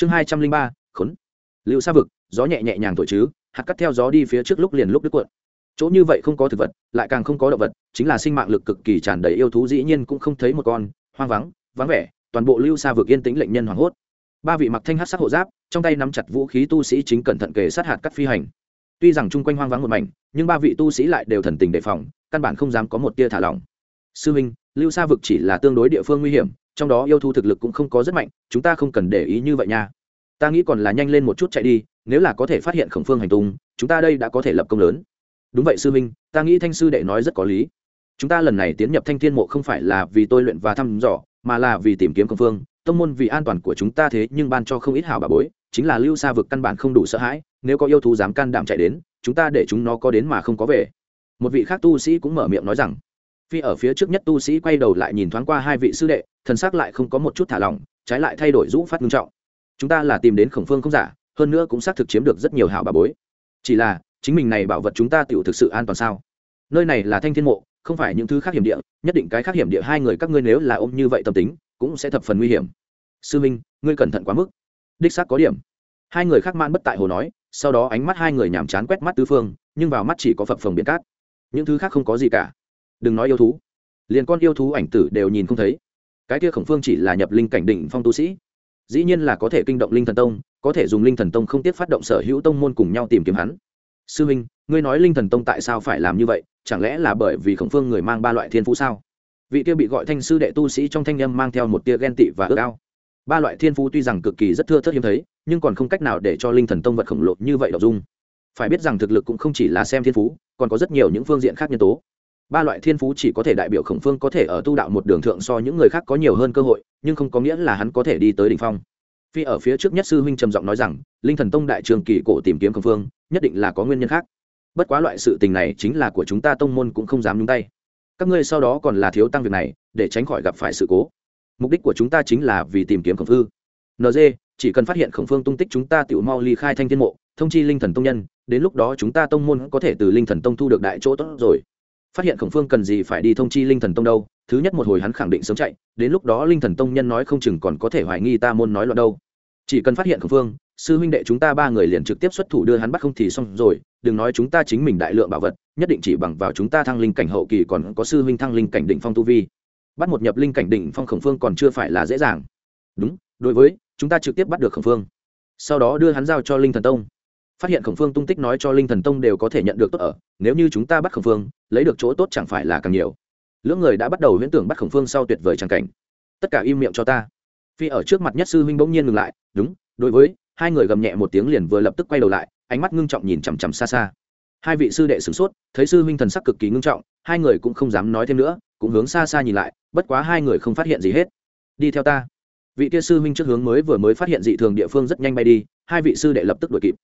chương hai trăm linh ba, khốn. Lưu xa vực, gió nhẹ nhẹ nhàng thổi chứ, hạt cắt theo gió đi phía trước lúc liền lúc đứt cuộn. Chỗ như vậy không có thực vật, lại càng không có động vật, chính là sinh mạng lực cực kỳ tràn đầy yêu thú dĩ nhiên cũng không thấy một con. Hoang vắng vắng vẻ, toàn bộ lưu xa vực yên tĩnh lệnh nhân hoảng hốt. Ba vị mặc thanh hát sắc hộ giáp, trong tay nắm chặt vũ khí tu sĩ chính cẩn thận kề sát hạt cắt phi hành. Tuy rằng chung quanh hoang vắng một mảnh, nhưng ba vị tu sĩ lại đều thần tình đề phòng, căn bản không dám có một tia thả lỏng. Sư minh, lưu xa vực chỉ là tương đối địa phương nguy hiểm trong đó yêu thú thực lực cũng không có rất mạnh, chúng ta không cần để ý như vậy nha. Ta nghĩ còn là nhanh lên một chút chạy đi, nếu là có thể phát hiện khổng phương hành tung, chúng ta đây đã có thể lập công lớn. Đúng vậy sư minh ta nghĩ thanh sư đệ nói rất có lý. Chúng ta lần này tiến nhập thanh thiên mộ không phải là vì tôi luyện và thăm dò, mà là vì tìm kiếm khổng phương. Tông môn vì an toàn của chúng ta thế nhưng ban cho không ít hào bà bối, chính là lưu xa vực căn bản không đủ sợ hãi, nếu có yêu thú dám can đảm chạy đến, chúng ta để chúng nó có đến mà không có về. Một vị khác tu sĩ cũng mở miệng nói rằng phi ở phía trước nhất tu sĩ quay đầu lại nhìn thoáng qua hai vị sư đệ, thần sắc lại không có một chút thả lỏng, trái lại thay đổi rũ phát nghiêm trọng. Chúng ta là tìm đến khổng phương không giả, hơn nữa cũng xác thực chiếm được rất nhiều hảo bà bối. Chỉ là, chính mình này bảo vật chúng ta tự thực sự an toàn sao? Nơi này là thanh thiên mộ, không phải những thứ khác hiểm địa, nhất định cái khác hiểm địa hai người các ngươi nếu là ôm như vậy tâm tính, cũng sẽ thập phần nguy hiểm. Sư minh, ngươi cẩn thận quá mức. Đích xác có điểm. Hai người khác man bất tại hồ nói, sau đó ánh mắt hai người nhàm chán quét mắt tứ phương, nhưng vào mắt chỉ có phập phồng biển cát. Những thứ khác không có gì cả đừng nói yêu thú liền con yêu thú ảnh tử đều nhìn không thấy. Cái kia khổng phương chỉ là nhập linh cảnh đỉnh phong tu sĩ dĩ nhiên là có thể kinh động linh thần tông có thể dùng linh thần tông không tiếc phát động sở hữu tông môn cùng nhau tìm kiếm hắn. Sư huynh, ngươi nói linh thần tông tại sao phải làm như vậy? Chẳng lẽ là bởi vì khổng phương người mang ba loại thiên phú sao? Vị kia bị gọi thanh sư đệ tu sĩ trong thanh â mang theo một tia ghen tị và ước ao. Ba loại thiên phú tuy rằng cực kỳ rất thưa thớt hiếm thấy nhưng còn không cách nào để cho linh thần tông vật khổng lồ như vậy đọc dung. Phải biết rằng thực lực cũng không chỉ là xem thiên phú còn có rất nhiều những phương diện khác nhân tố ba loại thiên phú chỉ có thể đại biểu khổng phương có thể ở tu đạo một đường thượng so những người khác có nhiều hơn cơ hội, nhưng không có nghĩa là hắn có thể đi tới đ ỉ n h phong. Phi ở phía trước nhất sư huynh trầm giọng nói rằng, linh thần tông đại trường kỳ cổ tìm kiếm khổng phương, nhất định là có nguyên nhân khác. Bất quá loại sự tình này chính là của chúng ta tông môn cũng không dám nhúng tay. Các ngươi sau đó còn là thiếu tăng việc này, để tránh khỏi gặp phải sự cố. Mục đích của chúng ta chính là vì tìm kiếm khổng phương. Nd chỉ cần phát hiện khổng phương tung tích chúng ta tự mau ly khai thanh thiên mộ, thông chi linh thần tông nhân, đến lúc đó chúng ta tông môn có thể từ linh thần tông thu được đại chỗ tốt rồi phát hiện khổng phương cần gì phải đi thông chi linh thần tông đâu, thứ nhất một hồi hắn khẳng định sớm chạy, đến lúc đó linh thần tông nhân nói không chừng còn có thể hoài nghi ta môn nói loạn đâu. Chỉ cần phát hiện khổng phương, sư huynh đệ chúng ta ba người liền trực tiếp xuất thủ đưa hắn bắt không thì xong rồi, đừng nói chúng ta chính mình đại lượng bảo vật, nhất định chỉ bằng vào chúng ta thăng linh cảnh hậu kỳ còn có sư huynh thăng linh cảnh đỉnh phong tu vi. Bắt một nhập linh cảnh đỉnh phong khổng phương còn chưa phải là dễ dàng. Đúng, đối với, chúng ta trực tiếp bắt được khổng phương. Sau đó đưa hắn giao cho linh thần tông phát hiện khổng phương tung tích nói cho linh thần tông đều có thể nhận được tốt ở, nếu như chúng ta bắt khổng phương, lấy được chỗ tốt chẳng phải là càng nhiều. Lưỡng người đã bắt đầu huyễn tưởng bắt khổng phương sau tuyệt vời tràng cảnh. Tất cả im miệng cho ta. Phi ở trước mặt nhất sư huynh bỗng nhiên ngừng lại, đúng, đối với. Hai người gầm nhẹ một tiếng liền vừa lập tức quay đầu lại, ánh mắt ngưng trọng nhìn chằm chằm xa xa. Hai vị sư đệ sửng sốt, thấy sư huynh thần sắc cực kỳ ngưng trọng, hai người cũng không dám nói thêm nữa, cũng hướng xa xa nhìn lại, bất quá hai người không phát hiện gì hết. Đi theo ta. Vị kia sư huynh trước hướng mới vừa mới phát hiện dị thường địa phương rất nhanh bay đi, hai vị sư đệ lập tức đuổi kịp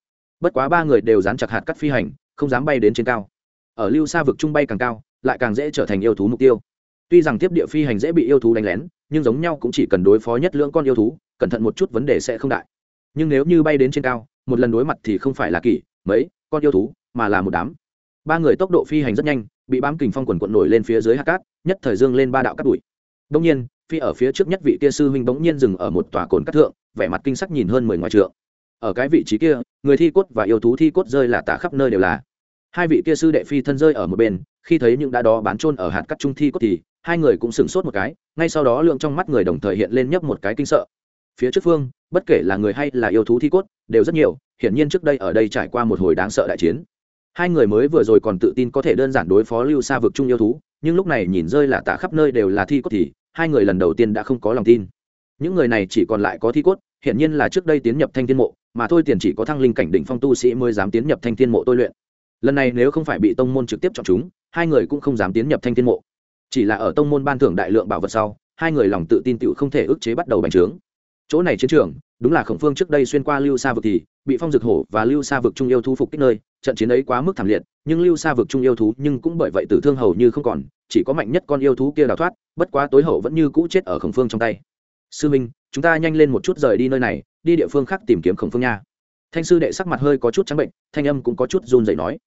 bất quá ba người đều dán chặt hạt cắt phi hành, không dám bay đến trên cao. Ở lưu xa vực trung bay càng cao, lại càng dễ trở thành yêu thú mục tiêu. Tuy rằng tiếp địa phi hành dễ bị yêu thú đánh lén, nhưng giống nhau cũng chỉ cần đối phó nhất lưỡng con yêu thú, cẩn thận một chút vấn đề sẽ không đại. Nhưng nếu như bay đến trên cao, một lần đối mặt thì không phải là kỷ mấy, con yêu thú, mà là một đám. Ba người tốc độ phi hành rất nhanh, bị bám kình phong quần quận nổi lên phía dưới hạt cát, nhất thời dương lên ba đạo cắt đùi đông nhiên, phi ở phía trước nhất vị tia sư huynh bỗng nhiên dừng ở một tòa cồn cắt thượng, vẻ mặt kinh sắc nhìn hơn mười ngoài trượng. Ở cái vị trí kia người thi cốt và yêu thú thi cốt rơi là tả khắp nơi đều là. Hai vị kia sư đệ phi thân rơi ở một bên, khi thấy những đã đó bán trôn ở hạt cắt trung thi cốt thì, hai người cũng sửng sốt một cái, ngay sau đó lượng trong mắt người đồng thời hiện lên nhấp một cái kinh sợ. Phía trước phương, bất kể là người hay là yêu thú thi cốt, đều rất nhiều, hiển nhiên trước đây ở đây trải qua một hồi đáng sợ đại chiến. Hai người mới vừa rồi còn tự tin có thể đơn giản đối phó lưu xa vực trung yêu thú, nhưng lúc này nhìn rơi là tả khắp nơi đều là thi cốt thì, hai người lần đầu tiên đã không có lòng tin. Những người này chỉ còn lại có thi cốt, hiển nhiên là trước đây tiến nhập thanh thiên mộ mà thôi tiền chỉ có thăng linh cảnh đỉnh phong tu sĩ mới dám tiến nhập thanh thiên mộ tôi luyện. Lần này nếu không phải bị tông môn trực tiếp chọn chúng, hai người cũng không dám tiến nhập thanh thiên mộ. Chỉ là ở tông môn ban thưởng đại lượng bảo vật sau, hai người lòng tự tin tựu không thể ức chế bắt đầu bành trướng. Chỗ này chiến trường, đúng là khổng phương trước đây xuyên qua lưu xa vực thì, bị phong dực hổ và lưu xa vực trung yêu thú phục kích nơi, trận chiến ấy quá mức thảm liệt, nhưng lưu xa vực trung yêu thú nhưng cũng bởi vậy tử thương hầu như không còn, chỉ có mạnh nhất con yêu thú kia đào thoát, bất quá tối hậu vẫn như cũ chết ở khổng phương trong tay. Sư minh, chúng ta nhanh lên một chút rời đi nơi này đi địa phương khác tìm kiếm khổng phương nha. Thanh sư đệ sắc mặt hơi có chút trắng bệnh, thanh âm cũng có chút run dậy nói.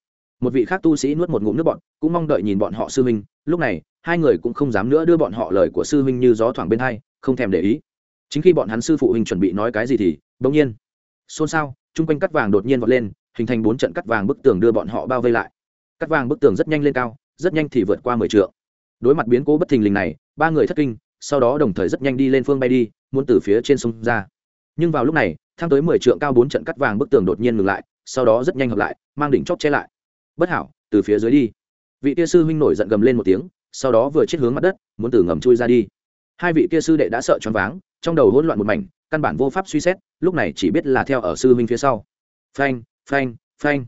Một vị khác tu sĩ nuốt một ngụm nước bọn cũng mong đợi nhìn bọn họ sư huynh. Lúc này, hai người cũng không dám nữa đưa bọn họ lời của sư huynh như gió thoảng bên hai, không thèm để ý. Chính khi bọn hắn sư phụ huynh chuẩn bị nói cái gì thì, bỗng nhiên, xôn xao, chung quanh cắt vàng đột nhiên vọt lên, hình thành bốn trận cắt vàng bức tường đưa bọn họ bao vây lại. Cắt vàng bức tường rất nhanh lên cao, rất nhanh thì vượt qua mười t đối mặt biến cố bất thình lình này, ba người thất kinh, sau đó đồng thời rất nhanh đi lên phương bay đi, muốn từ phía trên sông ra nhưng vào lúc này, thang tới mười trượng cao bốn trận cắt vàng bức tường đột nhiên ngừng lại, sau đó rất nhanh hợp lại, mang đỉnh chóp che lại. Bất hảo, từ phía dưới đi. Vị kia sư huynh nổi giận gầm lên một tiếng, sau đó vừa chết hướng mặt đất, muốn từ ngầm chui ra đi. Hai vị kia sư đệ đã sợ choáng váng, trong đầu hỗn loạn một mảnh, căn bản vô pháp suy xét, lúc này chỉ biết là theo ở sư huynh phía sau. Phanh phanh phanh.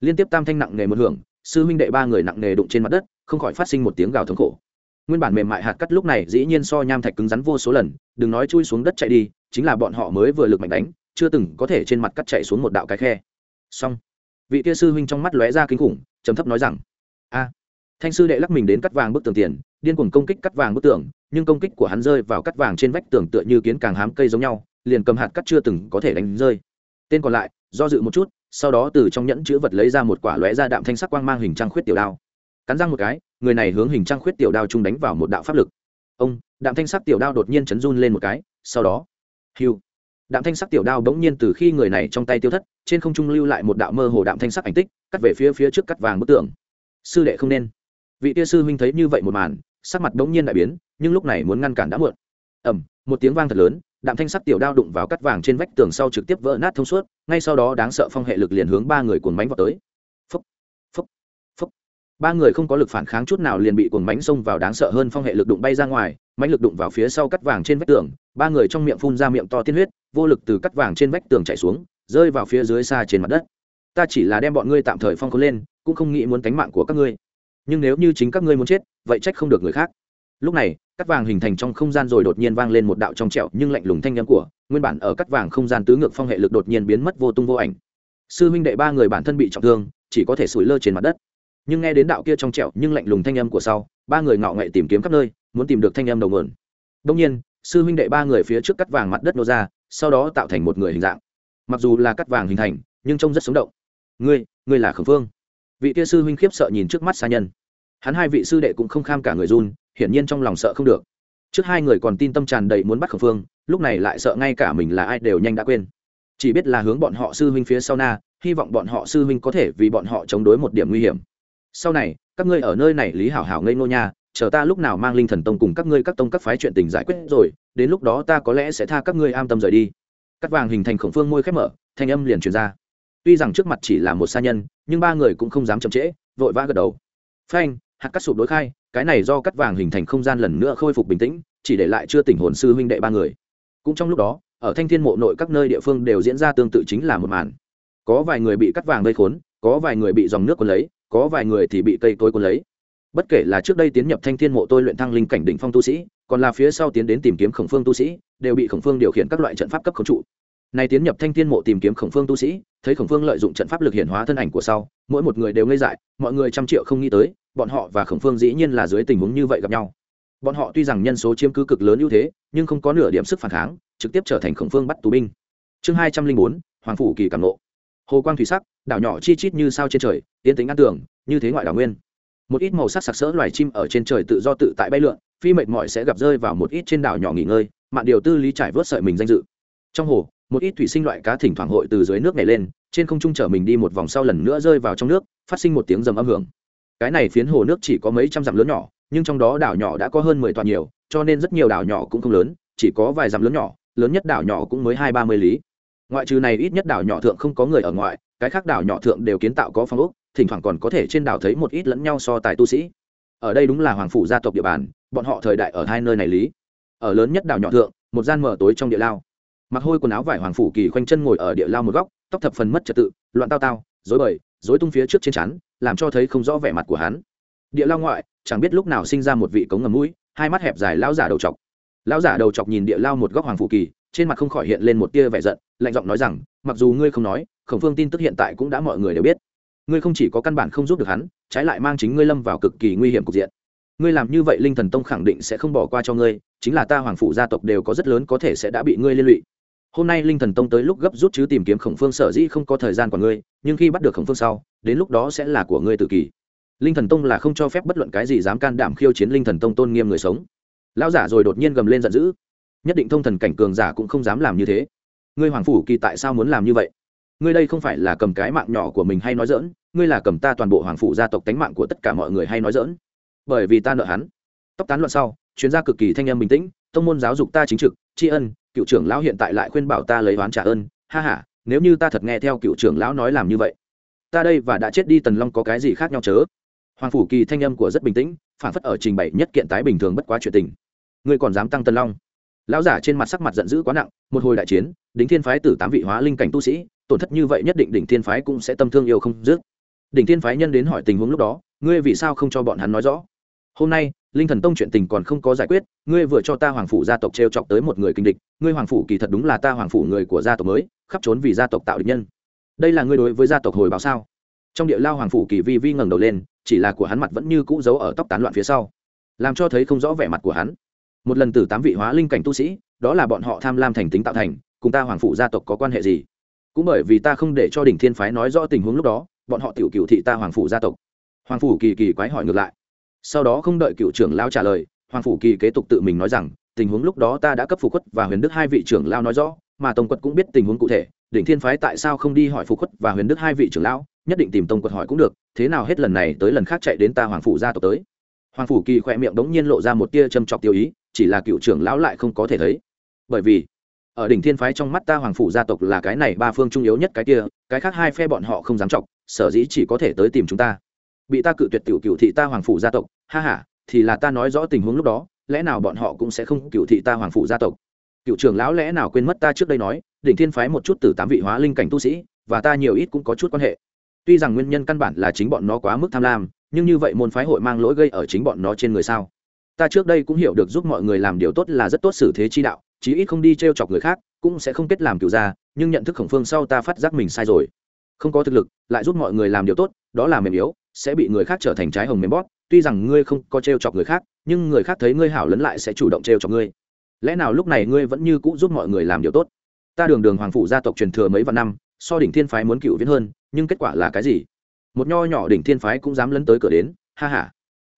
Liên tiếp tam thanh nặng nề một hưởng, sư huynh đệ ba người nặng nề đụng trên mặt đất, không khỏi phát sinh một tiếng gào thống khổ. Nguyên bản mềm mại hạt cắt lúc này dĩ nhiên so nham thạch cứng rắn vô số lần, đừng nói chui xuống đất chạy đi chính là bọn họ mới vừa lực mạnh đánh, chưa từng có thể trên mặt cắt chạy xuống một đạo cái khe. Xong. Vị kia sư huynh trong mắt lóe ra kinh khủng, trầm thấp nói rằng, a. Thanh sư đệ lắc mình đến cắt vàng bức tường tiền, điên cuồng công kích cắt vàng bức tường, nhưng công kích của hắn rơi vào cắt vàng trên vách tường tựa như kiến càng hám cây giống nhau, liền cầm hạt cắt chưa từng có thể đánh rơi. Tên còn lại, do dự một chút, sau đó từ trong nhẫn chữ vật lấy ra một quả lóe ra đạm thanh sắc quang mang hình trang khuyết tiểu đao. Cắn răng một cái, người này hướng hình trang khuyết tiểu đao trung đánh vào một đạo pháp lực. Ông, đạm thanh sắc tiểu đao đột nhiên chấn run lên một cái, sau đó hiu đạm thanh sắc tiểu đao bỗng nhiên từ khi người này trong tay tiêu thất, trên không trung lưu lại một đạo mơ hồ đạm thanh sắc ảnh tích, cắt về phía phía trước cắt vàng bức tường. Sư đệ không nên. Vị tia sư huynh thấy như vậy một màn, sắc mặt bỗng nhiên đại biến, nhưng lúc này muốn ngăn cản đã muộn. Ẩm một tiếng vang thật lớn, đạm thanh sắc tiểu đao đụng vào cắt vàng trên vách tường sau trực tiếp vỡ nát thông suốt, ngay sau đó đáng sợ phong hệ lực liền hướng ba người cuồng bánh vào tới ba người không có lực phản kháng chút nào liền bị cuồng mánh xông vào đáng sợ hơn phong hệ lực đụng bay ra ngoài mánh lực đụng vào phía sau cắt vàng trên vách tường, ba người trong miệng phun ra miệng to tiên huyết, vô lực từ cắt vàng trên vách tường chạy xuống, rơi vào phía dưới xa trên mặt đất. Ta chỉ là đem bọn ngươi tạm thời phong khốn lên, cũng không nghĩ muốn tánh mạng của các ngươi. Nhưng nếu như chính các ngươi muốn chết, vậy trách không được người khác. Lúc này, cắt vàng hình thành trong không gian rồi đột nhiên vang lên một đạo trong trẹo nhưng lạnh lùng thanh â m của, nguyên bản ở cắt vàng không gian tứ ngược phong hệ lực đột nhiên biến mất vô tung vô ảnh. Sư huynh đệ ba người bản thân bị trọng thương, chỉ có thể sủi lơ trên mặt đất nhưng nghe đến đạo kia trong trẹo nhưng lạnh lùng thanh âm của sau, ba người ngạo ngậy tìm kiếm khắp nơi, muốn tìm được thanh âm đầu nguồn. Đông nhiên, sư huynh đệ ba người phía trước cắt vàng mặt đất nô ra, sau đó tạo thành một người hình dạng. Mặc dù là cắt vàng hình thành, nhưng trông rất sống động. Ngươi ngươi là khẩn phương vị kia sư huynh khiếp sợ nhìn trước mắt xa nhân. Hắn hai vị sư đệ cũng không kham cả người run, hiển nhiên trong lòng sợ không được. Trước hai người còn tin tâm tràn đầy muốn bắt khẩn phương lúc này lại sợ ngay cả mình là ai đều nhanh đã quên. Chỉ biết là hướng bọn họ sư huynh phía sau na, hy vọng bọn họ sư huynh có thể vì bọn họ chống đối một điểm nguy hiểm sau này, các ngươi ở nơi này lý hảo hảo ngây ngô nha, chờ ta lúc nào mang linh thần tông cùng các ngươi các tông các phái chuyện tình giải quyết rồi, đến lúc đó ta có lẽ sẽ tha các ngươi am tâm rời đi. Cắt vàng hình thành khổng phương môi khép mở, thanh âm liền truyền ra. Tuy rằng trước mặt chỉ là một sa nhân, nhưng ba người cũng không dám chậm trễ, vội vã gật đầu. Phanh, hạt cắt sụp đối khai, cái này do cắt vàng hình thành không gian lần nữa khôi phục bình tĩnh, chỉ để lại chưa tỉnh hồn sư huynh đệ ba người. Cũng trong lúc đó, ở thanh thiên mộ nội các nơi địa phương đều diễn ra tương tự chính là một màn. Có vài người bị cắt vàng vây khốn, có vài người bị dòng nước cuốn lấy có vài người thì bị cây tối cuốn lấy. Bất kể là trước đây tiến nhập thanh thiên mộ tôi luyện thăng linh cảnh đỉnh phong tu sĩ, còn là phía sau tiến đến tìm kiếm khổng phương tu sĩ, đều bị khổng phương điều khiển các loại trận pháp cấp khống trụ. Này tiến nhập thanh thiên mộ tìm kiếm khổng phương tu sĩ, thấy khổng phương lợi dụng trận pháp lực hiển hóa thân ảnh của sau, mỗi một người đều ngây dại, mọi người trăm triệu không nghĩ tới, bọn họ và khổng phương dĩ nhiên là dưới tình huống như vậy gặp nhau. Bọn họ tuy rằng nhân số chiếm cứ cực lớn ưu thế, nhưng không có nửa điểm sức phản kháng, trực tiếp trở thành khổng phương bắt tù binh. Chương hai trăm linh bốn, hoàng phủ kỳ cảm nộ hồ quang thủy sắc, đảo nhỏ chi chít như sao trên trời tiến tính an tưởng như thế ngoại đảo nguyên. Một ít màu sắc sặc sỡ loài chim ở trên trời tự do tự tại bay lượn, phi mệt mỏi sẽ gặp rơi vào một ít trên đảo nhỏ nghỉ ngơi, mạn điều tư lý trải vớt sợi mình danh dự. Trong hồ, một ít thủy sinh loại cá thỉnh thoảng hội từ dưới nước này lên, trên không trung chở mình đi một vòng sau lần nữa rơi vào trong nước, phát sinh một tiếng rầm âm hưởng. Cái này phiến hồ nước chỉ có mấy trăm dặm lớn nhỏ, nhưng trong đó đảo nhỏ đã có hơn mười toàn nhiều, cho nên rất nhiều đảo nhỏ cũng không lớn, chỉ có vài dặm lớn nhỏ, lớn nhất đảo nhỏ cũng mới hai ba mươi lý ngoại trừ này ít nhất đảo nhỏ thượng không có người ở ngoại, cái khác đảo nhỏ thượng đều kiến tạo có phong ốc, thỉnh thoảng còn có thể trên đảo thấy một ít lẫn nhau so tài tu sĩ. Ở đây đúng là hoàng phủ gia tộc địa bàn, bọn họ thời đại ở hai nơi này lý. Ở lớn nhất đảo nhỏ thượng, một gian mở tối trong địa lao. Mặc hôi quần áo vải hoàng phủ kỳ khoanh chân ngồi ở địa lao một góc, tóc thập phần mất trật tự, loạn tao tao dối bời dối tung phía trước trên chắn làm cho thấy không rõ vẻ mặt của hắn. Địa lao ngoại, chẳng biết lúc nào sinh ra một vị cống ngầm mũi, hai mắt hẹp dài lão giả đầu chọc. Lão giả đầu chọc nhìn địa lao một góc hoàng phủ kỳ trên mặt không khỏi hiện lên một tia vẻ giận, lạnh giọng nói rằng, mặc dù ngươi không nói, khổng phương tin tức hiện tại cũng đã mọi người đều biết. Ngươi không chỉ có căn bản không giúp được hắn, trái lại mang chính ngươi lâm vào cực kỳ nguy hiểm cục diện. Ngươi làm như vậy linh thần tông khẳng định sẽ không bỏ qua cho ngươi, chính là ta hoàng phụ gia tộc đều có rất lớn có thể sẽ đã bị ngươi liên lụy. Hôm nay linh thần tông tới lúc gấp rút chứ tìm kiếm khổng phương sở dĩ không có thời gian của ngươi, nhưng khi bắt được khổng phương sau, đến lúc đó sẽ là của ngươi tự kỷ. Linh thần tông là không cho phép bất luận cái gì dám can đảm khiêu chiến linh thần tông tôn nghiêm người sống. Lão giả rồi đột nhiên gầm lên giận dữ nhất định thông thần cảnh cường giả cũng không dám làm như thế. Ngươi hoàng phủ kỳ tại sao muốn làm như vậy? Ngươi đây không phải là cầm cái mạng nhỏ của mình hay nói dỡn ngươi là cầm ta toàn bộ hoàng phủ gia tộc tánh mạng của tất cả mọi người hay nói dỡn bởi vì ta nợ hắn. Tóc tán loạn sau, chuyên gia cực kỳ thanh âm bình tĩnh, tông môn giáo dục ta chính trực, tri ân, cựu trưởng lão hiện tại lại khuyên bảo ta lấy oán trả ơn, ha h a nếu như ta thật nghe theo cựu trưởng lão nói làm như vậy, ta đây và đã chết đi tần long có cái gì khác nhau chớ? Hoàng phủ kỳ thanh âm của rất bình tĩnh, phản phất ở trình bày nhất kiện tái bình thường bất quá chuyện tình. Ngươi còn dám tăng tần long? Lão giả trên mặt sắc mặt giận dữ quá nặng, một hồi đại chiến, đỉnh thiên phái tử tám vị hóa linh cảnh tu sĩ, tổn thất như vậy nhất định đỉnh thiên phái cũng sẽ tâm thương yêu không dứt. Đỉnh thiên phái nhân đến hỏi tình huống lúc đó, ngươi vì sao không cho bọn hắn nói rõ? Hôm nay, linh thần tông chuyện tình còn không có giải quyết, ngươi vừa cho ta hoàng phủ gia tộc t r e o chọc tới một người kinh địch, ngươi hoàng phủ kỳ thật đúng là ta hoàng phủ người của gia tộc mới, khắp trốn vì gia tộc tạo địch nhân. Đây là ngươi đối với gia tộc hồi báo sao? Trong địa lao hoàng phủ kỳ vi vi ngẩng đầu lên, chỉ là của hắn mặt vẫn như cũ giấu ở tóc tán loạn phía sau, làm cho thấy không rõ vẻ mặt của hắn một lần từ tám vị hóa linh cảnh tu sĩ, đó là bọn họ tham lam thành tính tạo thành, cùng ta hoàng phủ gia tộc có quan hệ gì? Cũng bởi vì ta không để cho đỉnh thiên phái nói rõ tình huống lúc đó, bọn họ tiểu cựu thị ta hoàng phủ gia tộc. Hoàng phủ kỳ kỳ quái hỏi ngược lại. Sau đó không đợi cựu trưởng lao trả lời, hoàng phủ kỳ kế tục tự mình nói rằng, tình huống lúc đó ta đã cấp phục khuất và huyền đức hai vị trưởng lao nói rõ, mà tông quật cũng biết tình huống cụ thể, đỉnh thiên phái tại sao không đi hỏi phục khuất và huyền đức hai vị trưởng lão, nhất định tìm tông quật hỏi cũng được, thế nào hết lần này tới lần khác chạy đến ta hoàng phủ gia tộc tới? Hoàng phủ kỳ khỏe miệng đống nhiên lộ ra một tia châm chọc tiêu ý, chỉ là cựu trưởng lão lại không có thể thấy. Bởi vì, ở đỉnh thiên phái trong mắt ta hoàng phủ gia tộc là cái này ba phương trung yếu nhất cái kia, cái khác hai phe bọn họ không dám chọc, sở dĩ chỉ có thể tới tìm chúng ta. Bị ta cự tuyệt tiểu cựu thị ta hoàng phủ gia tộc, ha ha, thì là ta nói rõ tình huống lúc đó, lẽ nào bọn họ cũng sẽ không cựu thị ta hoàng phủ gia tộc? Cựu trưởng lão lẽ nào quên mất ta trước đây nói, đỉnh thiên phái một chút từ tám vị hóa linh cảnh tu sĩ, và ta nhiều ít cũng có chút quan hệ. Tuy rằng nguyên nhân căn bản là chính bọn nó quá mức tham lam nhưng như vậy môn phái hội mang lỗi gây ở chính bọn nó trên người sao? Ta trước đây cũng hiểu được giúp mọi người làm điều tốt là rất tốt xử thế chi đạo, chí ít không đi t r e o chọc người khác, cũng sẽ không kết làm cựu gia, nhưng nhận thức khổng phương sau ta phát giác mình sai rồi. Không có thực lực, lại giúp mọi người làm điều tốt, đó là mềm yếu, sẽ bị người khác trở thành trái hồng mềm bót tuy rằng ngươi không có t r e o chọc người khác, nhưng người khác thấy ngươi hảo lấn lại sẽ chủ động t r e o chọc ngươi. Lẽ nào lúc này ngươi vẫn như cũ giúp mọi người làm điều tốt? Ta đường đường hoàng phủ gia tộc truyền thừa mấy vạn năm, so đỉnh thiên phái muốn cựu viễn hơn, nhưng kết quả là cái gì? Một nho nhỏ đỉnh thiên phái cũng dám lấn tới cửa đến, ha h a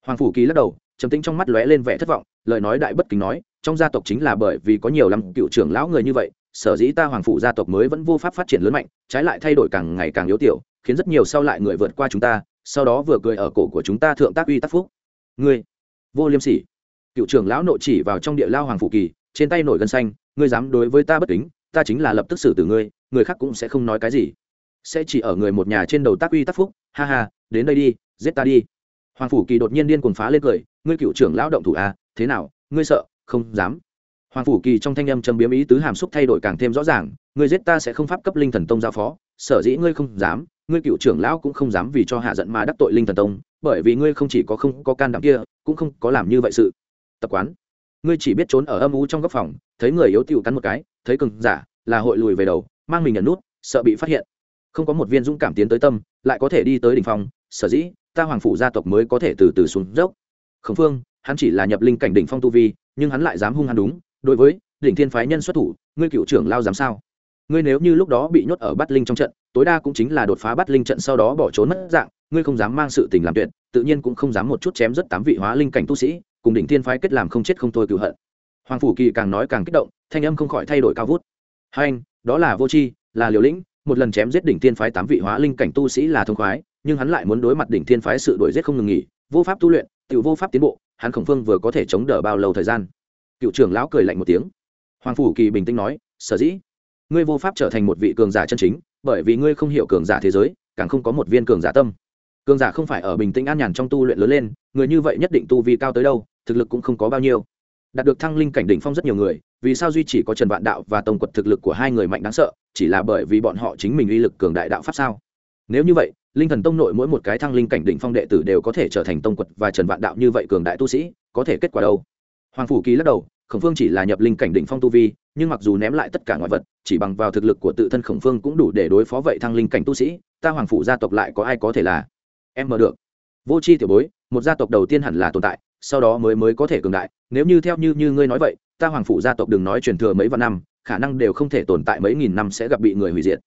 hoàng phủ kỳ lắc đầu, trầm tĩnh trong mắt lóe lên vẻ thất vọng, lời nói đại bất kính nói, trong gia tộc chính là bởi vì có nhiều lắm cựu trưởng lão người như vậy, sở dĩ ta hoàng phủ gia tộc mới vẫn vô pháp phát triển lớn mạnh, trái lại thay đổi càng ngày càng yếu tiểu, khiến rất nhiều sau lại người vượt qua chúng ta, sau đó vừa cười ở cổ của chúng ta thượng tác uy tác phúc. Ngươi, vô liêm sỉ. Cựu trưởng lão nội chỉ vào trong địa lao hoàng phủ kỳ, trên tay nổi gân xanh, ngươi dám đối với ta bất kính, ta chính là lập tức xử từ ngươi, người khác cũng sẽ không nói cái gì. Sẽ chỉ ở người một nhà trên đầu tác uy tác phúc ha ha, đến đây đi, giết ta đi. Hoàng phủ kỳ đột nhiên điên cuồng phá lên cười, ngươi cựu trưởng lão động thủ à thế nào, ngươi sợ, không dám. Hoàng phủ kỳ trong thanh âm châm biếm ý tứ hàm xúc thay đổi càng thêm rõ ràng, ngươi giết ta sẽ không pháp cấp linh thần tông giao phó, sở dĩ ngươi không dám, ngươi cựu trưởng lão cũng không dám vì cho hạ giận mà đắc tội linh thần tông, bởi vì ngươi không chỉ có không có can đảm kia, cũng không có làm như vậy sự. Tập quán. Ngươi chỉ biết trốn ở âm u trong góc phòng, thấy người yếu tiểu cắn một cái, thấy cừng giả, là hội lùi về đầu, mang mình nhận nút, sợ bị phát hiện không có một viên dũng cảm tiến tới tâm, lại có thể đi tới đỉnh phong, sở dĩ, ta hoàng phủ gia tộc mới có thể từ từ xuống dốc. Khẩn phương, hắn chỉ là nhập linh cảnh đỉnh phong tu vi, nhưng hắn lại dám hung hắn đúng. Đối với, đỉnh thiên phái nhân xuất thủ, ngươi cựu trưởng lao dám sao? Ngươi nếu như lúc đó bị nhốt ở bắt linh trong trận, tối đa cũng chính là đột phá bắt linh trận sau đó bỏ trốn mất dạng, ngươi không dám mang sự tình làm tuyệt, tự nhiên cũng không dám một chút chém rất tám vị hóa linh cảnh tu sĩ, cùng đỉnh thiên phái kết làm không chết không thôi cựu hận. Hoàng phủ kỳ càng nói càng kích động, thanh âm không khỏi thay đổi cao vút. Hai anh đó là vô tri, là liều lĩnh một lần chém giết đỉnh thiên phái tám vị hóa linh cảnh tu sĩ là thông khoái, nhưng hắn lại muốn đối mặt đỉnh thiên phái sự đuổi giết không ngừng nghỉ, vô pháp tu luyện tự vô pháp tiến bộ, hắn khổng phương vừa có thể chống đỡ bao lâu thời gian? Cựu trưởng lão cười lạnh một tiếng. Hoàng phủ kỳ bình tĩnh nói, sở dĩ, ngươi vô pháp trở thành một vị cường giả chân chính, bởi vì ngươi không hiểu cường giả thế giới, càng không có một viên cường giả tâm. Cường giả không phải ở bình tĩnh an nhàn trong tu luyện lớn lên, người như vậy nhất định tu vi cao tới đâu, thực lực cũng không có bao nhiêu. Đạt được thăng linh cảnh đỉnh phong rất nhiều người vì sao duy chỉ có trần vạn đạo và Tông quật thực lực của hai người mạnh đáng sợ, chỉ là bởi vì bọn họ chính mình uy lực cường đại đạo pháp sao? Nếu như vậy, linh thần tông nội mỗi một cái thăng linh cảnh đỉnh phong đệ tử đều có thể trở thành tông quật và trần vạn đạo như vậy cường đại tu sĩ, có thể kết quả đâu? Hoàng phủ kỳ lắc đầu, khổng phương chỉ là nhập linh cảnh đỉnh phong tu vi, nhưng mặc dù ném lại tất cả ngoại vật, chỉ bằng vào thực lực của tự thân khổng phương cũng đủ để đối phó vậy thăng linh cảnh tu sĩ, ta hoàng phủ gia tộc lại có ai có thể là em mơ được? Vô c h i tiểu bối, một gia tộc đầu tiên hẳn là tồn tại, sau đó mới mới có thể cường đại, nếu như theo như như ngươi nói vậy ta hoàng phủ gia tộc đừng nói truyền thừa mấy vạn năm, khả năng đều không thể tồn tại mấy nghìn năm sẽ gặp bị người hủy diệt.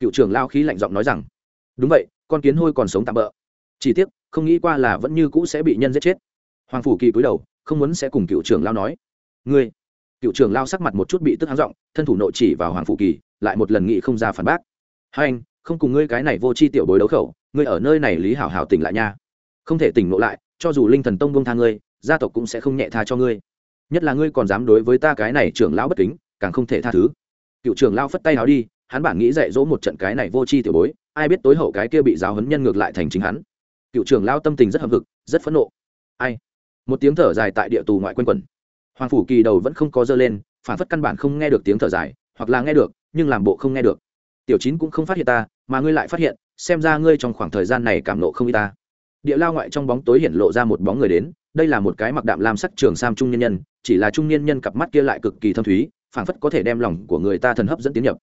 Cựu trưởng lao khí lạnh giọng nói rằng, đúng vậy, con kiến hôi còn sống tạm bỡ. Chỉ tiếc, không nghĩ qua là vẫn như cũ sẽ bị nhân giết chết. Hoàng phủ kỳ cúi đầu, không muốn sẽ cùng cựu trưởng lao nói. Ngươi, cựu trưởng lao sắc mặt một chút bị tức háng giọng, thân thủ nội chỉ vào hoàng phụ kỳ, lại một lần nghị không ra phản bác. Hai anh, không cùng ngươi cái này vô chi tiểu bối đấu khẩu, ngươi ở nơi này lý hảo hảo tỉnh lại nha. Không thể tỉnh nộ lại, cho dù linh thần tông bông tha ngươi, gia tộc cũng sẽ không nhẹ tha cho ngươi nhất là ngươi còn dám đối với ta cái này trưởng lão bất kính, càng không thể tha thứ. Cựu trưởng lão phất tay áo đi, hắn bản nghĩ dạy dỗ một trận cái này vô chi tiểu bối, ai biết tối hậu cái kia bị giáo huấn nhân ngược lại thành chính hắn. Cựu trưởng lão tâm tình rất hậm hực, rất phẫn nộ. Ai? Một tiếng thở dài tại địa tù ngoại quân quẩn. Hoàng phủ kỳ đầu vẫn không có dơ lên, phản phất căn bản không nghe được tiếng thở dài, hoặc là nghe được, nhưng làm bộ không nghe được. Tiểu chín cũng không phát hiện ta, mà ngươi lại phát hiện, xem ra ngươi trong khoảng thời gian này cảm nộ không y ta địa lao ngoại trong bóng tối hiện lộ ra một bóng người đến, đây là một cái mặc đạm lam sắc trường sam trung nhân nhân, chỉ là trung nhân nhân cặp mắt kia lại cực kỳ thâm thúy, phảng phất có thể đem lòng của người ta thần hấp dẫn tiến nhập.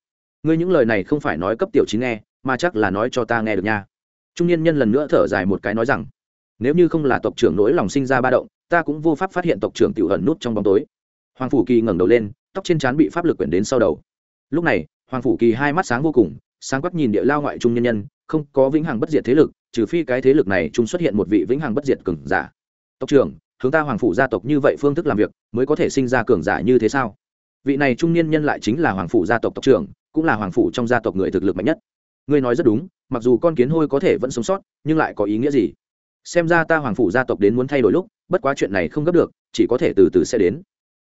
Ngươi những lời này không phải nói cấp tiểu chín nghe, mà chắc là nói cho ta nghe được nha. Trung nhân nhân lần nữa thở dài một cái nói rằng, nếu như không là tộc trưởng nỗi lòng sinh ra ba động, ta cũng vô pháp phát hiện tộc trưởng tiểu hận nút trong bóng tối. Hoàng phủ kỳ ngẩng đầu lên, tóc trên trán bị pháp lực quyển đến sau đầu. Lúc này, hoàng phủ kỳ hai mắt sáng vô cùng, sáng quắc nhìn địa lao ngoại trung nhân nhân, không có vĩnh hằng bất diệt thế lực trừ phi cái thế lực này chung xuất hiện một vị vĩnh hằng bất diệt cường giả. Tộc trưởng, hướng ta hoàng phủ gia tộc như vậy phương thức làm việc, mới có thể sinh ra cường giả như thế sao? Vị này trung niên nhân lại chính là hoàng phủ gia tộc tộc trưởng, cũng là hoàng phủ trong gia tộc người thực lực mạnh nhất. Ngươi nói rất đúng, mặc dù con kiến hôi có thể vẫn sống sót, nhưng lại có ý nghĩa gì? Xem ra ta hoàng phủ gia tộc đến muốn thay đổi lúc, bất quá chuyện này không gấp được, chỉ có thể từ từ sẽ đến.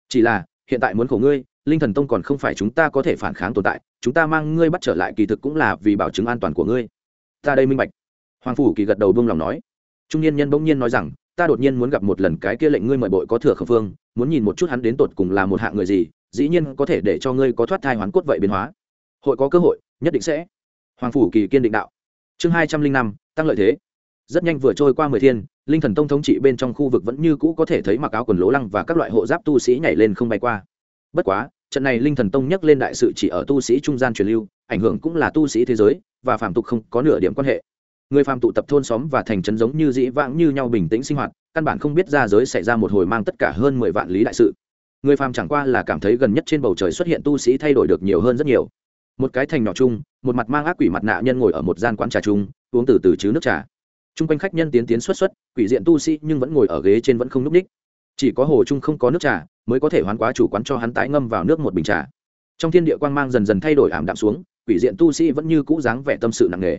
Chỉ là, hiện tại muốn khổ ngươi, linh thần tông còn không phải chúng ta có thể phản kháng tồn tại, chúng ta mang ngươi bắt trở lại kỳ thực cũng là vì bảo chứng an toàn của ngươi. Ta đây minh bạch hoàng phủ kỳ gật đầu buông lòng nói. Trung niên nhân bỗng nhiên nói rằng, ta đột nhiên muốn gặp một lần cái kia lệnh ngươi mời bội có thừa khẩu phương, muốn nhìn một chút hắn đến tột cùng là một hạng người gì, dĩ nhiên có thể để cho ngươi có thoát thai hoán cốt vậy biến hóa. Hội có cơ hội, nhất định sẽ. Hoàng phủ kỳ kiên định đạo. Chương hai trăm linh năm, tăng lợi thế. Rất nhanh vừa trôi qua mười thiên, linh thần tông thống trị bên trong khu vực vẫn như cũ có thể thấy mặc áo quần lố lăng và các loại hộ giáp tu sĩ nhảy lên không bay qua. Bất quá, trận này linh thần tông nhắc lên đại sự chỉ ở tu sĩ trung gian truyền lưu, ảnh hưởng cũng là tu sĩ thế giới, và phạm tục không có nửa điểm quan hệ người phàm tụ tập thôn xóm và thành trấn giống như dĩ vãng như nhau bình tĩnh sinh hoạt, căn bản không biết ra giới xảy ra một hồi mang tất cả hơn mười vạn lý đại sự. Người phàm chẳng qua là cảm thấy gần nhất trên bầu trời xuất hiện tu sĩ thay đổi được nhiều hơn rất nhiều. Một cái thành nhỏ chung, một mặt mang ác quỷ mặt nạ nhân ngồi ở một gian quán trà chung, uống từ từ chứ nước trà. T r u n g quanh khách nhân tiến tiến xuất xuất, quỷ diện tu sĩ nhưng vẫn ngồi ở ghế trên vẫn không n ú c ních. Chỉ có hồ chung không có nước trà, mới có thể hoán quá chủ quán cho hắn tái ngâm vào nước một bình trà. Trong thiên địa quang mang dần dần thay đổi ảm đạm xuống, quỷ diện tu sĩ vẫn như cũ dáng vẻ tâm sự nặng nề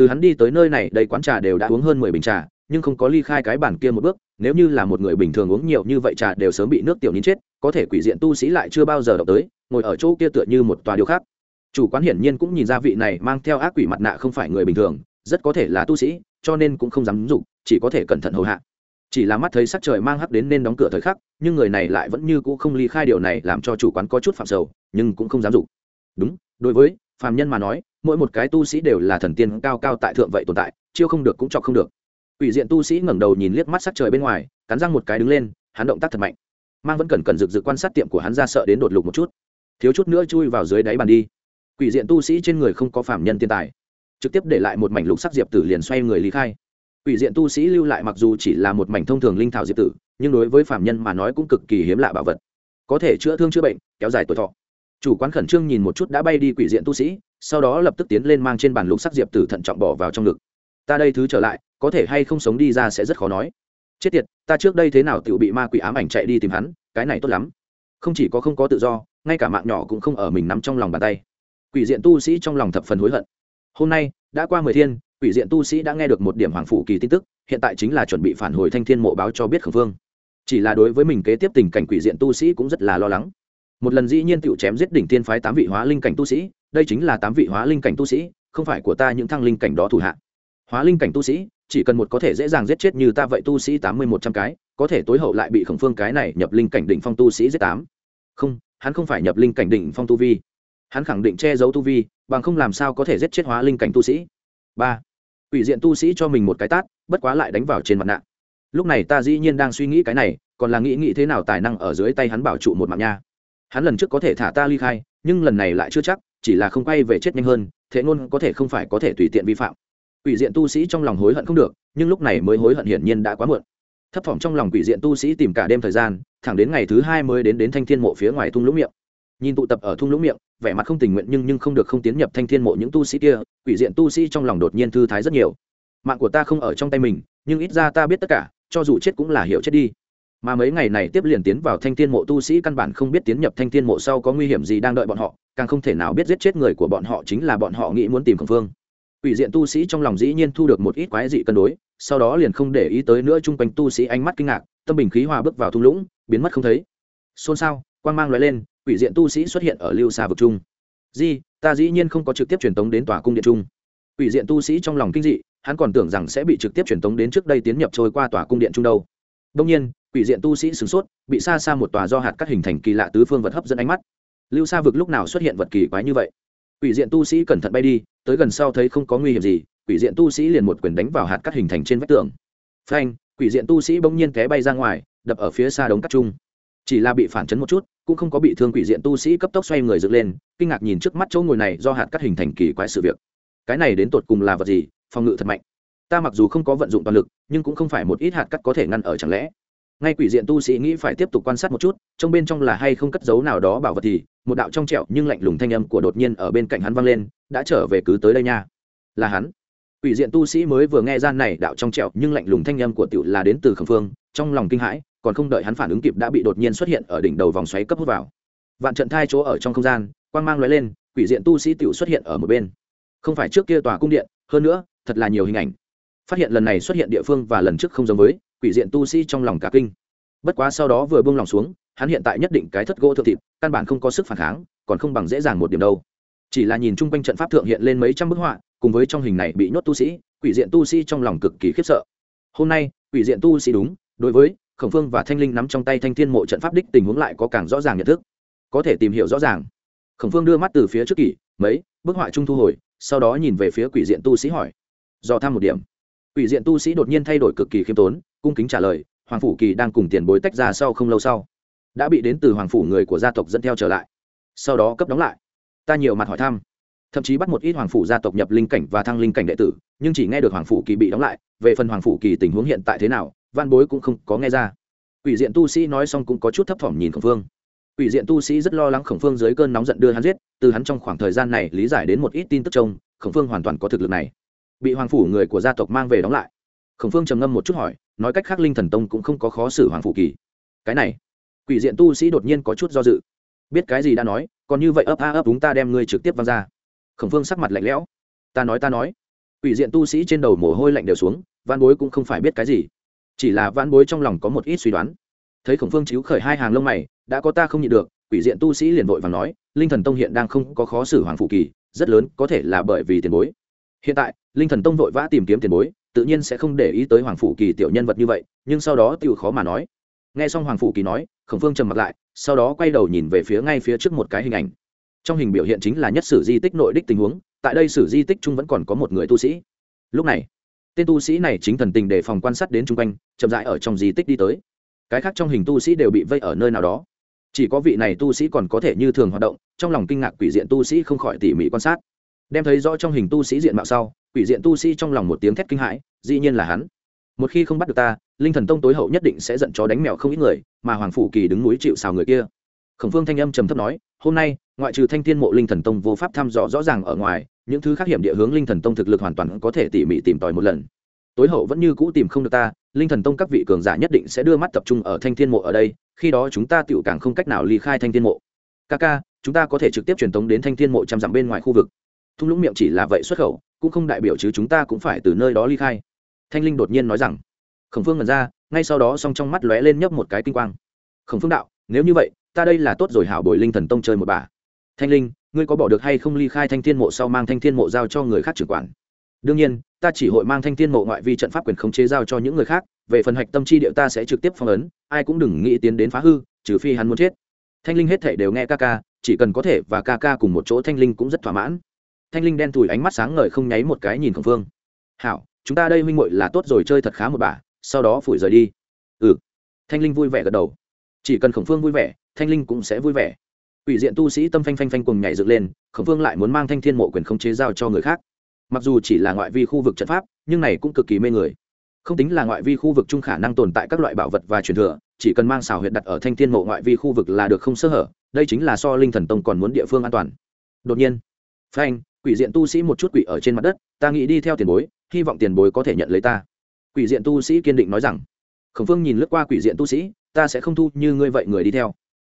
từ hắn đi tới nơi này đầy quán trà đều đã uống hơn mười bình trà, nhưng không có ly khai cái bản kia một bước. Nếu như là một người bình thường uống nhiều như vậy trà đều sớm bị nước tiểu nín chết, có thể quỷ diện tu sĩ lại chưa bao giờ đọc tới, ngồi ở chỗ kia tựa như một tòa điêu khác chủ quán hiển nhiên cũng nhìn ra vị này mang theo ác quỷ mặt nạ không phải người bình thường, rất có thể là tu sĩ, cho nên cũng không dám dục chỉ có thể cẩn thận hầu hạ. Chỉ là mắt thấy sắc trời mang hắc đến nên đóng cửa thời khắc, nhưng người này lại vẫn như cũ không ly khai điều này, làm cho chủ quán có chút phạm sầu, nhưng cũng không dám dục đúng, đối với phàm nhân mà nói mỗi một cái tu sĩ đều là thần tiên cao cao tại thượng vậy tồn tại, chiêu không được cũng chọc không được. Ủy diện tu sĩ ngẩng đầu nhìn liếc mắt sắc trời bên ngoài, cắn răng một cái đứng lên, hắn động tác thật mạnh. Mang vẫn cần cần rực rực quan sát tiệm của hắn ra sợ đến đột lục một chút. Thiếu chút nữa chui vào dưới đáy bàn đi. Quỷ diện tu sĩ trên người không có phạm nhân tiên tài. Trực tiếp để lại một mảnh lục sắc diệp tử liền xoay người lý khai. Quỷ diện tu sĩ lưu lại mặc dù chỉ là một mảnh thông thường linh thảo diệp tử, nhưng đối với phạm nhân mà nói cũng cực kỳ hiếm lạ bảo vật. Có thể chữa thương chữa bệnh, kéo dài tuổi thọ. Chủ quán khẩn trương nhìn một chút đã bay đi quỷ diện tu sĩ sau đó lập tức tiến lên mang trên bàn lục sắc diệp tử thận trọng bỏ vào trong ngực. Ta đây thứ trở lại, có thể hay không sống đi ra sẽ rất khó nói. Chết tiệt, ta trước đây thế nào tự bị ma quỷ ám ảnh chạy đi tìm hắn, cái này tốt lắm. Không chỉ có không có tự do, ngay cả mạng nhỏ cũng không ở mình nắm trong lòng bàn tay. Quỷ diện tu sĩ trong lòng thập phần hối hận. Hôm nay, đã qua mười thiên, quỷ diện tu sĩ đã nghe được một điểm hoàng phủ kỳ tin tức, hiện tại chính là chuẩn bị phản hồi thanh thiên mộ báo cho biết khẩn phương chỉ là đối với mình kế tiếp tình cảnh quỷ diện tu sĩ cũng rất là lo lắng. Một lần dĩ nhiên tựu chém giết đỉnh tiên phái tám vị hóa linh cảnh tu sĩ đây chính là tám vị hóa linh cảnh tu sĩ, không phải của ta những thăng linh cảnh đó thủ hạ. Hóa linh cảnh tu sĩ, chỉ cần một có thể dễ dàng giết chết như ta vậy tu sĩ tám mươi một trăm cái, có thể tối hậu lại bị khổng phương cái này nhập linh cảnh đỉnh phong tu sĩ giết tám. Không, hắn không phải nhập linh cảnh đỉnh phong tu vi. Hắn khẳng định che giấu tu vi, bằng không làm sao có thể giết chết hóa linh cảnh tu sĩ. Ba ủy diện tu sĩ cho mình một cái tát, bất quá lại đánh vào trên mặt nạ. Lúc này ta dĩ nhiên đang suy nghĩ cái này, còn là nghĩ nghĩ thế nào tài năng ở dưới tay hắn bảo trụ một mạng nha. Hắn lần trước có thể thả ta ly khai, nhưng lần này lại chưa chắc chỉ là không quay về chết nhanh hơn thế ngôn có thể không phải có thể tùy tiện vi phạm. Quỷ diện tu sĩ trong lòng hối hận không được, nhưng lúc này mới hối hận hiển nhiên đã quá muộn. Thấp thỏm trong lòng quỷ diện tu sĩ tìm cả đêm thời gian, thẳng đến ngày thứ hai mới đến đến thanh thiên mộ phía ngoài thung lũng miệng. Nhìn tụ tập ở thung lũng miệng, vẻ mặt không tình nguyện nhưng nhưng không được không tiến nhập thanh thiên mộ những tu sĩ kia, quỷ diện tu sĩ trong lòng đột nhiên thư thái rất nhiều. Mạng của ta không ở trong tay mình, nhưng ít ra ta biết tất cả, cho dù chết cũng là hiểu chết đi mà mấy ngày này tiếp liền tiến vào thanh thiên mộ tu sĩ căn bản không biết tiến nhập thanh thiên mộ sau có nguy hiểm gì đang đợi bọn họ càng không thể nào biết giết chết người của bọn họ chính là bọn họ nghĩ muốn tìm khẩn phương ủy diện tu sĩ trong lòng dĩ nhiên thu được một ít quái dị cân đối, sau đó liền không để ý tới nữa chung quanh tu sĩ ánh mắt kinh ngạc, tâm bình khí hòa bước vào thung lũng, biến mất không thấy. Xôn xao, quang mang lóe lên, ủy diện tu sĩ xuất hiện ở lưu xa vực trung. Di, ta dĩ nhiên không có trực tiếp truyền tống đến tòa cung điện trung. ủy diện tu sĩ trong lòng kinh dị, hắn còn tưởng rằng sẽ bị trực tiếp truyền tống đến trước đây tiến nhập trôi qua tòa cung điện trung đâu đông nhiên, quỷ diện tu sĩ sửng sốt, bị xa xa một tòa do hạt cắt hình thành kỳ lạ tứ phương vật hấp dẫn ánh mắt. Lưu xa vực lúc nào xuất hiện vật kỳ quái như vậy? quỷ diện tu sĩ cẩn thận bay đi tới gần sau thấy không có nguy hiểm gì quỷ diện tu sĩ liền một quyền đánh vào hạt cắt hình thành trên vách tường. Phanh quỷ diện tu sĩ bỗng nhiên té bay ra ngoài đập ở phía xa đống cắt chung. Chỉ là bị phản chấn một chút cũng không có bị thương quỷ diện tu sĩ cấp tốc xoay người dựng lên kinh ngạc nhìn trước mắt chỗ ngồi này do hạt cắt hình thành kỳ quái sự việc. Cái này đến tột cùng là vật gì? Phòng ngự thật mạnh ta mặc dù không có vận dụng toàn lực, nhưng cũng không phải một ít hạt cắt có thể ngăn ở chẳng lẽ. Ngay quỷ diện tu sĩ nghĩ phải tiếp tục quan sát một chút, trong bên trong là hay không cất giấu nào đó bảo vật thì, một đạo trong trẹo nhưng lạnh lùng thanh âm của đột nhiên ở bên cạnh hắn vang lên, đã trở về cứ tới đây nha. Là hắn. Quỷ diện tu sĩ mới vừa nghe gian này đạo trong trẹo nhưng lạnh lùng thanh âm của tiểu là đến từ khẩn phương, trong lòng kinh hãi, còn không đợi hắn phản ứng kịp đã bị đột nhiên xuất hiện ở đỉnh đầu vòng xoáy cấp hút vào. Vạn trận thai chỗ ở trong không gian, quang mang lóe lên, quỷ diện tu sĩ tiểu xuất hiện ở một bên. Không phải trước kia tòa cung điện, hơn nữa, thật là nhiều hình ảnh phát hiện lần này xuất hiện địa phương và lần trước không giống với quỷ diện tu sĩ trong lòng cả kinh. Bất quá sau đó vừa buông lòng xuống, hắn hiện tại nhất định cái thất gỗ thượng thịt, căn bản không có sức phản kháng, còn không bằng dễ dàng một điểm đâu. Chỉ là nhìn chung quanh trận pháp thượng hiện lên mấy trăm bức họa, cùng với trong hình này bị nhốt tu sĩ, quỷ diện tu sĩ trong lòng cực kỳ khiếp sợ. Hôm nay, quỷ diện tu sĩ đúng, đối với khổng phương và thanh linh nắm trong tay thanh thiên mộ trận pháp đích tình huống lại có càng rõ ràng nhận thức. Có thể tìm hiểu rõ ràng. Khổng phương đưa mắt từ phía trước kỷ, mấy, bức họa trung thu hồi, sau đó nhìn về phía quỷ diện tu sĩ hỏi. Do thăm một điểm quỷ diện tu sĩ đột nhiên thay đổi cực kỳ khiêm tốn, cung kính trả lời, hoàng phủ kỳ đang cùng tiền bối tách ra sau không lâu sau, đã bị đến từ hoàng phủ người của gia tộc dẫn theo trở lại. Sau đó cấp đóng lại. Ta nhiều mặt hỏi thăm. Thậm chí bắt một ít hoàng phủ gia tộc nhập linh cảnh và thăng linh cảnh đệ tử, nhưng chỉ nghe được hoàng phủ kỳ bị đóng lại, về phần hoàng phủ kỳ tình huống hiện tại thế nào, văn bối cũng không có nghe ra. Quỷ diện tu sĩ nói xong cũng có chút thấp thỏm nhìn khổng phương. Quỷ diện tu sĩ rất lo lắng khổng phương dưới cơn nóng giận đưa hắn giết, từ hắn trong khoảng thời gian này lý giải đến một ít tin tức trông, khổng phương hoàn toàn có thực lực này bị hoàng phủ người của gia tộc mang về đóng lại. Khổng phương trầm ngâm một chút hỏi, nói cách khác linh thần tông cũng không có khó xử hoàng phủ kỳ. Cái này, quỷ diện tu sĩ đột nhiên có chút do dự. Biết cái gì đã nói, còn như vậy ấp a ấp chúng ta đem ngươi trực tiếp văng ra. Khổng phương sắc mặt lạnh lẽo. Ta nói ta nói. Quỷ diện tu sĩ trên đầu mồ hôi lạnh đều xuống văn bối cũng không phải biết cái gì. Chỉ là văn bối trong lòng có một ít suy đoán. Thấy khổng phương chiếu khởi hai hàng lông mày, đã có ta không nhịn được, quỷ diện tu sĩ liền vội và nói, linh thần tông hiện đang không có khó xử hoàng phụ kỳ, rất lớn, có thể là bởi vì tiền bối hiện tại, linh thần tông vội vã tìm kiếm tiền bối, tự nhiên sẽ không để ý tới hoàng phủ kỳ tiểu nhân vật như vậy, nhưng sau đó tựu khó mà nói. Nghe xong hoàng phủ kỳ nói, khổng phương trầm mặt lại, sau đó quay đầu nhìn về phía ngay phía trước một cái hình ảnh. Trong hình biểu hiện chính là nhất sử di tích nội đích tình huống, tại đây sử di tích chung vẫn còn có một người tu sĩ. Lúc này, tên tu sĩ này chính thần tình để phòng quan sát đến chung quanh, chậm dại ở trong di tích đi tới. Cái khác trong hình tu sĩ đều bị vây ở nơi nào đó. Chỉ có vị này tu sĩ còn có thể như thường hoạt động, trong lòng kinh ngạc quỷ diện tu sĩ không khỏi tỉ mỉ quan sát đem thấy rõ trong hình tu sĩ diện mạo sau, quỷ diện tu sĩ trong lòng một tiếng thét kinh hãi, dĩ nhiên là hắn. Một khi không bắt được ta, linh thần tông tối hậu nhất định sẽ giận chó đánh mèo không ít người, mà hoàng phủ kỳ đứng núi chịu xào người kia. Khổng phương thanh âm trầm thấp nói, hôm nay, ngoại trừ thanh thiên mộ linh thần tông vô pháp thăm dò rõ ràng ở ngoài, những thứ khác hiểm địa hướng linh thần tông thực lực hoàn toàn có thể tỉ mỉ tìm tòi một lần. Tối hậu vẫn như cũ tìm không được ta, linh thần tông các vị cường giả nhất định sẽ đưa mắt tập trung ở thanh thiên mộ ở đây, khi đó chúng ta tựu càng không cách nào ly khai thanh thiên mộ. Ca ca, chúng ta có thể trực tiếp truyền tống đến thanh thiên mộ trăm dặm bên ngoài khu vực thung lũng miệng chỉ là vậy xuất khẩu, cũng không đại biểu chứ chúng ta cũng phải từ nơi đó ly khai. Thanh linh đột nhiên nói rằng, khổng phương ngẩn ra, ngay sau đó song trong mắt lóe lên nhấp một cái kinh quang. Khổng phương đạo, nếu như vậy, ta đây là tốt rồi hảo bồi linh thần tông chơi một bà. Thanh linh, ngươi có bỏ được hay không ly khai thanh thiên mộ sau mang thanh thiên mộ giao cho người khác trưởng quản? Đương nhiên, ta chỉ hội mang thanh thiên mộ ngoại vi trận pháp quyền khống chế giao cho những người khác, về phần hạch tâm chi điệu ta sẽ trực tiếp phong ấn, ai cũng đừng nghĩ tiến đến phá hư, trừ phi hắn muốn chết. Thanh linh hết thể đều nghe ca ca, chỉ cần có thể và ca ca cùng một chỗ thanh linh cũng rất thỏa mãn thanh linh đen thùi ánh mắt sáng ngời không nháy một cái nhìn khổng phương. Hảo, chúng ta đây huynh muội là tốt rồi, chơi thật khá một bà, sau đó phủi rời đi. Ừ. Thanh linh vui vẻ gật đầu. Chỉ cần khổng phương vui vẻ, thanh linh cũng sẽ vui vẻ. Ủy diện tu sĩ tâm phanh phanh phanh cùng nhảy dựng lên, khổng phương lại muốn mang thanh thiên mộ quyền không chế giao cho người khác. Mặc dù chỉ là ngoại vi khu vực trận pháp, nhưng này cũng cực kỳ mê người. Không tính là ngoại vi khu vực chung khả năng tồn tại các loại bảo vật và truyền thừa, chỉ cần mang xào huyệt đặt ở thanh thiên mộ ngoại vi khu vực là được không sơ hở, đây chính là so linh thần tông còn muốn địa phương an toàn. Đột nhiên, phanh quỷ diện tu sĩ một chút quỷ ở trên mặt đất, ta nghĩ đi theo tiền bối, hy vọng tiền bối có thể nhận lấy ta. Quỷ diện tu sĩ kiên định nói rằng. Khổng phương nhìn lướt qua quỷ diện tu sĩ, ta sẽ không thu như ngươi vậy người đi theo.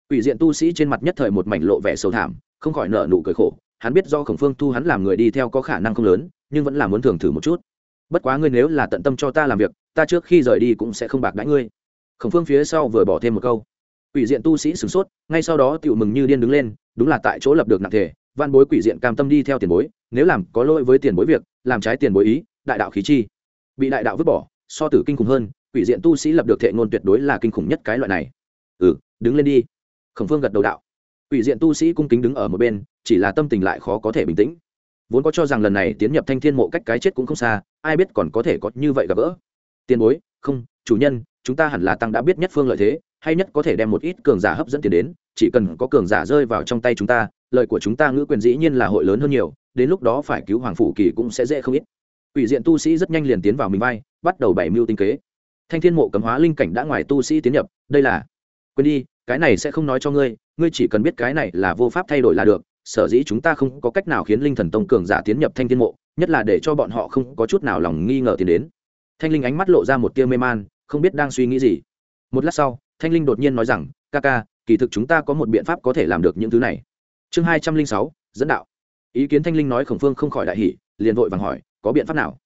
Quỷ diện tu sĩ trên mặt nhất thời một mảnh lộ vẻ sầu thảm, không khỏi nợ nụ cười khổ. Hắn biết do khổng phương thu hắn làm người đi theo có khả năng không lớn, nhưng vẫn là muốn thường thử một chút. Bất quá ngươi nếu là tận tâm cho ta làm việc, ta trước khi rời đi cũng sẽ không bạc đãi ngươi. Khổng phương phía sau vừa bỏ thêm một câu. Quỷ diện tu sĩ sửng sốt, ngay sau đó tựu mừng như điên đứng lên, đúng là tại chỗ lập được nặng thể văn bối quỷ diện cam tâm đi theo tiền bối, nếu làm có lỗi với tiền bối việc, làm trái tiền bối ý, đại đạo khí chi. Bị đại đạo vứt bỏ, so tử kinh khủng hơn, quỷ diện tu sĩ lập được thệ ngôn tuyệt đối là kinh khủng nhất cái loại này. Ừ đứng lên đi. Khổng phương gật đầu đạo. Quỷ diện tu sĩ cung kính đứng ở một bên, chỉ là tâm tình lại khó có thể bình tĩnh. Vốn có cho rằng lần này tiến nhập thanh thiên mộ cách cái chết cũng không xa, ai biết còn có thể có như vậy gặp gỡ. Tiền bối, không, chủ nhân, chúng ta hẳn là tăng đã biết nhất phương lợi thế, hay nhất có thể đem một ít cường giả hấp dẫn tiền đến, chỉ cần có cường giả rơi vào trong tay chúng ta lợi của chúng ta ngữ quyền dĩ nhiên là hội lớn hơn nhiều, đến lúc đó phải cứu hoàng phủ kỳ cũng sẽ dễ không ít. Ủy diện tu sĩ rất nhanh liền tiến vào mình vai, bắt đầu bảy mưu tinh kế. Thanh thiên mộ cấm hóa linh cảnh đã ngoài tu sĩ tiến nhập, đây là, quên đi, cái này sẽ không nói cho ngươi ngươi chỉ cần biết cái này là vô pháp thay đổi là được, sở dĩ chúng ta không có cách nào khiến linh thần tông cường giả tiến nhập thanh thiên mộ, nhất là để cho bọn họ không có chút nào lòng nghi ngờ tiến đến. Thanh linh ánh mắt lộ ra một tia mê man, không biết đang suy nghĩ gì. Một lát sau, thanh linh đột nhiên nói rằng, ca ca, kỳ thực chúng ta có một biện pháp có thể làm được những thứ này chương hai trăm linh sáu, dẫn đạo. Ý kiến thanh linh nói khổng phương không khỏi đại hỷ liền vội vàng hỏi, có biện pháp nào?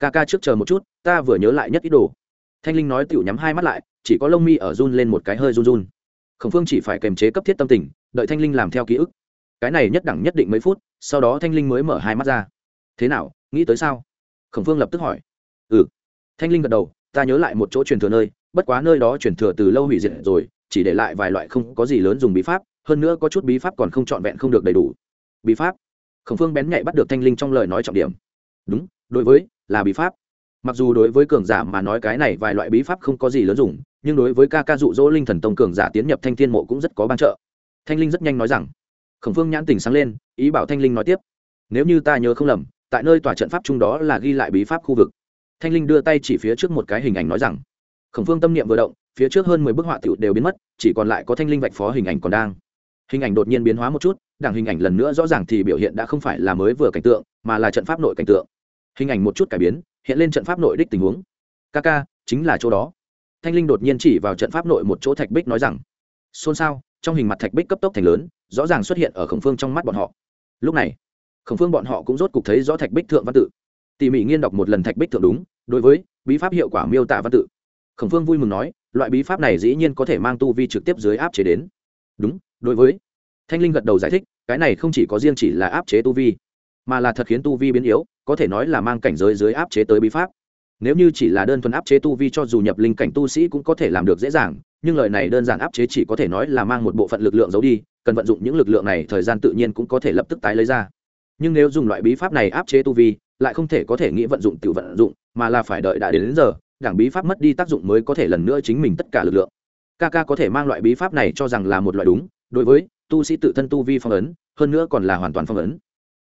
Ca ca trước chờ một chút, ta vừa nhớ lại nhất ít đồ. Thanh linh nói tựu nhắm hai mắt lại, chỉ có lông mi ở run lên một cái hơi run run. Khổng phương chỉ phải kềm chế cấp thiết tâm tình, đợi thanh linh làm theo ký ức. Cái này nhất đẳng nhất định mấy phút, sau đó thanh linh mới mở hai mắt ra. Thế nào, nghĩ tới sao? Khổng phương lập tức hỏi. Ừ. Thanh linh gật đầu, ta nhớ lại một chỗ truyền thừa nơi, bất quá nơi đó truyền thừa từ lâu hủy diệt rồi, chỉ để lại vài loại không có gì lớn dùng bí pháp hơn nữa có chút bí pháp còn không trọn vẹn không được đầy đủ. Bí pháp? Khổng phương bén nhạy bắt được thanh linh trong lời nói trọng điểm. Đúng, đối với, là bí pháp. Mặc dù đối với cường giả mà nói cái này vài loại bí pháp không có gì lớn dùng, nhưng đối với ca ca dụ dỗ linh thần tông cường giả tiến nhập thanh thiên mộ cũng rất có ban trợ. Thanh linh rất nhanh nói rằng, khổng phương nhãn tình sáng lên, ý bảo thanh linh nói tiếp, nếu như ta nhớ không lầm, tại nơi tòa trận pháp chung đó là ghi lại bí pháp khu vực. Thanh linh đưa tay chỉ phía trước một cái hình ảnh nói rằng, khổng phương tâm niệm vừa động, phía trước hơn mười bức họa t đều biến mất, chỉ còn lại có thanh linh vạch phó hình ảnh còn đang hình ảnh đột nhiên biến hóa một chút, đảng hình ảnh lần nữa rõ ràng thì biểu hiện đã không phải là mới vừa cảnh tượng, mà là trận pháp nội cảnh tượng. Hình ảnh một chút cải biến, hiện lên trận pháp nội đích tình huống. Ca ca, chính là chỗ đó. Thanh linh đột nhiên chỉ vào trận pháp nội một chỗ thạch bích nói rằng, xôn xao, trong hình mặt thạch bích cấp tốc thành lớn, rõ ràng xuất hiện ở khổng phương trong mắt bọn họ. Lúc này, khổng phương bọn họ cũng rốt cục thấy rõ thạch bích thượng văn tự. Tỉ mỉ nghiên đọc một lần thạch bích thượng đúng, đối với bí pháp hiệu quả miêu tả văn tự. Khổng phương vui mừng nói, loại bí pháp này dĩ nhiên có thể mang tu vi trực tiếp dưới áp chế đến. Đúng đối với thanh linh gật đầu giải thích cái này không chỉ có riêng chỉ là áp chế tu vi mà là thật khiến tu vi biến yếu có thể nói là mang cảnh giới dưới áp chế tới bí pháp. Nếu như chỉ là đơn thuần áp chế tu vi cho dù nhập linh cảnh tu sĩ cũng có thể làm được dễ dàng nhưng lời này đơn giản áp chế chỉ có thể nói là mang một bộ phận lực lượng giấu đi cần vận dụng những lực lượng này thời gian tự nhiên cũng có thể lập tức tái lấy ra. Nhưng nếu dùng loại bí pháp này áp chế tu vi lại không thể có thể nghĩ vận dụng tự vận dụng mà là phải đợi đã đến, đến giờ đảng bí pháp mất đi tác dụng mới có thể lần nữa chính mình tất cả lực lượng. Ca ca có thể mang loại bí pháp này cho rằng là một loại đúng đối với, tu sĩ tự thân tu vi phong ấn, hơn nữa còn là hoàn toàn phong ấn.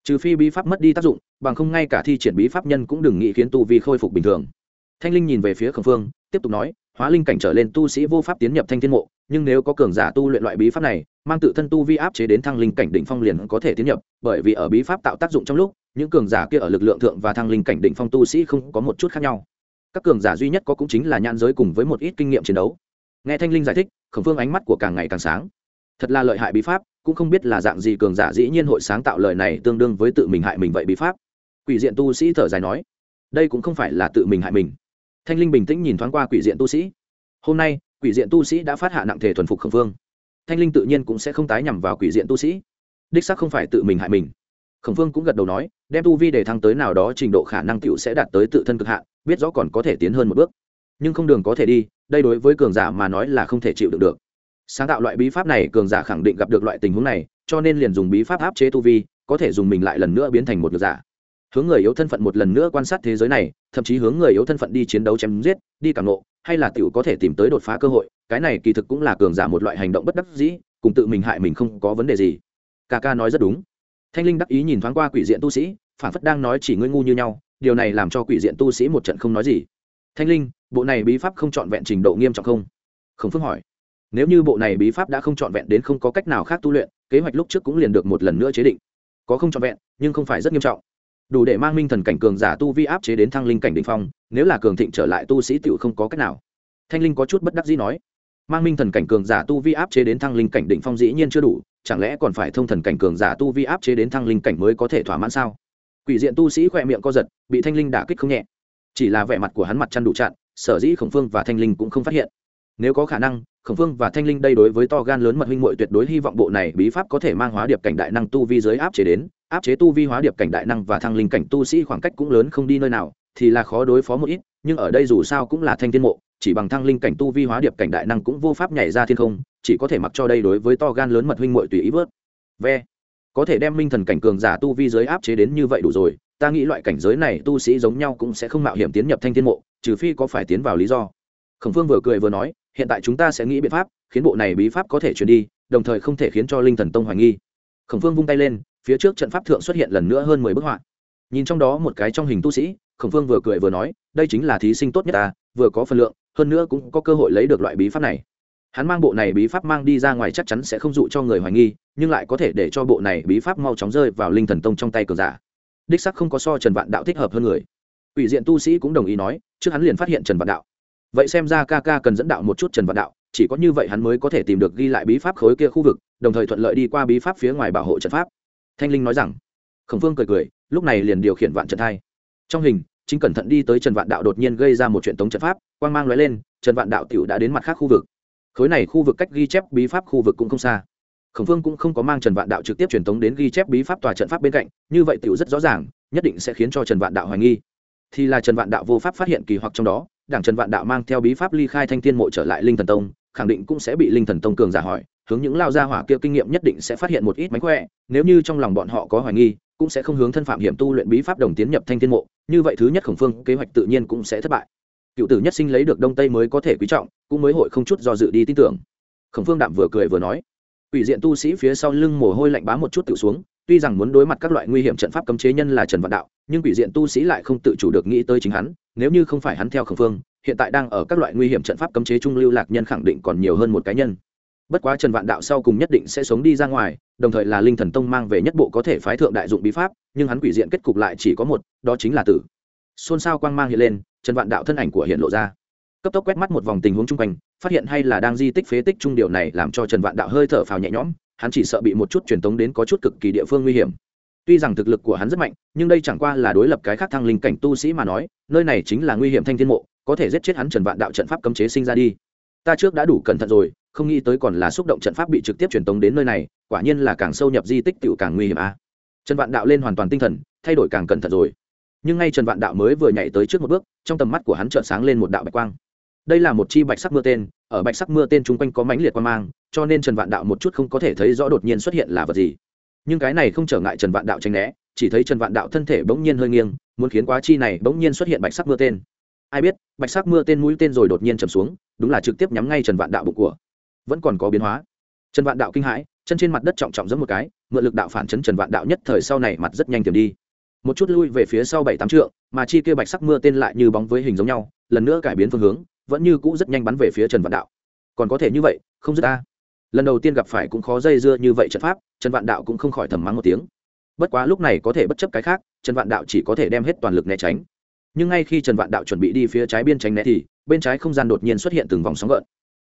Trừ phi bí pháp mất đi tác dụng, bằng không ngay cả thi triển bí pháp nhân cũng đừng nghĩ khiến tu vi khôi phục bình thường. Thanh linh nhìn về phía khẩn phương, tiếp tục nói, hóa linh cảnh trở lên tu sĩ vô pháp tiến nhập thanh thiên mộ, nhưng nếu có cường giả tu luyện loại bí pháp này, mang tự thân tu vi áp chế đến thăng linh cảnh đỉnh phong liền có thể tiến nhập, bởi vì ở bí pháp tạo tác dụng trong lúc, những cường giả kia ở lực lượng thượng và thăng linh cảnh đỉnh phong tu sĩ không có một chút khác nhau. Các cường giả duy nhất có cũng chính là nhãn giới cùng với một ít kinh nghiệm chiến đấu. Nghe thanh linh giải thích khẩn phương ánh mắt của càng ngày càng sáng thật là lợi hại bí pháp, cũng không biết là dạng gì cường giả dĩ nhiên hội sáng tạo lời này tương đương với tự mình hại mình vậy bí pháp. Quỷ diện tu sĩ thở dài nói, đây cũng không phải là tự mình hại mình. Thanh linh bình tĩnh nhìn thoáng qua quỷ diện tu sĩ. Hôm nay, quỷ diện tu sĩ đã phát hạ nặng thể thuần phục khẩn phương thanh linh tự nhiên cũng sẽ không tái nhằm vào quỷ diện tu sĩ. Đích sắc không phải tự mình hại mình. Khẩn phương cũng gật đầu nói, đem tu vi để thăng tới nào đó trình độ khả năng tựu sẽ đạt tới tự thân cực hạn, biết rõ còn có thể tiến hơn một bước. Nhưng không đường có thể đi, đây đối với cường giả mà nói là không thể chịu được được sáng tạo loại bí pháp này, cường giả khẳng định gặp được loại tình huống này, cho nên liền dùng bí pháp áp chế tu vi, có thể dùng mình lại lần nữa biến thành một ngược giả. Hướng người yếu thân phận một lần nữa quan sát thế giới này, thậm chí hướng người yếu thân phận đi chiến đấu chém giết, đi càng ngộ, hay là tiểu có thể tìm tới đột phá cơ hội, cái này kỳ thực cũng là cường giả một loại hành động bất đắc dĩ, cùng tự mình hại mình không có vấn đề gì. Ca ca nói rất đúng. Thanh linh đắc ý nhìn thoáng qua quỷ diện tu sĩ, phản phất đang nói chỉ ngươi ngu như nhau, điều này làm cho quỷ diện tu sĩ một trận không nói gì. Thanh linh, bộ này bí pháp không trọn vẹn trình độ nghiêm trọng không? Không phước hỏi nếu như bộ này bí pháp đã không trọn vẹn đến không có cách nào khác tu luyện, kế hoạch lúc trước cũng liền được một lần nữa chế định. Có không trọn vẹn, nhưng không phải rất nghiêm trọng. Đủ để mang minh thần cảnh cường giả tu vi áp chế đến thăng linh cảnh đ ỉ n h phong, nếu là cường thịnh trở lại tu sĩ t i ể u không có cách nào. Thanh linh có chút bất đắc dĩ nói, mang minh thần cảnh cường giả tu vi áp chế đến thăng linh cảnh đỉnh phong dĩ nhiên chưa đủ, chẳng lẽ còn phải thông thần cảnh cường giả tu vi áp chế đến thăng linh cảnh mới có thể thỏa mãn sao? Quỷ diện tu sĩ khỏe miệng co giật, bị thanh linh đả kích không nhẹ. Chỉ là vẻ mặt của hắn mặt chăn đủ chặn, sở dĩ khổng phương và thanh linh cũng không phát hiện. Nếu có khả năng khổng phương và thanh linh đây đối với to gan lớn mật huynh muội tuyệt đối hy vọng bộ này bí pháp có thể mang hóa điệp cảnh đại năng tu vi giới áp chế đến, áp chế tu vi hóa điệp cảnh đại năng và thăng linh cảnh tu sĩ khoảng cách cũng lớn không đi nơi nào, thì là khó đối phó một ít, nhưng ở đây dù sao cũng là thanh thiên mộ, chỉ bằng thăng linh cảnh tu vi hóa điệp cảnh đại năng cũng vô pháp nhảy ra thiên không, chỉ có thể mặc cho đây đối với to gan lớn mật huynh muội tùy ý vớt. V có thể đem minh thần cảnh cường giả tu vi giới áp chế đến như vậy đủ rồi, ta nghĩ loại cảnh giới này tu sĩ giống nhau cũng sẽ không mạo hiểm tiến nhập thanh thiên mộ, trừ phi có phải tiến vào lý do. Khổng phương vừa cười vừa nói hiện tại chúng ta sẽ nghĩ biện pháp, khiến bộ này bí pháp có thể truyền đi, đồng thời không thể khiến cho linh thần tông hoài nghi. Khổng phương vung tay lên, phía trước trận pháp thượng xuất hiện lần nữa hơn mười bức họa. Nhìn trong đó một cái trong hình tu sĩ, khổng phương vừa cười vừa nói, đây chính là thí sinh tốt nhất ta, vừa có phần lượng, hơn nữa cũng có cơ hội lấy được loại bí pháp này. Hắn mang bộ này bí pháp mang đi ra ngoài chắc chắn sẽ không dụ cho người hoài nghi, nhưng lại có thể để cho bộ này bí pháp mau chóng rơi vào linh thần tông trong tay cường giả. Đích sắc không có so trần vạn đạo thích hợp hơn người. Ủy diện tu sĩ cũng đồng ý nói, trước hắn liền phát hiện trần vạn đạo vậy xem ra ca ca cần dẫn đạo một chút trần vạn đạo, chỉ có như vậy hắn mới có thể tìm được ghi lại bí pháp khối kia khu vực, đồng thời thuận lợi đi qua bí pháp phía ngoài bảo hộ trận pháp. Thanh linh nói rằng, khổng phương cười cười, lúc này liền điều khiển vạn trận thai trong hình, chính cẩn thận đi tới trần vạn đạo đột nhiên gây ra một chuyện tống trận pháp, quang mang lóe lên, trần vạn đạo t đã đến mặt khác khu vực. Khối này khu vực cách ghi chép bí pháp khu vực cũng không xa. Khổng phương cũng không có mang trần vạn đạo trực tiếp truyền tống đến ghi chép bí pháp tòa trận pháp bên cạnh, như vậy t rất rõ ràng, nhất định sẽ khiến cho trần vạn đạo hoài nghi. Thì là trần vạn đạo vô pháp phát hiện kỳ hoặc trong đó đảng trần vạn đạo mang theo bí pháp ly khai thanh thiên mộ trở lại linh thần tông, khẳng định cũng sẽ bị linh thần tông cường giả hỏi, hướng những lao gia hỏa kia kinh nghiệm nhất định sẽ phát hiện một ít mánh khỏe, nếu như trong lòng bọn họ có hoài nghi, cũng sẽ không hướng thân phạm hiểm tu luyện bí pháp đồng tiến nhập thanh thiên mộ, như vậy thứ nhất khổng phương kế hoạch tự nhiên cũng sẽ thất bại. Cựu tử nhất sinh lấy được đông tây mới có thể quý trọng, cũng mới hội không chút do dự đi tin tưởng. Khổng phương đạm vừa cười vừa nói, ủy diện tu sĩ phía sau lưng mồ hôi lạnh bá một chút tự xuống, tuy rằng muốn đối mặt các loại nguy hiểm trận pháp cấm chế nhân là trần vạn đạo nhưng quỷ diện tu sĩ lại không tự chủ được nghĩ tới chính hắn, nếu như không phải hắn theo khẩn phương, hiện tại đang ở các loại nguy hiểm trận pháp cấm chế trung lưu lạc nhân khẳng định còn nhiều hơn một cá nhân. Bất quá trần vạn đạo sau cùng nhất định sẽ sống đi ra ngoài, đồng thời là linh thần tông mang về nhất bộ có thể phái thượng đại dụng bí pháp, nhưng hắn quỷ diện kết cục lại chỉ có một, đó chính là tử. Xôn xao quang mang hiện lên, trần vạn đạo thân ảnh của hiện lộ ra. Cấp tốc quét mắt một vòng tình huống chung quanh, phát hiện hay là đang di tích phế tích trung điều này làm cho trần vạn đạo hơi thở phào nhẹ nhõm, hắn chỉ sợ bị một chút truyền tống đến có chút cực kỳ địa phương nguy hiểm tuy rằng thực lực của hắn rất mạnh, nhưng đây chẳng qua là đối lập cái khác thăng linh cảnh tu sĩ mà nói, nơi này chính là nguy hiểm thanh thiên mộ, có thể giết chết hắn trần vạn đạo trận pháp cấm chế sinh ra đi. Ta trước đã đủ cẩn thận rồi, không nghĩ tới còn là xúc động trận pháp bị trực tiếp truyền tống đến nơi này, quả nhiên là càng sâu nhập di tích tựu càng nguy hiểm a. À. trần vạn đạo lên hoàn toàn tinh thần, thay đổi càng cẩn thận rồi. Nhưng ngay trần vạn đạo mới vừa nhảy tới trước một bước, trong tầm mắt của hắn trợn sáng lên một đạo bạch quang. Đây là một chi bạch sắc mưa tên, ở bạch sắc mưa tên chung quanh có mãnh liệt quang mang, cho nên trần vạn đạo một chút không có thể thấy rõ đột nhiên xuất hiện là vật gì nhưng cái này không trở ngại trần vạn đạo tranh né, chỉ thấy trần vạn đạo thân thể bỗng nhiên hơi nghiêng, muốn khiến quá chi này bỗng nhiên xuất hiện bạch sắc mưa tên. Ai biết, bạch sắc mưa tên mũi tên rồi đột nhiên chầm xuống, đúng là trực tiếp nhắm ngay trần vạn đạo bụng của. Vẫn còn có biến hóa. Trần vạn đạo kinh hãi, chân trên mặt đất trọng trọng giống một cái, mượn lực đạo phản chấn trần vạn đạo nhất thời sau này mặt rất nhanh tiềm đi. Một chút lui về phía sau bảy tám trượng, mà chi kia bạch sắc mưa tên lại như bóng với hình giống nhau, lần nữa cải biến phương hướng, vẫn như cũ rất nhanh bắn về phía trần vạn đạo. Còn có thể như vậy, không dứt ta lần đầu tiên gặp phải cũng khó dây dưa như vậy trận pháp, trần vạn đạo cũng không khỏi thầm mắng một tiếng. Bất quá lúc này có thể bất chấp cái khác, trần vạn đạo chỉ có thể đem hết toàn lực né tránh. Nhưng ngay khi trần vạn đạo chuẩn bị đi phía trái biên tránh né thì, bên trái không gian đột nhiên xuất hiện từng vòng sóng gợn.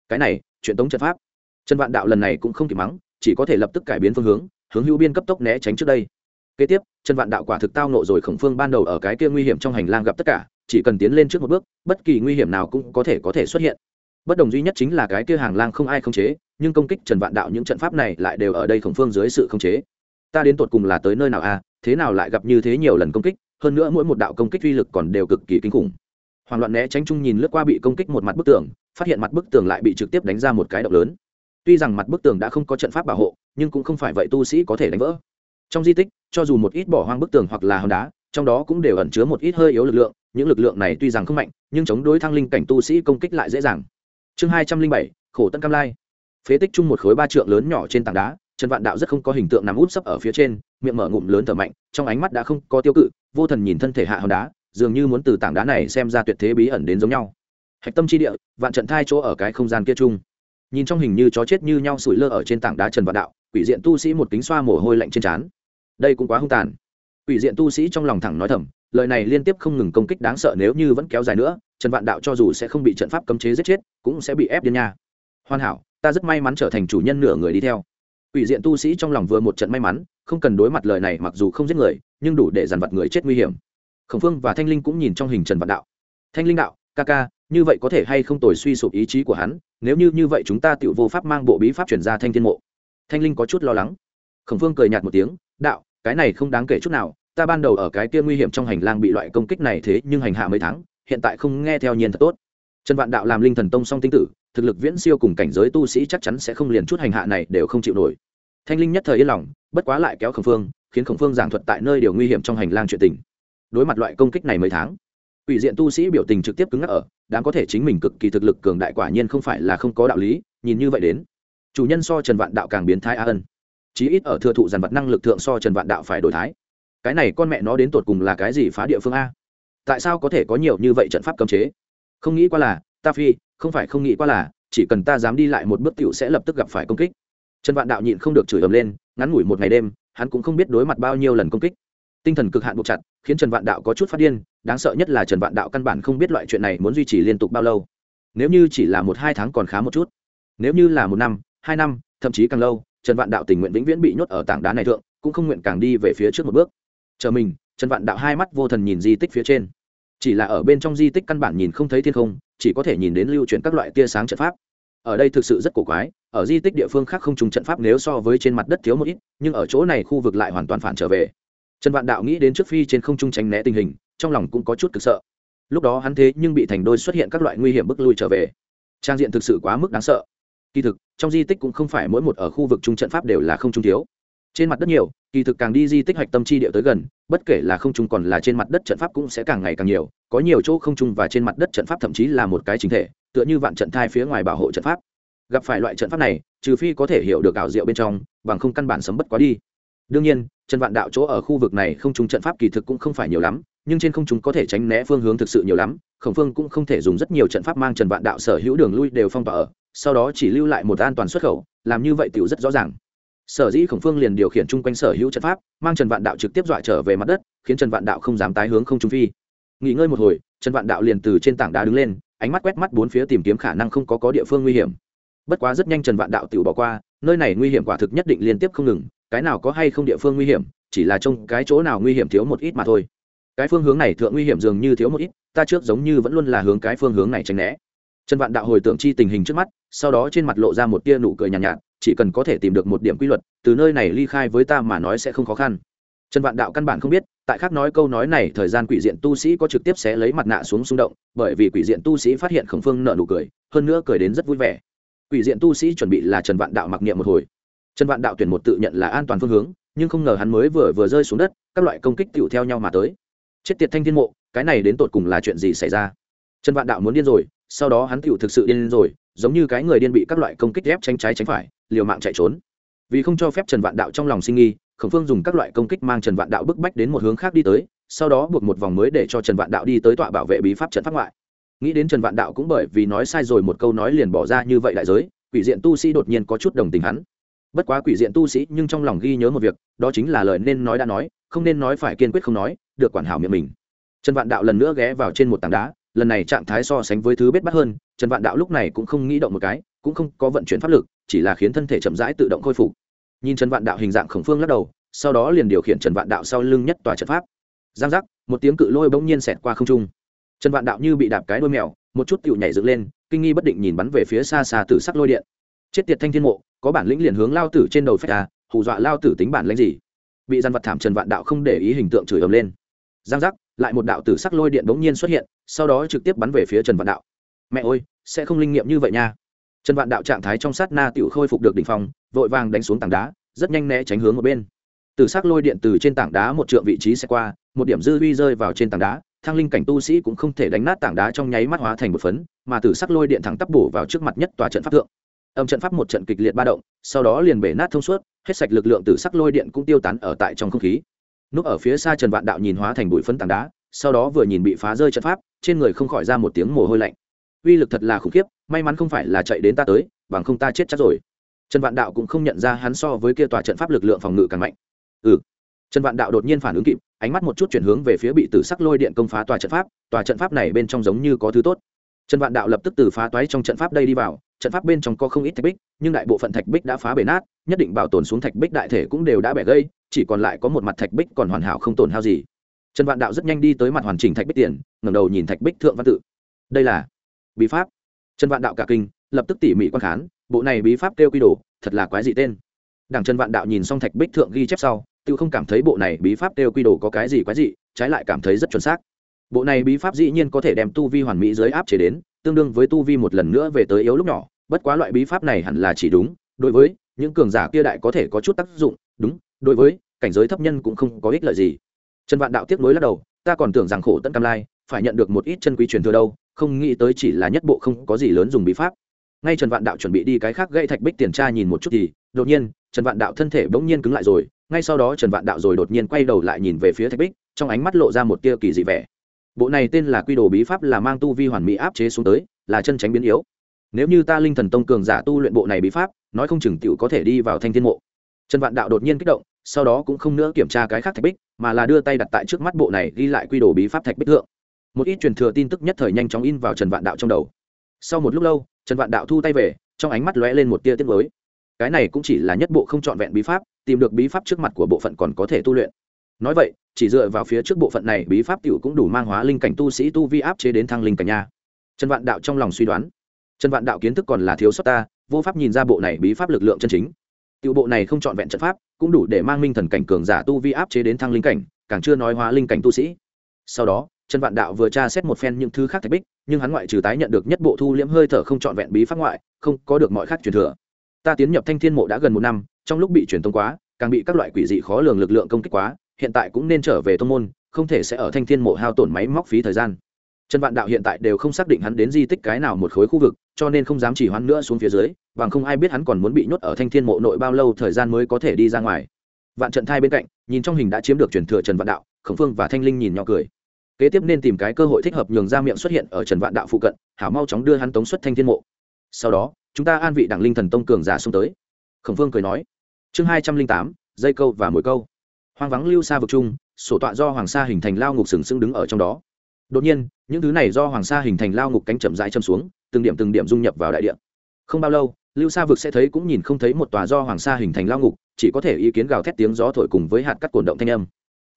Cái này, chuyện tống trận pháp. Trần vạn đạo lần này cũng không kịp mắng, chỉ có thể lập tức cải biến phương hướng hướng hữu biên cấp tốc né tránh trước đây. Kế tiếp, trần vạn đạo quả thực tao nộ rồi khổng phương ban đầu ở cái kia nguy hiểm trong hành lang gặp tất cả, chỉ cần tiến lên trước một bước, bất kỳ nguy hiểm nào cũng có thể có thể xuất hiện. Bất đồng duy nhất chính là cái kia hàng lang không ai không chế nhưng công kích trần vạn đạo những trận pháp này lại đều ở đây khổng phương dưới sự không chế. Ta đến tột cùng là tới nơi nào a à, thế nào lại gặp như thế nhiều lần công kích? Hơn nữa mỗi một đạo công kích uy lực còn đều cực kỳ kinh khủng. Hoàng loạn né tránh chung nhìn lướt qua bị công kích một mặt bức tường phát hiện mặt bức tường lại bị trực tiếp đánh ra một cái động lớn. Tuy rằng mặt bức tường đã không có trận pháp bảo hộ nhưng cũng không phải vậy tu sĩ có thể đánh vỡ. Trong di tích cho dù một ít bỏ hoang bức tường hoặc là hòn đá trong đó cũng đều ẩn chứa một ít hơi yếu lực lượng những lực lượng này tuy rằng không mạnh nhưng chống đối thăng linh cảnh tu sĩ công kích lại dễ dàng. Chương hai trăm linh bảy khổ tân cam lai phế tích chung một khối ba trượng lớn nhỏ trên tảng đá, trần vạn đạo rất không có hình tượng nằm út sấp ở phía trên, miệng mở ngụm lớn thở mạnh, trong ánh mắt đã không có tiêu cự, vô thần nhìn thân thể hạ hòn đá, dường như muốn từ tảng đá này xem ra tuyệt thế bí ẩn đến giống nhau. Hạch tâm chi địa, vạn trận thai chỗ ở cái không gian kia chung. Nhìn trong hình như chó chết như nhau sủi lơ ở trên tảng đá trần vạn đạo, quỷ diện tu sĩ một kính xoa mồ hôi lạnh trên trán. Đây cũng quá hung tàn. Quỷ diện tu sĩ trong lòng thẳng nói thầm, lời này liên tiếp không ngừng công kích đáng sợ nếu như vẫn kéo dài nữa, trần vạn đạo cho dù sẽ không bị trận pháp cấm chế giết chết, cũng sẽ bị ép điên nha hoàn hảo, ta rất may mắn trở thành chủ nhân nửa người đi theo. Ủy diện tu sĩ trong lòng vừa một trận may mắn, không cần đối mặt lời này mặc dù không giết người, nhưng đủ để dằn vặt người chết nguy hiểm. Khổng phương và thanh linh cũng nhìn trong hình trần vạn đạo. Thanh linh đạo, ca ca, như vậy có thể hay không tồi suy sụp ý chí của hắn? Nếu như như vậy chúng ta tự vô pháp mang bộ bí pháp chuyển ra thanh thiên mộ. Thanh linh có chút lo lắng. Khổng phương cười nhạt một tiếng, đạo, cái này không đáng kể chút nào, ta ban đầu ở cái kia nguy hiểm trong hành lang bị loại công kích này thế nhưng hành hạ mấy tháng, hiện tại không nghe theo nhiên thật tốt trần vạn đạo làm linh thần tông song tinh tử, thực lực viễn siêu cùng cảnh giới tu sĩ chắc chắn sẽ không liền chút hành hạ này đều không chịu nổi. Thanh linh nhất thời yên lòng, bất quá lại kéo khổng phương, khiến khổng phương giảng thuật tại nơi điều nguy hiểm trong hành lang chuyện tình. Đối mặt loại công kích này mấy tháng ủy diện tu sĩ biểu tình trực tiếp cứng ngắc ở, đáng có thể chính mình cực kỳ thực lực cường đại quả nhiên không phải là không có đạo lý, nhìn như vậy đến, chủ nhân so trần vạn đạo càng biến thái a ân. Chí ít ở thừa thụ dàn vật năng lực thượng so trần vạn đạo phải đổi thái. Cái này con mẹ nó đến tột cùng là cái gì phá địa phương a? Tại sao có thể có nhiều như vậy trận pháp cấm chế? Không nghĩ qua là, ta phi, không phải không nghĩ qua là, chỉ cần ta dám đi lại một bước t i ể u sẽ lập tức gặp phải công kích. Trần vạn đạo nhịn không được chửi ầm lên, ngắn ngủi một ngày đêm, hắn cũng không biết đối mặt bao nhiêu lần công kích. Tinh thần cực hạn buộc chặt, khiến trần vạn đạo có chút phát điên, đáng sợ nhất là trần vạn đạo căn bản không biết loại chuyện này muốn duy trì liên tục bao lâu. Nếu như chỉ là một hai tháng còn khá một chút. Nếu như là một năm, hai năm, thậm chí càng lâu, trần vạn đạo tình nguyện vĩnh viễn bị nhốt ở tảng đá này thượng, cũng không nguyện càng đi về phía trước một bước. Chờ mình, trần vạn đạo hai mắt vô thần nhìn di tích phía trên chỉ là ở bên trong di tích căn bản nhìn không thấy thiên không, chỉ có thể nhìn đến lưu chuyển các loại tia sáng trận pháp. Ở đây thực sự rất cổ quái, ở di tích địa phương khác không trùng trận pháp nếu so với trên mặt đất thiếu một ít, nhưng ở chỗ này khu vực lại hoàn toàn phản trở về. Trần vạn đạo nghĩ đến trước phi trên không trung tránh né tình hình, trong lòng cũng có chút cực sợ. Lúc đó hắn thế nhưng bị thành đôi xuất hiện các loại nguy hiểm bức lui trở về. Trang diện thực sự quá mức đáng sợ. Kỳ thực, trong di tích cũng không phải mỗi một ở khu vực trung trận pháp đều là không trung thiếu trên mặt đất nhiều, kỳ thực càng đi di tích hạch tâm chi địa tới gần, bất kể là không trung còn là trên mặt đất trận pháp cũng sẽ càng ngày càng nhiều. Có nhiều chỗ không trung và trên mặt đất trận pháp thậm chí là một cái chính thể, tựa như vạn trận thai phía ngoài bảo hộ trận pháp. Gặp phải loại trận pháp này, trừ phi có thể hiểu được ảo diệu bên trong, bằng không căn bản sấm bất quá đi. Đương nhiên, trần vạn đạo chỗ ở khu vực này không trung trận pháp kỳ thực cũng không phải nhiều lắm, nhưng trên không trung có thể tránh né phương hướng thực sự nhiều lắm. Khổng phương cũng không thể dùng rất nhiều trận pháp mang trần vạn đạo sở hữu đường lui đều phong tỏa ở, sau đó chỉ lưu lại một an toàn xuất khẩu, làm như vậy tiểu rất rõ ràng sở dĩ khổng phương liền điều khiển chung quanh sở hữu trận pháp mang trần vạn đạo trực tiếp dọa trở về mặt đất khiến trần vạn đạo không dám tái hướng không trung phi. Nghỉ ngơi một hồi trần vạn đạo liền từ trên tảng đá đứng lên ánh mắt quét mắt bốn phía tìm kiếm khả năng không có có địa phương nguy hiểm. Bất quá rất nhanh trần vạn đạo tự bỏ qua nơi này nguy hiểm quả thực nhất định liên tiếp không ngừng cái nào có hay không địa phương nguy hiểm chỉ là trong cái chỗ nào nguy hiểm thiếu một ít mà thôi. Cái phương hướng này thượng nguy hiểm dường như thiếu một ít ta trước giống như vẫn luôn là hướng cái phương hướng này tránh né. Trần vạn đạo hồi tưởng chi tình hình trước mắt sau đó trên mặt lộ ra một tia nụ cười nhàn nhạt, nhạt chỉ cần có thể tìm được một điểm quy luật, từ nơi này ly khai với ta mà nói sẽ không khó khăn. Trần vạn đạo căn bản không biết, tại khác nói câu nói này, thời gian quỷ diện tu sĩ có trực tiếp sẽ lấy mặt nạ xuống xung động, bởi vì quỷ diện tu sĩ phát hiện khổng phương nợ nụ cười, hơn nữa cười đến rất vui vẻ. Quỷ diện tu sĩ chuẩn bị là trần vạn đạo mặc niệm một hồi. Trần vạn đạo tuyển một tự nhận là an toàn phương hướng, nhưng không ngờ hắn mới vừa vừa rơi xuống đất, các loại công kích tựu theo nhau mà tới. Chết tiệt thanh thiên mộ, cái này đến tột cùng là chuyện gì xảy ra? Trần vạn đạo muốn điên rồi, sau đó hắn tựu thực sự điên rồi, giống như cái người điên bị các loại công kích ép tranh trái tránh phải liều mạng chạy trốn. Vì không cho phép trần vạn đạo trong lòng sinh nghi, khổng phương dùng các loại công kích mang trần vạn đạo bức bách đến một hướng khác đi tới, sau đó buộc một vòng mới để cho trần vạn đạo đi tới tọa bảo vệ bí pháp trận pháp ngoại. Nghĩ đến trần vạn đạo cũng bởi vì nói sai rồi một câu nói liền bỏ ra như vậy đại giới, quỷ diện tu sĩ đột nhiên có chút đồng tình hắn. Bất quá quỷ diện tu sĩ nhưng trong lòng ghi nhớ một việc, đó chính là lời nên nói đã nói, không nên nói phải kiên quyết không nói, được quản hảo miệng mình. Trần vạn đạo lần nữa ghé vào trên một tảng đá, lần này trạng thái so sánh với thứ bết bắt hơn, trần vạn đạo lúc này cũng không nghĩ động một cái cũng không có vận chuyển pháp lực, chỉ là khiến thân thể chậm rãi tự động khôi phục. Nhìn trần vạn đạo hình dạng khổng phương lắc đầu, sau đó liền điều khiển trần vạn đạo sau lưng nhất tòa trận pháp. Giang giác, một tiếng cự lôi bỗng nhiên xẹt qua không trung. Trần vạn đạo như bị đạp cái đôi mèo, một chút tựu nhảy dựng lên, kinh nghi bất định nhìn bắn về phía xa xa tử sắc lôi điện. Chết tiệt thanh thiên mộ, có bản lĩnh liền hướng lao tử trên đầu phách à hù dọa lao tử tính bản lãnh gì? Bị gian vật thảm trần vạn đạo không để ý hình tượng chửi ầm lên. Giang giác, lại một đạo tử sắc lôi điện bỗng nhiên xuất hiện, sau đó trực tiếp bắn về phía trần vạn đạo. Mẹ ơi, sẽ không linh nghiệm như vậy nha trần vạn đạo trạng thái trong sát na tiểu khôi phục được đỉnh phong, vội vàng đánh xuống tảng đá, rất nhanh né tránh hướng một bên. Từ sắc lôi điện từ trên tảng đá một trượng vị trí sẽ qua, một điểm dư uy rơi vào trên tảng đá thang linh cảnh tu sĩ cũng không thể đánh nát tảng đá trong nháy mắt hóa thành một phấn, mà từ sắc lôi điện thẳng tắp bổ vào trước mặt nhất tòa trận pháp thượng. Âm trận pháp một trận kịch liệt ba động, sau đó liền bể nát thông suốt, hết sạch lực lượng từ sắc lôi điện cũng tiêu tán ở tại trong không khí. Núp ở phía xa trần vạn đạo nhìn hóa thành bụi phấn tảng đá, sau đó vừa nhìn bị phá rơi trận pháp, trên người không khỏi ra một tiếng mồ hôi lạnh uy lực thật là khủng khiếp, may mắn không phải là chạy đến ta tới, bằng không ta chết chắc rồi. Trần vạn đạo cũng không nhận ra hắn so với kia tòa trận pháp lực lượng phòng ngự càng mạnh. Ừ. Trần vạn đạo đột nhiên phản ứng kịp, ánh mắt một chút chuyển hướng về phía bị tử sắc lôi điện công phá tòa trận pháp, tòa trận pháp này bên trong giống như có thứ tốt. Trần vạn đạo lập tức từ phá toái trong trận pháp đây đi vào, trận pháp bên trong có không ít thạch bích, nhưng đại bộ phận thạch bích đã phá bể nát, nhất định bảo tồn xuống thạch bích đại thể cũng đều đã bẻ gây chỉ còn lại có một mặt thạch bích còn hoàn hảo không tổn hao gì. Trần vạn đạo rất nhanh đi tới mặt hoàn chỉnh thạch bích tiền, ngẩng đầu nhìn thạch bích thượng văn tự. Đây là bí pháp. Trần vạn đạo cả kinh, lập tức tỉ mỉ quan khán, bộ này bí pháp kêu quy đồ, thật là quái dị tên. Đảng trần vạn đạo nhìn xong thạch bích thượng ghi chép sau, tự không cảm thấy bộ này bí pháp kêu quy đồ có cái gì quái dị, trái lại cảm thấy rất chuẩn xác. Bộ này bí pháp dĩ nhiên có thể đem tu vi hoàn mỹ dưới áp chế đến, tương đương với tu vi một lần nữa về tới yếu lúc nhỏ, bất quá loại bí pháp này hẳn là chỉ đúng, đối với những cường giả kia đại có thể có chút tác dụng, đúng, đối với cảnh giới thấp nhân cũng không có ích lợi gì. Trần vạn đạo tiếc nối lắc đầu, ta còn tưởng rằng khổ tận cam lai, phải nhận được một ít chân quý truyền thừa đâu không nghĩ tới chỉ là nhất bộ không có gì lớn dùng bí pháp. Ngay trần vạn đạo chuẩn bị đi cái khác gây thạch bích tiền tra nhìn một chút thì, đột nhiên, trần vạn đạo thân thể bỗng nhiên cứng lại rồi, ngay sau đó trần vạn đạo rồi đột nhiên quay đầu lại nhìn về phía thạch bích, trong ánh mắt lộ ra một tia kỳ dị vẻ. Bộ này tên là quy đồ bí pháp là mang tu vi hoàn mỹ áp chế xuống tới, là chân tránh biến yếu. Nếu như ta linh thần tông cường giả tu luyện bộ này bí pháp, nói không chừng tiểu có thể đi vào thanh thiên mộ. Trần vạn đạo đột nhiên kích động, sau đó cũng không nữa kiểm tra cái khác thạch bích, mà là đưa tay đặt tại trước mắt bộ này ghi lại quy đồ bí pháp thạch bích thượng một ít truyền thừa tin tức nhất thời nhanh chóng in vào trần vạn đạo trong đầu. Sau một lúc lâu, trần vạn đạo thu tay về, trong ánh mắt lóe lên một tia tiết mới cái này cũng chỉ là nhất bộ không trọn vẹn bí pháp, tìm được bí pháp trước mặt của bộ phận còn có thể tu luyện. Nói vậy, chỉ dựa vào phía trước bộ phận này, bí pháp t cũng đủ mang hóa linh cảnh tu sĩ tu vi áp chế đến thăng linh cảnh nha. Trần vạn đạo trong lòng suy đoán. Trần vạn đạo kiến thức còn là thiếu sót ta, vô pháp nhìn ra bộ này bí pháp lực lượng chân chính. Tiểu bộ này không trọn vẹn trận pháp, cũng đủ để mang minh thần cảnh cường giả tu vi áp chế đến thăng linh cảnh, càng chưa nói hóa linh cảnh tu sĩ. Sau đó trần vạn đạo vừa tra xét một phen những thứ khác thạch bích, nhưng hắn ngoại trừ tái nhận được nhất bộ thu liễm hơi thở không trọn vẹn bí pháp ngoại, không có được mọi khác truyền thừa. Ta tiến nhập thanh thiên mộ đã gần một năm, trong lúc bị truyền tông quá, càng bị các loại quỷ dị khó lường lực lượng công kích quá, hiện tại cũng nên trở về tông môn, không thể sẽ ở thanh thiên mộ hao tổn máy móc phí thời gian. Trần vạn đạo hiện tại đều không xác định hắn đến di tích cái nào một khối khu vực, cho nên không dám chỉ hoãn nữa xuống phía dưới, bằng không ai biết hắn còn muốn bị nhốt ở thanh thiên mộ nội bao lâu thời gian mới có thể đi ra ngoài. Vạn trận thai bên cạnh, nhìn trong hình đã chiếm được truyền thừa trần vạn đạo, khổng phương và thanh linh nhìn nhỏ cười kế tiếp nên tìm cái cơ hội thích hợp nhường ra miệng xuất hiện ở trần vạn đạo phụ cận, hảo mau chóng đưa hắn tống xuất thanh thiên mộ. Sau đó, chúng ta an vị đảng linh thần tông cường giả xuống tới. Khổng phương cười nói, chương hai trăm linh tám, dây câu và mồi câu. Hoang vắng lưu xa vực chung sổ tọa do hoàng sa hình thành lao ngục sừng sững đứng ở trong đó. Đột nhiên, những thứ này do hoàng sa hình thành lao ngục cánh chậm rãi châm xuống, từng điểm từng điểm dung nhập vào đại địa. Không bao lâu, lưu sa vực sẽ thấy cũng nhìn không thấy một tòa do hoàng sa hình thành lao ngục, chỉ có thể ý kiến gào thét tiếng gió thổi cùng với hạt cắt cổn động thanh âm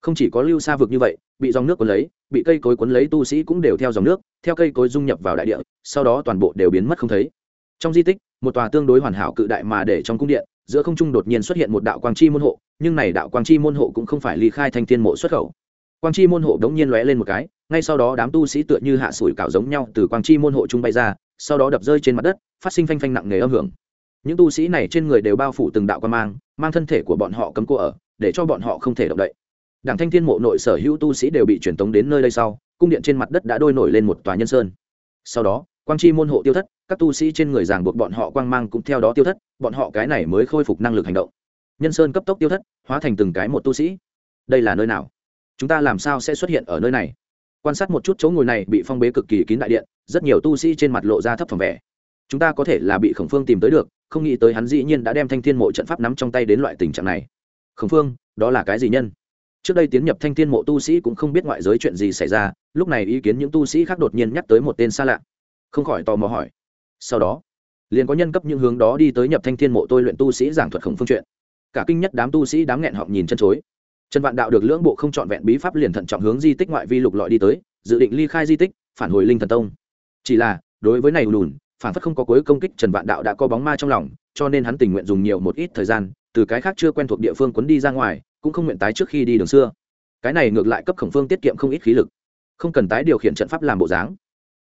không chỉ có lưu xa vực như vậy, bị dòng nước cuốn lấy, bị cây cối cuốn lấy tu sĩ cũng đều theo dòng nước, theo cây cối dung nhập vào đại địa, sau đó toàn bộ đều biến mất không thấy. Trong di tích, một tòa tương đối hoàn hảo cự đại mà để trong cung điện, giữa không trung đột nhiên xuất hiện một đạo quang chi môn hộ, nhưng này đạo quang chi môn hộ cũng không phải ly khai thanh thiên mộ xuất khẩu. Quang chi môn hộ đống nhiên lóe lên một cái, ngay sau đó đám tu sĩ tựa như hạ sủi cảo giống nhau từ quang chi môn hộ trung bay ra, sau đó đập rơi trên mặt đất, phát sinh phanh phanh nặng nề âm hưởng. Những tu sĩ này trên người đều bao phủ từng đạo quan mang mang thân thể của bọn họ cấm cô ở, để cho bọn họ không thể động đậy đảng thanh thiên mộ nội sở hữu tu sĩ đều bị truyền tống đến nơi đây sau, cung điện trên mặt đất đã đôi nổi lên một tòa nhân sơn. Sau đó, quang chi môn hộ tiêu thất, các tu sĩ trên người ràng buộc bọn họ quang mang cũng theo đó tiêu thất, bọn họ cái này mới khôi phục năng lực hành động. Nhân sơn cấp tốc tiêu thất, hóa thành từng cái một tu sĩ. Đây là nơi nào? Chúng ta làm sao sẽ xuất hiện ở nơi này? Quan sát một chút chỗ ngồi này bị phong bế cực kỳ kín đại điện, rất nhiều tu sĩ trên mặt lộ ra thấp phòng vẻ. Chúng ta có thể là bị khổng phương tìm tới được, không nghĩ tới hắn dĩ nhiên đã đem thanh thiên mộ trận pháp nắm trong tay đến loại tình trạng này. Khổng phương, đó là cái gì nhân? Trước đây tiến nhập thanh thiên mộ tu sĩ cũng không biết ngoại giới chuyện gì xảy ra, lúc này ý kiến những tu sĩ khác đột nhiên nhắc tới một tên xa lạ. Không khỏi tò mò hỏi. Sau đó, liền có nhân cấp những hướng đó đi tới nhập thanh thiên mộ tôi luyện tu sĩ giảng thuật khổng phương chuyện. Cả kinh nhất đám tu sĩ đám nghẹn họng nhìn chân chối. Trần vạn đạo được lưỡng bộ không trọn vẹn bí pháp liền thận trọng hướng di tích ngoại vi lục lọi đi tới, dự định ly khai di tích, phản hồi linh thần tông. Chỉ là, đối với này lùn phản phất không có cuối công kích trần vạn đạo đã có bóng ma trong lòng, cho nên hắn tình nguyện dùng nhiều một ít thời gian từ cái khác chưa quen thuộc địa phương quấn đi ra ngoài, cũng không nguyện tái trước khi đi đường xưa. Cái này ngược lại cấp khổng phương tiết kiệm không ít khí lực. Không cần tái điều khiển trận pháp làm bộ dáng.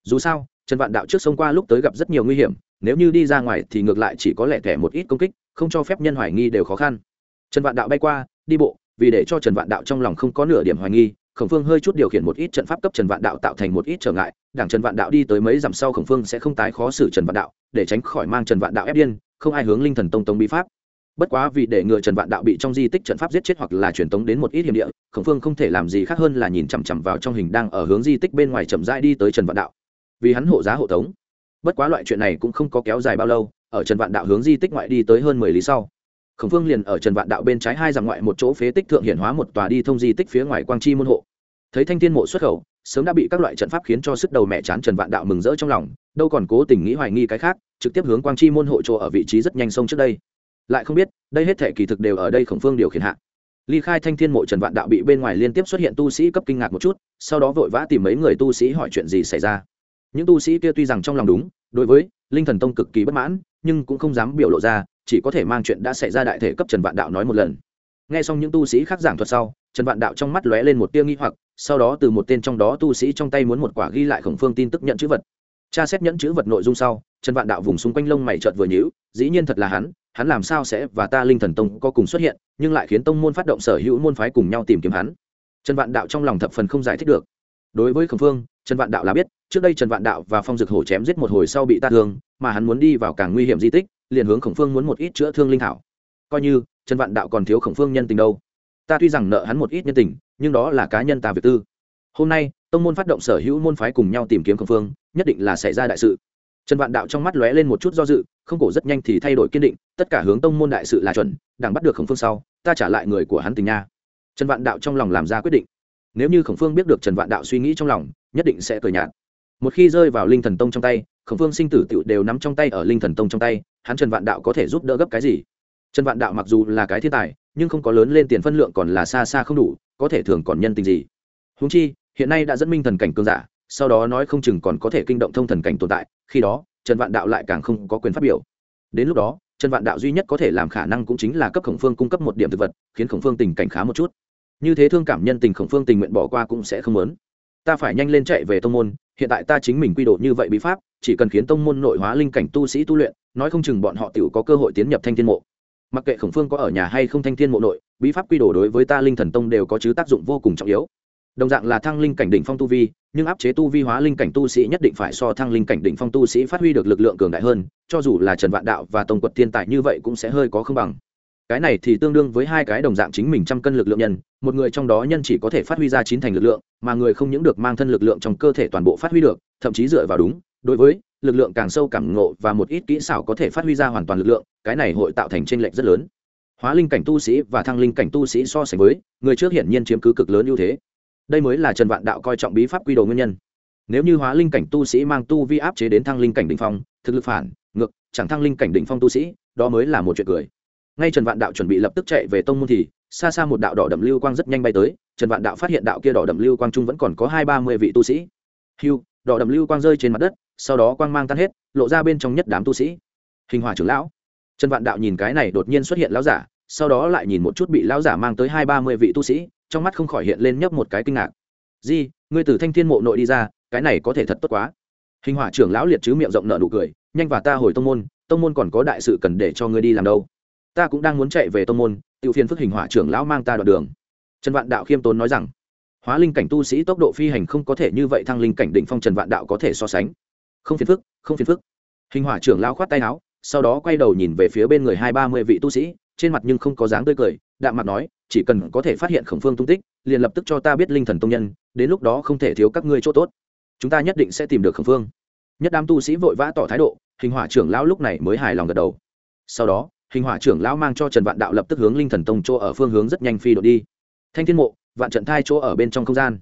Dù sao, trần vạn đạo trước sông qua lúc tới gặp rất nhiều nguy hiểm, nếu như đi ra ngoài thì ngược lại chỉ có lẻ thẻ một ít công kích, không cho phép nhân hoài nghi đều khó khăn. Trần vạn đạo bay qua, đi bộ, vì để cho trần vạn đạo trong lòng không có nửa điểm hoài nghi, khổng phương hơi chút điều khiển một ít trận pháp cấp trần vạn đạo tạo thành một ít trở ngại, đảng trần vạn đạo đi tới mấy dặm sau khổng phương sẽ không tái khó xử trần vạn đạo, để tránh khỏi mang trần vạn đạo ép điên, không ai hướng linh thần tông tông bí pháp bất quá vì để ngừa trần vạn đạo bị trong di tích trận pháp giết chết hoặc là truyền tống đến một ít hiểm địa, khổng phương không thể làm gì khác hơn là nhìn chằm chằm vào trong hình đang ở hướng di tích bên ngoài chậm rãi đi tới trần vạn đạo. Vì hắn hộ giá hộ tống. Bất quá loại chuyện này cũng không có kéo dài bao lâu, ở trần vạn đạo hướng di tích ngoại đi tới hơn mười lý sau, khổng phương liền ở trần vạn đạo bên trái hai dặm ngoại một chỗ phế tích thượng hiển hóa một tòa đi thông di tích phía ngoài quang chi môn hộ. Thấy thanh thiên mộ xuất khẩu, sớm đã bị các loại trận pháp khiến cho sức đầu mẹ chán trần vạn đạo mừng rỡ trong lòng, đâu còn cố tình nghĩ hoài nghi cái khác, trực tiếp hướng quang chi môn hộ chỗ ở vị trí rất nhanh sông trước đây lại không biết, đây hết thể kỳ thực đều ở đây khổng phương điều khiển hạ. Ly khai thanh thiên mộ trần vạn đạo bị bên ngoài liên tiếp xuất hiện tu sĩ cấp kinh ngạc một chút, sau đó vội vã tìm mấy người tu sĩ hỏi chuyện gì xảy ra. Những tu sĩ kia tuy rằng trong lòng đúng, đối với linh thần tông cực kỳ bất mãn, nhưng cũng không dám biểu lộ ra, chỉ có thể mang chuyện đã xảy ra đại thể cấp trần vạn đạo nói một lần. Nghe xong những tu sĩ khác giảng thuật sau, trần vạn đạo trong mắt lóe lên một tia nghi hoặc, sau đó từ một tên trong đó tu sĩ trong tay muốn một quả ghi lại khổng phương tin tức nhận chữ vật. Tra xét nhẫn chữ vật nội dung sau, trần vạn đạo vùng xung quanh lông mày chợt vừa nhíu, dĩ nhiên thật là hắn hắn làm sao sẽ và ta linh thần tông có cùng xuất hiện, nhưng lại khiến tông môn phát động sở hữu môn phái cùng nhau tìm kiếm hắn. Trần vạn đạo trong lòng thập phần không giải thích được. Đối với khổng phương, trần vạn đạo là biết, trước đây trần vạn đạo và phong dực hổ chém giết một hồi sau bị ta thương, mà hắn muốn đi vào càng nguy hiểm di tích, liền hướng khổng phương muốn một ít chữa thương linh thảo. Coi như, trần vạn đạo còn thiếu khổng phương nhân tình đâu. Ta tuy rằng nợ hắn một ít nhân tình, nhưng đó là cá nhân ta việc tư. Hôm nay, tông môn phát động sở hữu môn phái cùng nhau tìm kiếm khổng phương, nhất định là xảy ra đại sự. Trần vạn đạo trong mắt lóe lên một chút do dự, không, cổ rất nhanh thì thay đổi kiên định tất cả hướng tông môn đại sự là chuẩn, đảng bắt được khổng phương sau, ta trả lại người của hắn tình nha. Trần vạn đạo trong lòng làm ra quyết định. Nếu như khổng phương biết được trần vạn đạo suy nghĩ trong lòng, nhất định sẽ cười nhạt. Một khi rơi vào linh thần tông trong tay, khổng phương sinh tử tựu đều nắm trong tay ở linh thần tông trong tay, hắn trần vạn đạo có thể giúp đỡ gấp cái gì? Trần vạn đạo mặc dù là cái thiên tài, nhưng không có lớn lên tiền phân lượng còn là xa xa không đủ, có thể thường còn nhân tình gì? Húng chi, hiện nay đã dẫn minh thần cảnh cương giả, sau đó nói không chừng còn có thể kinh động thông thần cảnh tồn tại, khi đó, trần vạn đạo lại càng không có quyền phát biểu. Đến lúc đó trần vạn đạo duy nhất có thể làm khả năng cũng chính là cấp khổng phương cung cấp một điểm thực vật, khiến khổng phương tình cảnh khá một chút. Như thế thương cảm nhân tình khổng phương tình nguyện bỏ qua cũng sẽ không lớn. Ta phải nhanh lên chạy về tông môn, hiện tại ta chính mình quy độ như vậy bí pháp, chỉ cần khiến tông môn nội hóa linh cảnh tu sĩ tu luyện, nói không chừng bọn họ tự có cơ hội tiến nhập thanh thiên mộ. Mặc kệ khổng phương có ở nhà hay không thanh thiên mộ nội, bí pháp quy đồ đối với ta linh thần tông đều có chứ tác dụng vô cùng trọng yếu đồng dạng là thăng linh cảnh đỉnh phong tu vi, nhưng áp chế tu vi hóa linh cảnh tu sĩ nhất định phải so thăng linh cảnh đỉnh phong tu sĩ phát huy được lực lượng cường đại hơn, cho dù là trần vạn đạo và tông quật thiên tài như vậy cũng sẽ hơi có không bằng. Cái này thì tương đương với hai cái đồng dạng chính mình trăm cân lực lượng nhân, một người trong đó nhân chỉ có thể phát huy ra chín thành lực lượng, mà người không những được mang thân lực lượng trong cơ thể toàn bộ phát huy được, thậm chí dựa vào đúng, đối với lực lượng càng sâu càng ngộ và một ít kỹ xảo có thể phát huy ra hoàn toàn lực lượng, cái này hội tạo thành tranh lệch rất lớn. Hóa linh cảnh tu sĩ và thăng linh cảnh tu sĩ so sánh với, người trước hiển nhiên chiếm cứ cực lớn ưu thế đây mới là trần vạn đạo coi trọng bí pháp quy đồ nguyên nhân. Nếu như hóa linh cảnh tu sĩ mang tu vi áp chế đến thăng linh cảnh đ ỉ n h phong, thực lực phản, ngược, chẳng thăng linh cảnh đ ỉ n h phong tu sĩ, đó mới là một chuyện cười. Ngay trần vạn đạo chuẩn bị lập tức chạy về tông môn thì, xa xa một đạo đỏ đậm lưu quang rất nhanh bay tới, trần vạn đạo phát hiện đạo kia đỏ đậm lưu quang trung vẫn còn có hai ba mươi vị tu sĩ. Hiu đỏ đậm lưu quang rơi trên mặt đất, sau đó quang mang tan hết, lộ ra bên trong nhất đám tu sĩ. Hình hòa trưởng lão. Trần vạn đạo nhìn cái này đột nhiên xuất hiện lão giả, sau đó lại nhìn một chút bị lão giả mang tới hai ba mươi vị tu sĩ trong mắt không khỏi hiện lên nhấp một cái kinh ngạc. Di, ngươi từ thanh thiên mộ nội đi ra, cái này có thể thật tốt quá. Hình hỏa trưởng lão liệt chứ miệng rộng nợ nụ cười, nhanh và ta hồi tông môn tông môn còn có đại sự cần để cho ngươi đi làm đâu. Ta cũng đang muốn chạy về tông môn tự phiền phức hình hỏa trưởng lão mang ta đoạn đường. Trần vạn đạo khiêm tốn nói rằng, hóa linh cảnh tu sĩ tốc độ phi hành không có thể như vậy thăng linh cảnh định phong trần vạn đạo có thể so sánh. Không phiền phức, không phiền phức. Hình hỏa trưởng lão khoát tay áo, sau đó quay đầu nhìn về phía bên người hai ba mươi vị tu sĩ trên mặt nhưng không có dáng tươi cười, đạm mặt nói, chỉ cần có thể phát hiện khổng phương tung tích, liền lập tức cho ta biết linh thần tông nhân, đến lúc đó không thể thiếu các ngươi chỗ tốt. Chúng ta nhất định sẽ tìm được khổng phương. Nhất đám tu sĩ vội vã tỏ thái độ, hình hỏa trưởng lão lúc này mới hài lòng gật đầu. Sau đó, hình hỏa trưởng lão mang cho trần vạn đạo lập tức hướng linh thần tông chỗ ở phương hướng rất nhanh phi đội đi. Thanh thiên mộ, vạn trận thai chỗ ở bên trong không gian.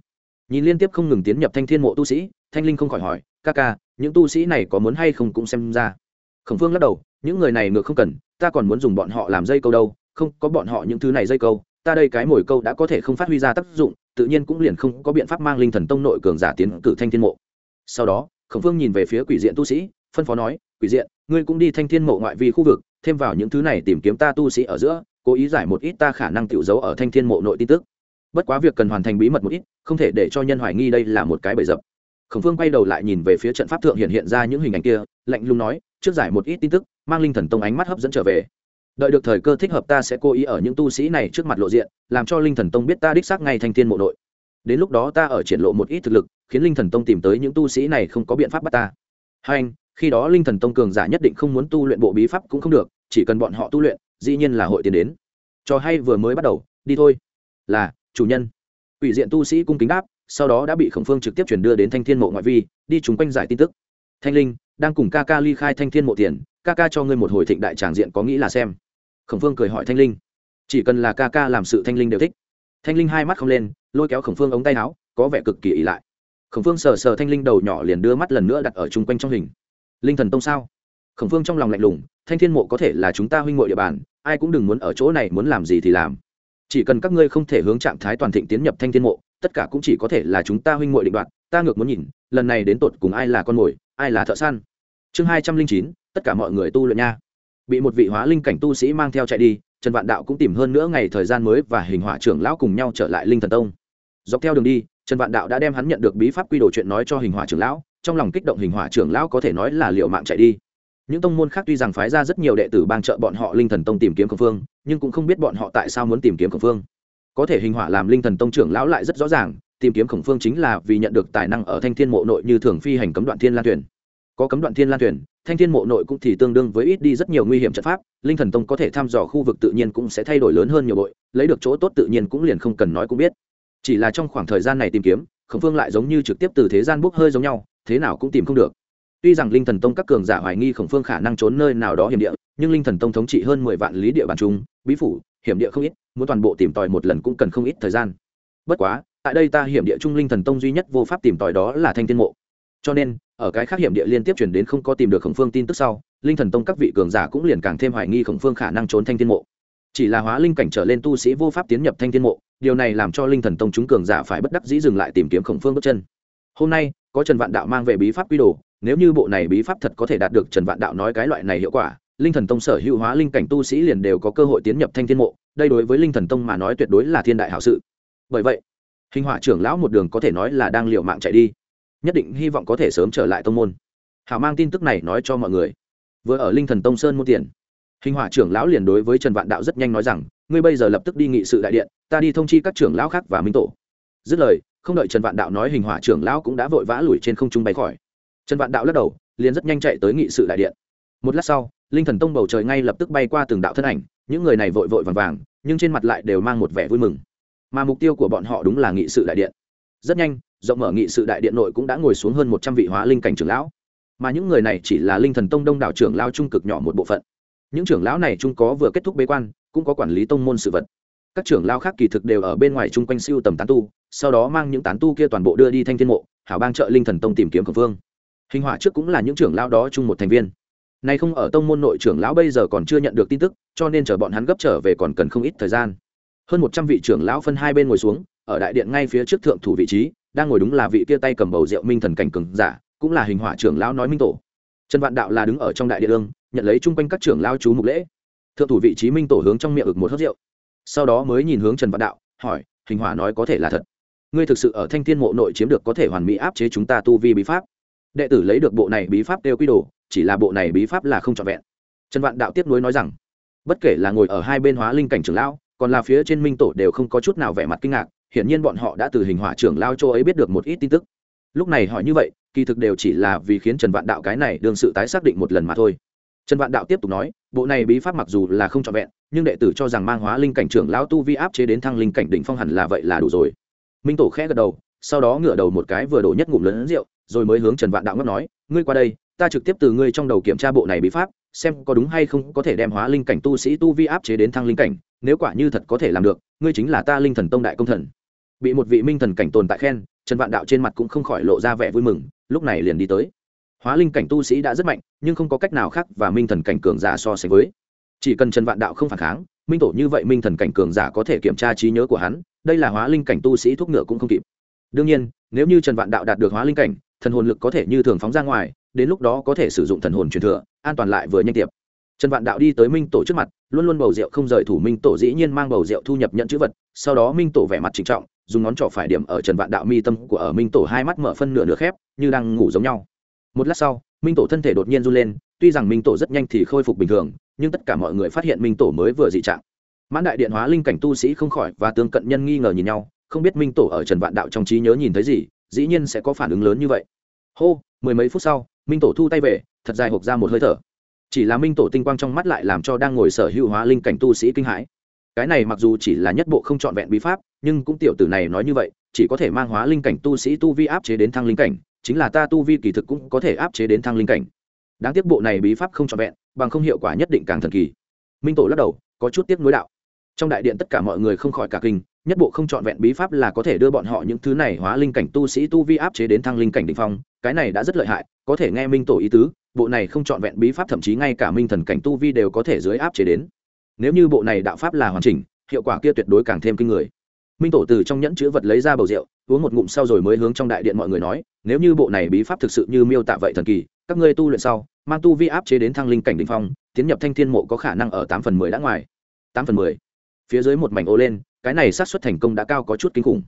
Nhìn liên tiếp không ngừng tiến nhập thanh thiên mộ tu sĩ, thanh linh không khỏi hỏi, ca ca, những tu sĩ này có muốn hay không cũng xem ra? Khổng phương lắc đầu, những người này ngược không cần ta còn muốn dùng bọn họ làm dây câu đâu, không, có bọn họ những thứ này dây câu, ta đây cái mồi câu đã có thể không phát huy ra tác dụng, tự nhiên cũng liền không có biện pháp mang linh thần tông nội cường giả tiến cử thanh thiên mộ. Sau đó, khổng phương nhìn về phía quỷ diện tu sĩ, phân phó nói, quỷ diện, ngươi cũng đi thanh thiên mộ ngoại vi khu vực, thêm vào những thứ này tìm kiếm ta tu sĩ ở giữa, cố ý giải một ít ta khả năng tiểu giấu ở thanh thiên mộ nội tin tức. Bất quá việc cần hoàn thành bí mật một ít, không thể để cho nhân hoài nghi đây là một cái bẫy dập. Khổng phương quay đầu lại nhìn về phía trận pháp thượng hiện hiện ra những hình ảnh kia, lạnh lùng nói, trước giải một ít tin tức mang linh thần tông ánh mắt hấp dẫn trở về. Đợi được thời cơ thích hợp ta sẽ cố ý ở những tu sĩ này trước mặt lộ diện, làm cho linh thần tông biết ta đích xác ngay thanh thiên mộ nội. Đến lúc đó ta ở triển lộ một ít thực lực, khiến linh thần tông tìm tới những tu sĩ này không có biện pháp bắt ta. Hai anh, khi đó linh thần tông cường giả nhất định không muốn tu luyện bộ bí pháp cũng không được, chỉ cần bọn họ tu luyện, dĩ nhiên là hội tiền đến. Cho hay vừa mới bắt đầu, đi thôi. Là, chủ nhân. Ủy diện tu sĩ cung kính đáp, sau đó đã bị khổng phương trực tiếp chuyển đưa đến thanh thiên mộ ngoại vi, đi chúng quanh giải tin tức. Thanh linh, đang cùng ca ca ly khai thanh thiên mộ tiền ca ca cho ngươi một hồi thịnh đại tràng diện có nghĩ là xem. Khổng phương cười hỏi thanh linh. Chỉ cần là ca ca làm sự thanh linh đều thích. Thanh linh hai mắt không lên, lôi kéo khổng phương ống tay áo, có vẻ cực kỳ ỉ lại. Khổng phương sờ sờ thanh linh đầu nhỏ liền đưa mắt lần nữa đặt ở chung quanh trong hình. Linh thần tông sao? Khổng phương trong lòng lạnh lùng, thanh thiên mộ có thể là chúng ta huynh ngội địa bàn, ai cũng đừng muốn ở chỗ này muốn làm gì thì làm. Chỉ cần các ngươi không thể hướng trạng thái toàn thịnh tiến nhập thanh thiên mộ, tất cả cũng chỉ có thể là chúng ta huynh ngội định đoạt. Ta ngược muốn nhìn, lần này đến tột cùng ai là con mồi, ai là thợ săn. Chương hai trăm linh chín tất cả mọi người tu luyện nha. Bị một vị hóa linh cảnh tu sĩ mang theo chạy đi, trần vạn đạo cũng tìm hơn nữa ngày thời gian mới và hình hỏa trưởng lão cùng nhau trở lại linh thần tông. Dọc theo đường đi, trần vạn đạo đã đem hắn nhận được bí pháp quy đồ chuyện nói cho hình hỏa trưởng lão, trong lòng kích động hình hỏa trưởng lão có thể nói là liệu mạng chạy đi. Những tông môn khác tuy rằng phái ra rất nhiều đệ tử bang trợ bọn họ linh thần tông tìm kiếm khẩn phương, nhưng cũng không biết bọn họ tại sao muốn tìm kiếm khẩn phương. Có thể hình hỏa làm linh thần tông trưởng lão lại rất rõ ràng, tìm kiếm khổng phương chính là vì nhận được tài năng ở thanh thiên mộ nội như thường phi hành cấm đoạn thiên lan thuyền. Có cấm đoạn thiên lan thuyền thanh thiên mộ nội cũng thì tương đương với ít đi rất nhiều nguy hiểm trận pháp, linh thần tông có thể thăm dò khu vực tự nhiên cũng sẽ thay đổi lớn hơn nhiều bội, lấy được chỗ tốt tự nhiên cũng liền không cần nói cũng biết. Chỉ là trong khoảng thời gian này tìm kiếm, khổng phương lại giống như trực tiếp từ thế gian bốc hơi giống nhau, thế nào cũng tìm không được. Tuy rằng linh thần tông các cường giả hoài nghi khổng phương khả năng trốn nơi nào đó hiểm địa, nhưng linh thần tông thống trị hơn mười vạn lý địa bàn trung bí phủ, hiểm địa không ít, muốn toàn bộ tìm tòi một lần cũng cần không ít thời gian. Bất quá, tại đây ta hiểm địa trung linh thần tông duy nhất vô pháp tìm tòi đó là thanh thiên mộ. Cho nên ở cái khác hiểm địa liên tiếp chuyển đến không có tìm được khổng phương tin tức sau, linh thần tông các vị cường giả cũng liền càng thêm hoài nghi khổng phương khả năng trốn thanh thiên mộ. Chỉ là hóa linh cảnh trở lên tu sĩ vô pháp tiến nhập thanh thiên mộ, điều này làm cho linh thần tông chúng cường giả phải bất đắc dĩ dừng lại tìm kiếm khổng phương bước chân. Hôm nay, có trần vạn đạo mang về bí pháp quy đồ, nếu như bộ này bí pháp thật có thể đạt được trần vạn đạo nói cái loại này hiệu quả, linh thần tông sở hữu hóa linh cảnh tu sĩ liền đều có cơ hội tiến nhập thanh thiên mộ, đây đối với linh thần tông mà nói tuyệt đối là thiên đại hảo sự. Bởi vậy, hình hỏa trưởng lão một đường có thể nói là đang liệu mạng chạy đi nhất định hy vọng có thể sớm trở lại tông môn. Hảo mang tin tức này nói cho mọi người. Vừa ở linh thần tông sơn mua tiền, hình hỏa trưởng lão liền đối với trần vạn đạo rất nhanh nói rằng, ngươi bây giờ lập tức đi nghị sự đại điện, ta đi thông chi các trưởng lão khác và minh tổ. Dứt lời, không đợi trần vạn đạo nói, hình hỏa trưởng lão cũng đã vội vã lùi trên không trung bay khỏi. Trần vạn đạo lắc đầu, liền rất nhanh chạy tới nghị sự đại điện. Một lát sau, linh thần tông bầu trời ngay lập tức bay qua từng đạo thân ảnh, những người này vội vội vàng vàng, nhưng trên mặt lại đều mang một vẻ vui mừng. Mà mục tiêu của bọn họ đúng là nghị sự đại điện. Rất nhanh rộng mở nghị sự đại điện nội cũng đã ngồi xuống hơn một trăm vị hóa linh cảnh trưởng lão. Mà những người này chỉ là linh thần tông đông đảo trưởng lao trung cực nhỏ một bộ phận. Những trưởng lão này chung có vừa kết thúc bế quan, cũng có quản lý tông môn sự vật. Các trưởng lao khác kỳ thực đều ở bên ngoài chung quanh siêu tầm tán tu, sau đó mang những tán tu kia toàn bộ đưa đi thanh thiên mộ, hảo bang trợ linh thần tông tìm kiếm khẩn vương. hình hỏa trước cũng là những trưởng lao đó chung một thành viên. Nay không ở tông môn nội trưởng lão bây giờ còn chưa nhận được tin tức, cho nên chờ bọn hắn gấp trở về còn cần không ít thời gian. Hơn một trăm vị trưởng lão phân hai bên ngồi xuống, ở đại điện ngay phía trước thượng thủ vị trí đang ngồi đúng là vị kia tay cầm bầu rượu minh thần cảnh cường giả, cũng là hình hỏa trưởng lão nói minh tổ. Trần vạn đạo là đứng ở trong đại địa ương nhận lấy chung quanh các trưởng lao chú mục lễ. Thượng thủ vị trí minh tổ hướng trong miệng ực một hớt rượu. Sau đó mới nhìn hướng trần vạn đạo, hỏi, hình hỏa nói có thể là thật? Ngươi thực sự ở thanh thiên mộ nội chiếm được có thể hoàn mỹ áp chế chúng ta tu vi bí pháp? Đệ tử lấy được bộ này bí pháp đều quy đồ, chỉ là bộ này bí pháp là không trọn vẹn. Trần vạn đạo tiếp nối nói rằng, bất kể là ngồi ở hai bên hóa linh cảnh trưởng lão, còn là phía trên minh tổ đều không có chút nào vẻ mặt kinh ngạc hiển nhiên bọn họ đã từ hình hỏa trưởng lao châu ấy biết được một ít tin tức. Lúc này hỏi như vậy, kỳ thực đều chỉ là vì khiến trần vạn đạo cái này đương sự tái xác định một lần mà thôi. Trần vạn đạo tiếp tục nói, bộ này bí pháp mặc dù là không trọn vẹn, nhưng đệ tử cho rằng mang hóa linh cảnh trưởng lão tu vi áp chế đến thăng linh cảnh đỉnh phong hẳn là vậy là đủ rồi. Minh tổ khẽ gật đầu, sau đó ngửa đầu một cái vừa đổ nhất ngụm lớn rượu, rồi mới hướng trần vạn đạo ngấp nói, ngươi qua đây, ta trực tiếp từ ngươi trong đầu kiểm tra bộ này bí pháp, xem có đúng hay không có thể đem hóa linh cảnh tu sĩ tu vi áp chế đến thăng linh cảnh, nếu quả như thật có thể làm được, ngươi chính là ta linh thần tông đại công thần bị một vị minh thần cảnh tồn tại khen, trần vạn đạo trên mặt cũng không khỏi lộ ra vẻ vui mừng, lúc này liền đi tới. Hóa linh cảnh tu sĩ đã rất mạnh, nhưng không có cách nào khác và minh thần cảnh cường giả so sánh với. Chỉ cần trần vạn đạo không phản kháng, minh tổ như vậy minh thần cảnh cường giả có thể kiểm tra trí nhớ của hắn, đây là hóa linh cảnh tu sĩ thuốc ngựa cũng không kịp. Đương nhiên, nếu như trần vạn đạo đạt được hóa linh cảnh, thần hồn lực có thể như thường phóng ra ngoài, đến lúc đó có thể sử dụng thần hồn truyền thừa, an toàn lại vừa nhanh tiệp. Trần vạn đạo đi tới minh tổ trước mặt, luôn luôn bầu rượu không rời thủ minh tổ dĩ nhiên mang bầu rượu thu nhập nhận chữ vật sau đó minh tổ vẻ mặt trịnh trọng, dùng ngón trỏ phải điểm ở trần vạn đạo mi tâm của ở minh tổ hai mắt mở phân nửa nửa khép, như đang ngủ giống nhau. Một lát sau, minh tổ thân thể đột nhiên run lên, tuy rằng minh tổ rất nhanh thì khôi phục bình thường, nhưng tất cả mọi người phát hiện minh tổ mới vừa dị trạng. Mãn đại điện hóa linh cảnh tu sĩ không khỏi và tương cận nhân nghi ngờ nhìn nhau, không biết minh tổ ở trần vạn đạo trong trí nhớ nhìn thấy gì, dĩ nhiên sẽ có phản ứng lớn như vậy. Hô, mười mấy phút sau, minh tổ thu tay về, thật dài hộp ra một hơi thở. Chỉ là minh tổ tinh quang trong mắt lại làm cho đang ngồi sở hữu hóa linh cảnh tu sĩ kinh hãi cái này mặc dù chỉ là nhất bộ không trọn vẹn bí pháp, nhưng cũng tiểu tử này nói như vậy, chỉ có thể mang hóa linh cảnh tu sĩ tu vi áp chế đến thăng linh cảnh, chính là ta tu vi kỳ thực cũng có thể áp chế đến thăng linh cảnh. Đáng tiếc bộ này bí pháp không trọn vẹn, bằng không hiệu quả nhất định càng thần kỳ. Minh tổ lắc đầu, có chút tiếc nối đạo. Trong đại điện tất cả mọi người không khỏi cả kinh, nhất bộ không trọn vẹn bí pháp là có thể đưa bọn họ những thứ này hóa linh cảnh tu sĩ tu vi áp chế đến thăng linh cảnh đ ỉ n h phong, cái này đã rất lợi hại, có thể nghe minh tổ ý tứ, bộ này không trọn vẹn bí pháp thậm chí ngay cả minh thần cảnh tu vi đều có thể dưới áp chế đến nếu như bộ này đạo pháp là hoàn chỉnh, hiệu quả kia tuyệt đối càng thêm kinh người. Minh tổ từ trong nhẫn chữ vật lấy ra bầu rượu, uống một ngụm sau rồi mới hướng trong đại điện mọi người nói, nếu như bộ này bí pháp thực sự như miêu tạ vậy thần kỳ, các ngươi tu luyện sau, mang tu vi áp chế đến thăng linh cảnh đ ỉ n h phong, tiến nhập thanh thiên mộ có khả năng ở tám phần mười đã ngoài. Tám phần mười. Phía dưới một mảnh ô lên, cái này sát xuất thành công đã cao có chút kinh khủng.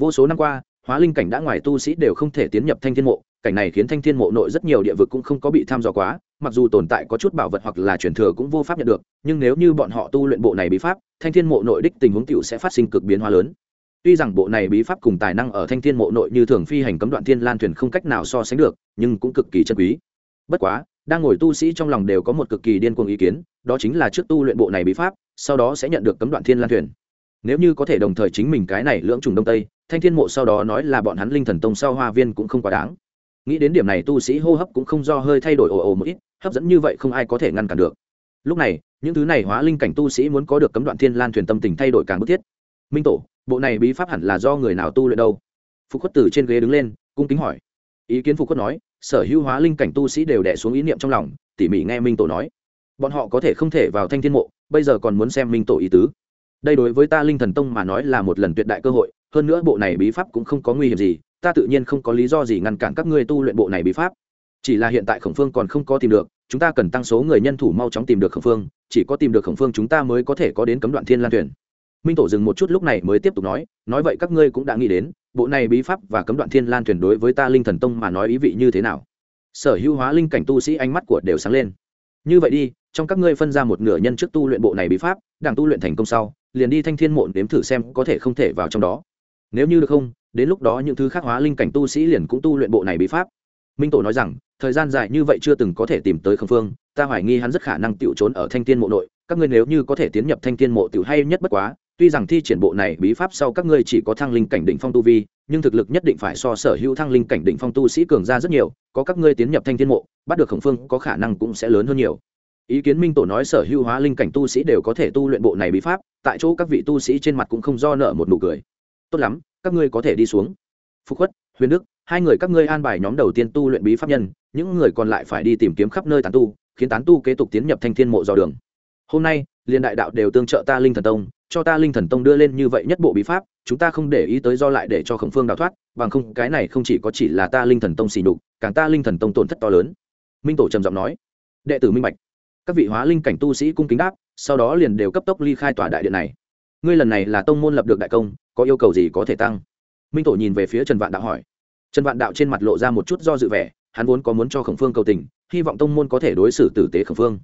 Vô số năm qua, hóa linh cảnh đã ngoài tu sĩ đều không thể tiến nhập thanh thiên mộ cảnh này khiến thanh thiên mộ nội rất nhiều địa vực cũng không có bị tham dò quá, mặc dù tồn tại có chút bảo vật hoặc là truyền thừa cũng vô pháp nhận được, nhưng nếu như bọn họ tu luyện bộ này bí pháp, thanh thiên mộ nội đích tình huống cựu sẽ phát sinh cực biến hóa lớn. Tuy rằng bộ này bí pháp cùng tài năng ở thanh thiên mộ nội như thường phi hành cấm đoạn thiên lan thuyền không cách nào so sánh được, nhưng cũng cực kỳ chân quý. Bất quá, đang ngồi tu sĩ trong lòng đều có một cực kỳ điên cuồng ý kiến, đó chính là trước tu luyện bộ này bí pháp, sau đó sẽ nhận được cấm đoạn thiên lan thuyền. Nếu như có thể đồng thời chính mình cái này lưỡng trùng đông tây, thanh thiên mộ sau đó nói là bọn hắn linh thần tông sau hoa viên cũng không quá đáng nghĩ đến điểm này tu sĩ hô hấp cũng không do hơi thay đổi ồ ồ một ít, hấp dẫn như vậy không ai có thể ngăn cản được. Lúc này, những thứ này hóa linh cảnh tu sĩ muốn có được cấm đoạn thiên lan thuyền tâm tình thay đổi càng bức thiết. Minh tổ, bộ này bí pháp hẳn là do người nào tu luyện đâu? Phục khuất từ trên ghế đứng lên, cung kính hỏi. Ý kiến phục khuất nói, sở hữu hóa linh cảnh tu sĩ đều đẻ xuống ý niệm trong lòng, tỉ mỉ nghe minh tổ nói. Bọn họ có thể không thể vào thanh thiên mộ, bây giờ còn muốn xem minh tổ ý tứ. Đây đối với ta linh thần tông mà nói là một lần tuyệt đại cơ hội, hơn nữa bộ này bí pháp cũng không có nguy hiểm gì ta tự nhiên không có lý do gì ngăn cản các ngươi tu luyện bộ này bí pháp. Chỉ là hiện tại khổng phương còn không có tìm được, chúng ta cần tăng số người nhân thủ mau chóng tìm được khổng phương, chỉ có tìm được khổng phương chúng ta mới có thể có đến cấm đoạn thiên lan thuyền. minh tổ dừng một chút lúc này mới tiếp tục nói nói vậy các ngươi cũng đã nghĩ đến, bộ này bí pháp và cấm đoạn thiên lan thuyền đối với ta linh thần tông mà nói ý vị như thế nào? Sở hữu hóa linh cảnh tu sĩ ánh mắt của đều sáng lên. Như vậy đi, trong các ngươi phân ra một nửa nhân trước tu luyện bộ này bí pháp, đảng tu luyện thành công sau, liền đi thanh thiên mộn đếm thử xem có thể không thể vào trong đó. Nếu như được không đến lúc đó những thứ khác hóa linh cảnh tu sĩ liền cũng tu luyện bộ này bí pháp. Minh tổ nói rằng, thời gian dài như vậy chưa từng có thể tìm tới khâm phương, ta hoài nghi hắn rất khả năng tự trốn ở thanh thiên mộ nội, các ngươi nếu như có thể tiến nhập thanh thiên mộ tiểu hay nhất bất quá, tuy rằng thi triển bộ này bí pháp sau các ngươi chỉ có thăng linh cảnh đỉnh phong tu vi, nhưng thực lực nhất định phải so sở hữu thăng linh cảnh đỉnh phong tu sĩ cường ra rất nhiều, có các ngươi tiến nhập thanh thiên mộ, bắt được khổng phương có khả năng cũng sẽ lớn hơn nhiều. Ý kiến minh tổ nói sở hữu hóa linh cảnh tu sĩ đều có thể tu luyện bộ này bí pháp, tại chỗ các vị tu sĩ trên mặt cũng không do nợ một nụ cười. Tốt lắm các ngươi có thể đi xuống. Phúc khuất, huyền đức, hai người các ngươi an bài nhóm đầu tiên tu luyện bí pháp nhân, những người còn lại phải đi tìm kiếm khắp nơi tán tu, khiến tán tu kế tục tiến nhập thanh thiên mộ dò đường. Hôm nay liên đại đạo đều tương trợ ta linh thần tông, cho ta linh thần tông đưa lên như vậy nhất bộ bí pháp, chúng ta không để ý tới do lại để cho khổng phương đào thoát, bằng không cái này không chỉ có chỉ là ta linh thần tông xỉ đục càng ta linh thần tông tổn thất to lớn. Minh tổ trầm giọng nói. Đệ tử minh bạch. Các vị hóa linh cảnh tu sĩ cung kính đáp, sau đó liền đều cấp tốc ly khai tòa đại điện này ngươi lần này là tông môn lập được đại công, có yêu cầu gì có thể tăng? Minh tổ nhìn về phía trần vạn đạo hỏi. Trần vạn đạo trên mặt lộ ra một chút do dự vẻ, hắn vốn có muốn cho khổng phương cầu tình, hy vọng tông môn có thể đối xử tử tế khổng phương.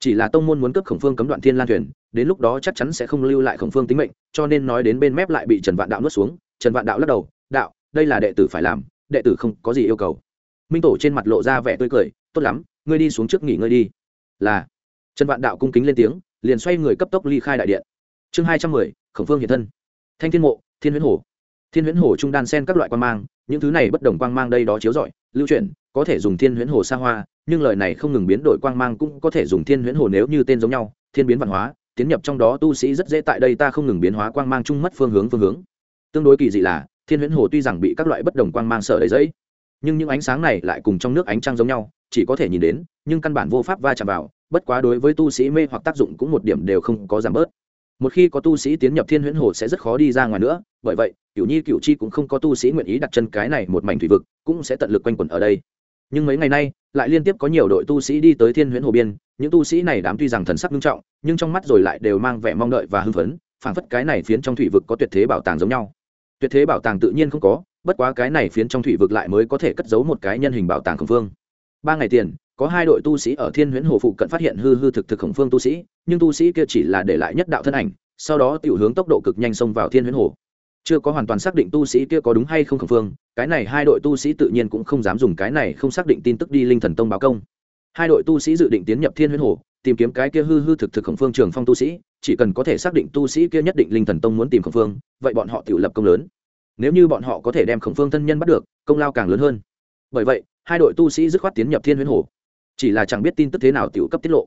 Chỉ là tông môn muốn cướp khổng phương cấm đoạn thiên lan thuyền, đến lúc đó chắc chắn sẽ không lưu lại khổng phương tính mệnh, cho nên nói đến bên mép lại bị trần vạn đạo nuốt xuống, trần vạn đạo lắc đầu, đạo, đây là đệ tử phải làm, đệ tử không có gì yêu cầu. Minh tổ trên mặt lộ ra vẻ tươi cười, tốt lắm, ngươi đi xuống trước nghỉ ngơi đi. Là. Trần vạn đạo cung kính lên tiếng, liền xoay người cấp tốc ly khai đại điện chương hai trăm mười, khổng phương hiện thân. Thanh thiên mộ, thiên huyễn hồ. Thiên huyễn hồ trung đan sen các loại quan mang, những thứ này bất đồng quang mang đây đó chiếu rọi, lưu chuyển, có thể dùng thiên huyễn hồ xa hoa, nhưng lời này không ngừng biến đổi quang mang cũng có thể dùng thiên huyễn hồ nếu như tên giống nhau, thiên biến văn hóa, tiến nhập trong đó tu sĩ rất dễ tại đây ta không ngừng biến hóa quang mang chung mất phương hướng phương hướng. Tương đối kỳ dị là, thiên huyễn hồ tuy rằng bị các loại bất đồng quang mang sở đầy dẫy, nhưng những ánh sáng này lại cùng trong nước ánh trăng giống nhau, chỉ có thể nhìn đến, nhưng căn bản vô pháp va chạm vào, bất quá đối với tu sĩ mê hoặc tác dụng cũng một điểm đều không có giảm bớt một khi có tu sĩ tiến nhập thiên huyễn hồ sẽ rất khó đi ra ngoài nữa, bởi vậy, cửu nhi, cửu chi cũng không có tu sĩ nguyện ý đặt chân cái này một mảnh thủy vực, cũng sẽ tận lực quanh quẩn ở đây. Nhưng mấy ngày nay, lại liên tiếp có nhiều đội tu sĩ đi tới thiên huyễn hồ biên, những tu sĩ này đám tuy rằng thần sắc nghiêm trọng, nhưng trong mắt rồi lại đều mang vẻ mong đợi và hưng phấn, phảng phất cái này phiến trong thủy vực có tuyệt thế bảo tàng giống nhau. Tuyệt thế bảo tàng tự nhiên không có, bất quá cái này phiến trong thủy vực lại mới có thể cất giấu một cái nhân hình bảo tàng khổng phương ba ngày tiền có hai đội tu sĩ ở thiên huyễn hồ phụ cận phát hiện hư hư thực thực khổng phương tu sĩ, nhưng tu sĩ kia chỉ là để lại nhất đạo thân ảnh, sau đó tiểu hướng tốc độ cực nhanh xông vào thiên huyễn hồ. Chưa có hoàn toàn xác định tu sĩ kia có đúng hay không khổng phương, cái này hai đội tu sĩ tự nhiên cũng không dám dùng cái này không xác định tin tức đi linh thần tông báo công. Hai đội tu sĩ dự định tiến nhập thiên huyễn hồ, tìm kiếm cái kia hư hư thực thực khổng phương trường phong tu sĩ, chỉ cần có thể xác định tu sĩ kia nhất định linh thần tông muốn tìm khổng phương, vậy bọn họ tự lập công lớn. Nếu như bọn họ có thể đem khổng phương thân nhân bắt được, công lao càng lớn hơn. Bởi vậy, hai đội tu sĩ dứt khoát tiến nhập thiên huyễn hồ chỉ là chẳng biết tin tức thế nào tiểu cấp tiết lộ.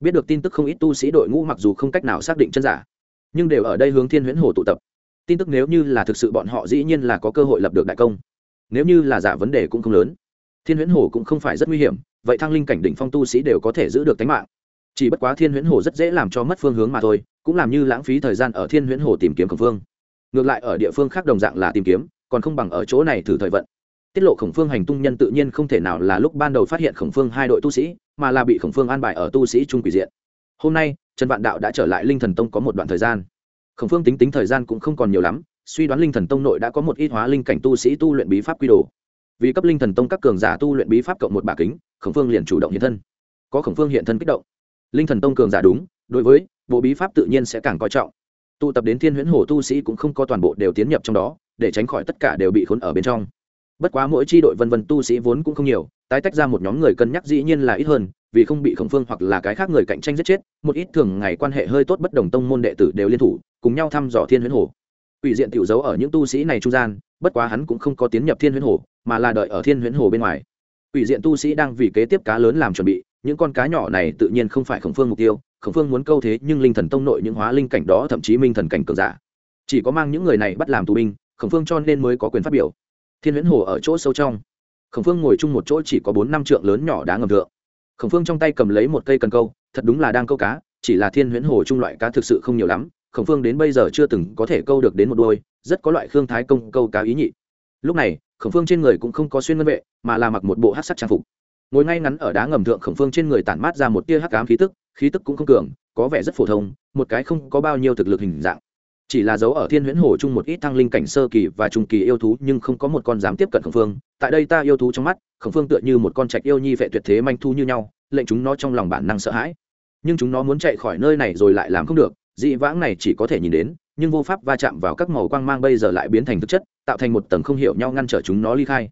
Biết được tin tức không ít tu sĩ đội ngũ mặc dù không cách nào xác định chân giả, nhưng đều ở đây hướng thiên huyễn hồ tụ tập. Tin tức nếu như là thực sự bọn họ dĩ nhiên là có cơ hội lập được đại công. Nếu như là giả vấn đề cũng không lớn. Thiên huyễn hồ cũng không phải rất nguy hiểm, vậy thăng linh cảnh đỉnh phong tu sĩ đều có thể giữ được tính mạng. Chỉ bất quá thiên huyễn hồ rất dễ làm cho mất phương hướng mà thôi, cũng làm như lãng phí thời gian ở thiên huyễn hồ tìm kiếm khổng phương ngược lại ở địa phương khác đồng dạng là tìm kiếm, còn không bằng ở chỗ này thử thời vận tiết lộ khổng phương hành tung nhân tự nhiên không thể nào là lúc ban đầu phát hiện khổng phương hai đội tu sĩ, mà là bị khổng phương an bài ở tu sĩ trung quỷ diện. Hôm nay, trần vạn đạo đã trở lại linh thần tông có một đoạn thời gian. Khổng phương tính tính thời gian cũng không còn nhiều lắm, suy đoán linh thần tông nội đã có một ít hóa linh cảnh tu sĩ tu luyện bí pháp quy đồ. Vì cấp linh thần tông các cường giả tu luyện bí pháp cộng một bà kính, khổng phương liền chủ động hiện thân. Có khổng phương hiện thân kích động. Linh thần tông cường giả đúng, đối với bộ bí pháp tự nhiên sẽ càng coi trọng. Tụ tập đến thiên huyễn hồ tu sĩ cũng không có toàn bộ đều tiến nhập trong đó, để tránh khỏi tất cả đều bị khốn ở bên trong bất quá mỗi tri đội vân vân tu sĩ vốn cũng không nhiều, tái tách ra một nhóm người cân nhắc dĩ nhiên là ít hơn, vì không bị khổng phương hoặc là cái khác người cạnh tranh giết chết, một ít thường ngày quan hệ hơi tốt bất đồng tông môn đệ tử đều liên thủ, cùng nhau thăm dò thiên huyễn hồ. Ủy diện tiểu dấu ở những tu sĩ này trung gian, bất quá hắn cũng không có tiến nhập thiên huyễn hồ, mà là đợi ở thiên huyễn hồ bên ngoài. Ủy diện tu sĩ đang vì kế tiếp cá lớn làm chuẩn bị, những con cá nhỏ này tự nhiên không phải khổng phương mục tiêu, khổng phương muốn câu thế nhưng linh thần tông nội những hóa linh cảnh đó thậm chí minh thần cảnh cường giả. Chỉ có mang những người này bắt làm tù binh, khổng phương cho nên mới có quyền phát biểu thiên huyễn hồ ở chỗ sâu trong. Khổng phương ngồi chung một chỗ chỉ có bốn năm trượng lớn nhỏ đá ngầm thượng. Khổng phương trong tay cầm lấy một cây cần câu, thật đúng là đang câu cá, chỉ là thiên huyễn hồ chung loại cá thực sự không nhiều lắm, khổng phương đến bây giờ chưa từng có thể câu được đến một đôi, rất có loại khương thái công câu cá ý nhị. Lúc này, khổng phương trên người cũng không có xuyên ngân vệ, mà là mặc một bộ hát sắc trang phục. Ngồi ngay ngắn ở đá ngầm thượng, khổng phương trên người tản mát ra một tia hắc ám khí tức khí tức cũng không cường, có vẻ rất phổ thông, một cái không có bao nhiêu thực lực hình dạng chỉ là dấu ở thiên huyễn hồ chung một ít thăng linh cảnh sơ kỳ và trung kỳ yêu thú, nhưng không có một con dám tiếp cận khổng phương. Tại đây ta yêu thú trong mắt, khổng phương tựa như một con trạch yêu nhi vệ tuyệt thế manh thu như nhau, lệnh chúng nó trong lòng bản năng sợ hãi. Nhưng chúng nó muốn chạy khỏi nơi này rồi lại làm không được, dị vãng này chỉ có thể nhìn đến, nhưng vô pháp va chạm vào các màu quang mang bây giờ lại biến thành thực chất, tạo thành một tầng không hiểu nhau ngăn trở chúng nó ly khai.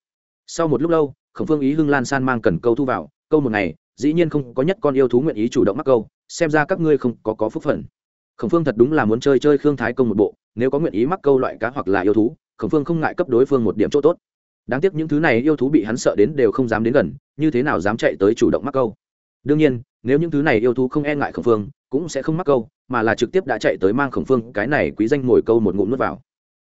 Sau một lúc lâu, khổng phương ý hưng lan san mang cần câu thu vào, câu một ngày, dĩ nhiên không có nhất con yêu thú nguyện ý chủ động mắc câu, xem ra các ngươi không có có phúc phận khổng phương thật đúng là muốn chơi chơi khương thái công một bộ, nếu có nguyện ý mắc câu loại cá hoặc là yêu thú, khổng phương không ngại cấp đối phương một điểm chỗ tốt. Đáng tiếc những thứ này yêu thú bị hắn sợ đến đều không dám đến gần, như thế nào dám chạy tới chủ động mắc câu. Đương nhiên, nếu những thứ này yêu thú không e ngại khổng phương, cũng sẽ không mắc câu, mà là trực tiếp đã chạy tới mang khổng phương cái này quý danh ngồi câu một ngụm nuốt vào.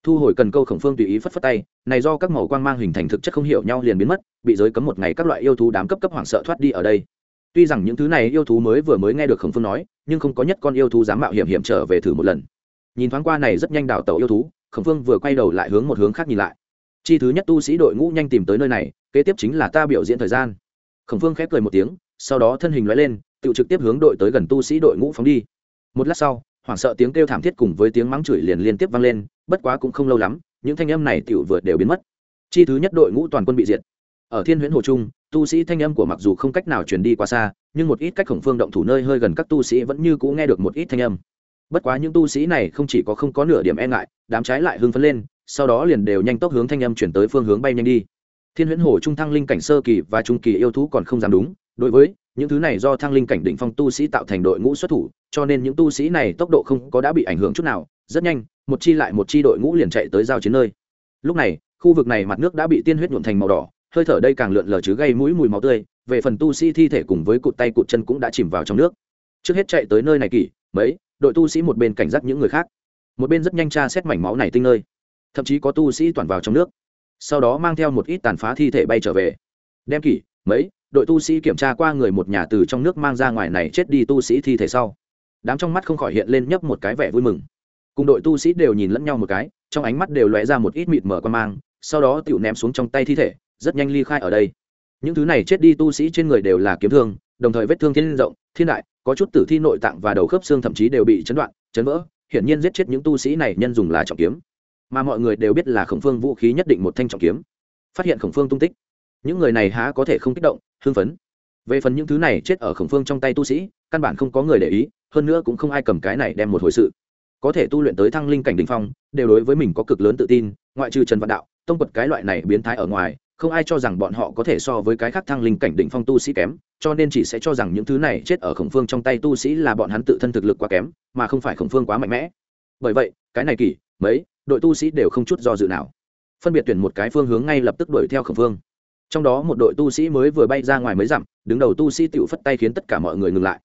Thu hồi cần câu khổng phương tùy ý phất phất tay, này do các màu quang mang hình thành thực chất không hiểu nhau liền biến mất, bị giới cấm một ngày các loại yêu thú đám cấp cấp hoảng sợ thoát đi ở đây tuy rằng những thứ này yêu thú mới vừa mới nghe được khổng phương nói, nhưng không có nhất con yêu thú dám mạo hiểm hiểm trở về thử một lần. Nhìn thoáng qua này rất nhanh đào tàu yêu thú, khổng phương vừa quay đầu lại hướng một hướng khác nhìn lại. Chi thứ nhất tu sĩ đội ngũ nhanh tìm tới nơi này, kế tiếp chính là ta biểu diễn thời gian. Khổng phương khép cười một tiếng, sau đó thân hình loại lên, tự trực tiếp hướng đội tới gần tu sĩ đội ngũ phóng đi. Một lát sau, hoảng sợ tiếng kêu thảm thiết cùng với tiếng mắng chửi liền liên tiếp vang lên, bất quá cũng không lâu lắm, những thanh âm này tiểu vượt đều biến mất. Chi thứ nhất đội ngũ toàn quân bị diệt ở thiên huyễn hồ trung, tu sĩ thanh âm của mặc dù không cách nào truyền đi quá xa, nhưng một ít cách khổng phương động thủ nơi hơi gần các tu sĩ vẫn như cũ nghe được một ít thanh âm. Bất quá những tu sĩ này không chỉ có không có nửa điểm e ngại, đám trái lại hưng phấn lên, sau đó liền đều nhanh tốc hướng thanh âm chuyển tới phương hướng bay nhanh đi. Thiên huyễn hồ trung thăng linh cảnh sơ kỳ và trung kỳ yêu thú còn không dám đúng, đối với những thứ này do thăng linh cảnh đỉnh phong tu sĩ tạo thành đội ngũ xuất thủ, cho nên những tu sĩ này tốc độ không có đã bị ảnh hưởng chút nào, rất nhanh, một chi lại một chi đội ngũ liền chạy tới giao chiến nơi. Lúc này, khu vực này mặt nước đã bị tiên huyết nhuộm thành màu đỏ hơi thở đây càng lượn lờ chứ gây mũi mùi máu tươi, về phần tu sĩ thi thể cùng với cụt tay cụt chân cũng đã chìm vào trong nước. Trước hết chạy tới nơi này kỷ mấy, đội tu sĩ một bên cảnh giác những người khác. Một bên rất nhanh tra xét mảnh máu này tinh nơi. Thậm chí có tu sĩ toàn vào trong nước. Sau đó mang theo một ít tàn phá thi thể bay trở về. Đem kỷ mấy, đội tu sĩ kiểm tra qua người một nhà từ trong nước mang ra ngoài này chết đi tu sĩ thi thể sau. Đám trong mắt không khỏi hiện lên nhấp một cái vẻ vui mừng. Cùng đội tu sĩ đều nhìn lẫn nhau một cái, trong ánh mắt đều lóe ra một ít mịt mở quan mang, sau đó tựu ném xuống trong tay thi thể rất nhanh ly khai ở đây. Những thứ này chết đi tu sĩ trên người đều là kiếm thương, đồng thời vết thương thiên rộng, thiên đại, có chút tử thi nội tạng và đầu khớp xương thậm chí đều bị chấn đoạn, chấn vỡ, hiển nhiên giết chết những tu sĩ này nhân dùng là trọng kiếm. Mà mọi người đều biết là khổng phương vũ khí nhất định một thanh trọng kiếm. Phát hiện khổng phương tung tích, những người này há có thể không kích động, hưng phấn. Về phần những thứ này chết ở khổng phương trong tay tu sĩ, căn bản không có người để ý, hơn nữa cũng không ai cầm cái này đem một hồi sự. Có thể tu luyện tới thăng linh cảnh đình phong, đều đối với mình có cực lớn tự tin, ngoại trừ trần văn đạo, tông quật cái loại này biến thái ở ngoài không ai cho rằng bọn họ có thể so với cái khác thăng linh cảnh đỉnh phong tu sĩ kém, cho nên chỉ sẽ cho rằng những thứ này chết ở khổng phương trong tay tu sĩ là bọn hắn tự thân thực lực quá kém, mà không phải khổng phương quá mạnh mẽ. Bởi vậy, cái này kỳ, mấy, đội tu sĩ đều không chút do dự nào. Phân biệt tuyển một cái phương hướng ngay lập tức đuổi theo khổng phương. Trong đó một đội tu sĩ mới vừa bay ra ngoài mới dặm, đứng đầu tu sĩ tự phất tay khiến tất cả mọi người ngừng lại.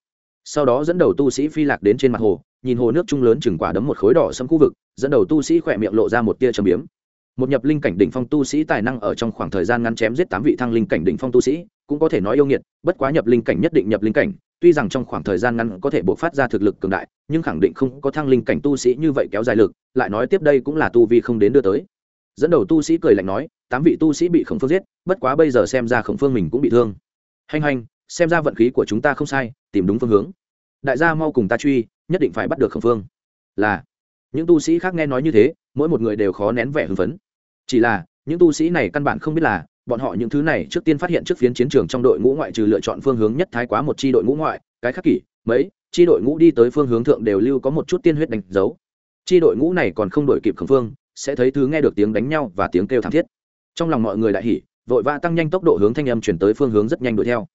Sau đó dẫn đầu tu sĩ phi lạc đến trên mặt hồ, nhìn hồ nước trung lớn chừng quả đấm một khối đỏ xâm khu vực, dẫn đầu tu sĩ khỏe miệng lộ ra một tia trầm biếm một nhập linh cảnh đỉnh phong tu sĩ tài năng ở trong khoảng thời gian ngắn chém giết tám vị thăng linh cảnh đỉnh phong tu sĩ, cũng có thể nói yêu nghiệt, bất quá nhập linh cảnh nhất định nhập linh cảnh, tuy rằng trong khoảng thời gian ngắn có thể bộc phát ra thực lực cường đại, nhưng khẳng định không có thăng linh cảnh tu sĩ như vậy kéo dài lực, lại nói tiếp đây cũng là tu vi không đến đưa tới. Dẫn đầu tu sĩ cười lạnh nói, tám vị tu sĩ bị khổng phương giết, bất quá bây giờ xem ra khổng phương mình cũng bị thương. Hành hành xem ra vận khí của chúng ta không sai, tìm đúng phương hướng. Đại gia mau cùng ta truy, nhất định phải bắt được khổng phương. Là, những tu sĩ khác nghe nói như thế, mỗi một người đều khó nén vẻ hưng phấn chỉ là, những tu sĩ này căn bản không biết là, bọn họ những thứ này trước tiên phát hiện trước phiến chiến trường trong đội ngũ ngoại trừ lựa chọn phương hướng nhất thái quá một chi đội ngũ ngoại, cái khác kỷ, mấy, chi đội ngũ đi tới phương hướng thượng đều lưu có một chút tiên huyết đánh dấu. Chi đội ngũ này còn không đổi kịp khẩn phương, sẽ thấy thứ nghe được tiếng đánh nhau và tiếng kêu thảm thiết. Trong lòng mọi người đại hỉ, vội vã tăng nhanh tốc độ hướng thanh âm chuyển tới phương hướng rất nhanh đuổi theo.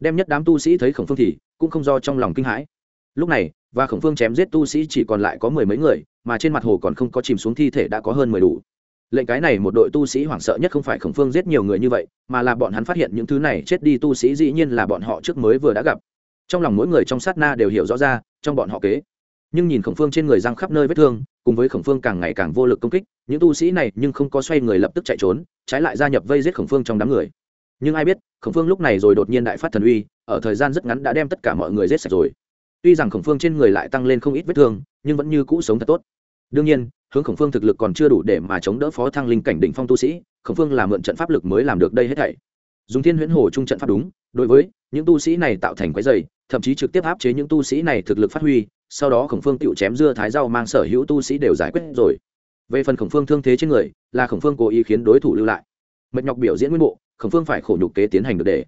Đem nhất đám tu sĩ thấy khổng phương thì, cũng không do trong lòng kinh hãi. Lúc này, và khổng phương chém giết tu sĩ chỉ còn lại có mười mấy người, mà trên mặt hồ còn không có chìm xuống thi thể đã có hơn mười đủ lệnh cái này một đội tu sĩ hoảng sợ nhất không phải khổng phương giết nhiều người như vậy, mà là bọn hắn phát hiện những thứ này chết đi tu sĩ dĩ nhiên là bọn họ trước mới vừa đã gặp. Trong lòng mỗi người trong sát na đều hiểu rõ ra, trong bọn họ kế. Nhưng nhìn khổng phương trên người răng khắp nơi vết thương, cùng với khổng phương càng ngày càng vô lực công kích, những tu sĩ này nhưng không có xoay người lập tức chạy trốn, trái lại gia nhập vây giết khổng phương trong đám người. Nhưng ai biết, khổng phương lúc này rồi đột nhiên đại phát thần uy, ở thời gian rất ngắn đã đem tất cả mọi người giết sạch rồi. Tuy rằng khổng phương trên người lại tăng lên không ít vết thương, nhưng vẫn như cũ sống thật tốt. Đương nhiên hướng khổng phương thực lực còn chưa đủ để mà chống đỡ phó thăng linh cảnh đỉnh phong tu sĩ, khổng phương làm mượn trận pháp lực mới làm được đây hết thảy. Dùng thiên huyễn hồ trung trận pháp đúng, đối với những tu sĩ này tạo thành quái dày, thậm chí trực tiếp áp chế những tu sĩ này thực lực phát huy, sau đó khổng phương tựu chém dưa thái rau mang sở hữu tu sĩ đều giải quyết rồi. Về phần khổng phương thương thế trên người, là khổng phương cố ý khiến đối thủ lưu lại. Mệt nhọc biểu diễn nguyên bộ, khổng phương phải khổ nhục kế tiến hành được để.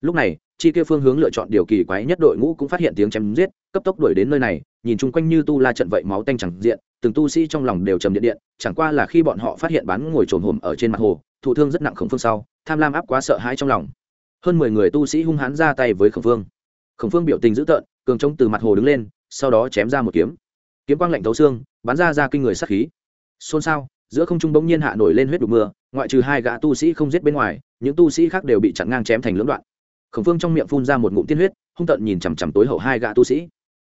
Lúc này chi kia phương hướng lựa chọn điều kỳ quái nhất đội ngũ cũng phát hiện tiếng chém giết, cấp tốc đuổi đến nơi này, nhìn chung quanh như tu la trận vậy máu tanh chẳng diện, từng tu sĩ trong lòng đều trầm điện điện, chẳng qua là khi bọn họ phát hiện bán ngồi trồn hổm ở trên mặt hồ, thụ thương rất nặng khổng phương sau, tham lam áp quá sợ hãi trong lòng. Hơn mười người tu sĩ hung hãn ra tay với khổng phương. Khổng phương biểu tình dữ tợn, cường trống từ mặt hồ đứng lên, sau đó chém ra một kiếm. Kiếm quang lạnh thấu xương, bắn ra ra kinh người sát khí. Xôn xao, giữa không trung bỗng nhiên hạ nổi lên huyết đục mưa, ngoại trừ hai gã tu sĩ không giết bên ngoài, những tu sĩ khác đều bị chặn ngang chém thành lưỡng đoạn khổng phương trong miệng phun ra một ngụm tiên huyết, hung tận nhìn chằm chằm tối hậu hai gã tu sĩ.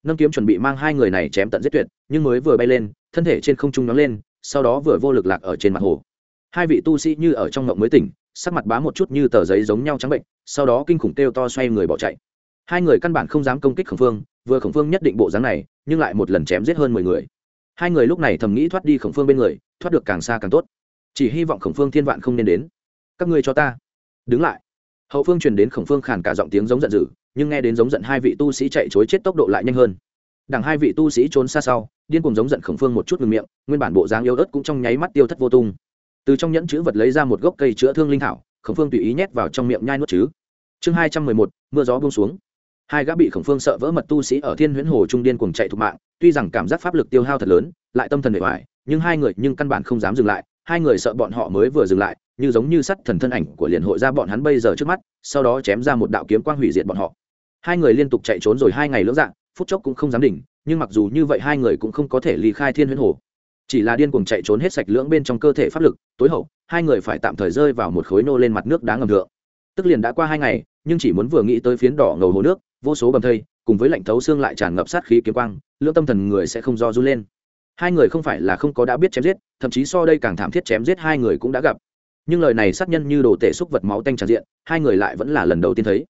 Nâng kiếm chuẩn bị mang hai người này chém tận giết tuyệt, nhưng mới vừa bay lên, thân thể trên không trung nóng lên, sau đó vừa vô lực lạc ở trên mặt hồ. Hai vị tu sĩ như ở trong ngộng mới tỉnh, sắc mặt bá một chút như tờ giấy giống nhau trắng bệnh, sau đó kinh khủng kêu to xoay người bỏ chạy. Hai người căn bản không dám công kích khổng phương, vừa khổng phương nhất định bộ dáng này, nhưng lại một lần chém giết hơn mười người. Hai người lúc này thầm nghĩ thoát đi khổng phương bên người, thoát được càng xa càng tốt. Chỉ hy vọng khổng phương thiên vạn không nên đến. Các ngươi cho ta. Đứng lại hậu phương truyền đến khổng phương khàn cả giọng tiếng giống giận dữ, nhưng nghe đến giống giận hai vị tu sĩ chạy chối chết tốc độ lại nhanh hơn. Đằng hai vị tu sĩ trốn xa sau, điên cùng giống giận khổng phương một chút ngừng miệng, nguyên bản bộ dáng yếu ớt cũng trong nháy mắt tiêu thất vô tung. Từ trong nhẫn chữ vật lấy ra một gốc cây chữa thương linh thảo, khổng phương tùy ý nhét vào trong miệng nhai nuốt chứ. Chương hai trăm mười một, mưa gió buông xuống. Hai gã bị khổng phương sợ vỡ mật tu sĩ ở thiên huyễn hồ trung điên cùng chạy thục mạng, tuy rằng cảm giác pháp lực tiêu hao thật lớn, lại tâm thần bề ngoài nhưng hai người nhưng căn bản không dám dừng lại, hai người sợ bọn họ mới vừa dừng lại như giống như sắt thần thân ảnh của liền hội ra bọn hắn bây giờ trước mắt, sau đó chém ra một đạo kiếm quang hủy diệt bọn họ. Hai người liên tục chạy trốn rồi hai ngày lưỡng dạng, phút chốc cũng không dám đỉnh, nhưng mặc dù như vậy hai người cũng không có thể ly khai thiên huyễn hồ. Chỉ là điên cuồng chạy trốn hết sạch lưỡng bên trong cơ thể pháp lực, tối hậu, hai người phải tạm thời rơi vào một khối nô lên mặt nước đá ngầm thượng. Tức liền đã qua hai ngày, nhưng chỉ muốn vừa nghĩ tới phiến đỏ ngầu hồ nước, vô số bầm thây, cùng với lạnh thấu xương lại tràn ngập sát khí kiếm quang, lưỡng tâm thần người sẽ không do run lên. Hai người không phải là không có đã biết chém giết, thậm chí so đây càng thảm thiết chém giết hai người cũng đã gặp nhưng lời này sát nhân như đồ tể xúc vật máu tanh tràn diện, hai người lại vẫn là lần đầu tiên thấy.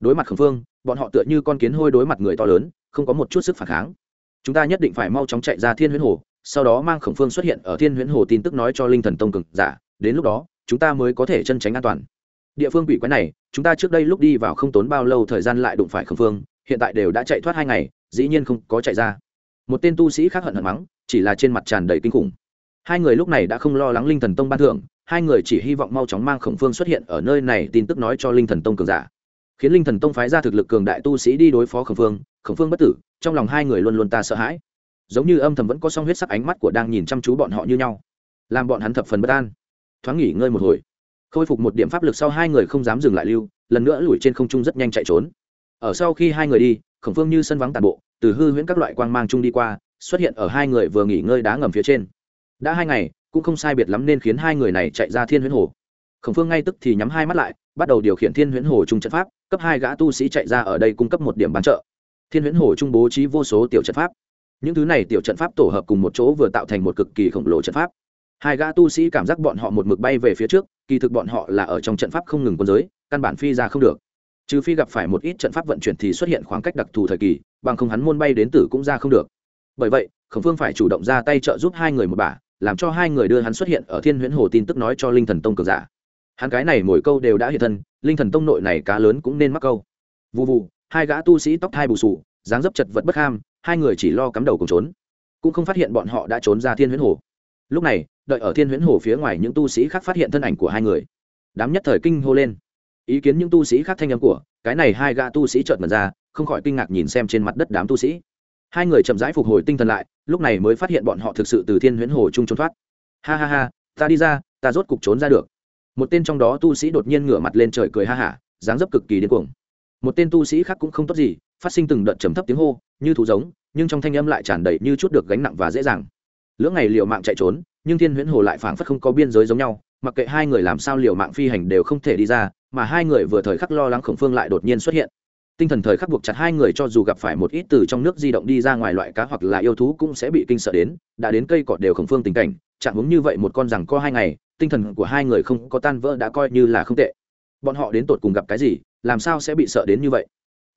Đối mặt khẩn phương, bọn họ tựa như con kiến hôi đối mặt người to lớn, không có một chút sức phản kháng. Chúng ta nhất định phải mau chóng chạy ra thiên huyễn hồ, sau đó mang khổng phương xuất hiện ở thiên huyễn hồ tin tức nói cho linh thần tông cực giả, đến lúc đó, chúng ta mới có thể chân tránh an toàn. Địa phương quỷ quái này, chúng ta trước đây lúc đi vào không tốn bao lâu thời gian lại đụng phải khổng phương, hiện tại đều đã chạy thoát hai ngày, dĩ nhiên không có chạy ra. Một tên tu sĩ khác hận hận mắng, chỉ là trên mặt tràn đầy kinh khủng. Hai người lúc này đã không lo lắng linh thần tông ban thưởng hai người chỉ hy vọng mau chóng mang khổng phương xuất hiện ở nơi này, tin tức nói cho linh thần tông cường giả. Khiến linh thần tông phái ra thực lực cường đại tu sĩ đi đối phó khổng phương khổng phương bất tử, trong lòng hai người luôn luôn ta sợ hãi. Giống như âm thầm vẫn có song huyết sắc ánh mắt của đang nhìn chăm chú bọn họ như nhau, làm bọn hắn thập phần bất an. Thoáng nghỉ ngơi một hồi, khôi phục một điểm pháp lực sau hai người không dám dừng lại lưu, lần nữa lùi trên không trung rất nhanh chạy trốn. Ở sau khi hai người đi, khổng phương như sân vắng tàn bộ, từ hư huyễn các loại quang mang chung đi qua, xuất hiện ở hai người vừa nghỉ ngơi đá ngầm phía trên. Đã hai ngày cũng không sai biệt lắm nên khiến hai người này chạy ra thiên huyễn hồ. Khổng phương ngay tức thì nhắm hai mắt lại, bắt đầu điều khiển thiên huyễn hồ trung trận pháp, cấp hai gã tu sĩ chạy ra ở đây cung cấp một điểm bán trợ. Thiên huyễn hồ trung bố trí vô số tiểu trận pháp. Những thứ này tiểu trận pháp tổ hợp cùng một chỗ vừa tạo thành một cực kỳ khổng lồ trận pháp. Hai gã tu sĩ cảm giác bọn họ một mực bay về phía trước, kỳ thực bọn họ là ở trong trận pháp không ngừng quân giới, căn bản phi ra không được. Trừ phi gặp phải một ít trận pháp vận chuyển thì xuất hiện khoảng cách đặc thù thời kỳ, bằng không hắn môn bay đến tử cũng ra không được. Bởi vậy, khổng phương phải chủ động ra tay trợ giúp hai người một bà làm cho hai người đưa hắn xuất hiện ở thiên huyễn hồ tin tức nói cho linh thần tông cường giả. Hắn cái này mỗi câu đều đã hiện thân, linh thần tông nội này cá lớn cũng nên mắc câu. Vụ vụ hai gã tu sĩ tóc thai bù sù, dáng dấp chật vật bất ham, hai người chỉ lo cắm đầu cùng trốn. Cũng không phát hiện bọn họ đã trốn ra thiên huyễn hồ. Lúc này, đợi ở thiên huyễn hồ phía ngoài những tu sĩ khác phát hiện thân ảnh của hai người. Đám nhất thời kinh hô lên. Ý kiến những tu sĩ khác thanh âm của, cái này hai gã tu sĩ chợt mật ra, không khỏi kinh ngạc nhìn xem trên mặt đất đám tu sĩ. Hai người chậm rãi phục hồi tinh thần lại lúc này mới phát hiện bọn họ thực sự từ thiên huyễn hồ chung trốn thoát. Ha ha ha, ta đi ra, ta rốt cục trốn ra được. Một tên trong đó tu sĩ đột nhiên ngửa mặt lên trời cười ha hả, dáng dấp cực kỳ điên cuồng. Một tên tu sĩ khác cũng không tốt gì, phát sinh từng đợt trầm thấp tiếng hô, như thú giống, nhưng trong thanh âm lại tràn đầy như chút được gánh nặng và dễ dàng. Lưỡng ngày liều mạng chạy trốn, nhưng thiên huyễn hồ lại phảng phất không có biên giới giống nhau, mặc kệ hai người làm sao liều mạng phi hành đều không thể đi ra, mà hai người vừa thời khắc lo lắng khổng phương lại đột nhiên xuất hiện tinh thần thời khắc buộc chặt hai người cho dù gặp phải một ít từ trong nước di động đi ra ngoài loại cá hoặc là yêu thú cũng sẽ bị kinh sợ đến, đã đến cây cọt đều khổng phương tình cảnh chẳng hướng như vậy một con rằng có hai ngày, tinh thần của hai người không có tan vỡ đã coi như là không tệ. Bọn họ đến tột cùng gặp cái gì, làm sao sẽ bị sợ đến như vậy?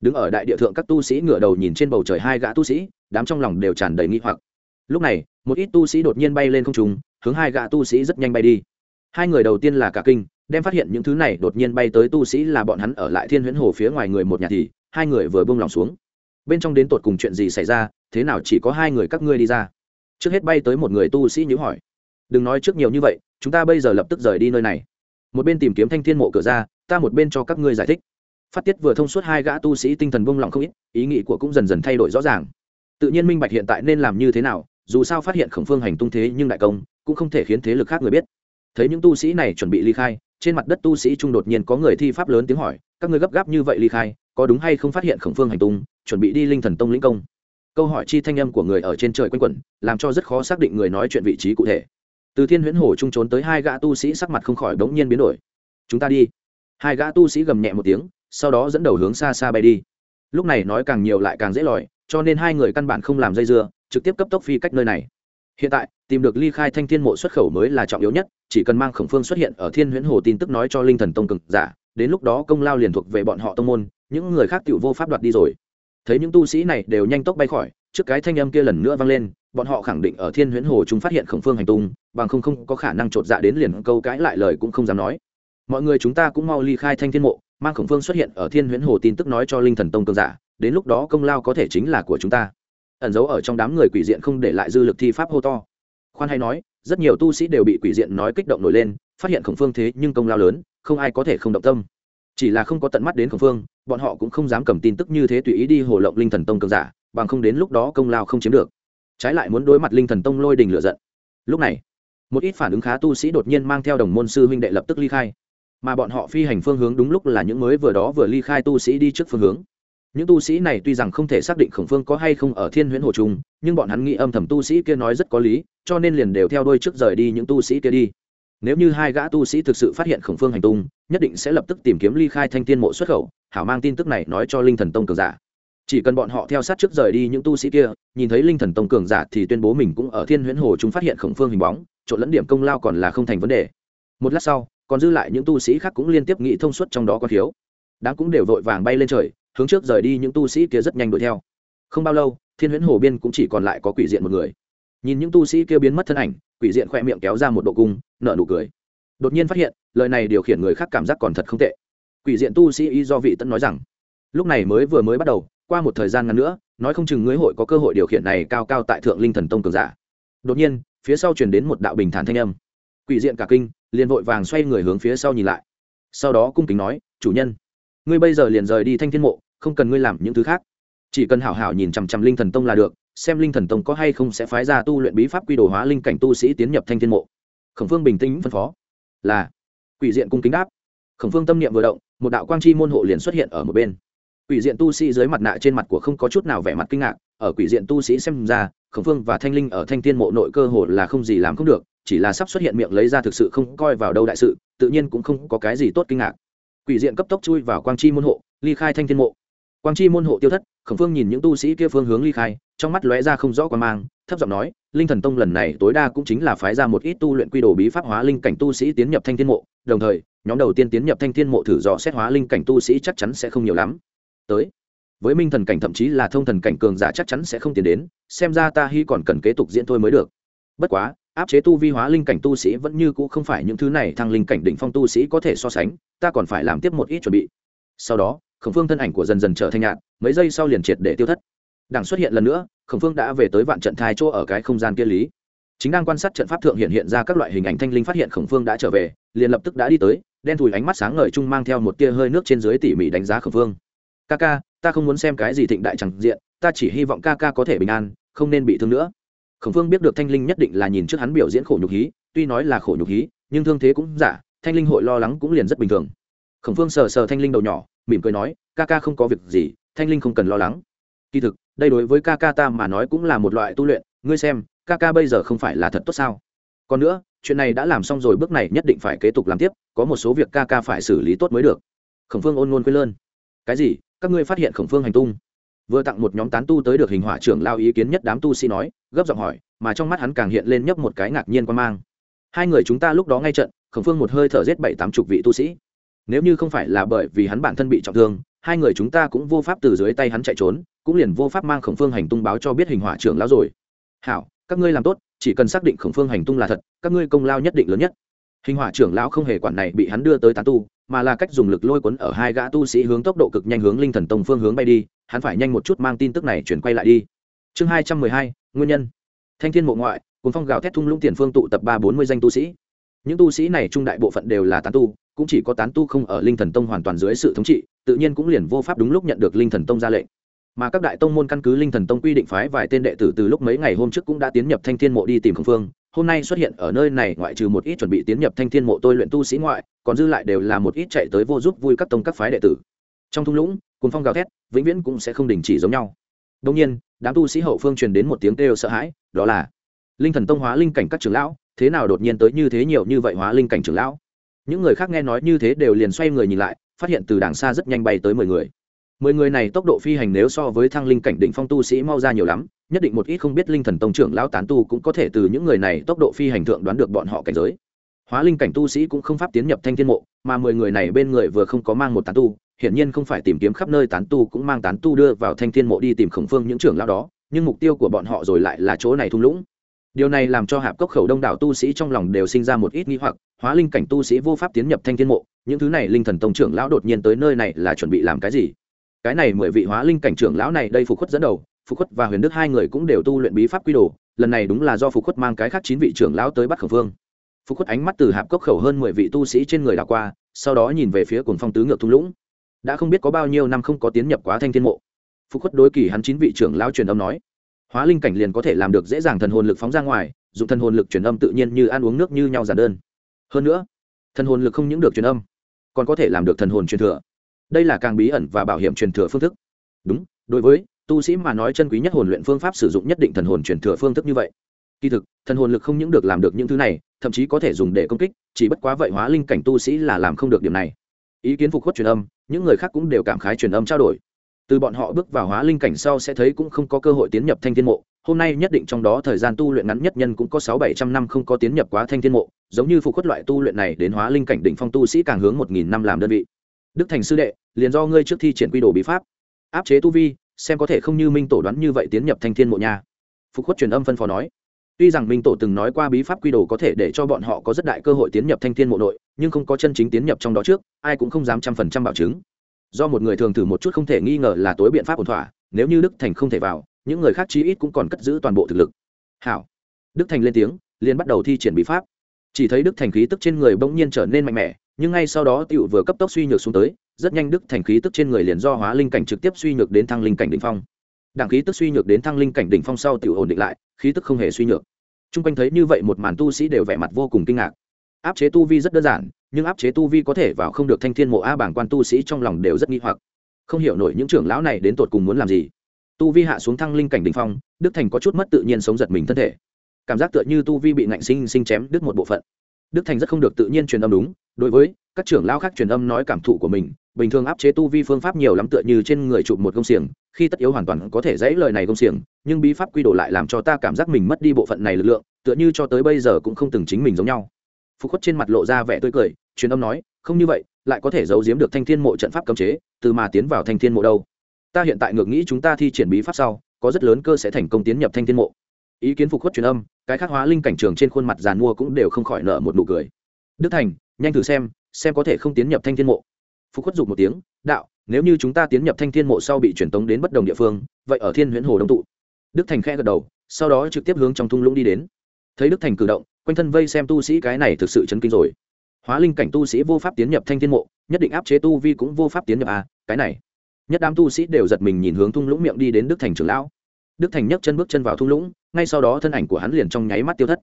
Đứng ở đại địa thượng các tu sĩ ngửa đầu nhìn trên bầu trời hai gã tu sĩ, đám trong lòng đều tràn đầy nghi hoặc. Lúc này, một ít tu sĩ đột nhiên bay lên không trung, hướng hai gã tu sĩ rất nhanh bay đi. Hai người đầu tiên là cả kinh đem phát hiện những thứ này đột nhiên bay tới tu sĩ là bọn hắn ở lại thiên huyễn hồ phía ngoài người một nhà thì, hai người vừa bông lòng xuống. Bên trong đến tột cùng chuyện gì xảy ra, thế nào chỉ có hai người các ngươi đi ra. Trước hết bay tới một người tu sĩ nhữ hỏi. Đừng nói trước nhiều như vậy, chúng ta bây giờ lập tức rời đi nơi này. Một bên tìm kiếm thanh thiên mộ cửa ra, ta một bên cho các ngươi giải thích. Phát tiết vừa thông suốt hai gã tu sĩ tinh thần bông lòng không ít, ý nghĩ của cũng dần dần thay đổi rõ ràng. Tự nhiên minh bạch hiện tại nên làm như thế nào, dù sao phát hiện khổng phương hành tung thế nhưng đại công, cũng không thể khiến thế lực khác người biết. Thấy những tu sĩ này chuẩn bị ly khai trên mặt đất tu sĩ trung đột nhiên có người thi pháp lớn tiếng hỏi, các người gấp gáp như vậy ly khai, có đúng hay không phát hiện khổng phương hành tung, chuẩn bị đi linh thần tông lĩnh công? Câu hỏi chi thanh âm của người ở trên trời quanh quẩn, làm cho rất khó xác định người nói chuyện vị trí cụ thể. Từ thiên huyễn hồ trung trốn tới hai gã tu sĩ sắc mặt không khỏi đống nhiên biến đổi. Chúng ta đi. Hai gã tu sĩ gầm nhẹ một tiếng, sau đó dẫn đầu hướng xa xa bay đi. Lúc này nói càng nhiều lại càng dễ lòi, cho nên hai người căn bản không làm dây dưa, trực tiếp cấp tốc phi cách nơi này hiện tại, tìm được ly khai thanh thiên mộ xuất khẩu mới là trọng yếu nhất, chỉ cần mang khổng phương xuất hiện ở thiên huyễn hồ tin tức nói cho linh thần tông cực giả, đến lúc đó công lao liền thuộc về bọn họ tông môn, những người khác tự vô pháp đoạt đi rồi. Thấy những tu sĩ này đều nhanh tốc bay khỏi, trước cái thanh âm kia lần nữa vang lên, bọn họ khẳng định ở thiên huyễn hồ chúng phát hiện khổng phương hành tung, bằng không không có khả năng chột dạ đến liền câu cãi lại lời cũng không dám nói. Mọi người chúng ta cũng mau ly khai thanh thiên mộ, mang khổng phương xuất hiện ở thiên huyễn hồ tin tức nói cho linh thần tông cường giả, đến lúc đó công lao có thể chính là của chúng ta ẩn giấu ở trong đám người quỷ diện không để lại dư lực thi pháp hô to. Khoan hay nói, rất nhiều tu sĩ đều bị quỷ diện nói kích động nổi lên, phát hiện khổng phương thế nhưng công lao lớn, không ai có thể không động tâm. Chỉ là không có tận mắt đến khổng phương, bọn họ cũng không dám cầm tin tức như thế tùy ý đi hồ lộng linh thần tông cường giả, bằng không đến lúc đó công lao không chiếm được. Trái lại muốn đối mặt linh thần tông lôi đình lựa giận. Lúc này, một ít phản ứng khá tu sĩ đột nhiên mang theo đồng môn sư huynh đệ lập tức ly khai. Mà bọn họ phi hành phương hướng đúng lúc là những mới vừa đó vừa ly khai tu sĩ đi trước phương hướng những tu sĩ này tuy rằng không thể xác định khổng phương có hay không ở thiên huyễn hồ trung, nhưng bọn hắn nghĩ âm thầm tu sĩ kia nói rất có lý, cho nên liền đều theo đôi trước rời đi những tu sĩ kia đi. Nếu như hai gã tu sĩ thực sự phát hiện khổng phương hành tung, nhất định sẽ lập tức tìm kiếm ly khai thanh tiên mộ xuất khẩu, hảo mang tin tức này nói cho linh thần tông cường giả. Chỉ cần bọn họ theo sát trước rời đi những tu sĩ kia, nhìn thấy linh thần tông cường giả thì tuyên bố mình cũng ở thiên huyễn hồ chúng phát hiện khổng phương hình bóng, trộn lẫn điểm công lao còn là không thành vấn đề. Một lát sau, còn dư lại những tu sĩ khác cũng liên tiếp nghĩ thông suốt trong đó có thiếu. Đáng cũng đều vội vàng bay lên trời hướng trước rời đi những tu sĩ kia rất nhanh đuổi theo. Không bao lâu, thiên huyễn hồ biên cũng chỉ còn lại có quỷ diện một người. Nhìn những tu sĩ kia biến mất thân ảnh, quỷ diện khoe miệng kéo ra một độ cung, nở nụ cười. Đột nhiên phát hiện, lời này điều khiển người khác cảm giác còn thật không tệ. Quỷ diện tu sĩ y do vị tân nói rằng, lúc này mới vừa mới bắt đầu, qua một thời gian ngắn nữa, nói không chừng ngươi hội có cơ hội điều khiển này cao cao tại thượng linh thần tông cường giả. Đột nhiên, phía sau truyền đến một đạo bình thản thanh âm. Quỷ diện cả kinh, liền vội vàng xoay người hướng phía sau nhìn lại. Sau đó cung kính nói, chủ nhân ngươi bây giờ liền rời đi thanh thiên mộ, không cần ngươi làm những thứ khác. Chỉ cần hảo hảo nhìn chằm chằm linh thần tông là được, xem linh thần tông có hay không sẽ phái ra tu luyện bí pháp quy đồ hóa linh cảnh tu sĩ tiến nhập thanh thiên mộ. Khổng phương bình tĩnh phân phó. Là. Quỷ diện cung kính đáp. Khổng phương tâm niệm vừa động, một đạo quang chi môn hộ liền xuất hiện ở một bên. Quỷ diện tu sĩ dưới mặt nạ trên mặt của không có chút nào vẻ mặt kinh ngạc, ở quỷ diện tu sĩ xem ra, khổng phương và thanh linh ở thanh thiên mộ nội cơ hồ là không gì làm không được, chỉ là sắp xuất hiện miệng lấy ra thực sự không coi vào đâu đại sự, tự nhiên cũng không có cái gì tốt kinh ngạc quỷ diện cấp tốc chui vào quang chi môn hộ, ly khai thanh thiên mộ. Quang chi môn hộ tiêu thất, khổng phương nhìn những tu sĩ kia phương hướng ly khai, trong mắt lóe ra không rõ quan mang, thấp giọng nói, linh thần tông lần này tối đa cũng chính là phái ra một ít tu luyện quy đồ bí pháp hóa linh cảnh tu sĩ tiến nhập thanh thiên mộ, đồng thời, nhóm đầu tiên tiến nhập thanh thiên mộ thử dò xét hóa linh cảnh tu sĩ chắc chắn sẽ không nhiều lắm. Tới. Với minh thần cảnh thậm chí là thông thần cảnh cường giả chắc chắn sẽ không tiến đến, xem ra ta hy còn cần kế tục diễn thôi mới được. Bất quá áp chế tu vi hóa linh cảnh tu sĩ vẫn như cũ không phải những thứ này, thăng linh cảnh đỉnh phong tu sĩ có thể so sánh, ta còn phải làm tiếp một ít chuẩn bị. Sau đó, khổng phương thân ảnh của dần dần trở thành nhạt, mấy giây sau liền triệt để tiêu thất. Đảng xuất hiện lần nữa, khổng phương đã về tới vạn trận thai chỗ ở cái không gian kia lý. Chính đang quan sát trận pháp thượng hiện hiện ra các loại hình ảnh thanh linh phát hiện khổng phương đã trở về, liền lập tức đã đi tới, đen thùi ánh mắt sáng ngời chung mang theo một tia hơi nước trên dưới tỉ mỉ đánh giá khổng phương. Ca ca, ta không muốn xem cái gì thịnh đại chẳng diện, ta chỉ hy vọng ca ca có thể bình an, không nên bị thương nữa khổng phương biết được thanh linh nhất định là nhìn trước hắn biểu diễn khổ nhục hí, tuy nói là khổ nhục hí, nhưng thương thế cũng giả, thanh linh hội lo lắng cũng liền rất bình thường. Khổng phương sờ sờ thanh linh đầu nhỏ, mỉm cười nói, ca ca không có việc gì, thanh linh không cần lo lắng. Kỳ thực, đây đối với ca ca ta mà nói cũng là một loại tu luyện, ngươi xem, ca ca bây giờ không phải là thật tốt sao? Còn nữa, chuyện này đã làm xong rồi, bước này nhất định phải kế tục làm tiếp, có một số việc ca ca phải xử lý tốt mới được. Khổng phương ôn ngôn quên lơn cái gì? Các ngươi phát hiện khổng phương hành tung? Vừa tặng một nhóm tán tu tới được hình hỏa trưởng lao ý kiến nhất đám tu sĩ nói, gấp giọng hỏi, mà trong mắt hắn càng hiện lên nhấp một cái ngạc nhiên quan mang. Hai người chúng ta lúc đó ngay trận, khổng phương một hơi thở giết bảy tám chục vị tu sĩ. Nếu như không phải là bởi vì hắn bản thân bị trọng thương, hai người chúng ta cũng vô pháp từ dưới tay hắn chạy trốn, cũng liền vô pháp mang khổng phương hành tung báo cho biết hình hỏa trưởng lão rồi. Hảo, các ngươi làm tốt, chỉ cần xác định khổng phương hành tung là thật, các ngươi công lao nhất định lớn nhất hình hỏa trưởng lão không hề quản này bị hắn đưa tới tán tu, mà là cách dùng lực lôi cuốn ở hai gã tu sĩ hướng tốc độ cực nhanh hướng linh thần tông phương hướng bay đi, hắn phải nhanh một chút mang tin tức này chuyển quay lại đi. Chương hai trăm mười hai, nguyên nhân. Thanh thiên mộ ngoại cùng phong gào thét thung lũng tiền phương tụ tập ba bốn mươi danh tu sĩ. Những tu sĩ này trung đại bộ phận đều là tán tu, cũng chỉ có tán tu không ở linh thần tông hoàn toàn dưới sự thống trị, tự nhiên cũng liền vô pháp đúng lúc nhận được linh thần tông ra lệnh. Mà các đại tông môn căn cứ linh thần tông quy định phái vài tên đệ tử từ lúc mấy ngày hôm trước cũng đã tiến nhập thanh thiên mộ đi tìm khổng phương hôm nay xuất hiện ở nơi này ngoại trừ một ít chuẩn bị tiến nhập thanh thiên mộ tôi luyện tu sĩ ngoại, còn dư lại đều là một ít chạy tới vô giúp vui các tông các phái đệ tử. Trong thung lũng cùng phong gào thét, vĩnh viễn cũng sẽ không đình chỉ giống nhau. Đông nhiên, đám tu sĩ hậu phương truyền đến một tiếng kêu sợ hãi, đó là linh thần tông hóa linh cảnh các trưởng lão, thế nào đột nhiên tới như thế nhiều như vậy hóa linh cảnh trưởng lão? Những người khác nghe nói như thế đều liền xoay người nhìn lại, phát hiện từ đàng xa rất nhanh bay tới mười người. Mười người này tốc độ phi hành nếu so với thăng linh cảnh định phong tu sĩ mau ra nhiều lắm nhất định một ít không biết linh thần tông trưởng lão tán tu cũng có thể từ những người này tốc độ phi hành thượng đoán được bọn họ cảnh giới. Hóa linh cảnh tu sĩ cũng không pháp tiến nhập thanh thiên mộ, mà mười người này bên người vừa không có mang một tán tu, hiển nhiên không phải tìm kiếm khắp nơi tán tu cũng mang tán tu đưa vào thanh thiên mộ đi tìm khổng phương những trưởng lão đó, nhưng mục tiêu của bọn họ rồi lại là chỗ này thung lũng. Điều này làm cho hạp cốc khẩu đông đảo tu sĩ trong lòng đều sinh ra một ít nghi hoặc, hóa linh cảnh tu sĩ vô pháp tiến nhập thanh thiên mộ, những thứ này linh thần tông trưởng lão đột nhiên tới nơi này là chuẩn bị làm cái gì? Cái này mười vị hóa linh cảnh trưởng lão này đây phục khuất dẫn đầu phục khuất và huyền đức hai người cũng đều tu luyện bí pháp quy đồ, lần này đúng là do phục khuất mang cái khác chín vị trưởng lão tới bắt khẩu phương phục khuất ánh mắt từ hạp cốc khẩu hơn mười vị tu sĩ trên người đảo qua, sau đó nhìn về phía cồn phong tứ ngược thung lũng. Đã không biết có bao nhiêu năm không có tiến nhập quá thanh thiên mộ. Phục khuất đối kỳ hắn chín vị trưởng lão truyền âm nói, hóa linh cảnh liền có thể làm được dễ dàng thần hồn lực phóng ra ngoài dùng thần hồn lực truyền âm tự nhiên như ăn uống nước như nhau giản đơn. Hơn nữa, thần hồn lực không những được truyền âm, còn có thể làm được thần hồn truyền thừa. Đây là càng bí ẩn và bảo hiểm truyền thừa phương thức. Đúng, đối với tu sĩ mà nói chân quý nhất hồn luyện phương pháp sử dụng nhất định thần hồn truyền thừa phương thức như vậy. Kỳ thực, thần hồn lực không những được làm được những thứ này, thậm chí có thể dùng để công kích, chỉ bất quá vậy hóa linh cảnh tu sĩ là làm không được điểm này. Ý kiến phục khuất truyền âm, những người khác cũng đều cảm khái truyền âm trao đổi. Từ bọn họ bước vào hóa linh cảnh sau sẽ thấy cũng không có cơ hội tiến nhập thanh thiên mộ, hôm nay nhất định trong đó thời gian tu luyện ngắn nhất nhân cũng có sáu bảy trăm năm không có tiến nhập quá thanh thiên mộ, giống như phục khuất loại tu luyện này đến hóa linh cảnh đỉnh phong tu sĩ càng hướng một nghìn năm làm đơn vị. Đức thành sư đệ, liền do ngươi trước thi triển quy đồ bí pháp. Áp chế tu vi xem có thể không như minh tổ đoán như vậy tiến nhập thanh thiên mộ nha. Phục khuất truyền âm phân phó nói, tuy rằng minh tổ từng nói qua bí pháp quy đồ có thể để cho bọn họ có rất đại cơ hội tiến nhập thanh thiên mộ nội, nhưng không có chân chính tiến nhập trong đó trước, ai cũng không dám trăm phần trăm bảo chứng. Do một người thường thử một chút không thể nghi ngờ là tối biện pháp ổn thỏa, nếu như đức thành không thể vào, những người khác chí ít cũng còn cất giữ toàn bộ thực lực. Hảo. Đức thành lên tiếng, liền bắt đầu thi triển bí pháp. Chỉ thấy đức thành khí tức trên người bỗng nhiên trở nên mạnh mẽ, nhưng ngay sau đó tựu vừa cấp tốc suy nhược xuống tới rất nhanh đức thành khí tức trên người liền do hóa linh cảnh trực tiếp suy nhược đến thăng linh cảnh đỉnh phong. Đảng khí tức suy nhược đến thăng linh cảnh đỉnh phong sau tựu ổn định lại, khí tức không hề suy nhược. T r u n g quanh thấy như vậy một màn tu sĩ đều vẻ mặt vô cùng kinh ngạc. Áp chế tu vi rất đơn giản, nhưng áp chế tu vi có thể vào không được thanh thiên mộ a bảng quan tu sĩ trong lòng đều rất nghi hoặc. Không hiểu nổi những trưởng lão này đến tột cùng muốn làm gì. Tu vi hạ xuống thăng linh cảnh đ ỉ n h phong, đức thành có chút mất tự nhiên sống giật mình thân thể. Cảm giác tựa như tu vi bị ngạnh sinh sinh chém đứt một bộ phận. Đức thành rất không được tự nhiên truyền âm đúng, đối với các trưởng lão khác truyền âm nói cảm thụ của mình bình thường áp chế tu vi phương pháp nhiều lắm tựa như trên người chụp một công xiềng, khi tất yếu hoàn toàn có thể dãy lời này công xiềng, nhưng bí pháp quy đồ lại làm cho ta cảm giác mình mất đi bộ phận này lực lượng, tựa như cho tới bây giờ cũng không từng chính mình giống nhau. Phục khuất trên mặt lộ ra vẻ tươi cười, truyền âm nói, không như vậy, lại có thể giấu giếm được thanh thiên mộ trận pháp cấm chế, từ mà tiến vào thanh thiên mộ đâu? Ta hiện tại ngược nghĩ chúng ta thi triển bí pháp sau, có rất lớn cơ sẽ thành công tiến nhập thanh thiên mộ. Ý kiến phục khuất truyền âm, cái khắc hóa linh cảnh trường trên khuôn mặt giàn mua cũng đều không khỏi nợ một nụ cười. Đức thành, nhanh thử xem xem có thể không tiến nhập thanh thiên mộ phục khuất dục một tiếng, đạo, nếu như chúng ta tiến nhập thanh thiên mộ sau bị truyền tống đến bất đồng địa phương, vậy ở thiên huyễn hồ đông tụ. Đức thành khẽ gật đầu, sau đó trực tiếp hướng trong thung lũng đi đến. Thấy đức thành cử động, quanh thân vây xem tu sĩ cái này thực sự chấn kinh rồi. Hóa linh cảnh tu sĩ vô pháp tiến nhập thanh thiên mộ, nhất định áp chế tu vi cũng vô pháp tiến nhập à cái này. Nhất đám tu sĩ đều giật mình nhìn hướng thung lũng miệng đi đến đức thành trưởng lão. Đức thành nhấc chân bước chân vào thung lũng, ngay sau đó thân ảnh của hắn liền trong nháy mắt tiêu thất.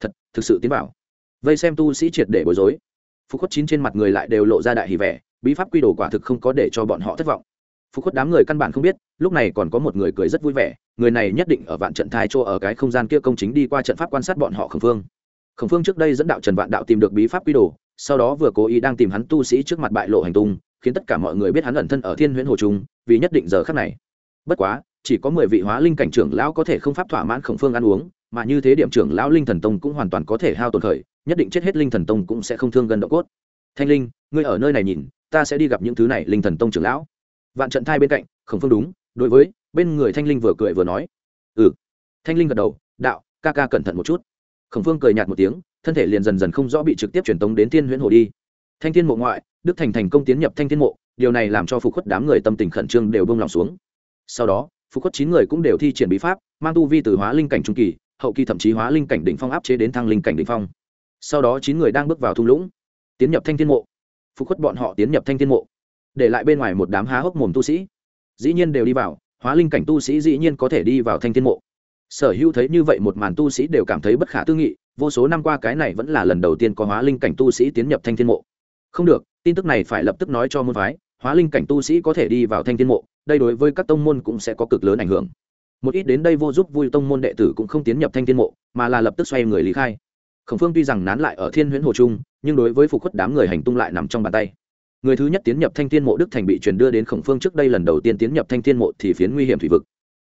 Thật, thực sự tiến vào. Vây xem tu sĩ triệt để bối rối. Phúc khuất chín trên mặt người lại đều lộ ra đại hỉ vẻ bí pháp quy đồ quả thực không có để cho bọn họ thất vọng. Phục khuất đám người căn bản không biết, lúc này còn có một người cười rất vui vẻ, người này nhất định ở vạn trận thai chỗ ở cái không gian kia công chính đi qua trận pháp quan sát bọn họ khẩn phương. Khẩn phương trước đây dẫn đạo trần vạn đạo tìm được bí pháp quy đồ, sau đó vừa cố ý đang tìm hắn tu sĩ trước mặt bại lộ hành tung, khiến tất cả mọi người biết hắn ẩn thân ở thiên huyễn hồ trung, vì nhất định giờ khắc này. Bất quá, chỉ có mười vị hóa linh cảnh trưởng lão có thể không pháp thỏa mãn khổng phương ăn uống, mà như thế điểm trưởng lão linh thần tông cũng hoàn toàn có thể hao tổn khởi, nhất định chết hết linh thần tông cũng sẽ không thương gần độ cốt. Thanh linh, ngươi ở nơi này nhìn ta sẽ đi gặp những thứ này linh thần tông trưởng lão. Vạn trận thai bên cạnh, khổng phương đúng, đối với, bên người thanh linh vừa cười vừa nói. Ừ. Thanh linh gật đầu, đạo, ca ca cẩn thận một chút. Khổng phương cười nhạt một tiếng, thân thể liền dần dần không rõ bị trực tiếp truyền tống đến thiên huyễn hồ đi. Thanh thiên mộ ngoại, đức thành thành công tiến nhập thanh thiên mộ, điều này làm cho phục khuất đám người tâm tình khẩn trương đều bông lòng xuống. Sau đó, phục khuất chín người cũng đều thi triển bí pháp, mang tu vi từ hóa linh cảnh trung kỳ, hậu kỳ thậm chí hóa linh cảnh đỉnh phong áp chế đến thăng linh cảnh đỉnh phong. Sau đó chín người đang bước vào thung lũng, tiến nhập thanh thiên mộ phục khuất bọn họ tiến nhập thanh thiên mộ, để lại bên ngoài một đám há hốc mồm tu sĩ. Dĩ nhiên đều đi vào, hóa linh cảnh tu sĩ dĩ nhiên có thể đi vào thanh thiên mộ. Sở hữu thấy như vậy một màn tu sĩ đều cảm thấy bất khả tư nghị, vô số năm qua cái này vẫn là lần đầu tiên có hóa linh cảnh tu sĩ tiến nhập thanh thiên mộ. Không được, tin tức này phải lập tức nói cho môn phái, hóa linh cảnh tu sĩ có thể đi vào thanh thiên mộ, đây đối với các tông môn cũng sẽ có cực lớn ảnh hưởng. Một ít đến đây vô giúp vui tông môn đệ tử cũng không tiến nhập thanh thiên mộ, mà là lập tức xoay người lý khai. Khổng phương tuy rằng nán lại ở thiên huyễn hồ trung nhưng đối với phục khuất đám người hành tung lại nằm trong bàn tay. Người thứ nhất tiến nhập thanh thiên mộ đức thành bị truyền đưa đến khổng phương trước đây lần đầu tiên tiến nhập thanh thiên mộ thì phiến nguy hiểm thủy vực.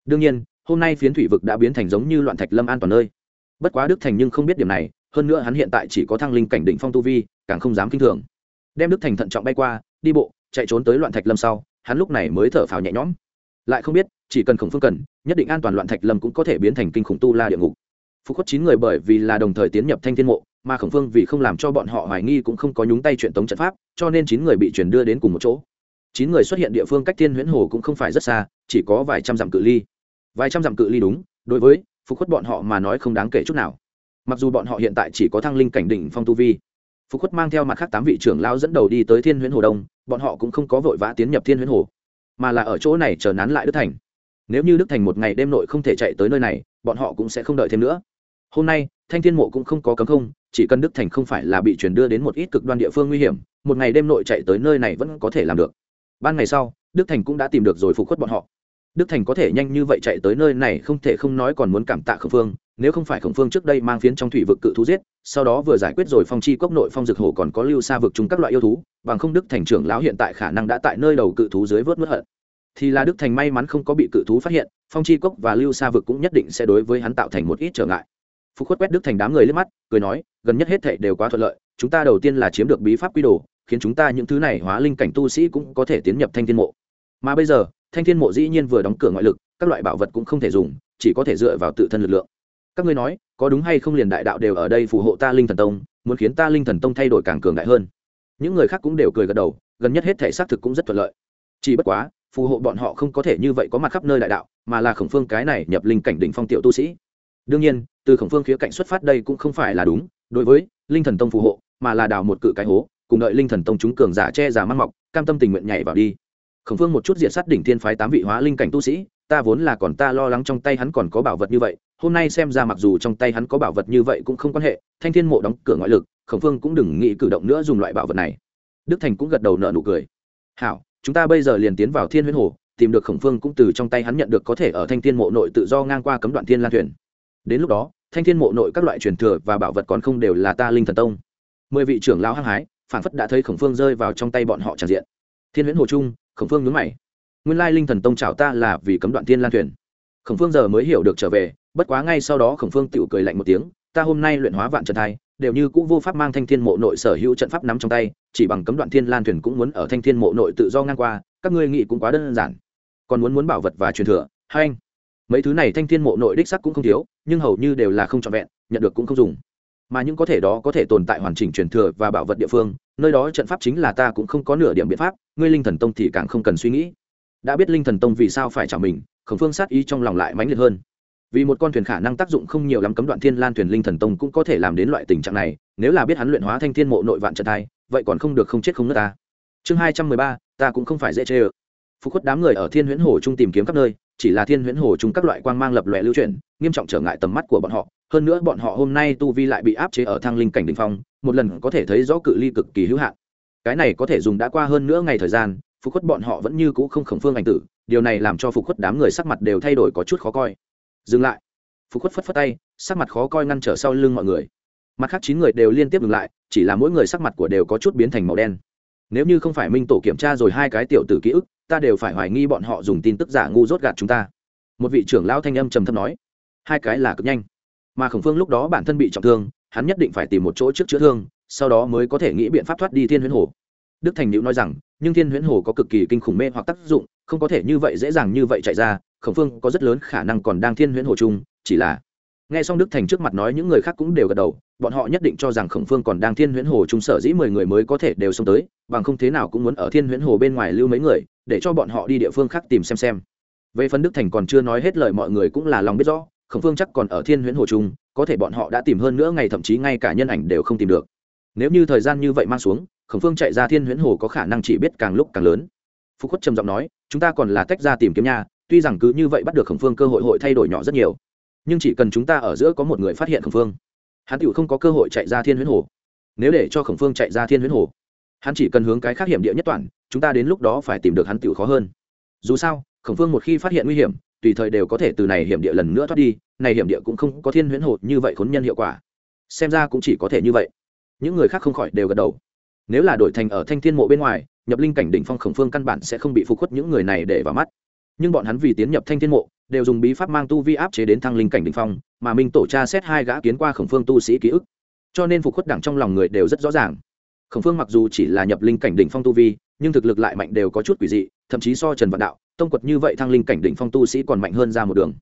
Đương nhiên, hôm nay phiến thủy vực đã biến thành giống như loạn thạch lâm an toàn nơi. Bất quá đức thành nhưng không biết điểm này, hơn nữa hắn hiện tại chỉ có thăng linh cảnh định phong tu vi, càng không dám kinh thường. Đem đức thành thận trọng bay qua, đi bộ, chạy trốn tới loạn thạch lâm sau, hắn lúc này mới thở phào nhẹ nhõm. Lại không biết, chỉ cần khổng phương cần, nhất định an toàn loạn thạch lâm cũng có thể biến thành kinh khủng tu la địa ngục. Phục khuất chín người bởi vì là đồng thời tiến nhập thanh thiên mộ mà khổng phương vì không làm cho bọn họ hoài nghi cũng không có nhúng tay chuyện tống trận pháp, cho nên chín người bị chuyển đưa đến cùng một chỗ. Chín người xuất hiện địa phương cách thiên huyễn hồ cũng không phải rất xa, chỉ có vài trăm dặm cự ly. Vài trăm dặm cự ly đúng, đối với phục khuất bọn họ mà nói không đáng kể chút nào. Mặc dù bọn họ hiện tại chỉ có thăng linh cảnh đỉnh phong tu vi, phục khuất mang theo mặt khác tám vị trưởng lao dẫn đầu đi tới thiên huyễn hồ đông, bọn họ cũng không có vội vã tiến nhập thiên huyễn hồ, mà là ở chỗ này chờ nán lại đức thành. Nếu như đức thành một ngày đêm nội không thể chạy tới nơi này, bọn họ cũng sẽ không đợi thêm nữa hôm nay, thanh thiên mộ cũng không có cấm không, chỉ cần đức thành không phải là bị chuyển đưa đến một ít cực đoan địa phương nguy hiểm, một ngày đêm nội chạy tới nơi này vẫn có thể làm được. Ban ngày sau, đức thành cũng đã tìm được rồi phục khuất bọn họ. Đức thành có thể nhanh như vậy chạy tới nơi này không thể không nói còn muốn cảm tạ khổng phương, nếu không phải khổng phương trước đây mang phiến trong thủy vực cự thú giết, sau đó vừa giải quyết rồi phong chi cốc nội phong dược hồ còn có lưu xa vực chúng các loại yêu thú, bằng không đức thành trưởng lão hiện tại khả năng đã tại nơi đầu cự thú dưới vớt mất hận. Thì là đức thành may mắn không có bị cự thú phát hiện, phong chi cốc và lưu xa vực cũng nhất định sẽ đối với hắn tạo thành một ít trở ngại phục khuất quét đức thành đám người lên mắt, cười nói, gần nhất hết thệ đều quá thuận lợi, chúng ta đầu tiên là chiếm được bí pháp quy đồ, khiến chúng ta những thứ này hóa linh cảnh tu sĩ cũng có thể tiến nhập thanh thiên mộ. Mà bây giờ, thanh thiên mộ dĩ nhiên vừa đóng cửa ngoại lực, các loại bảo vật cũng không thể dùng, chỉ có thể dựa vào tự thân lực lượng. Các ngươi nói, có đúng hay không liền đại đạo đều ở đây phù hộ ta linh thần tông, muốn khiến ta linh thần tông thay đổi càng cường đại hơn. Những người khác cũng đều cười gật đầu, gần nhất hết thể xác thực cũng rất thuận lợi. Chỉ bất quá, phù hộ bọn họ không có thể như vậy có mặt khắp nơi đại đạo, mà là khổng phương cái này nhập linh cảnh đỉnh phong tiểu tu sĩ. Đương nhiên từ khổng phương khía cạnh xuất phát đây cũng không phải là đúng, đối với linh thần tông phù hộ, mà là đào một cự cái hố, cùng đợi linh thần tông chúng cường giả che giả mang mọc, cam tâm tình nguyện nhảy vào đi. Khổng phương một chút diện sát đỉnh thiên phái tám vị hóa linh cảnh tu sĩ, ta vốn là còn ta lo lắng trong tay hắn còn có bảo vật như vậy, hôm nay xem ra mặc dù trong tay hắn có bảo vật như vậy cũng không quan hệ, thanh thiên mộ đóng cửa ngoại lực, khổng phương cũng đừng nghĩ cử động nữa dùng loại bảo vật này. Đức thành cũng gật đầu nợ nụ cười. Hảo, chúng ta bây giờ liền tiến vào thiên huyễn hồ, tìm được khổng phương cũng từ trong tay hắn nhận được có thể ở thanh thiên mộ nội tự do ngang qua cấm đoạn thiên lan thuyền đến lúc đó, thanh thiên mộ nội các loại truyền thừa và bảo vật còn không đều là ta linh thần tông. Mười vị trưởng lão hăng hái phản phất đã thấy khổng phương rơi vào trong tay bọn họ tràn diện. Thiên huyễn hồ trung, khổng phương nhướng mày. Nguyên lai linh thần tông chào ta là vì cấm đoạn thiên lan thuyền. Khổng phương giờ mới hiểu được trở về, bất quá ngay sau đó khổng phương tự cười lạnh một tiếng, ta hôm nay luyện hóa vạn trận thai, đều như cũng vô pháp mang thanh thiên mộ nội sở hữu trận pháp nắm trong tay, chỉ bằng cấm đoạn thiên lan thuyền cũng muốn ở thanh thiên mộ nội tự do ngang qua, các ngươi nghĩ cũng quá đơn giản. Còn muốn muốn bảo vật và truyền thừa hai anh? Mấy thứ này thanh thiên mộ nội đích sắc cũng không thiếu, nhưng hầu như đều là không trọn vẹn, nhận được cũng không dùng. Mà những có thể đó có thể tồn tại hoàn chỉnh truyền thừa và bảo vật địa phương, nơi đó trận pháp chính là ta cũng không có nửa điểm biện pháp, ngươi linh thần tông thì càng không cần suy nghĩ. Đã biết linh thần tông vì sao phải trả mình, khổng phương sát ý trong lòng lại mãnh liệt hơn. Vì một con thuyền khả năng tác dụng không nhiều lắm cấm đoạn thiên lan thuyền linh thần tông cũng có thể làm đến loại tình trạng này, nếu là biết hắn luyện hóa thanh thiên mộ nội vạn trận thai, vậy còn không được không chết không nước ta. Chương hai trăm mười ba, ta cũng không phải dễ chê ơ. Phục khuất đám người ở thiên huyễn hồ trung tìm kiếm khắp nơi chỉ là thiên huyễn hồ chúng các loại quang mang lập lòe lưu chuyển, nghiêm trọng trở ngại tầm mắt của bọn họ. Hơn nữa bọn họ hôm nay tu vi lại bị áp chế ở thang linh cảnh đình phong, một lần có thể thấy rõ cự ly cực kỳ hữu hạn. Cái này có thể dùng đã qua hơn nữa ngày thời gian, phục khuất bọn họ vẫn như cũ không khổng phương ảnh tử, điều này làm cho phục khuất đám người sắc mặt đều thay đổi có chút khó coi. Dừng lại. Phục khuất phất phất tay, sắc mặt khó coi ngăn trở sau lưng mọi người. Mặt khác chín người đều liên tiếp dừng lại, chỉ là mỗi người sắc mặt của đều có chút biến thành màu đen. Nếu như không phải minh tổ kiểm tra rồi hai cái tiểu tử ký ức ta đều phải hoài nghi bọn họ dùng tin tức giả ngu dốt gạt chúng ta. Một vị trưởng lão thanh âm trầm thấp nói, hai cái là cực nhanh. Mà khổng phương lúc đó bản thân bị trọng thương, hắn nhất định phải tìm một chỗ trước chữa thương, sau đó mới có thể nghĩ biện pháp thoát đi thiên huyễn hồ. Đức thành nữ nói rằng, nhưng thiên huyễn hồ có cực kỳ kinh khủng mê hoặc tác dụng, không có thể như vậy dễ dàng như vậy chạy ra, khổng phương có rất lớn khả năng còn đang thiên huyễn hồ chung, chỉ là nghe xong đức thành trước mặt nói những người khác cũng đều gật đầu bọn họ nhất định cho rằng khổng phương còn đang thiên huyễn hồ Trung sở dĩ mười người mới có thể đều xông tới bằng không thế nào cũng muốn ở thiên huyễn hồ bên ngoài lưu mấy người để cho bọn họ đi địa phương khác tìm xem xem. Về phần đức thành còn chưa nói hết lời mọi người cũng là lòng biết rõ khổng phương chắc còn ở thiên huyễn hồ Trung, có thể bọn họ đã tìm hơn nữa ngày thậm chí ngay cả nhân ảnh đều không tìm được. Nếu như thời gian như vậy mang xuống khổng phương chạy ra thiên huyễn hồ có khả năng chỉ biết càng lúc càng lớn. Phúc khuất trầm giọng nói chúng ta còn là tách ra tìm kiếm nha tuy rằng cứ như vậy bắt được khổng phương cơ hội hội thay đổi nhỏ rất nhiều nhưng chỉ cần chúng ta ở giữa có một người phát hiện khổng phương, hắn tựu không có cơ hội chạy ra thiên huyễn hồ. Nếu để cho khổng phương chạy ra thiên huyễn hồ, hắn chỉ cần hướng cái khác hiểm địa nhất toàn, chúng ta đến lúc đó phải tìm được hắn tựu khó hơn. Dù sao, khổng phương một khi phát hiện nguy hiểm, tùy thời đều có thể từ này hiểm địa lần nữa thoát đi, này hiểm địa cũng không có thiên huyễn hồ như vậy khốn nhân hiệu quả. Xem ra cũng chỉ có thể như vậy. Những người khác không khỏi đều gật đầu. Nếu là đổi thành ở thanh thiên mộ bên ngoài, nhập linh cảnh đỉnh phong khổng phương căn bản sẽ không bị phục khuất những người này để vào mắt. Nhưng bọn hắn vì tiến nhập thanh thiên mộ đều dùng bí pháp mang tu vi áp chế đến thăng linh cảnh đỉnh phong, mà minh tổ tra xét hai gã kiến qua khổng phương tu sĩ ký ức. Cho nên phục khuất đẳng trong lòng người đều rất rõ ràng. Khổng phương mặc dù chỉ là nhập linh cảnh đỉnh phong tu vi, nhưng thực lực lại mạnh đều có chút quỷ dị, thậm chí so trần vạn đạo, tông quật như vậy thăng linh cảnh đỉnh phong tu sĩ còn mạnh hơn ra một đường.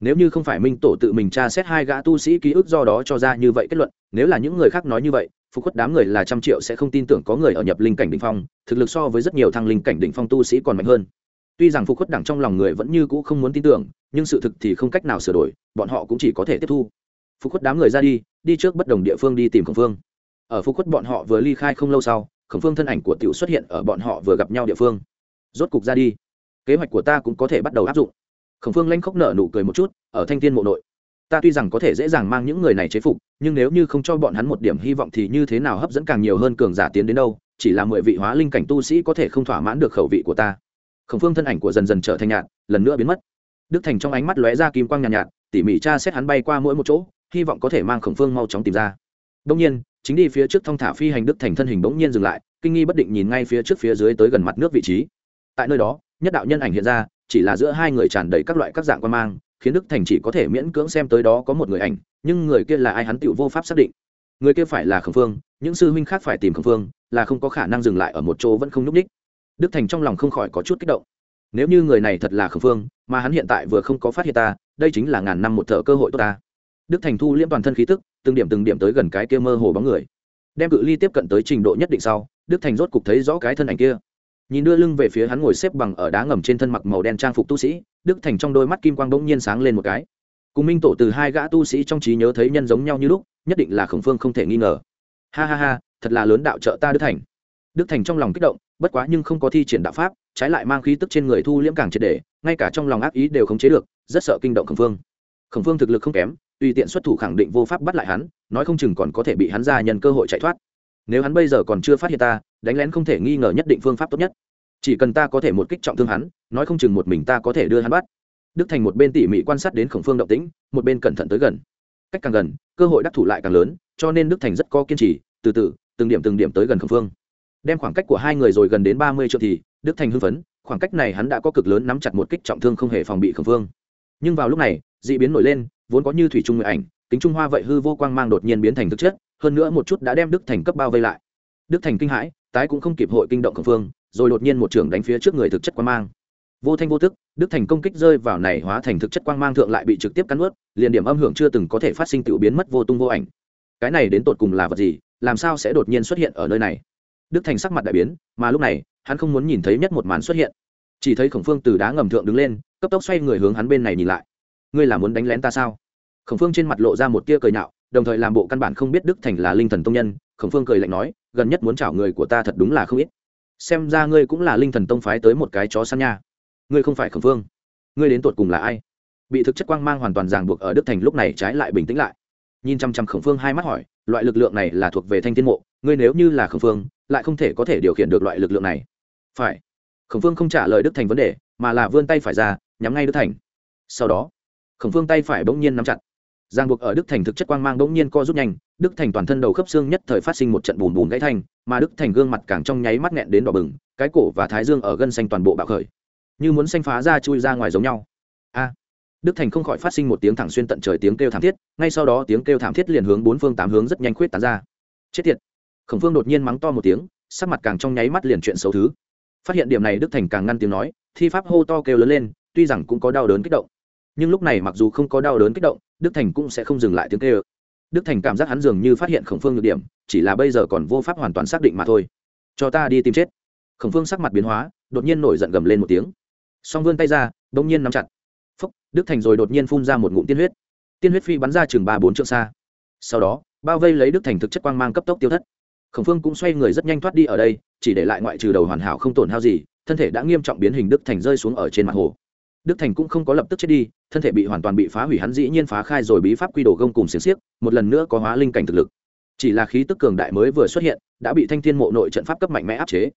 Nếu như không phải minh tổ tự mình tra xét hai gã tu sĩ ký ức do đó cho ra như vậy kết luận, nếu là những người khác nói như vậy, phục khuất đám người là trăm triệu sẽ không tin tưởng có người ở nhập linh cảnh đỉnh phong, thực lực so với rất nhiều thăng linh cảnh đỉnh phong tu sĩ còn mạnh hơn tuy rằng phục khuất đẳng trong lòng người vẫn như cũ không muốn tin tưởng, nhưng sự thực thì không cách nào sửa đổi, bọn họ cũng chỉ có thể tiếp thu. Phục khuất đám người ra đi đi trước bất đồng địa phương đi tìm khổng phương. Ở phục khuất bọn họ vừa ly khai không lâu sau, khổng phương thân ảnh của tiểu xuất hiện ở bọn họ vừa gặp nhau địa phương. Rốt cục ra đi. Kế hoạch của ta cũng có thể bắt đầu áp dụng. Khổng phương lanh khóc nở nụ cười một chút, ở thanh thiên mộ nội. Ta tuy rằng có thể dễ dàng mang những người này chế phục, nhưng nếu như không cho bọn hắn một điểm hy vọng thì như thế nào hấp dẫn càng nhiều hơn cường giả tiến đến đâu, chỉ là mười vị hóa linh cảnh tu sĩ có thể không thỏa mãn được khẩu vị của ta khổng phương thân ảnh của dần dần trở thành nhạt lần nữa biến mất. Đức thành trong ánh mắt lóe ra kim quang nhàn nhạt, nhạt tỉ mỉ cha xét hắn bay qua mỗi một chỗ hy vọng có thể mang khổng phương mau chóng tìm ra. Đông nhiên chính đi phía trước thong thả phi hành đức thành thân hình bỗng nhiên dừng lại kinh nghi bất định nhìn ngay phía trước phía dưới tới gần mặt nước vị trí. Tại nơi đó nhất đạo nhân ảnh hiện ra chỉ là giữa hai người tràn đầy các loại các dạng quan mang khiến đức thành chỉ có thể miễn cưỡng xem tới đó có một người ảnh nhưng người kia là ai hắn tựu vô pháp xác định. Người kia phải là Khổng phương những sư huynh khác phải tìm Khổng phương là không có khả năng dừng lại ở một chỗ vẫn không nhúc ních đức thành trong lòng không khỏi có chút kích động. Nếu như người này thật là khẩn phương, mà hắn hiện tại vừa không có phát hiện ta, đây chính là ngàn năm một thợ cơ hội tốt ta. Đức thành thu liễm toàn thân khí tức, từng điểm từng điểm tới gần cái kia mơ hồ bóng người. Đem cự ly tiếp cận tới trình độ nhất định sau, đức thành rốt cục thấy rõ cái thân ảnh kia. Nhìn đưa lưng về phía hắn ngồi xếp bằng ở đá ngầm trên thân mặc màu đen trang phục tu sĩ, đức thành trong đôi mắt kim quang bỗng nhiên sáng lên một cái. Cùng minh tổ từ hai gã tu sĩ trong trí nhớ thấy nhân giống nhau như lúc, nhất định là khổng phương không thể nghi ngờ. Ha ha ha, thật là lớn đạo trợ ta đức thành đức thành trong lòng kích động, bất quá nhưng không có thi triển đạo pháp, trái lại mang khí tức trên người thu liễm càng triệt đề ngay cả trong lòng ác ý đều khống chế được, rất sợ kinh động khổng phương. Khổng phương thực lực không kém, tùy tiện xuất thủ khẳng định vô pháp bắt lại hắn, nói không chừng còn có thể bị hắn ra nhân cơ hội chạy thoát. Nếu hắn bây giờ còn chưa phát hiện ta, đánh lén không thể nghi ngờ nhất định phương pháp tốt nhất. Chỉ cần ta có thể một kích trọng thương hắn, nói không chừng một mình ta có thể đưa hắn bắt. Đức thành một bên tỉ mỉ quan sát đến khổng phương động tĩnh, một bên cẩn thận tới gần. Cách càng gần, cơ hội đắc thủ lại càng lớn, cho nên đức thành rất có kiên trì, từ từ, từng điểm từng điểm tới gần khổng phương đem khoảng cách của hai người rồi gần đến ba mươi triệu thì, đức thành hưng phấn, khoảng cách này hắn đã có cực lớn nắm chặt một kích trọng thương không hề phòng bị khẩn vương. nhưng vào lúc này d ị biến nổi lên, vốn có như thủy trung người ảnh, kính trung hoa vậy hư vô quang mang đột nhiên biến thành thực chất, hơn nữa một chút đã đem đức thành cấp bao vây lại. Đức thành kinh hãi, tái cũng không kịp hội kinh động khẩn phương rồi đột nhiên một trưởng đánh phía trước người thực chất quang mang. Vô thanh vô tức, đức thành công kích rơi vào này hóa thành thực chất quang mang thượng lại bị trực tiếp cắn ướt liền điểm âm hưởng chưa từng có thể phát sinh tự biến mất vô tung vô ảnh. Cái này đến tột cùng là vật gì, làm sao sẽ đột nhiên xuất hiện ở nơi này? Đức thành sắc mặt đại biến, mà lúc này, hắn không muốn nhìn thấy nhất một màn xuất hiện. Chỉ thấy khổng phương từ đá ngầm thượng đứng lên, cấp tốc xoay người hướng hắn bên này nhìn lại. Ngươi là muốn đánh lén ta sao? Khổng phương trên mặt lộ ra một tia cười nhạo, đồng thời làm bộ căn bản không biết đức thành là linh thần tông nhân. Khổng phương cười lạnh nói, gần nhất muốn chảo người của ta thật đúng là không ít. Xem ra ngươi cũng là linh thần tông phái tới một cái chó săn nha. Ngươi không phải khổng phương. Ngươi đến tột cùng là ai? Bị thực chất quang mang hoàn toàn ràng buộc ở đức thành lúc này trái lại bình tĩnh lại. Nhìn chăm chăm khổng phương hai mắt hỏi, loại lực lượng này là thuộc về thanh thiên mộ, ngươi nếu như là khổng phương lại không thể có thể điều khiển được loại lực lượng này. Phải. Khổng phương không trả lời đức thành vấn đề, mà là vươn tay phải ra, nhắm ngay đức thành. Sau đó, khổng phương tay phải bỗng nhiên nắm chặt. Giang buộc ở đức thành thực chất quang mang bỗng nhiên co rút nhanh, đức thành toàn thân đầu khớp xương nhất thời phát sinh một trận bùn bùn gãy thanh, mà đức thành gương mặt càng trong nháy mắt nghẹn đến đỏ bừng, cái cổ và thái dương ở gân xanh toàn bộ bạo khởi. Như muốn xanh phá ra chui ra ngoài giống nhau. A! Đức thành không khỏi phát sinh một tiếng thẳng xuyên tận trời tiếng kêu thảm thiết, ngay sau đó tiếng kêu thảm thiết liền hướng bốn phương tám hướng rất nhanh khuyết tán ra. Chết tiệt! Khổng phương đột nhiên mắng to một tiếng, sắc mặt càng trong nháy mắt liền chuyện xấu thứ. Phát hiện điểm này đức thành càng ngăn tiếng nói, thi pháp hô to kêu lớn lên, tuy rằng cũng có đau đớn kích động. Nhưng lúc này mặc dù không có đau đớn kích động, đức thành cũng sẽ không dừng lại tiếng kêu. Đức thành cảm giác hắn dường như phát hiện khổng phương nhược điểm, chỉ là bây giờ còn vô pháp hoàn toàn xác định mà thôi. Cho ta đi tìm chết. Khổng phương sắc mặt biến hóa, đột nhiên nổi giận gầm lên một tiếng. Song vươn tay ra đ ỗ n g nhiên nắm chặt. Phúc, đức thành rồi đột nhiên phun ra một ngụm tiên huyết. Tiên huyết phi bắn ra chừng ba bốn trượng xa. Sau đó, bao vây lấy đức thành thực chất quang mang cấp tốc tiêu thất khổng phương cũng xoay người rất nhanh thoát đi ở đây, chỉ để lại ngoại trừ đầu hoàn hảo không tổn hao gì, thân thể đã nghiêm trọng biến hình đức thành rơi xuống ở trên mặt hồ. Đức thành cũng không có lập tức chết đi, thân thể bị hoàn toàn bị phá hủy hắn dĩ nhiên phá khai rồi bí pháp quy đồ gông cùng xiềng xiếc, một lần nữa có hóa linh cảnh thực lực. Chỉ là khí tức cường đại mới vừa xuất hiện, đã bị thanh thiên mộ nội trận pháp cấp mạnh mẽ áp chế.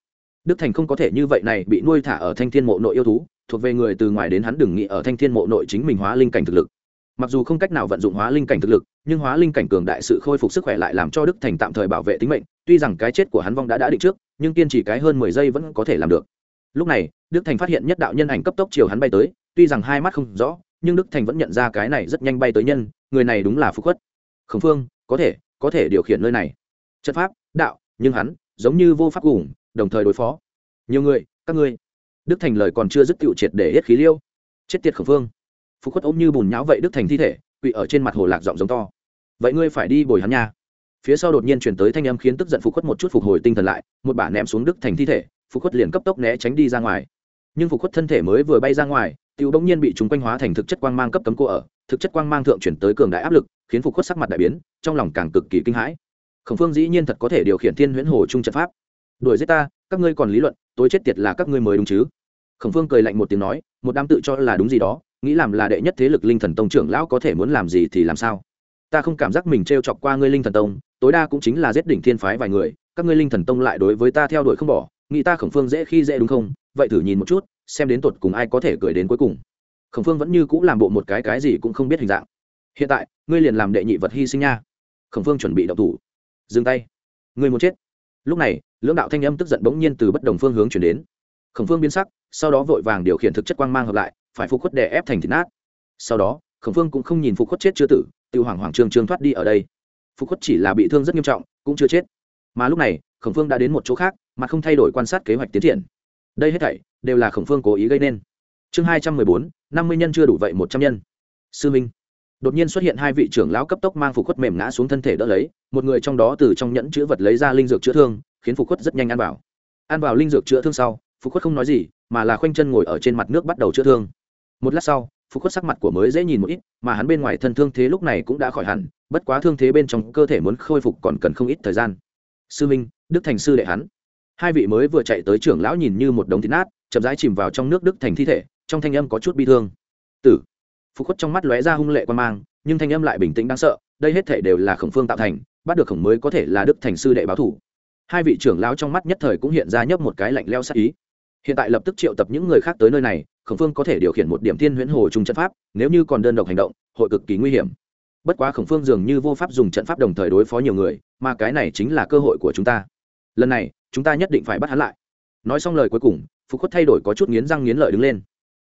Đức thành không có thể như vậy này bị nuôi thả ở thanh thiên mộ nội yêu thú, thuộc về người từ ngoài đến hắn đừng nghĩ ở thanh thiên mộ nội chính mình hóa linh cảnh thực lực. Mặc dù không cách nào vận dụng hóa linh cảnh thực lực, nhưng hóa linh cảnh cường đại sự khôi phục sức khỏe lại làm cho đức thành tạm thời bảo vệ tính mệnh tuy rằng cái chết của hắn vong đã đã định trước, nhưng kiên trì cái hơn mười giây vẫn có thể làm được. Lúc này, đức thành phát hiện nhất đạo nhân ảnh cấp tốc chiều hắn bay tới, tuy rằng hai mắt không rõ, nhưng đức thành vẫn nhận ra cái này rất nhanh bay tới nhân, người này đúng là phúc khuất. Khổng phương, có thể có thể điều khiển nơi này. Chất pháp, đạo, nhưng hắn, giống như vô pháp cùng, đồng thời đối phó. Nhiều người, các ngươi. Đức thành lời còn chưa dứt cựu triệt để hết khí liêu. Chết tiệt khẩn phương. Phúc khuất ôm như bùn nhão vậy đức thành thi thể quỵ ở trên mặt hồ lạc giọng giống to. Vậy ngươi phải đi bồi hắn nha phía sau đột nhiên chuyển tới thanh âm khiến tức giận phục khuất một chút phục hồi tinh thần lại, một bả ném xuống đức thành thi thể, phục khuất liền cấp tốc né tránh đi ra ngoài. Nhưng phục khuất thân thể mới vừa bay ra ngoài tiêu bỗng nhiên bị chúng quanh hóa thành thực chất quang mang cấp cấm cô ở, thực chất quang mang thượng chuyển tới cường đại áp lực, khiến phục khuất sắc mặt đại biến, trong lòng càng cực kỳ kinh hãi. Khổng phương dĩ nhiên thật có thể điều khiển thiên huyễn hồ trung trận pháp. Đuổi giết ta, các ngươi còn lý luận tối chết tiệt là các ngươi mới đúng chứ? Khổng phương cười lạnh một tiếng nói, một đám tự cho là đúng gì đó, nghĩ làm là đệ nhất thế lực linh thần tông trưởng lão có thể muốn làm gì thì làm sao? Ta không cảm giác mình t r e o chọc qua ngươi linh thần tông, tối đa cũng chính là giết đỉnh thiên phái vài người, các ngươi linh thần tông lại đối với ta theo đuổi không bỏ, nghĩ ta khổng phương dễ khi dễ đúng không? Vậy thử nhìn một chút, xem đến tột cùng ai có thể cười đến cuối cùng. Khổng phương vẫn như c ũ làm bộ một cái cái gì cũng không biết hình dạng. Hiện tại, ngươi liền làm đệ nhị vật hy sinh nha. Khổng phương chuẩn bị đậu thủ. Dừng tay. Ngươi muốn chết. Lúc này, lưỡng đạo thanh âm tức giận bỗng nhiên từ bất đồng phương hướng chuyển đến. Khổng phương biến sắc, sau đó vội vàng điều khiển thực chất quang mang hợp lại, phải phục khuất đè ép thành thịt nát. Sau đó, khổng phương cũng không nhìn phục khuất chết chưa tử tự hoảng hoảng trường trường thoát đi ở đây. Phục khuất chỉ là bị thương rất nghiêm trọng, cũng chưa chết. Mà lúc này, khổng phương đã đến một chỗ khác, mà không thay đổi quan sát kế hoạch tiến triển. Đây hết thảy đều là khổng phương cố ý gây nên. Chương hai trăm mười bốn, năm mươi nhân chưa đủ vậy một trăm nhân. Sư minh. Đột nhiên xuất hiện hai vị trưởng lão cấp tốc mang phục khuất mềm ngã xuống thân thể đỡ lấy, một người trong đó từ trong nhẫn chữ vật lấy ra linh dược chữa thương, khiến phục khuất rất nhanh ăn vào. Ăn vào linh dược chữa thương sau, phục khuất không nói gì, mà là khoanh chân ngồi ở trên mặt nước bắt đầu chữa thương. Một lát sau phục khuất sắc mặt của mới dễ nhìn một ít, mà hắn bên ngoài thân thương thế lúc này cũng đã khỏi hẳn, bất quá thương thế bên trong cơ thể muốn khôi phục còn cần không ít thời gian. Sư minh, đức thành sư đệ hắn. Hai vị mới vừa chạy tới trưởng lão nhìn như một đống thịt nát, chậm rãi chìm vào trong nước đức thành thi thể, trong thanh âm có chút bi thương. Tử. Phục khuất trong mắt lóe ra hung lệ quan mang, nhưng thanh âm lại bình tĩnh đáng sợ, đây hết thể đều là khổng phương tạo thành, bắt được khổng mới có thể là đức thành sư đệ báo thủ. Hai vị trưởng lão trong mắt nhất thời cũng hiện ra nhấp một cái lạnh leo sát ý. Hiện tại lập tức triệu tập những người khác tới nơi này khổng phương có thể điều khiển một điểm thiên huyễn hồ trung trận pháp, nếu như còn đơn độc hành động, hội cực kỳ nguy hiểm. Bất quá khổng phương dường như vô pháp dùng trận pháp đồng thời đối phó nhiều người, mà cái này chính là cơ hội của chúng ta. Lần này, chúng ta nhất định phải bắt hắn lại. Nói xong lời cuối cùng, phục khuất thay đổi có chút nghiến răng nghiến lợi đứng lên.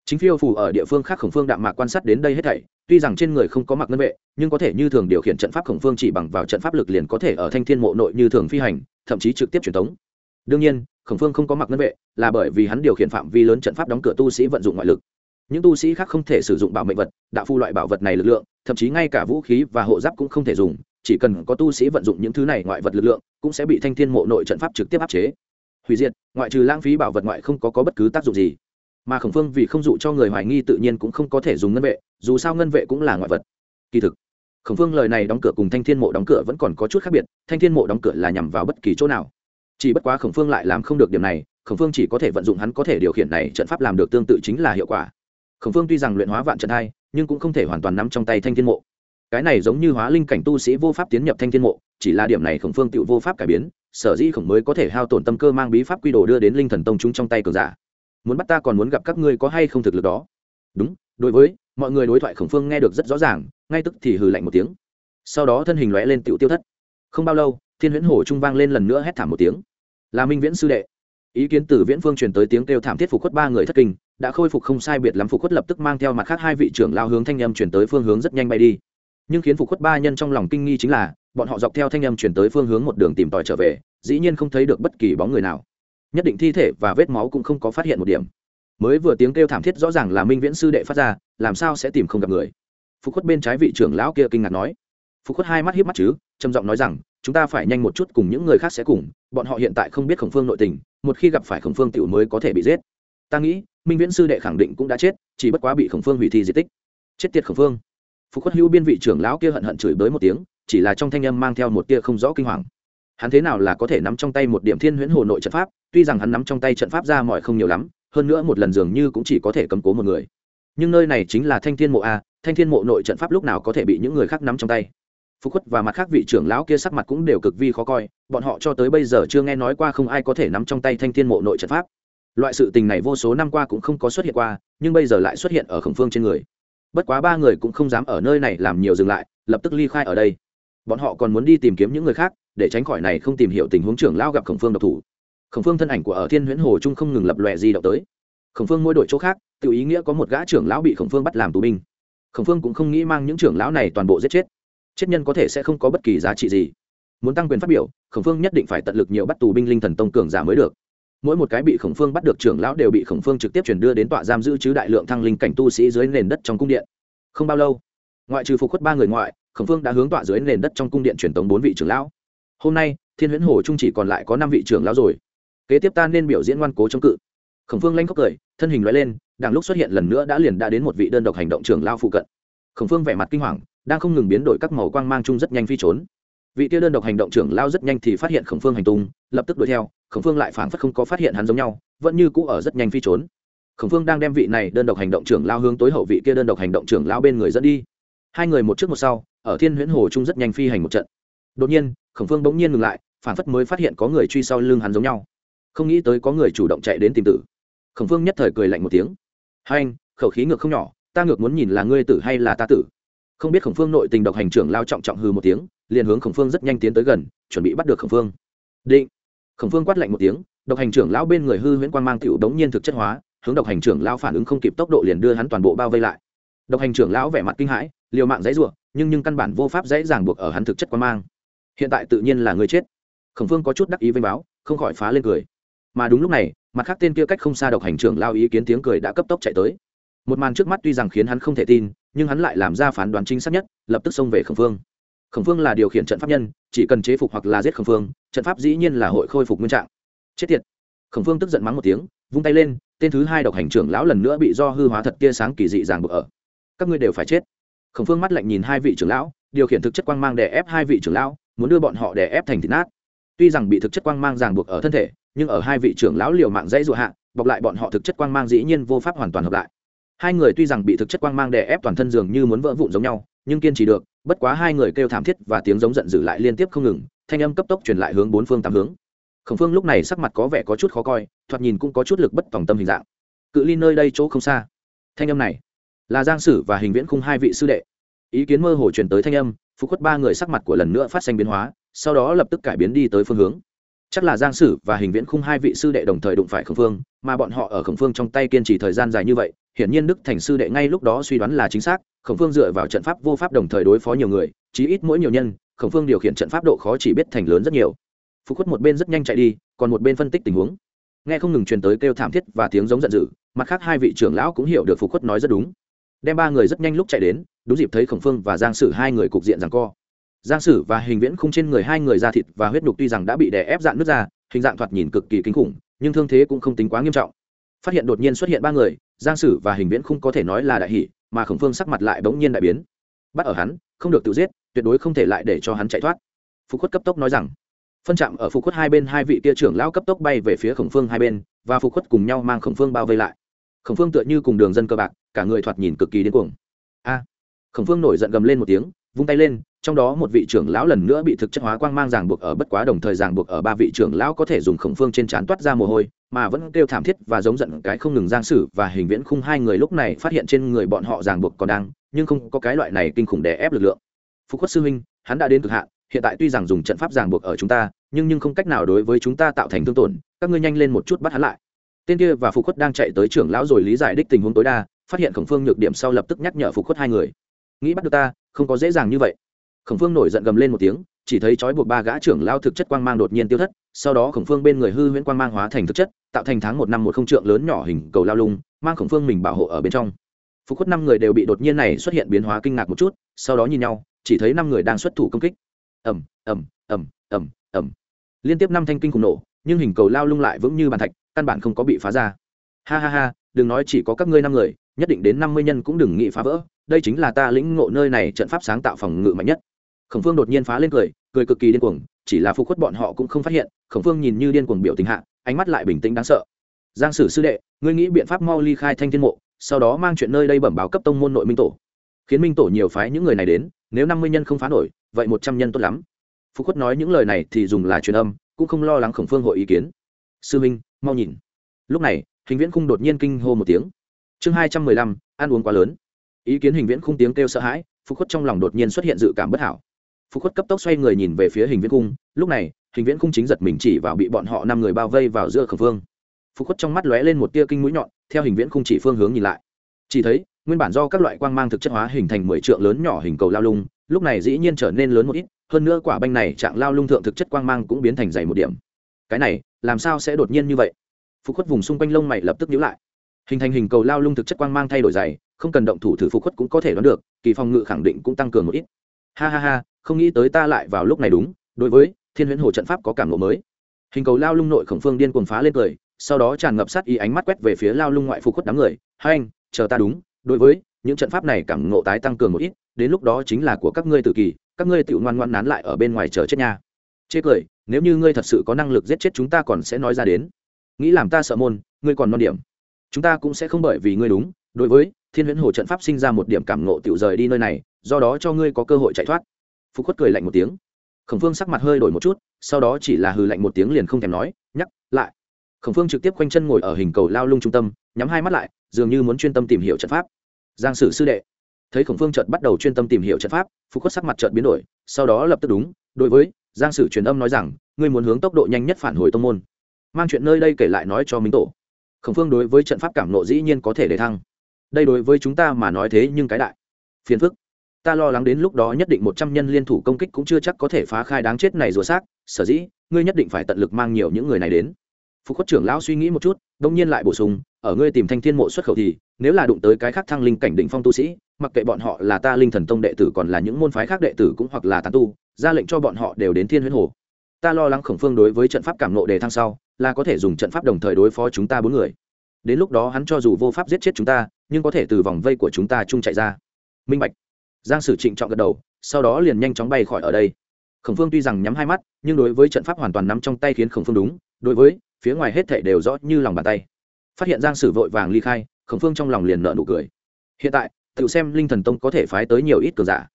Chính phiêu phù ở địa phương khác khổng phương đạm mạc quan sát đến đây hết thảy, tuy rằng trên người không có mặc ngân vệ, nhưng có thể như thường điều khiển trận pháp khổng phương chỉ bằng vào trận pháp lực liền có thể ở thanh thiên mộ nội như thường phi hành, thậm chí trực tiếp truyền tống đương nhiên khổng phương không có mặc ngân vệ là bởi vì hắn điều khiển phạm vi lớn trận pháp đóng cửa tu sĩ vận dụng ngoại lực. Những tu sĩ khác không thể sử dụng bảo mệnh vật đạo phu loại bảo vật này lực lượng thậm chí ngay cả vũ khí và hộ giáp cũng không thể dùng chỉ cần có tu sĩ vận dụng những thứ này ngoại vật lực lượng cũng sẽ bị thanh thiên mộ nội trận pháp trực tiếp áp chế. Hủy diệt ngoại trừ lãng phí bảo vật ngoại không có, có bất cứ tác dụng gì. Mà khổng phương vì không dụ cho người hoài nghi tự nhiên cũng không có thể dùng ngân vệ dù sao ngân vệ cũng là ngoại vật. Kỳ thực khổng phương lời này đóng cửa cùng thanh thiên mộ đóng cửa vẫn còn có chút khác biệt thanh thiên mộ đóng cửa là nhằm vào bất kỳ chỗ nào chỉ bất quá khổng phương lại làm không được điểm này, khổng phương chỉ có thể vận dụng hắn có thể điều khiển này trận pháp làm được tương tự chính là hiệu quả. Khổng phương tuy rằng luyện hóa vạn trận hai, nhưng cũng không thể hoàn toàn nắm trong tay thanh thiên mộ. Cái này giống như hóa linh cảnh tu sĩ vô pháp tiến nhập thanh thiên mộ, chỉ là điểm này khổng phương tự vô pháp cải biến, sở dĩ khổng mới có thể hao tổn tâm cơ mang bí pháp quy đồ đưa đến linh thần tông chúng trong tay cường giả. Muốn bắt ta còn muốn gặp các ngươi có hay không thực lực đó? Đúng, đối với, mọi người đối thoại khổng phương nghe được rất rõ ràng, ngay tức thì hừ lạnh một tiếng. Sau đó thân hình lóe lên tựu tiêu thất. Không bao lâu, thiên huyễn hồ trung vang lên lần nữa hét thảm một tiếng là minh viễn sư đệ. Ý kiến từ viễn phương truyền tới tiếng kêu thảm thiết phục khuất ba người thất kinh, đã khôi phục không sai biệt lắm, phục khuất lập tức mang theo mặt khác hai vị trưởng lao hướng thanh âm chuyển tới phương hướng rất nhanh bay đi. Nhưng khiến phục khuất ba nhân trong lòng kinh nghi chính là, bọn họ dọc theo thanh âm chuyển tới phương hướng một đường tìm tòi trở về, dĩ nhiên không thấy được bất kỳ bóng người nào. Nhất định thi thể và vết máu cũng không có phát hiện một điểm. Mới vừa tiếng kêu thảm thiết rõ ràng là minh viễn sư đệ phát ra, làm sao sẽ tìm không gặp người? Phục khuất bên trái vị trưởng lão kia kinh ngạc nói. Phục khuất hai mắt hiếp mắt chứ, trầm giọng nói rằng chúng ta phải nhanh một chút cùng những người khác sẽ cùng, bọn họ hiện tại không biết khổng phương nội tình, một khi gặp phải khổng phương tiểu mới có thể bị giết. Ta nghĩ, minh viễn sư đệ khẳng định cũng đã chết, chỉ bất quá bị khổng phương hủy thi di tích. Chết tiệt khổng phương. Phục khuất hữu biên vị trưởng lão kia hận hận chửi bới một tiếng, chỉ là trong thanh âm mang theo một tia không rõ kinh hoàng. Hắn thế nào là có thể nắm trong tay một điểm thiên huyễn hồ nội trận pháp, tuy rằng hắn nắm trong tay trận pháp ra mọi không nhiều lắm, hơn nữa một lần dường như cũng chỉ có thể cầm cố một người. Nhưng nơi này chính là thanh thiên mộ a, thanh thiên mộ nội trận pháp lúc nào có thể bị những người khác nắm trong tay? Phú khuất và mặt khác vị trưởng lão kia sắc mặt cũng đều cực vi khó coi, bọn họ cho tới bây giờ chưa nghe nói qua không ai có thể nắm trong tay thanh thiên mộ nội trận pháp. Loại sự tình này vô số năm qua cũng không có xuất hiện qua, nhưng bây giờ lại xuất hiện ở khổng phương trên người. Bất quá ba người cũng không dám ở nơi này làm nhiều dừng lại, lập tức ly khai ở đây. Bọn họ còn muốn đi tìm kiếm những người khác, để tránh khỏi này không tìm hiểu tình huống trưởng lao gặp khổng phương độc thủ. Khổng phương thân ảnh của ở thiên huyễn hồ trung không ngừng lập lòe di động tới. Khổng phương mỗi đội chỗ khác, tự ý nghĩa có một gã trưởng lão bị khổng phương bắt làm tù binh. Khổng phương cũng không nghĩ mang những trưởng lão này toàn bộ giết chết chết nhân có thể sẽ không có bất kỳ giá trị gì. Muốn tăng quyền phát biểu, khổng phương nhất định phải tận lực nhiều bắt tù binh linh thần tông cường giả mới được. Mỗi một cái bị khổng phương bắt được trưởng lão đều bị khổng phương trực tiếp chuyển đưa đến tọa giam giữ chứ đại lượng thăng linh cảnh tu sĩ dưới nền đất trong cung điện. Không bao lâu, ngoại trừ phục khuất ba người ngoại, khổng phương đã hướng tọa dưới nền đất trong cung điện truyền tống bốn vị trưởng lão. Hôm nay, thiên huyễn hồ trung chỉ còn lại có năm vị trưởng lão rồi. Kế tiếp ta nên biểu diễn ngoan cố chống cự. Khổng phương lanh khóc cười, thân hình loại lên đằng lúc xuất hiện lần nữa đã liền đã đến một vị đơn độc hành động trưởng lao phụ cận. Khổng phương vẻ mặt kinh hoàng đang không ngừng biến đổi các màu quang mang chung rất nhanh phi trốn. Vị kia đơn độc hành động trưởng lao rất nhanh thì phát hiện khổng phương hành tung, lập tức đuổi theo, khổng phương lại phảng phất không có phát hiện hắn giống nhau, vẫn như cũ ở rất nhanh phi trốn. Khổng phương đang đem vị này đơn độc hành động trưởng lao hướng tối hậu vị kia đơn độc hành động trưởng lao bên người dẫn đi. Hai người một trước một sau, ở thiên huyễn hồ chung rất nhanh phi hành một trận. Đột nhiên, khổng phương bỗng nhiên ngừng lại, phảng phất mới phát hiện có người truy sau lưng hắn giống nhau. Không nghĩ tới có người chủ động chạy đến tìm tử. Khổng phương nhất thời cười lạnh một tiếng. Hai anh, khẩu khí ngược không nhỏ, ta ngược muốn nhìn là ngươi tử hay là ta tử không biết khổng phương nội tình độc hành trưởng lao trọng trọng hư một tiếng, liền hướng khổng phương rất nhanh tiến tới gần, chuẩn bị bắt được khổng phương. Định. Khổng phương quát lạnh một tiếng, độc hành trưởng lão bên người hư huyễn quan mang tiểu đống nhiên thực chất hóa, hướng độc hành trưởng lão phản ứng không kịp tốc độ liền đưa hắn toàn bộ bao vây lại. Độc hành trưởng lão vẻ mặt kinh hãi, liều mạng dãy ruộng nhưng nhưng căn bản vô pháp dễ dàng buộc ở hắn thực chất quan mang. Hiện tại tự nhiên là người chết. Khổng phương có chút đắc ý vênh báo, không khỏi phá lên cười. Mà đúng lúc này, mặt khác tên kia cách không xa độc hành trưởng lao ý kiến tiếng cười đã cấp tốc chạy tới một màn trước mắt tuy rằng khiến hắn không thể tin, nhưng hắn lại làm ra phán đoán chính xác nhất, lập tức xông về khổng phương. Khổng phương là điều khiển trận pháp nhân, chỉ cần chế phục hoặc là giết khổng phương, trận pháp dĩ nhiên là hội khôi phục nguyên trạng. Chết tiệt. Khổng phương tức giận mắng một tiếng, vung tay lên, tên thứ hai độc hành trưởng lão lần nữa bị do hư hóa thật tia sáng kỳ dị ràng buộc ở. Các ngươi đều phải chết. Khổng phương mắt lạnh nhìn hai vị trưởng lão, điều khiển thực chất quang mang đè ép hai vị trưởng lão, muốn đưa bọn họ đè ép thành thịt nát. Tuy rằng bị thực chất quang mang ràng buộc ở thân thể, nhưng ở hai vị trưởng lão liều mạng dãy dụ hạ, bọc lại bọn họ thực chất quang mang dĩ nhiên vô pháp hoàn toàn hợp lại hai người tuy rằng bị thực chất quang mang đè ép toàn thân dường như muốn vỡ vụn giống nhau, nhưng kiên trì được, bất quá hai người kêu thảm thiết và tiếng giống giận dữ lại liên tiếp không ngừng, thanh âm cấp tốc truyền lại hướng bốn phương tám hướng. Khổng phương lúc này sắc mặt có vẻ có chút khó coi, thoạt nhìn cũng có chút lực bất tòng tâm hình dạng. Cự ly nơi đây chỗ không xa. Thanh âm này là giang sử và hình viễn khung hai vị sư đệ. Ý kiến mơ hồ truyền tới thanh âm, phú khuất ba người sắc mặt của lần nữa phát sinh biến hóa, sau đó lập tức cải biến đi tới phương hướng. Chắc là giang sử và hình viễn khung hai vị sư đệ đồng thời đụng phải khổng phương, mà bọn họ ở khổng phương trong tay kiên trì thời gian dài như vậy hiển nhiên đức thành sư đệ ngay lúc đó suy đoán là chính xác, khổng phương dựa vào trận pháp vô pháp đồng thời đối phó nhiều người, chí ít mỗi nhiều nhân, khổng phương điều khiển trận pháp độ khó chỉ biết thành lớn rất nhiều. Phú khuất một bên rất nhanh chạy đi, còn một bên phân tích tình huống. Nghe không ngừng truyền tới kêu thảm thiết và tiếng giống giận dữ, mặt khác hai vị trưởng lão cũng hiểu được phú khuất nói rất đúng. Đem ba người rất nhanh lúc chạy đến, đúng dịp thấy khổng phương và giang sử hai người cục diện rằng co. Giang sử và hình viễn khung trên người hai người da thịt và huyết nhục tuy rằng đã bị đè ép dạn nước ra, hình dạng thoạt nhìn cực kỳ kinh khủng, nhưng thương thế cũng không tính quá nghiêm trọng. Phát hiện đột nhiên xuất hiện ba người giang sử và hình viễn không có thể nói là đại hỷ, mà khổng phương sắc mặt lại bỗng nhiên đại biến. Bắt ở hắn, không được tự giết, tuyệt đối không thể lại để cho hắn chạy thoát. Phú khuất cấp tốc nói rằng, phân chạm ở phú khuất hai bên hai vị tia trưởng lão cấp tốc bay về phía khổng phương hai bên, và phú khuất cùng nhau mang khổng phương bao vây lại. Khổng phương tựa như cùng đường dân cơ bạc, cả người thoạt nhìn cực kỳ điên cuồng. A! Khổng phương nổi giận gầm lên một tiếng, vung tay lên trong đó một vị trưởng lão lần nữa bị thực chất hóa quang mang ràng buộc ở bất quá đồng thời ràng buộc ở ba vị trưởng lão có thể dùng khổng phương trên trán toát ra mồ hôi, mà vẫn kêu thảm thiết và giống giận cái không ngừng giang sử và hình viễn khung hai người lúc này phát hiện trên người bọn họ ràng buộc còn đang, nhưng không có cái loại này kinh khủng đè ép lực lượng. Phúc khuất sư huynh, hắn đã đến cực hạn, hiện tại tuy rằng dùng trận pháp ràng buộc ở chúng ta, nhưng nhưng không cách nào đối với chúng ta tạo thành thương tổn, các ngươi nhanh lên một chút bắt hắn lại. Tên kia và phục khuất đang chạy tới trưởng lão rồi lý giải đích tình huống tối đa, phát hiện khổng phương nhược điểm sau lập tức nhắc nhở phục khuất hai người. Nghĩ bắt được ta, không có dễ dàng như vậy khổng phương nổi giận gầm lên một tiếng, chỉ thấy trói buộc ba gã trưởng lao thực chất quang mang đột nhiên tiêu thất, sau đó khổng phương bên người hư huyễn quang mang hóa thành thực chất, tạo thành tháng một năm một không trượng lớn nhỏ hình cầu lao lung, mang khổng phương mình bảo hộ ở bên trong. Phú khuất năm người đều bị đột nhiên này xuất hiện biến hóa kinh ngạc một chút, sau đó nhìn nhau, chỉ thấy năm người đang xuất thủ công kích. Ẩm ẩm ẩm ẩm ẩm liên tiếp năm thanh kinh cùng nổ, nhưng hình cầu lao lung lại vững như bàn thạch, căn bản không có bị phá ra. Ha ha ha, đừng nói chỉ có các ngươi năm người, nhất định đến năm mươi nhân cũng đừng nghĩ phá vỡ, đây chính là ta lĩnh ngộ nơi này trận pháp sáng tạo phòng ngự mạnh nhất khổng phương đột nhiên phá lên cười cười cực kỳ điên cuồng, chỉ là phục khuất bọn họ cũng không phát hiện, khổng phương nhìn như điên cuồng biểu tình hạ, ánh mắt lại bình tĩnh đáng sợ. Giang sử sư đệ, ngươi nghĩ biện pháp mau ly khai thanh thiên mộ, sau đó mang chuyện nơi đây bẩm báo cấp tông môn nội minh tổ. Khiến minh tổ nhiều phái những người này đến, nếu năm mươi nhân không phá nổi, vậy một trăm nhân tốt lắm. Phục khuất nói những lời này thì dùng là truyền âm, cũng không lo lắng khổng phương hội ý kiến. Sư minh mau nhìn. Lúc này, hình viễn khung đột nhiên kinh hô một tiếng. Chương hai trăm mười lăm, ăn uống quá lớn. Ý kiến hình viễn khung tiếng kêu sợ hãi, phục khuất trong lòng đột nhiên xuất hiện dự cảm bất hảo phúc khuất cấp tốc xoay người nhìn về phía hình viễn Cung. lúc này, hình viễn Cung chính giật mình chỉ vào bị bọn họ năm người bao vây vào giữa khẩn phương phúc khuất trong mắt lóe lên một tia kinh mũi nhọn, theo hình viễn Cung chỉ phương hướng nhìn lại. Chỉ thấy, nguyên bản do các loại quang mang thực chất hóa hình thành mười trượng lớn nhỏ hình cầu lao lung, lúc này dĩ nhiên trở nên lớn một ít, hơn nữa quả banh này trạng lao lung thượng thực chất quang mang cũng biến thành dày một điểm. Cái này, làm sao sẽ đột nhiên như vậy? Phúc khuất vùng xung quanh lông mày lập tức nhíu lại. Hình thành hình cầu lao lung thực chất quang mang thay đổi dày, không cần động thủ thử phục khuất cũng có thể đoán được, kỳ phòng ngự khẳng định cũng tăng cường một ít ha ha ha, không nghĩ tới ta lại vào lúc này đúng, đối với thiên huyễn hồ trận pháp có cảm ngộ mới. Hình cầu lao lung nội khổng phương điên cuồng phá lên cười, sau đó tràn ngập sát ý ánh mắt quét về phía lao lung ngoại phục khuất đám người. Hai anh, chờ ta đúng, đối với những trận pháp này cảm ngộ tái tăng cường một ít, đến lúc đó chính là của các ngươi tự kỳ, các ngươi tự ngoan ngoan nán lại ở bên ngoài chờ chết nha. Chê cười, nếu như ngươi thật sự có năng lực giết chết chúng ta còn sẽ nói ra đến. Nghĩ làm ta sợ môn, ngươi còn non điểm. Chúng ta cũng sẽ không bởi vì ngươi đúng, đối với thiên huyễn hồ trận pháp sinh ra một điểm cảm ngộ tiểu rời đi nơi này do đó cho ngươi có cơ hội chạy thoát. Phúc khuất cười lạnh một tiếng. Khổng phương sắc mặt hơi đổi một chút, sau đó chỉ là hừ lạnh một tiếng liền không thèm nói, nhắc lại. Khổng phương trực tiếp quanh chân ngồi ở hình cầu lao lung trung tâm, nhắm hai mắt lại, dường như muốn chuyên tâm tìm hiểu trận pháp. Giang sử sư đệ. Thấy khổng phương chợt bắt đầu chuyên tâm tìm hiểu trận pháp phúc khuất sắc mặt chợt biến đổi, sau đó lập tức đúng, đối với giang sử truyền âm nói rằng, ngươi muốn hướng tốc độ nhanh nhất phản hồi tông môn. Mang chuyện nơi đây kể lại nói cho minh tổ. Khổng phương đối với trận pháp cảm nộ dĩ nhiên có thể để thăng. Đây đối với chúng ta mà nói thế nhưng cái đại. Phiền phức ta lo lắng đến lúc đó nhất định một trăm nhân liên thủ công kích cũng chưa chắc có thể phá khai đáng chết này rùa xác. Sở dĩ, ngươi nhất định phải tận lực mang nhiều những người này đến. Phục khuất trưởng lão suy nghĩ một chút, đông nhiên lại bổ sung, ở ngươi tìm thanh thiên mộ xuất khẩu thì, nếu là đụng tới cái khác thăng linh cảnh đỉnh phong tu sĩ, mặc kệ bọn họ là ta linh thần tông đệ tử còn là những môn phái khác đệ tử cũng hoặc là tán tu, ra lệnh cho bọn họ đều đến thiên huyễn hồ. Ta lo lắng khổng phương đối với trận pháp cảm nộ đề thăng sau, là có thể dùng trận pháp đồng thời đối phó chúng ta bốn người. Đến lúc đó hắn cho dù vô pháp giết chết chúng ta, nhưng có thể từ vòng vây của chúng ta chung chạy ra. Minh bạch giang sử trịnh chọn gật đầu, sau đó liền nhanh chóng bay khỏi ở đây. Khổng phương tuy rằng nhắm hai mắt, nhưng đối với trận pháp hoàn toàn nắm trong tay khiến khổng phương đúng, đối với phía ngoài hết thệ đều rõ như lòng bàn tay. Phát hiện giang sử vội vàng ly khai, khổng phương trong lòng liền nợ nụ cười. Hiện tại, tự xem linh thần tông có thể phái tới nhiều ít cờ giả.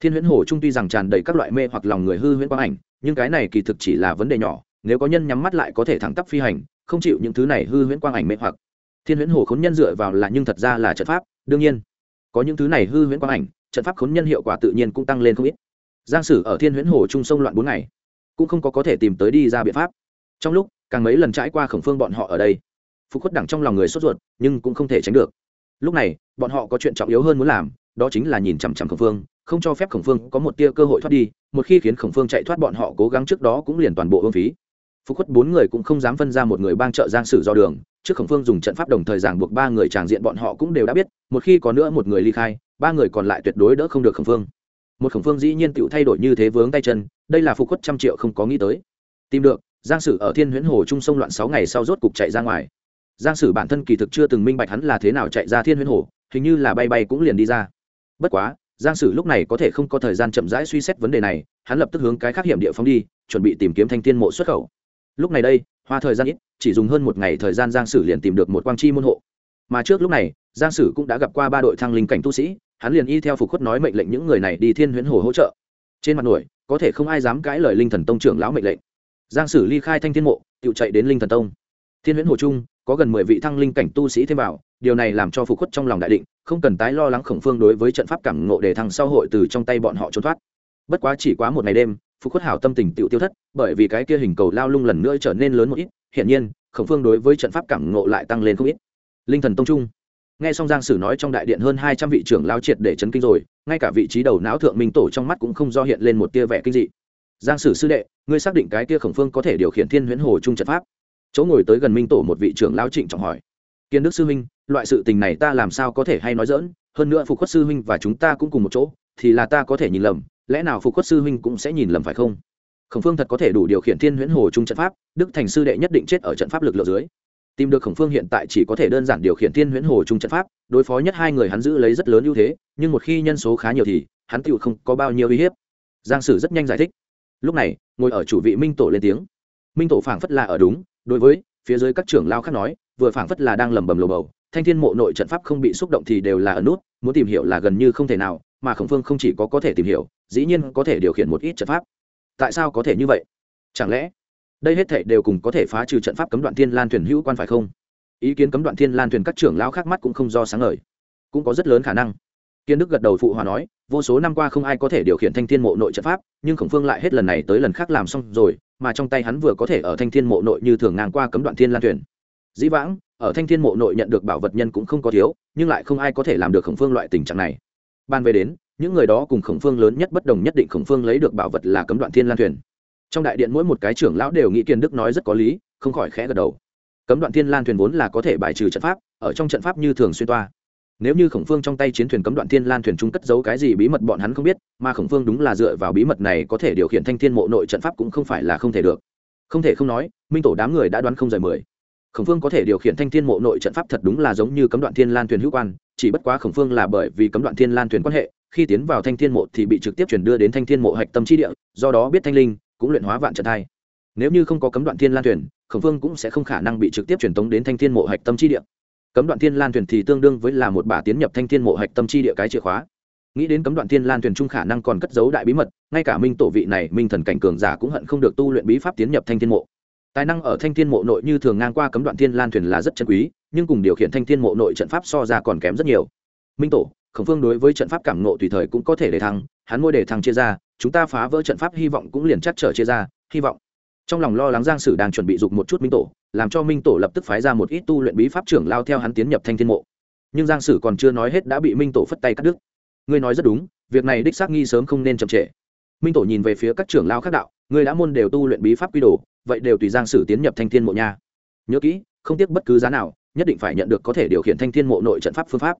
Thiên huyễn hồ trung tuy rằng tràn đầy các loại mê hoặc lòng người hư huyễn quang ảnh, nhưng cái này kỳ thực chỉ là vấn đề nhỏ, nếu có nhân nhắm mắt lại có thể thẳng tắp phi hành, không chịu những thứ này hư huyễn quang ảnh mê hoặc. Thiên huyễn hồ khốn nhân dựa vào là nhưng thật ra là trận pháp, đương nhiên, có những thứ này hư huyễn quang ảnh trận pháp khốn nhân hiệu quả tự nhiên cũng tăng lên không ít. Giang sử ở thiên huyễn hồ trung sông loạn bốn ngày, cũng không có có thể tìm tới đi ra biện pháp. Trong lúc, càng mấy lần trải qua khổng phương bọn họ ở đây. Phục khuất đẳng trong lòng người sốt ruột, nhưng cũng không thể tránh được. Lúc này, bọn họ có chuyện trọng yếu hơn muốn làm, đó chính là nhìn chằm chằm khổng phương, không cho phép khổng phương có một tia cơ hội thoát đi, một khi khiến khổng phương chạy thoát bọn họ cố gắng trước đó cũng liền toàn bộ hương phí. Phục khuất bốn người cũng không dám phân ra một người bang trợ giang sử do đường, trước khổng phương dùng trận pháp đồng thời giảng buộc ba người tràng diện bọn họ cũng đều đã biết, một khi có nữa một người ly khai ba người còn lại tuyệt đối đỡ không được khổng phương. Một khổng phương dĩ nhiên tựu thay đổi như thế vướng tay chân, đây là phục khuất trăm triệu không có nghĩ tới. Tìm được, giang sử ở thiên huyễn hồ trung sông loạn sáu ngày sau rốt cục chạy ra ngoài. Giang sử bản thân kỳ thực chưa từng minh bạch hắn là thế nào chạy ra thiên huyễn hồ, hình như là bay bay cũng liền đi ra. Bất quá, giang sử lúc này có thể không có thời gian chậm rãi suy xét vấn đề này, hắn lập tức hướng cái khác hiểm địa phóng đi, chuẩn bị tìm kiếm thanh thiên mộ xuất khẩu. Lúc này đây, hoa thời gian ít, chỉ dùng hơn một ngày thời gian giang sử liền tìm được một quang chi môn hộ. Mà trước lúc này, giang sử cũng đã gặp qua ba đội thăng linh cảnh tu sĩ hắn liền y theo phục khuất nói mệnh lệnh những người này đi thiên huyễn hồ hỗ trợ. Trên mặt nổi, có thể không ai dám cãi lời linh thần tông trưởng lão mệnh lệnh. Giang sử ly khai thanh thiên mộ, tự chạy đến linh thần tông. Thiên huyễn hồ trung có gần mười vị thăng linh cảnh tu sĩ thêm vào, điều này làm cho phục khuất trong lòng đại định, không cần tái lo lắng khổng phương đối với trận pháp cảm ngộ để thăng sau hội từ trong tay bọn họ trốn thoát. Bất quá chỉ quá một ngày đêm, phục khuất hảo tâm tình tự tiêu thất, bởi vì cái kia hình cầu lao lung lần nữa trở nên lớn một ít, hiển nhiên, khổng phương đối với trận pháp cảm ngộ lại tăng lên không ít. Linh thần tông trung nghe xong giang sử nói trong đại điện hơn hai trăm vị trưởng lao triệt để chấn kinh rồi, ngay cả vị trí đầu não thượng minh tổ trong mắt cũng không do hiện lên một tia vẻ kinh dị. Giang sử sư đệ, ngươi xác định cái tia khổng phương có thể điều khiển thiên huyễn hồ trung trận pháp? Chỗ ngồi tới gần minh tổ một vị trưởng lao trịnh trọng hỏi. Kiên đức sư huynh, loại sự tình này ta làm sao có thể hay nói dỡn hơn nữa phục khuất sư huynh và chúng ta cũng cùng một chỗ, thì là ta có thể nhìn lầm, lẽ nào phục khuất sư huynh cũng sẽ nhìn lầm phải không? Khổng phương thật có thể đủ điều khiển thiên huyễn hồ trung trận pháp, đức thành sư đệ nhất định chết ở trận pháp lực lượng dưới tìm được khổng phương hiện tại chỉ có thể đơn giản điều khiển thiên huyễn hồ trung trận pháp, đối phó nhất hai người hắn giữ lấy rất lớn ưu thế, nhưng một khi nhân số khá nhiều thì, hắn tựu không có bao nhiêu uy hiếp. Giang sử rất nhanh giải thích. Lúc này, ngồi ở chủ vị minh tổ lên tiếng. Minh tổ phảng phất là ở đúng, đối với, phía dưới các trưởng lao khác nói, vừa phảng phất là đang lầm bầm lồ bầu, thanh thiên mộ nội trận pháp không bị xúc động thì đều là ở nút, muốn tìm hiểu là gần như không thể nào, mà khổng phương không chỉ có có thể tìm hiểu, dĩ nhiên có thể điều khiển một ít trận pháp. Tại sao có thể như vậy? Chẳng lẽ đây hết thể đều cùng có thể phá trừ trận pháp cấm đoạn thiên lan thuyền hữu quan phải không? Ý kiến cấm đoạn thiên lan thuyền các trưởng lao khác mắt cũng không do sáng ngời. Cũng có rất lớn khả năng. Kiên đức gật đầu phụ hòa nói, vô số năm qua không ai có thể điều khiển thanh thiên mộ nội trận pháp, nhưng khổng phương lại hết lần này tới lần khác làm xong rồi, mà trong tay hắn vừa có thể ở thanh thiên mộ nội như thường ngang qua cấm đoạn thiên lan thuyền. Dĩ vãng, ở thanh thiên mộ nội nhận được bảo vật nhân cũng không có thiếu, nhưng lại không ai có thể làm được khổng phương loại tình trạng này. Ban về đến, những người đó cùng khổng phương lớn nhất bất đồng nhất định khổng phương lấy được bảo vật là cấm đoạn thiên lan thuyền trong đại điện mỗi một cái trưởng lão đều nghĩ kiên đức nói rất có lý, không khỏi khẽ gật đầu. Cấm đoạn thiên lan thuyền vốn là có thể bài trừ trận pháp, ở trong trận pháp như thường xuyên toa. Nếu như khổng phương trong tay chiến thuyền cấm đoạn thiên lan thuyền trung cất giấu cái gì bí mật bọn hắn không biết, mà khổng phương đúng là dựa vào bí mật này có thể điều khiển thanh thiên mộ nội trận pháp cũng không phải là không thể được. Không thể không nói, minh tổ đám người đã đoán không rời mười. Khổng phương có thể điều khiển thanh thiên mộ nội trận pháp thật đúng là giống như cấm đoạn thiên lan thuyền hữu quan, chỉ bất quá khổng phương là bởi vì cấm đoạn thiên lan thuyền quan hệ, khi tiến vào thanh thiên mộ thì bị trực tiếp chuyển đưa đến thanh thiên mộ hạch tâm trí địa, do đó biết thanh linh cũng luyện hóa vạn trận thai nếu như không có cấm đoạn thiên lan thuyền, khổng phương cũng sẽ không khả năng bị trực tiếp truyền tống đến thanh thiên mộ hạch tâm chi địa. Cấm đoạn thiên lan thuyền thì tương đương với là một bà tiến nhập thanh thiên mộ hạch tâm chi địa cái chìa khóa. Nghĩ đến cấm đoạn thiên lan thuyền trung khả năng còn cất giấu đại bí mật, ngay cả minh tổ vị này, minh thần cảnh cường giả cũng hận không được tu luyện bí pháp tiến nhập thanh thiên mộ. Tài năng ở thanh thiên mộ nội như thường ngang qua cấm đoạn thiên lan thuyền là rất chân quý, nhưng cùng điều khiển thanh thiên mộ nội trận pháp so ra còn kém rất nhiều. Minh tổ, khổng phương đối với trận pháp cảm nộ tùy thời cũng có thể để thăng hắn ngôi để thăng chia ra, chúng ta phá vỡ trận pháp hy vọng cũng liền chắc trở chia ra, hy vọng. Trong lòng lo lắng giang sử đang chuẩn bị dục một chút minh tổ, làm cho minh tổ lập tức phái ra một ít tu luyện bí pháp trưởng lao theo hắn tiến nhập thanh thiên mộ. Nhưng giang sử còn chưa nói hết đã bị minh tổ phất tay cắt đứt. Ngươi nói rất đúng, việc này đích xác nghi sớm không nên chậm trễ. Minh tổ nhìn về phía các trưởng lao khác đạo, ngươi đã môn đều tu luyện bí pháp quy đồ, vậy đều tùy giang sử tiến nhập thanh thiên mộ nha. Nhớ kỹ, không tiếc bất cứ giá nào, nhất định phải nhận được có thể điều khiển thanh thiên mộ nội trận pháp phương pháp.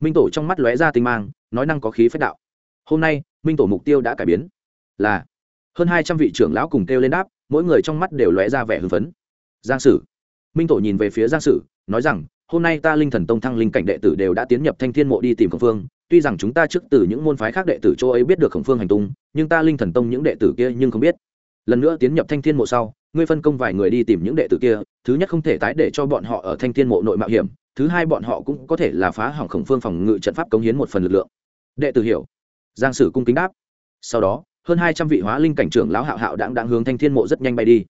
Minh tổ trong mắt lóe ra tinh mang, nói năng có khí phách đạo. Hôm nay minh tổ mục tiêu đã cải biến. Là, hơn hai trăm vị trưởng lão cùng kêu lên đáp, mỗi người trong mắt đều lóe ra vẻ hưng phấn. Giang sử. Minh tổ nhìn về phía giang sử, nói rằng, hôm nay ta linh thần tông thăng linh cảnh đệ tử đều đã tiến nhập thanh thiên mộ đi tìm khổng phương. Tuy rằng chúng ta trước từ những môn phái khác đệ tử châu ấy biết được khổng phương hành tung, nhưng ta linh thần tông những đệ tử kia nhưng không biết. Lần nữa tiến nhập thanh thiên mộ sau, ngươi phân công vài người đi tìm những đệ tử kia, thứ nhất không thể tái để cho bọn họ ở thanh thiên mộ nội mạo hiểm, thứ hai bọn họ cũng có thể là phá hỏng khổng phương phòng ngự trận pháp cống hiến một phần lực lượng. Đệ tử hiểu giang sử cung kính đáp. Sau đó, hơn hai trăm vị hóa linh cảnh trưởng lão hạo hạo đang đang hướng thanh thiên mộ rất nhanh bay đi.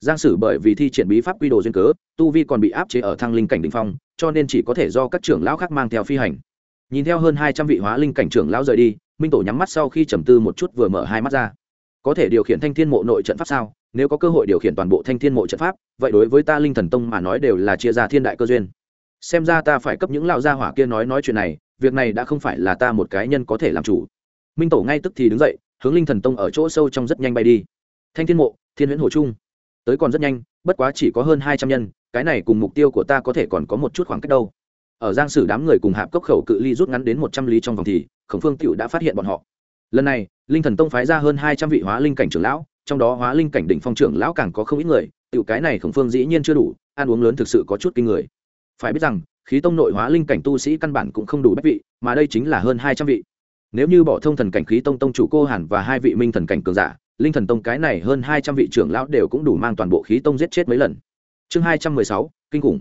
Giang sử bởi vì thi triển bí pháp quy đồ duyên cớ, tu vi còn bị áp chế ở thăng linh cảnh đình phong, cho nên chỉ có thể do các trưởng lão khác mang theo phi hành. Nhìn theo hơn hai trăm vị hóa linh cảnh trưởng lão rời đi, minh tổ nhắm mắt sau khi trầm tư một chút vừa mở hai mắt ra. Có thể điều khiển thanh thiên mộ nội trận pháp sao? Nếu có cơ hội điều khiển toàn bộ thanh thiên mộ trận pháp, vậy đối với ta linh thần tông mà nói đều là chia ra thiên đại cơ duyên. Xem ra ta phải cấp những lão gia hỏa kia nói nói chuyện này, việc này đã không phải là ta một cái nhân có thể làm chủ minh tổ ngay tức thì đứng dậy, hướng linh thần tông ở chỗ sâu trong rất nhanh bay đi. Thanh thiên mộ, thiên huyễn hồ trung, tới còn rất nhanh, bất quá chỉ có hơn hai trăm nhân, cái này cùng mục tiêu của ta có thể còn có một chút khoảng cách đâu. Ở giang sử đám người cùng hạp cốc khẩu cự ly rút ngắn đến một trăm lý trong vòng thì, khổng phương cựu đã phát hiện bọn họ. Lần này, linh thần tông phái ra hơn hai trăm vị hóa linh cảnh trưởng lão, trong đó hóa linh cảnh đỉnh phong trưởng lão càng có không ít người, tiểu cái này khổng phương dĩ nhiên chưa đủ, ăn uống lớn thực sự có chút kinh người. Phải biết rằng, khí tông nội hóa linh cảnh tu sĩ căn bản cũng không đủ bách vị, mà đây chính là hơn hai trăm vị nếu như bỏ thông thần cảnh khí tông tông chủ cô hàn và hai vị minh thần cảnh cường giả, linh thần tông cái này hơn hai trăm vị trưởng lão đều cũng đủ mang toàn bộ khí tông giết chết mấy lần. Chương hai trăm mười sáu, kinh khủng.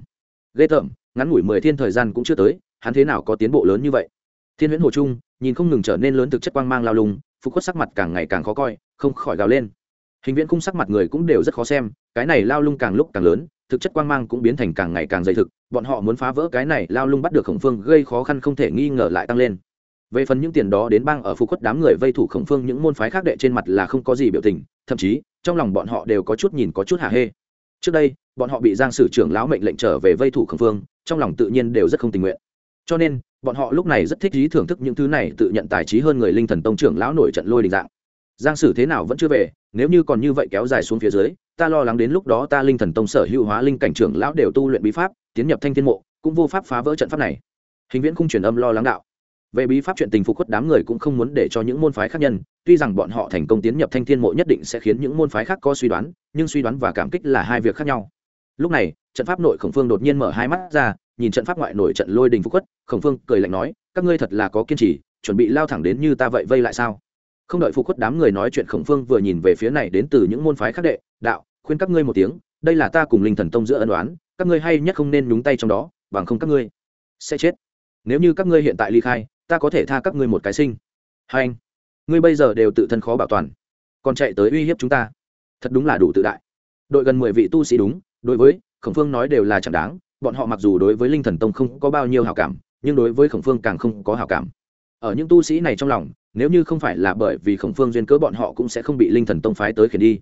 Ghê tởm, ngắn ngủi mười thiên thời gian cũng chưa tới, hắn thế nào có tiến bộ lớn như vậy? Thiên huyễn hồ trung, nhìn không ngừng trở nên lớn thực chất quang mang lao lùng phục khuất sắc mặt càng ngày càng khó coi, không khỏi gào lên. Hình viễn khung sắc mặt người cũng đều rất khó xem, cái này lao lung càng lúc càng lớn, thực chất quang mang cũng biến thành càng ngày càng dày thực, bọn họ muốn phá vỡ cái này lao lung bắt được khổng phương gây khó khăn không thể nghi ngờ lại tăng lên về phần những tiền đó đến bang ở phục khuất đám người vây thủ khổng phương những môn phái khác đệ trên mặt là không có gì biểu tình, thậm chí, trong lòng bọn họ đều có chút nhìn có chút hạ hê. Trước đây, bọn họ bị giang sử trưởng lão mệnh lệnh trở về vây thủ khổng phương, trong lòng tự nhiên đều rất không tình nguyện. Cho nên, bọn họ lúc này rất thích ý thưởng thức những thứ này tự nhận tài trí hơn người linh thần tông trưởng lão nổi trận lôi đình dạng. Giang sử thế nào vẫn chưa về, nếu như còn như vậy kéo dài xuống phía dưới, ta lo lắng đến lúc đó ta linh thần tông sở hữu hóa linh cảnh trưởng lão đều tu luyện bí pháp, tiến nhập thanh thiên mộ, cũng vô pháp phá vỡ trận pháp này. Hình viễn không truyền âm lo lắng đạo về bí pháp chuyện tình phục khuất đám người cũng không muốn để cho những môn phái khác nhân, tuy rằng bọn họ thành công tiến nhập thanh thiên mộ nhất định sẽ khiến những môn phái khác có suy đoán, nhưng suy đoán và cảm kích là hai việc khác nhau. Lúc này, trận pháp nội khổng phương đột nhiên mở hai mắt ra, nhìn trận pháp ngoại nổi trận lôi đình phục khuất, khổng phương cười lạnh nói, các ngươi thật là có kiên trì, chuẩn bị lao thẳng đến như ta vậy vây lại sao? Không đợi phục khuất đám người nói chuyện, khổng phương vừa nhìn về phía này đến từ những môn phái khác đệ, đạo, khuyên các ngươi một tiếng, đây là ta cùng linh thần tông giữa ân đoán các ngươi hay nhất không nên nhúng tay trong đó, bằng không các ngươi sẽ chết. Nếu như các ngươi hiện tại ly khai ta có thể tha các ngươi một cái sinh. Hai anh, ngươi bây giờ đều tự thân khó bảo toàn, còn chạy tới uy hiếp chúng ta. Thật đúng là đủ tự đại. Đội gần mười vị tu sĩ đúng, đối với khổng phương nói đều là chẳng đáng, bọn họ mặc dù đối với linh thần tông không có bao nhiêu hào cảm, nhưng đối với khổng phương càng không có hào cảm. Ở những tu sĩ này trong lòng, nếu như không phải là bởi vì khổng phương duyên cớ bọn họ cũng sẽ không bị linh thần tông phái tới khiển đi.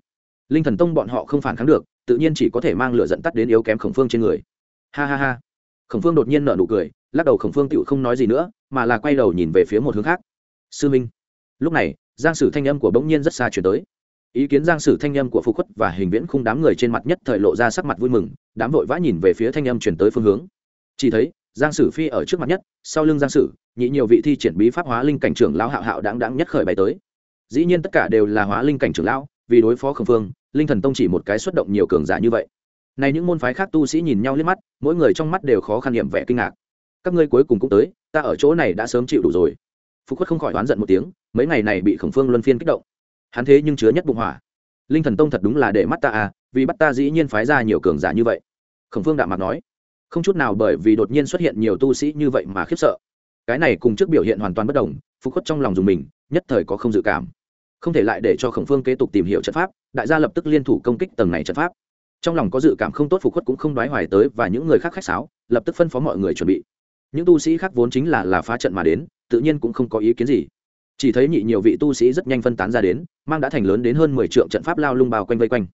Linh thần tông bọn họ không phản kháng được, tự nhiên chỉ có thể mang lửa dẫn tắt đến yếu kém khổng phương trên người. Ha ha ha. Khổng phương đột nhiên nở nụ cười, lắc đầu khổng phương tựu không nói gì nữa mà là quay đầu nhìn về phía một hướng khác. Sư minh. Lúc này, giang sử thanh âm của bỗng nhiên rất xa chuyển tới. Ý kiến giang sử thanh âm của phục khuất và hình viễn khung đám người trên mặt nhất thời lộ ra sắc mặt vui mừng, đám vội vã nhìn về phía thanh âm chuyển tới phương hướng. Chỉ thấy, giang sử phi ở trước mặt nhất, sau lưng giang sử, nhị nhiều vị thi triển bí pháp hóa linh cảnh trưởng lão hạo hạo đáng đáng nhất khởi bày tới. Dĩ nhiên tất cả đều là hóa linh cảnh trưởng lão, vì đối phó khẩn phương, linh thần tông chỉ một cái xuất động nhiều cường giả như vậy. Này những môn phái khác tu sĩ nhìn nhau liếc mắt, mỗi người trong mắt đều khó khăn nghiệm vẻ kinh ngạc. Các ngươi cuối cùng cũng tới ta ở chỗ này đã sớm chịu đủ rồi. Phúc khuất không khỏi oán giận một tiếng, mấy ngày này bị khổng phương luân phiên kích động. Hắn thế nhưng chứa nhất bụng hỏa. Linh thần tông thật đúng là để mắt ta à vì bắt ta dĩ nhiên phái ra nhiều cường giả như vậy. Khổng phương đạm mặt nói, không chút nào bởi vì đột nhiên xuất hiện nhiều tu sĩ như vậy mà khiếp sợ. Cái này cùng trước biểu hiện hoàn toàn bất đồng phúc khuất trong lòng dùng mình, nhất thời có không dự cảm. Không thể lại để cho khổng phương kế tục tìm hiểu trận pháp, đại gia lập tức liên thủ công kích tầng này trận pháp. Trong lòng có dự cảm không tốt phục khuất cũng không đoái hoài tới và những người khác khách sáo, lập tức phân phó mọi người chuẩn bị những tu sĩ khác vốn chính là là phá trận mà đến, tự nhiên cũng không có ý kiến gì. Chỉ thấy nhị nhiều vị tu sĩ rất nhanh phân tán ra đến, mang đã thành lớn đến hơn mười trượng trận pháp lao lung bao quanh vây quanh.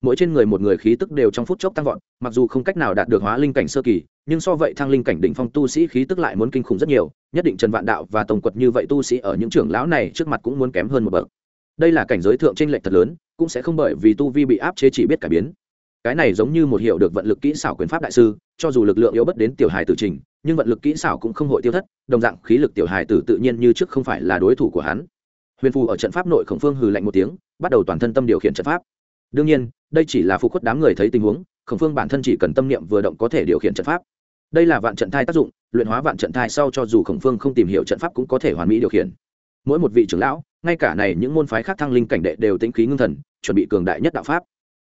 Mỗi trên người một người khí tức đều trong phút chốc tăng vọt, mặc dù không cách nào đạt được hóa linh cảnh sơ kỳ, nhưng so vậy thăng linh cảnh đỉnh phong tu sĩ khí tức lại muốn kinh khủng rất nhiều, nhất định trần vạn đạo và tổng quật như vậy tu sĩ ở những trưởng lão này trước mặt cũng muốn kém hơn một bậc. Đây là cảnh giới thượng tranh lệch thật lớn, cũng sẽ không bởi vì tu vi bị áp chế chỉ biết cải biến. Cái này giống như một hiệu được vận lực kỹ xảo quyền pháp đại sư, cho dù lực lượng yếu bất đến tiểu hài tử trình nhưng vận lực kỹ xảo cũng không hội tiêu thất, đồng dạng khí lực tiểu hài tử tự nhiên như trước không phải là đối thủ của hắn. Huyền phù ở trận pháp nội khổng phương hừ lạnh một tiếng, bắt đầu toàn thân tâm điều khiển trận pháp. Đương nhiên, đây chỉ là phục khuất đám người thấy tình huống, khổng phương bản thân chỉ cần tâm niệm vừa động có thể điều khiển trận pháp. Đây là vạn trận thai tác dụng, luyện hóa vạn trận thai sau cho dù khổng phương không tìm hiểu trận pháp cũng có thể hoàn mỹ điều khiển. Mỗi một vị trưởng lão, ngay cả này những môn phái khác thăng linh cảnh đệ đều tĩnh khí ngưng thần, chuẩn bị cường đại nhất đạo pháp.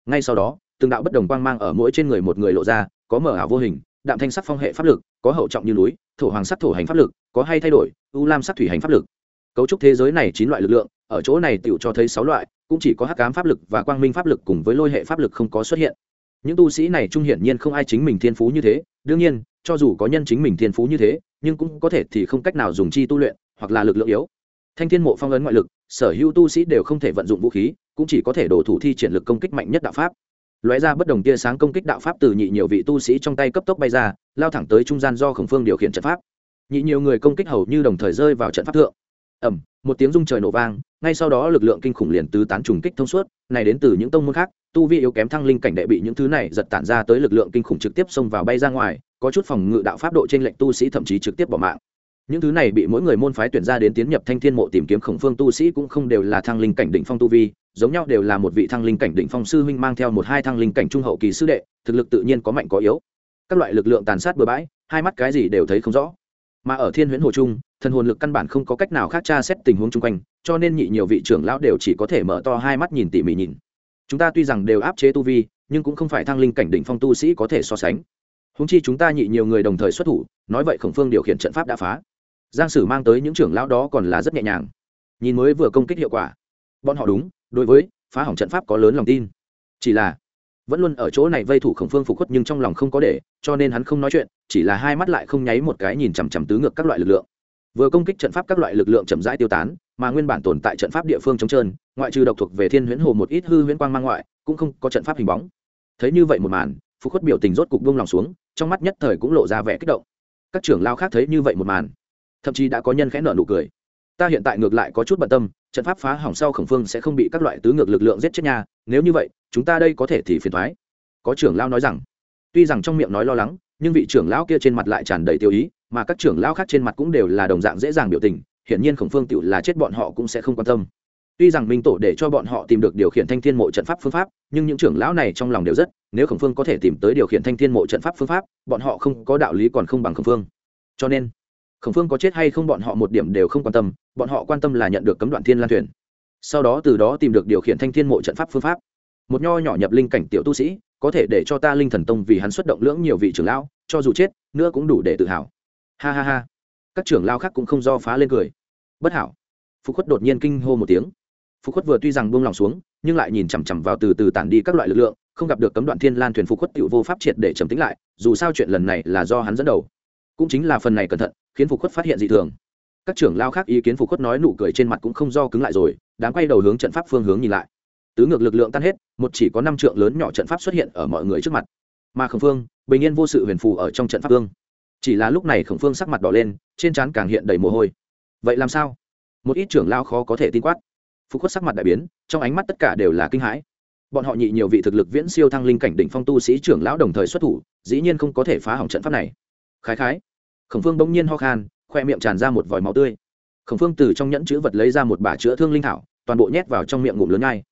Ngay sau đó, từng đạo bất đồng quang mang ở mỗi trên người một người lộ ra, có mở ảo vô hình, đạm thanh sắc phong hệ pháp lực có hậu trọng như núi, thổ hoàng sắc thổ hành pháp lực, có hay thay đổi, u lam sắc thủy hành pháp lực. Cấu trúc thế giới này chín loại lực lượng, ở chỗ này tựu cho thấy sáu loại, cũng chỉ có hắc cám pháp lực và quang minh pháp lực cùng với lôi hệ pháp lực không có xuất hiện. Những tu sĩ này trung hiển nhiên không ai chính mình thiên phú như thế, đương nhiên, cho dù có nhân chính mình thiên phú như thế, nhưng cũng có thể thì không cách nào dùng chi tu luyện, hoặc là lực lượng yếu. Thanh thiên mộ phong ấn ngoại lực, sở hữu tu sĩ đều không thể vận dụng vũ khí, cũng chỉ có thể đổ thủ thi triển lực công kích mạnh nhất đạo pháp lóe ra bất đồng tia sáng công kích đạo pháp từ nhị nhiều vị tu sĩ trong tay cấp tốc bay ra, lao thẳng tới trung gian do khổng phương điều khiển trận pháp. Nhị nhiều người công kích hầu như đồng thời rơi vào trận pháp thượng. Ẩm một tiếng rung trời nổ vang, ngay sau đó lực lượng kinh khủng liền tứ tán trùng kích thông suốt, này đến từ những tông môn khác, tu vi yếu kém thăng linh cảnh đệ bị những thứ này giật tản ra tới lực lượng kinh khủng trực tiếp xông vào bay ra ngoài, có chút phòng ngự đạo pháp độ trên lệnh tu sĩ thậm chí trực tiếp bỏ mạng. Những thứ này bị mỗi người môn phái tuyển ra đến tiến nhập thanh thiên mộ tìm kiếm khổng phương tu sĩ cũng không đều là thăng linh cảnh đỉnh phong tu vi giống nhau đều là một vị thăng linh cảnh đỉnh phong sư huynh mang theo một hai thăng linh cảnh trung hậu kỳ sư đệ, thực lực tự nhiên có mạnh có yếu. Các loại lực lượng tàn sát bừa bãi, hai mắt cái gì đều thấy không rõ. Mà ở thiên huyễn hồ trung, thần hồn lực căn bản không có cách nào khác tra xét tình huống chung quanh, cho nên nhị nhiều vị trưởng lão đều chỉ có thể mở to hai mắt nhìn tỉ mỉ nhìn. Chúng ta tuy rằng đều áp chế tu vi, nhưng cũng không phải thăng linh cảnh đỉnh phong tu sĩ có thể so sánh. Huống chi chúng ta nhị nhiều người đồng thời xuất thủ, nói vậy khổng phương điều khiển trận pháp đã phá. Giang sử mang tới những trưởng lão đó còn là rất nhẹ nhàng. Nhìn mới vừa công kích hiệu quả. Bọn họ đúng đối với phá hỏng trận pháp có lớn lòng tin. Chỉ là, vẫn luôn ở chỗ này vây thủ khổng phương phục khuất nhưng trong lòng không có để, cho nên hắn không nói chuyện, chỉ là hai mắt lại không nháy một cái nhìn chằm chằm tứ ngược các loại lực lượng. Vừa công kích trận pháp các loại lực lượng chậm rãi tiêu tán, mà nguyên bản tồn tại trận pháp địa phương trống trơn, ngoại trừ độc thuộc về thiên huyễn hồ một ít hư huyễn quang mang ngoại, cũng không có trận pháp hình bóng. Thấy như vậy một màn, phục khuất biểu tình rốt cục buông lòng xuống, trong mắt nhất thời cũng lộ ra vẻ kích động. Các trưởng lao khác thấy như vậy một màn, thậm chí đã có nhân khẽ nợ nụ cười. Ta hiện tại ngược lại có chút bận tâm trận pháp phá hỏng sau khổng phương sẽ không bị các loại tứ ngược lực lượng giết chết nhà nếu như vậy, chúng ta đây có thể thì phiền thoái. Có trưởng lao nói rằng, tuy rằng trong miệng nói lo lắng, nhưng vị trưởng lão kia trên mặt lại tràn đầy tiêu ý, mà các trưởng lão khác trên mặt cũng đều là đồng dạng dễ dàng biểu tình, hiển nhiên khổng phương tự là chết bọn họ cũng sẽ không quan tâm. Tuy rằng minh tổ để cho bọn họ tìm được điều khiển thanh thiên mộ trận pháp phương pháp, nhưng những trưởng lão này trong lòng đều rất, nếu khổng phương có thể tìm tới điều khiển thanh thiên mộ trận pháp phương pháp, bọn họ không có đạo lý còn không bằng khổng phương. Cho nên khổng phương có chết hay không bọn họ một điểm đều không quan tâm, bọn họ quan tâm là nhận được cấm đoạn thiên lan thuyền. Sau đó từ đó tìm được điều khiển thanh thiên mộ trận pháp phương pháp. Một nho nhỏ nhập linh cảnh tiểu tu sĩ, có thể để cho ta linh thần tông vì hắn xuất động lưỡng nhiều vị trưởng lão, cho dù chết, nữa cũng đủ để tự hào. Ha ha ha. Các trưởng lao khác cũng không do phá lên cười. Bất hảo. Phú khuất đột nhiên kinh hô một tiếng. Phú khuất vừa tuy rằng buông lòng xuống, nhưng lại nhìn chằm chằm vào từ từ tản đi các loại lực lượng, không gặp được cấm đoạn thiên lan thuyền phú khuất tự vô pháp triệt để trầm tính lại, dù sao chuyện lần này là do hắn dẫn đầu cũng chính là phần này cẩn thận, khiến phúc khuất phát hiện dị thường. Các trưởng lao khác ý kiến phúc khuất nói nụ cười trên mặt cũng không do cứng lại rồi đáng quay đầu hướng trận pháp phương hướng nhìn lại. Tứ ngược lực lượng tan hết, một chỉ có năm trượng lớn nhỏ trận pháp xuất hiện ở mọi người trước mặt. Mà khổng phương, bình yên vô sự huyền phù ở trong trận pháp phương chỉ là lúc này khổng phương sắc mặt đỏ lên, trên trán càng hiện đầy mồ hôi. Vậy làm sao? Một ít trưởng lao khó có thể tin quát. Phục khuất sắc mặt đại biến, trong ánh mắt tất cả đều là kinh hãi. Bọn họ nhị nhiều vị thực lực viễn siêu thăng linh cảnh đỉnh phong tu sĩ trưởng lão đồng thời xuất thủ, dĩ nhiên không có thể phá hỏng trận pháp này khái khái. Khổng phương bỗng nhiên ho khan khoe miệng tràn ra một vòi máu tươi. Khổng phương từ trong nhẫn chữ vật lấy ra một bả chữa thương linh thảo toàn bộ nhét vào trong miệng ngụm lớn ngay.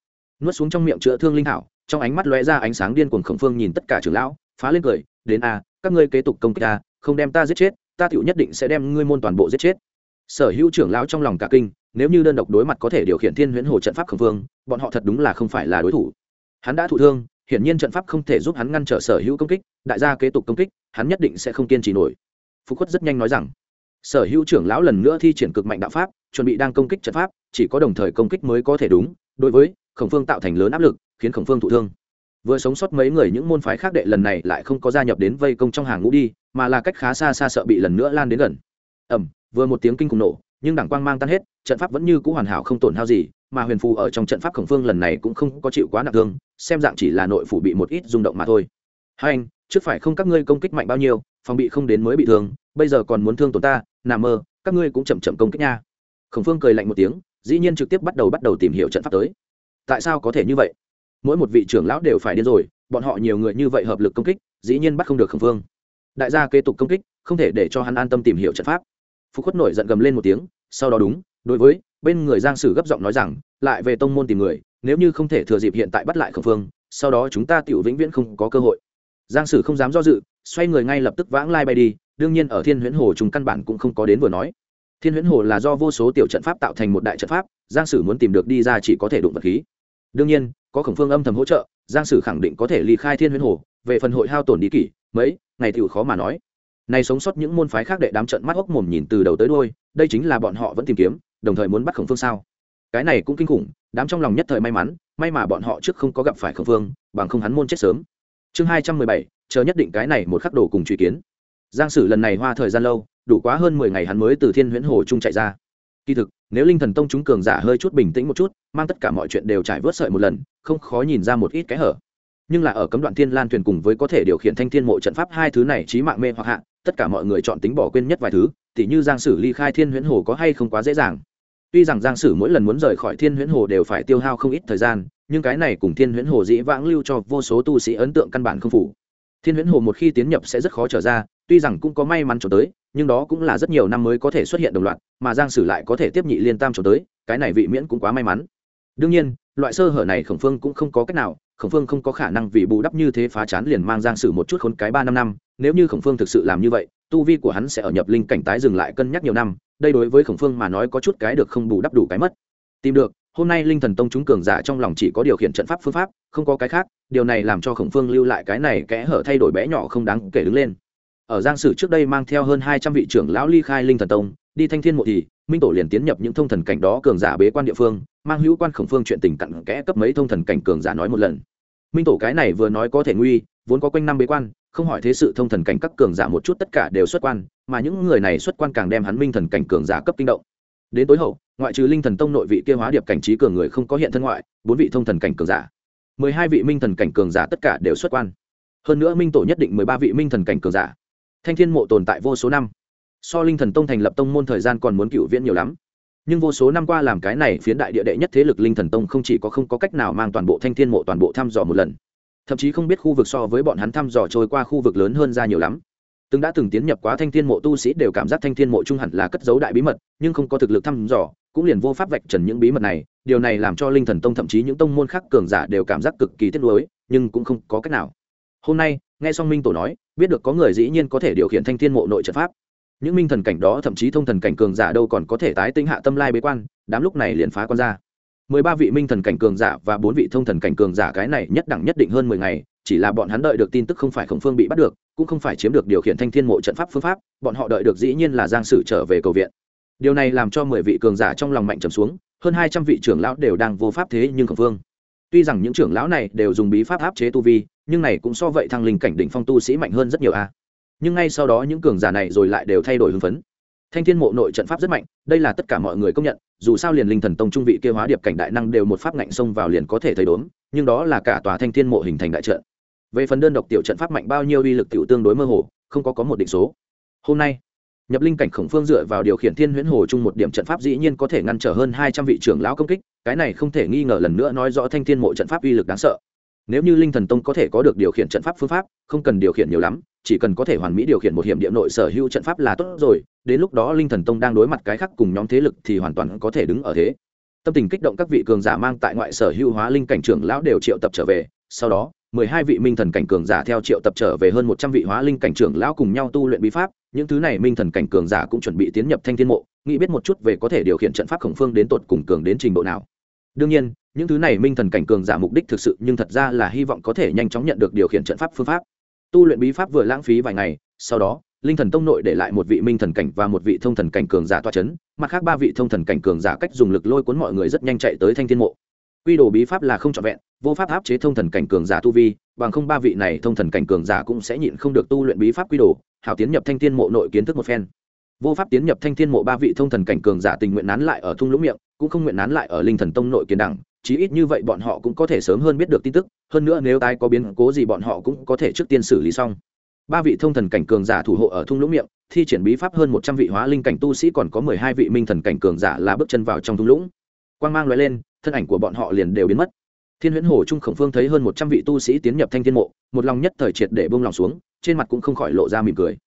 Nuốt xuống trong miệng chữa thương linh thảo trong ánh mắt lóe ra ánh sáng điên cuồng khổng phương nhìn tất cả trưởng lão phá lên cười đến a các ngươi kế tục công kích ta, không đem ta giết chết ta tựu nhất định sẽ đem ngươi môn toàn bộ giết chết. Sở hữu trưởng lão trong lòng cả kinh nếu như đơn độc đối mặt có thể điều khiển thiên huyễn hồ trận pháp khổng phương bọn họ thật đúng là không phải là đối thủ. Hắn đã thụ thương hiển nhiên trận pháp không thể giúp hắn ngăn trở sở hữu công kích đại gia kế tục công kích hắn nhất định sẽ không kiên trì nổi. Phú khuất rất nhanh nói rằng, sở hữu trưởng lão lần nữa thi triển cực mạnh đạo pháp, chuẩn bị đang công kích trận pháp, chỉ có đồng thời công kích mới có thể đúng. Đối với khổng phương tạo thành lớn áp lực, khiến khổng phương thụ thương. Vừa sống sót mấy người những môn phái khác đệ lần này lại không có gia nhập đến vây công trong hàng ngũ đi, mà là cách khá xa xa sợ bị lần nữa lan đến gần. Ẩm vừa một tiếng kinh cùng nổ, nhưng đảng quang mang tan hết, trận pháp vẫn như c ũ hoàn hảo không tổn hao gì, mà huyền phù ở trong trận pháp khổng phương lần này cũng không có chịu quá nặng thương, xem dạng chỉ là nội phủ bị một ít rung động mà thôi. Hai anh trước phải không các ngươi công kích mạnh bao nhiêu, phòng bị không đến mới bị thương, bây giờ còn muốn thương tổn ta, nà mơ, các ngươi cũng chậm chậm công kích nha. Khổng phương cười lạnh một tiếng, dĩ nhiên trực tiếp bắt đầu bắt đầu tìm hiểu trận pháp tới. Tại sao có thể như vậy? Mỗi một vị trưởng lão đều phải điên rồi, bọn họ nhiều người như vậy hợp lực công kích, dĩ nhiên bắt không được Khổng phương. Đại gia kế tục công kích, không thể để cho hắn an tâm tìm hiểu trận pháp. Phú khuất nổi giận gầm lên một tiếng, sau đó đúng, đối với bên người giang sử gấp giọng nói rằng, lại về tông môn tìm người, nếu như không thể thừa dịp hiện tại bắt lại Khổng phương, sau đó chúng ta tiểu vĩnh viễn không có cơ hội giang sử không dám do dự, xoay người ngay lập tức vãng lai bay đi, đương nhiên ở thiên huyễn hồ chúng căn bản cũng không có đến vừa nói. Thiên huyễn hồ là do vô số tiểu trận pháp tạo thành một đại trận pháp, giang sử muốn tìm được đi ra chỉ có thể đụng vật khí. Đương nhiên, có khổng phương âm thầm hỗ trợ, giang sử khẳng định có thể ly khai thiên huyễn hồ, về phần hội hao tổn đi kỷ, mấy, ngày tựu khó mà nói. Này sống sót những môn phái khác đệ đám trận mắt hốc mồm nhìn từ đầu tới đôi đây chính là bọn họ vẫn tìm kiếm, đồng thời muốn bắt khổng phương sao? Cái này cũng kinh khủng, đám trong lòng nhất thời may mắn, may mà bọn họ trước không có gặp phải khổng phương, bằng không hắn môn chết sớm chương hai trăm mười bảy, chờ nhất định cái này một khắc đồ cùng truy kiến. Giang sử lần này hoa thời gian lâu, đủ quá hơn mười ngày hắn mới từ thiên huyễn hồ trung chạy ra. Kỳ thực, nếu linh thần tông chúng cường giả hơi chút bình tĩnh một chút, mang tất cả mọi chuyện đều trải vớt sợi một lần, không khó nhìn ra một ít cái hở. Nhưng là ở cấm đoạn thiên lan thuyền cùng với có thể điều khiển thanh thiên mộ trận pháp hai thứ này trí mạng mê hoặc hạ, tất cả mọi người chọn tính bỏ quên nhất vài thứ, tỉ như giang sử ly khai thiên huyễn hồ có hay không quá dễ dàng tuy rằng giang sử mỗi lần muốn rời khỏi thiên huyễn hồ đều phải tiêu hao không ít thời gian, nhưng cái này cùng thiên huyễn hồ dĩ vãng lưu cho vô số tu sĩ ấn tượng căn bản không phủ. Thiên huyễn hồ một khi tiến nhập sẽ rất khó trở ra, tuy rằng cũng có may mắn trốn tới, nhưng đó cũng là rất nhiều năm mới có thể xuất hiện đồng loạt, mà giang sử lại có thể tiếp nhị liên tam trốn tới, cái này vị miễn cũng quá may mắn. Đương nhiên, loại sơ hở này khổng phương cũng không có cách nào, khổng phương không có khả năng vì bù đắp như thế phá chán liền mang giang sử một chút khốn cái ba năm năm, nếu như khổng phương thực sự làm như vậy, tu vi của hắn sẽ ở nhập linh cảnh tái dừng lại cân nhắc nhiều năm đây đối với khổng phương mà nói có chút cái được không bù đắp đủ cái mất. Tìm được, hôm nay linh thần tông chúng cường giả trong lòng chỉ có điều khiển trận pháp phương pháp, không có cái khác, điều này làm cho khổng phương lưu lại cái này kẽ hở thay đổi bé nhỏ không đáng kể đứng lên. Ở giang sử trước đây mang theo hơn hai trăm vị trưởng lão ly khai linh thần tông, đi thanh thiên mộ thì, minh tổ liền tiến nhập những thông thần cảnh đó cường giả bế quan địa phương, mang hữu quan khổng phương chuyện tình cặn kẽ cấp mấy thông thần cảnh cường giả nói một lần minh tổ cái này vừa nói có thể nguy, vốn có quanh năm bế quan, không hỏi thế sự thông thần cảnh các cường giả một chút tất cả đều xuất quan, mà những người này xuất quan càng đem hắn minh thần cảnh cường giả cấp kinh động. Đến tối hậu, ngoại trừ linh thần tông nội vị kia hóa điệp cảnh trí cường người không có hiện thân ngoại, bốn vị thông thần cảnh cường giả. Mười hai vị minh thần cảnh cường giả tất cả đều xuất quan. Hơn nữa minh tổ nhất định mười ba vị minh thần cảnh cường giả. Thanh thiên mộ tồn tại vô số năm. So linh thần tông thành lập tông môn thời gian còn muốn cựu viễn nhiều lắm nhưng vô số năm qua làm cái này phiến đại địa đệ nhất thế lực linh thần tông không chỉ có không có cách nào mang toàn bộ thanh thiên mộ toàn bộ thăm dò một lần, thậm chí không biết khu vực so với bọn hắn thăm dò trôi qua khu vực lớn hơn ra nhiều lắm. Từng đã từng tiến nhập quá thanh thiên mộ tu sĩ đều cảm giác thanh thiên mộ trung hẳn là cất giấu đại bí mật, nhưng không có thực lực thăm dò, cũng liền vô pháp vạch trần những bí mật này. Điều này làm cho linh thần tông thậm chí những tông môn khác cường giả đều cảm giác cực kỳ tiếc nuối, nhưng cũng không có cách nào. Hôm nay, nghe song minh tổ nói, biết được có người dĩ nhiên có thể điều khiển thanh thiên mộ nội trận pháp những minh thần cảnh đó thậm chí thông thần cảnh cường giả đâu còn có thể tái tinh hạ tâm lai bế quan, đám lúc này liền phá con ra. Mười ba vị minh thần cảnh cường giả và bốn vị thông thần cảnh cường giả cái này nhất đẳng nhất định hơn mười ngày, chỉ là bọn hắn đợi được tin tức không phải khổng phương bị bắt được, cũng không phải chiếm được điều khiển thanh thiên mộ trận pháp phương pháp, bọn họ đợi được dĩ nhiên là giang sử trở về cầu viện. Điều này làm cho mười vị cường giả trong lòng mạnh trầm xuống, hơn hai trăm vị trưởng lão đều đang vô pháp thế nhưng khổng phương. Tuy rằng những trưởng lão này đều dùng bí pháp áp chế tu vi, nhưng này cũng so vậy thăng linh cảnh đỉnh phong tu sĩ mạnh hơn rất nhiều a nhưng ngay sau đó những cường giả này rồi lại đều thay đổi hưng phấn. Thanh thiên mộ nội trận pháp rất mạnh, đây là tất cả mọi người công nhận, dù sao liền linh thần tông trung vị kia hóa điệp cảnh đại năng đều một pháp ngạnh xông vào liền có thể thấy đốn nhưng đó là cả tòa thanh thiên mộ hình thành đại trận. Về phần đơn độc tiểu trận pháp mạnh bao nhiêu uy lực tiểu tương đối mơ hồ, không có có một định số. Hôm nay, nhập linh cảnh khổng phương dựa vào điều khiển thiên huyễn hồ chung một điểm trận pháp dĩ nhiên có thể ngăn trở hơn hai trăm vị trưởng lão công kích, cái này không thể nghi ngờ lần nữa nói rõ thanh thiên mộ trận pháp uy lực đáng sợ. Nếu như linh thần tông có thể có được điều khiển trận pháp phương pháp, không cần điều khiển nhiều lắm chỉ cần có thể hoàn mỹ điều khiển một hiểm địa nội sở hữu trận pháp là tốt rồi, đến lúc đó linh thần tông đang đối mặt cái khác cùng nhóm thế lực thì hoàn toàn có thể đứng ở thế. Tâm tình kích động các vị cường giả mang tại ngoại sở hữu hóa linh cảnh trưởng lão đều triệu tập trở về, sau đó, mười hai vị minh thần cảnh cường giả theo triệu tập trở về hơn một trăm vị hóa linh cảnh trưởng lão cùng nhau tu luyện bí pháp, những thứ này minh thần cảnh cường giả cũng chuẩn bị tiến nhập thanh thiên mộ, nghĩ biết một chút về có thể điều khiển trận pháp khổng phương đến tột cùng cường đến trình độ nào. Đương nhiên, những thứ này minh thần cảnh cường giả mục đích thực sự nhưng thật ra là hy vọng có thể nhanh chóng nhận được điều khiển trận pháp phương pháp tu luyện bí pháp vừa lãng phí vài ngày, sau đó, linh thần tông nội để lại một vị minh thần cảnh và một vị thông thần cảnh cường giả toa c h ấ n mặt khác ba vị thông thần cảnh cường giả cách dùng lực lôi cuốn mọi người rất nhanh chạy tới thanh thiên mộ. Quy đồ bí pháp là không trọn vẹn, vô pháp áp chế thông thần cảnh cường giả tu vi, bằng không ba vị này thông thần cảnh cường giả cũng sẽ nhịn không được tu luyện bí pháp quy đồ, hảo tiến nhập thanh thiên mộ nội kiến thức một phen. Vô pháp tiến nhập thanh thiên mộ ba vị thông thần cảnh cường giả tình nguyện nán lại ở thung lũng miệng, cũng không nguyện nán lại ở linh thần tông nội kiến đẳng chí ít như vậy bọn họ cũng có thể sớm hơn biết được tin tức, hơn nữa nếu tái có biến cố gì bọn họ cũng có thể trước tiên xử lý xong. Ba vị thông thần cảnh cường giả thủ hộ ở thung lũng miệng, thi triển bí pháp hơn một trăm vị hóa linh cảnh tu sĩ còn có mười hai vị minh thần cảnh cường giả là bước chân vào trong thung lũng. Quang mang loại lên, thân ảnh của bọn họ liền đều biến mất. Thiên huyễn hồ trung khổng phương thấy hơn một trăm vị tu sĩ tiến nhập thanh thiên mộ, một lòng nhất thời triệt để bông lòng xuống, trên mặt cũng không khỏi lộ ra mỉm cười.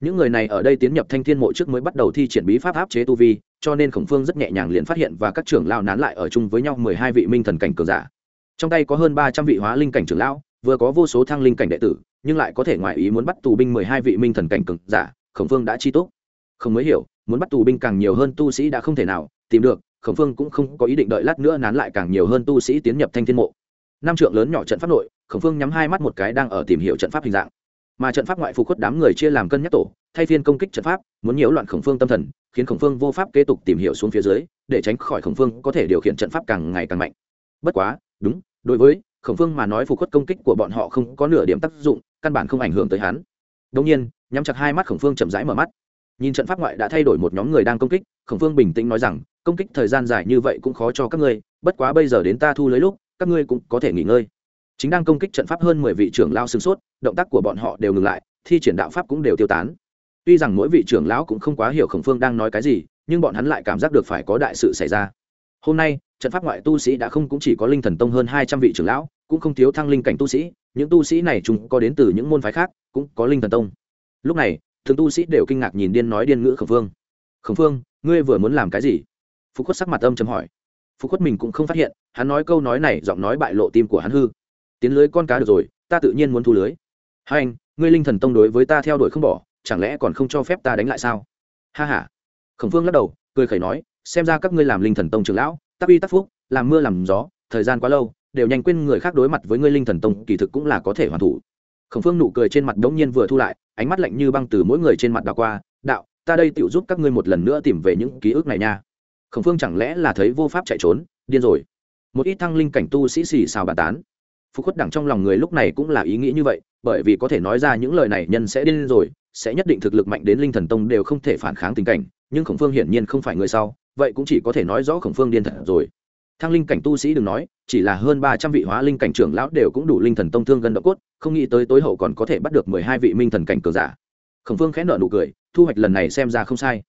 Những người này ở đây tiến nhập thanh thiên mộ trước mới bắt đầu thi triển bí pháp áp chế tu vi cho nên khổng phương rất nhẹ nhàng liền phát hiện và các trưởng lao nán lại ở chung với nhau mười hai vị minh thần cảnh cường giả. Trong tay có hơn ba trăm vị hóa linh cảnh trưởng lão, vừa có vô số thăng linh cảnh đệ tử, nhưng lại có thể ngoại ý muốn bắt tù binh mười hai vị minh thần cảnh cường giả, khổng phương đã chi tốt không mới hiểu, muốn bắt tù binh càng nhiều hơn tu sĩ đã không thể nào, tìm được, khổng phương cũng không có ý định đợi lát nữa nán lại càng nhiều hơn tu sĩ tiến nhập thanh thiên mộ. Năm trượng lớn nhỏ trận pháp nội, khổng phương nhắm hai mắt một cái đang ở tìm hiểu trận pháp hình dạng. Mà trận pháp ngoại phục khuất đám người chia làm cân nhắc tổ, thay phiên công kích trận pháp, muốn nhiễu loạn khổng phương tâm thần khiến khổng phương vô pháp kế tục tìm hiểu xuống phía dưới, để tránh khỏi khổng phương có thể điều khiển trận pháp càng ngày càng mạnh. Bất quá, đúng, đối với khổng phương mà nói phục khuất công kích của bọn họ không có nửa điểm tác dụng, căn bản không ảnh hưởng tới hắn. Đông nhiên, nhắm chặt hai mắt khổng phương chậm rãi mở mắt. Nhìn trận pháp ngoại đã thay đổi một nhóm người đang công kích, khổng phương bình tĩnh nói rằng, công kích thời gian dài như vậy cũng khó cho các ngươi, bất quá bây giờ đến ta thu lấy lúc, các ngươi cũng có thể nghỉ ngơi. Chính đang công kích trận pháp hơn mười vị trưởng lao sửng sốt, động tác của bọn họ đều ngừng lại, thi triển đạo pháp cũng đều tiêu tán tuy rằng mỗi vị trưởng lão cũng không quá hiểu khổng phương đang nói cái gì, nhưng bọn hắn lại cảm giác được phải có đại sự xảy ra. Hôm nay, trận pháp ngoại tu sĩ đã không cũng chỉ có linh thần tông hơn hai trăm vị trưởng lão, cũng không thiếu thăng linh cảnh tu sĩ, những tu sĩ này chúng có đến từ những môn phái khác, cũng có linh thần tông. Lúc này, thường tu sĩ đều kinh ngạc nhìn điên nói điên ngữ khổng phương. Khổng phương, ngươi vừa muốn làm cái gì? Phú khuất sắc mặt âm chấm hỏi. Phú khuất mình cũng không phát hiện, hắn nói câu nói này giọng nói bại lộ tim của hắn hư. Tiến lưới con cá được rồi, ta tự nhiên muốn thu lưới. Hai anh, ngươi linh thần tông đối với ta theo đuổi không bỏ chẳng lẽ còn không cho phép ta đánh lại sao? Ha h a khổng phương lắc đầu, cười khẩy nói, xem ra các ngươi làm linh thần tông trường lão, tắc uy tắc phúc, làm mưa làm gió, thời gian quá lâu, đều nhanh quên người khác đối mặt với ngươi linh thần tông, kỳ thực cũng là có thể hoàn thủ. Khổng phương nụ cười trên mặt đống nhiên vừa thu lại, ánh mắt lạnh như băng từ mỗi người trên mặt đào qua, đạo, ta đây tự giúp các ngươi một lần nữa tìm về những ký ức này nha. Khổng phương chẳng lẽ là thấy vô pháp chạy trốn, điên rồi. Một ít thăng linh cảnh tu sĩ xì xào bàn tán. Phúc khuất đẳng trong lòng người lúc này cũng là ý nghĩ như vậy, bởi vì có thể nói ra những lời này nhân sẽ điên rồi sẽ nhất định thực lực mạnh đến linh thần tông đều không thể phản kháng tình cảnh, nhưng khổng phương hiển nhiên không phải người sau, vậy cũng chỉ có thể nói rõ khổng phương điên thật rồi. Thăng linh cảnh tu sĩ đừng nói, chỉ là hơn ba trăm vị hóa linh cảnh trưởng lão đều cũng đủ linh thần tông thương gần độ cốt, không nghĩ tới tối hậu còn có thể bắt được mười hai vị minh thần cảnh cường giả. Khổng phương khẽ nợ nụ cười, thu hoạch lần này xem ra không sai.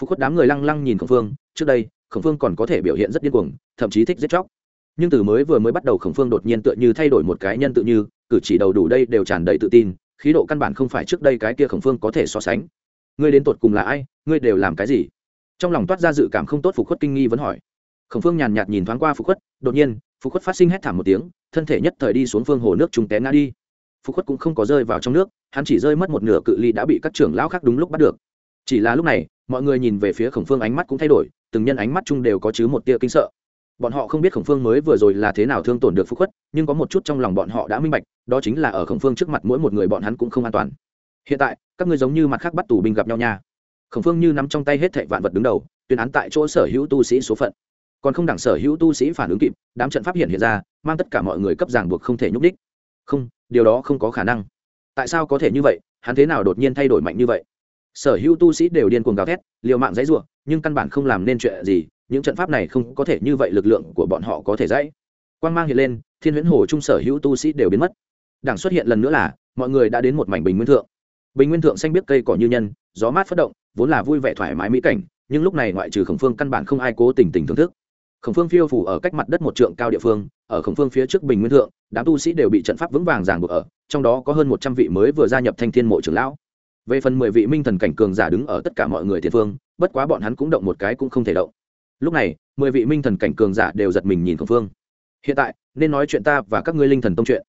Phúc khuất đám người lăng lăng nhìn khổng phương, trước đây, khổng phương còn có thể biểu hiện rất điên cuồng, thậm chí thích giết chóc. Nhưng từ mới vừa mới bắt đầu khổng phương đột nhiên tựa như thay đổi một cái nhân tự như, cử chỉ đầu đủ đây đều tràn đầy tự tin khí độ căn bản không phải trước đây cái kia khổng phương có thể so sánh. Ngươi đến tột cùng là ai, ngươi đều làm cái gì? Trong lòng toát ra dự cảm không tốt phục khuất kinh nghi vẫn hỏi. Khổng phương nhàn nhạt nhìn thoáng qua phục khuất, đột nhiên, phục khuất phát sinh hét thảm một tiếng, thân thể nhất thời đi xuống phương hồ nước trùng té ngã đi. Phục khuất cũng không có rơi vào trong nước, hắn chỉ rơi mất một nửa cự ly đã bị các trưởng lão khác đúng lúc bắt được. Chỉ là lúc này, mọi người nhìn về phía khổng phương ánh mắt cũng thay đổi, từng nhân ánh mắt chung đều có chứ một tia kinh sợ bọn họ không biết khổng phương mới vừa rồi là thế nào thương tổn được phúc khuất, nhưng có một chút trong lòng bọn họ đã minh bạch, đó chính là ở khổng phương trước mặt mỗi một người bọn hắn cũng không an toàn. Hiện tại, các ngươi giống như mặt khác bắt tù binh gặp nhau nha. Khổng phương như nắm trong tay hết thệ vạn vật đứng đầu, tuyên án tại chỗ sở hữu tu sĩ số phận. Còn không đẳng sở hữu tu sĩ phản ứng kịp, đám trận pháp hiện hiện ra, mang tất cả mọi người cấp giảng buộc không thể nhúc đích không, điều đó không có khả năng. Tại sao có thể như vậy? Hắn thế nào đột nhiên thay đổi mạnh như vậy? Sở hữu tu sĩ đều điên cuồng gào thét, liều mạng dãy ruộng nhưng căn bản không làm nên chuyện gì những trận pháp này không có thể như vậy lực lượng của bọn họ có thể dãy. Quang mang hiện lên, thiên huyễn hồ trung sở hữu tu sĩ đều biến mất. Đảng xuất hiện lần nữa là, mọi người đã đến một mảnh bình nguyên thượng. Bình nguyên thượng xanh biết cây cỏ như nhân, gió mát phất động, vốn là vui vẻ thoải mái mỹ cảnh, nhưng lúc này ngoại trừ khổng phương căn bản không ai cố tình tình thưởng thức. Khổng phương phiêu phủ ở cách mặt đất một trượng cao địa phương, ở khổng phương phía trước bình nguyên thượng, đám tu sĩ đều bị trận pháp vững vàng ràng buộc ở, trong đó có hơn một trăm vị mới vừa gia nhập thanh thiên mộ trưởng lão. Về phần mười vị minh thần cảnh cường giả đứng ở tất cả mọi người tiền phương, bất quá bọn hắn cũng động một cái cũng không thể động lúc này, mười vị minh thần cảnh cường giả đều giật mình nhìn khổng phương. Hiện tại, nên nói chuyện ta và các ngươi linh thần tông chuyện.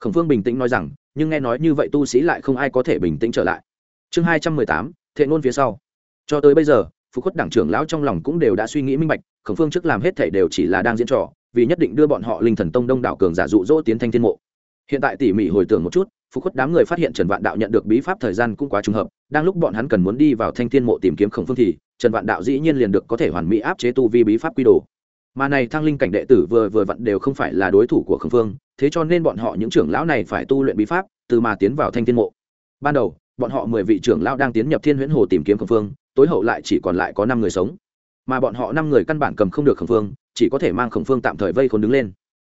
Khổng phương bình tĩnh nói rằng, nhưng nghe nói như vậy tu sĩ lại không ai có thể bình tĩnh trở lại. Chương hai trăm mười tám, thệ ngôn phía sau. Cho tới bây giờ, phục khuất đảng trưởng lão trong lòng cũng đều đã suy nghĩ minh bạch, khổng phương trước làm hết thể đều chỉ là đang diễn trò, vì nhất định đưa bọn họ linh thần tông đông đảo cường giả dụ dỗ tiến thanh thiên mộ. Hiện tại tỉ mỉ hồi tưởng một chút, phục khuất đám người phát hiện trần vạn đạo nhận được bí pháp thời gian cũng quá trùng hợp, đang lúc bọn hắn cần muốn đi vào thanh thiên mộ tìm kiếm khổng phương thì trần vạn đạo dĩ nhiên liền được có thể hoàn mỹ áp chế tu vi bí pháp quy đồ. Mà này thăng linh cảnh đệ tử vừa vừa vặn đều không phải là đối thủ của khương phương, thế cho nên bọn họ những trưởng lão này phải tu luyện bí pháp, từ mà tiến vào thanh thiên mộ. Ban đầu, bọn họ mười vị trưởng lão đang tiến nhập thiên huyễn hồ tìm kiếm khương phương, tối hậu lại chỉ còn lại có năm người sống. Mà bọn họ năm người căn bản cầm không được khổng phương, chỉ có thể mang khổng phương tạm thời vây khốn đứng lên.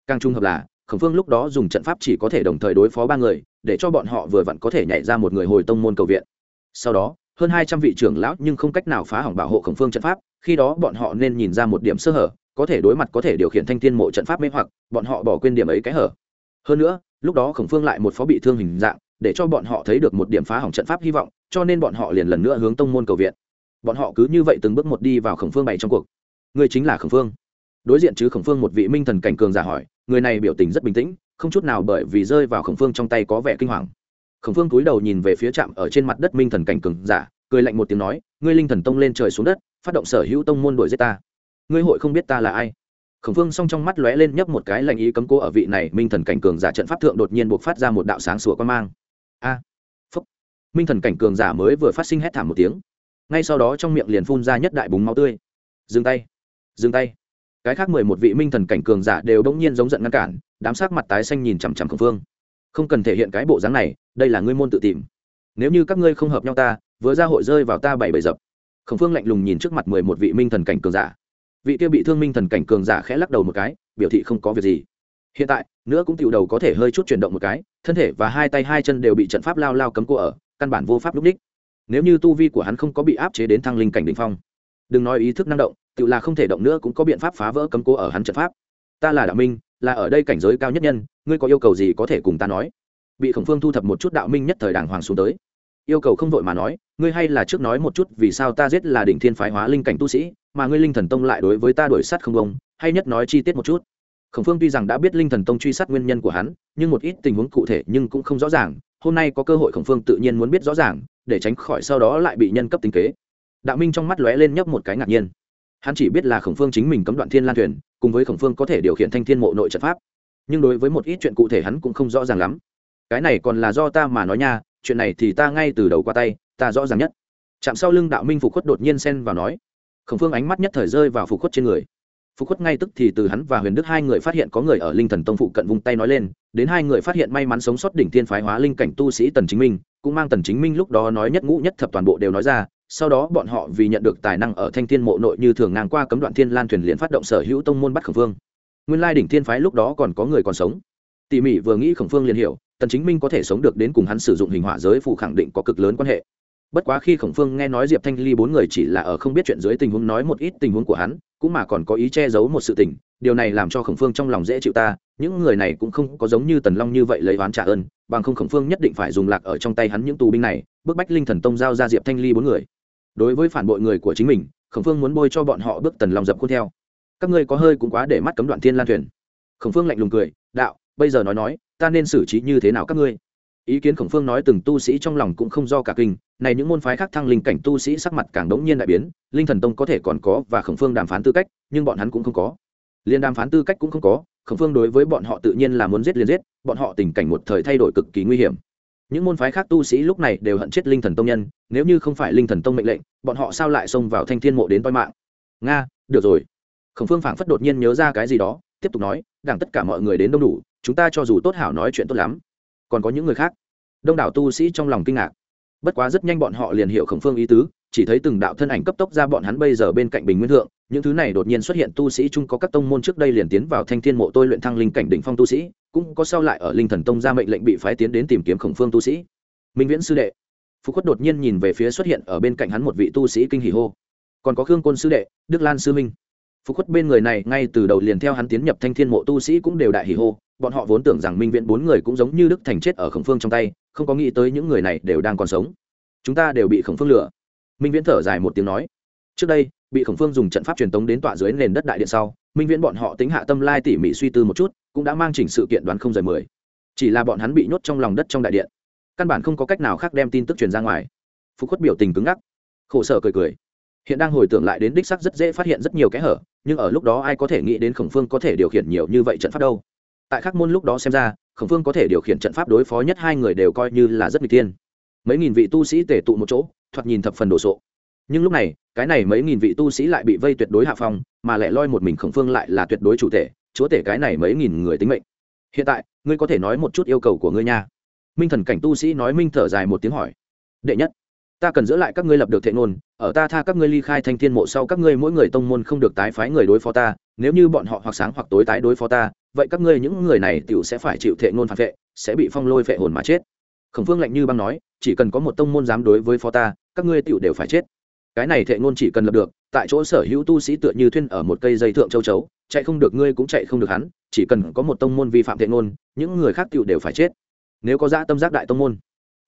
Càng trung hợp là, khổng phương lúc đó dùng trận pháp chỉ có thể đồng thời đối phó ba người, để cho bọn họ vừa vặn có thể nhảy ra một người hồi tông môn cầu viện. Sau đó hơn hai trăm vị trưởng lão nhưng không cách nào phá hỏng bảo hộ khổng phương trận pháp, khi đó bọn họ nên nhìn ra một điểm sơ hở, có thể đối mặt có thể điều khiển thanh thiên mộ trận pháp mê hoặc, bọn họ bỏ quên điểm ấy cái hở. Hơn nữa, lúc đó khổng phương lại một phó bị thương hình dạng, để cho bọn họ thấy được một điểm phá hỏng trận pháp hy vọng, cho nên bọn họ liền lần nữa hướng tông môn cầu viện. Bọn họ cứ như vậy từng bước một đi vào khổng phương bày trong cuộc. Người chính là khổng phương. Đối diện chứ khổng phương một vị minh thần cảnh cường giả hỏi, người này biểu tình rất bình tĩnh, không chút nào bởi vì rơi vào khổng phương trong tay có vẻ kinh hoàng khổng phương cúi đầu nhìn về phía trạm ở trên mặt đất minh thần cảnh cường giả, cười lạnh một tiếng nói, ngươi linh thần tông lên trời xuống đất, phát động sở hữu tông môn đuổi giết ta. Ngươi hội không biết ta là ai. Khổng phương s trong mắt lóe lên nhấp một cái lạnh ý cấm cố ở vị này minh thần cảnh cường giả trận pháp thượng đột nhiên buộc phát ra một đạo sáng sủa quan mang. A! Phúc! Minh thần cảnh cường giả mới vừa phát sinh hét thảm một tiếng. Ngay sau đó trong miệng liền phun ra nhất đại búng máu tươi. Dừng tay! Dừng tay! Cái khác mười một vị minh thần cảnh cường giả đều đ ỗ n g nhiên giống giận ngăn cản, đám sắc mặt tái xanh nhìn chằm chằm khổng phương. Không cần thể hiện cái bộ dáng này đây là ngươi môn tự tìm. Nếu như các ngươi không hợp nhau ta, vừa ra hội rơi vào ta bảy bảy dập. Khổng phương lạnh lùng nhìn trước mặt mười một vị minh thần cảnh cường giả. Vị kia bị thương minh thần cảnh cường giả khẽ lắc đầu một cái, biểu thị không có việc gì. Hiện tại, nữa cũng tiểu đầu có thể hơi chút chuyển động một cái, thân thể và hai tay hai chân đều bị trận pháp lao lao cấm cô ở, căn bản vô pháp lúc ních nếu như tu vi của hắn không có bị áp chế đến thăng linh cảnh đ ỉ n h phong, đừng nói ý thức năng động, tự là không thể động nữa cũng có biện pháp phá vỡ cấm cố ở hắn trận pháp. Ta là đạo minh, là ở đây cảnh giới cao nhất nhân, ngươi có yêu cầu gì có thể cùng ta nói? Bị khổng phương thu thập một chút đạo minh nhất thời đàng hoàng xuống tới. Yêu cầu không vội mà nói, ngươi hay là trước nói một chút vì sao ta giết là đỉnh thiên phái hóa linh cảnh tu sĩ, mà ngươi linh thần tông lại đối với ta đổi sát không ông hay nhất nói chi tiết một chút. Khổng phương tuy rằng đã biết linh thần tông truy sát nguyên nhân của hắn, nhưng một ít tình huống cụ thể nhưng cũng không rõ ràng, hôm nay có cơ hội khổng phương tự nhiên muốn biết rõ ràng, để tránh khỏi sau đó lại bị nhân cấp tính kế. Đạo minh trong mắt lóe lên nhấp một cái ngạc nhiên. Hắn chỉ biết là khổng phương chính mình cấm đoạn thiên lan thuyền, cùng với khổng phương có thể điều khiển thanh thiên mộ nội trận pháp. Nhưng đối với một ít chuyện cụ thể hắn cũng không rõ ràng lắm cái này còn là do ta mà nói nha, chuyện này thì ta ngay từ đầu qua tay, ta rõ ràng nhất. Chạm sau lưng đạo minh phục khuất đột nhiên xen vào nói, khổng phương ánh mắt nhất thời rơi vào phục khuất trên người. Phục khuất ngay tức thì từ hắn và huyền đức hai người phát hiện có người ở linh thần tông phụ cận vung tay nói lên, đến hai người phát hiện may mắn sống sót đỉnh tiên phái hóa linh cảnh tu sĩ tần chính minh, cũng mang tần chính minh lúc đó nói nhất ngũ nhất thập toàn bộ đều nói ra, sau đó bọn họ vì nhận được tài năng ở thanh thiên mộ nội như thường ngang qua cấm đoạn thiên lan thuyền liền phát động sở hữu tông môn bắt khổng phương. Nguyên lai đỉnh thiên phái lúc đó còn có người còn sống. Tỉ mỉ vừa nghĩ khổng phương liền hiểu tần chính minh có thể sống được đến cùng hắn sử dụng hình hỏa giới phụ khẳng định có cực lớn quan hệ. Bất quá khi khổng phương nghe nói diệp thanh ly bốn người chỉ là ở không biết chuyện dưới tình huống nói một ít tình huống của hắn, cũng mà còn có ý che giấu một sự tình, điều này làm cho khổng phương trong lòng dễ chịu ta, những người này cũng không có giống như tần long như vậy lấy oán trả ơn, bằng không khổng phương nhất định phải dùng lạc ở trong tay hắn những tù binh này, bức bách linh thần tông giao ra diệp thanh ly bốn người. Đối với phản bội người của chính mình, khổng phương muốn bôi cho bọn họ bước tần long dập khuôn theo. Các ngươi có hơi cũng quá để mắt cấm đoạn thiên lan thuyền. Khổng phương lạnh lùng cười, đạo, bây giờ nói nói ta nên xử trí như thế nào các ngươi? Ý kiến khổng phương nói từng tu sĩ trong lòng cũng không do cả kinh, này những môn phái khác thăng linh cảnh tu sĩ sắc mặt càng đống nhiên đại biến, linh thần tông có thể còn có và khổng phương đàm phán tư cách, nhưng bọn hắn cũng không có. Liên đàm phán tư cách cũng không có, khổng phương đối với bọn họ tự nhiên là muốn giết liền giết, bọn họ tình cảnh một thời thay đổi cực kỳ nguy hiểm. Những môn phái khác tu sĩ lúc này đều hận chết linh thần tông nhân, nếu như không phải linh thần tông mệnh lệnh, bọn họ sao lại xông vào thanh thiên mộ đến toi mạng? Nga, được rồi. Khổng phương phảng phất đột nhiên nhớ ra cái gì đó tiếp tục nói, đảng tất cả mọi người đến đông đủ, chúng ta cho dù tốt hảo nói chuyện tốt lắm. Còn có những người khác? Đông đảo tu sĩ trong lòng kinh ngạc. Bất quá rất nhanh bọn họ liền hiểu khổng phương ý tứ, chỉ thấy từng đạo thân ảnh cấp tốc ra bọn hắn bây giờ bên cạnh bình nguyên thượng. Những thứ này đột nhiên xuất hiện tu sĩ chung có các tông môn trước đây liền tiến vào thanh thiên mộ tôi luyện thăng linh cảnh đỉnh phong tu sĩ, cũng có sau lại ở linh thần tông ra mệnh lệnh bị phái tiến đến tìm kiếm khổng phương tu sĩ. Minh viễn sư đệ. Phú khuất đột nhiên nhìn về phía xuất hiện ở bên cạnh hắn một vị tu sĩ kinh hỷ hô. Còn có khương côn sư đệ, đức lan sư minh. Phục khuất bên người này ngay từ đầu liền theo hắn tiến nhập thanh thiên mộ tu sĩ cũng đều đại hỉ hô, bọn họ vốn tưởng rằng minh viễn bốn người cũng giống như đức thành chết ở khổng phương trong tay, không có nghĩ tới những người này đều đang còn sống. Chúng ta đều bị khổng phương lừa. Minh viễn thở dài một tiếng nói. Trước đây, bị khổng phương dùng trận pháp truyền tống đến tọa dưới nền đất đại điện sau, minh viễn bọn họ tính hạ tâm lai tỉ mỉ suy tư một chút, cũng đã mang chỉnh sự kiện đoán không rời mười. Chỉ là bọn hắn bị nhốt trong lòng đất trong đại điện. Căn bản không có cách nào khác đem tin tức truyền ra ngoài. Phú khuất biểu tình cứng ngắc. Khổ sở cười cười hiện đang hồi tưởng lại đến đích sắc rất dễ phát hiện rất nhiều kẽ hở, nhưng ở lúc đó ai có thể nghĩ đến khổng phương có thể điều khiển nhiều như vậy trận pháp đâu? Tại khắc môn lúc đó xem ra, khổng phương có thể điều khiển trận pháp đối phó nhất hai người đều coi như là rất n g tiên mấy nghìn vị tu sĩ tề tụ một chỗ, thoạt nhìn thập phần đồ sộ. Nhưng lúc này, cái này mấy nghìn vị tu sĩ lại bị vây tuyệt đối hạ phong, mà lại loi một mình khổng phương lại là tuyệt đối chủ thể, chúa tể cái này mấy nghìn người tính mệnh. Hiện tại, ngươi có thể nói một chút yêu cầu của ngươi nha. Minh thần cảnh tu sĩ nói minh thở dài một tiếng hỏi. Đệ nhất ta cần giữ lại các ngươi lập được thệ ngôn, ở ta tha các ngươi ly khai thanh thiên mộ sau các ngươi mỗi người tông môn không được tái phái người đối phó ta, nếu như bọn họ hoặc sáng hoặc tối tái đối phó ta, vậy các ngươi những người này tiểu sẽ phải chịu thệ ngôn phản vệ, sẽ bị phong lôi phệ hồn mà chết. Khổng phương lạnh như băng nói, chỉ cần có một tông môn dám đối với phó ta, các ngươi tiểu đều phải chết. Cái này thệ ngôn chỉ cần lập được, tại chỗ sở hữu tu sĩ tựa như thuyên ở một cây dây thượng châu chấu, chạy không được ngươi cũng chạy không được hắn, chỉ cần có một tông môn vi phạm thệ ngôn, những người khác tiểu đều phải chết. Nếu có dã tâm giác đại tông môn,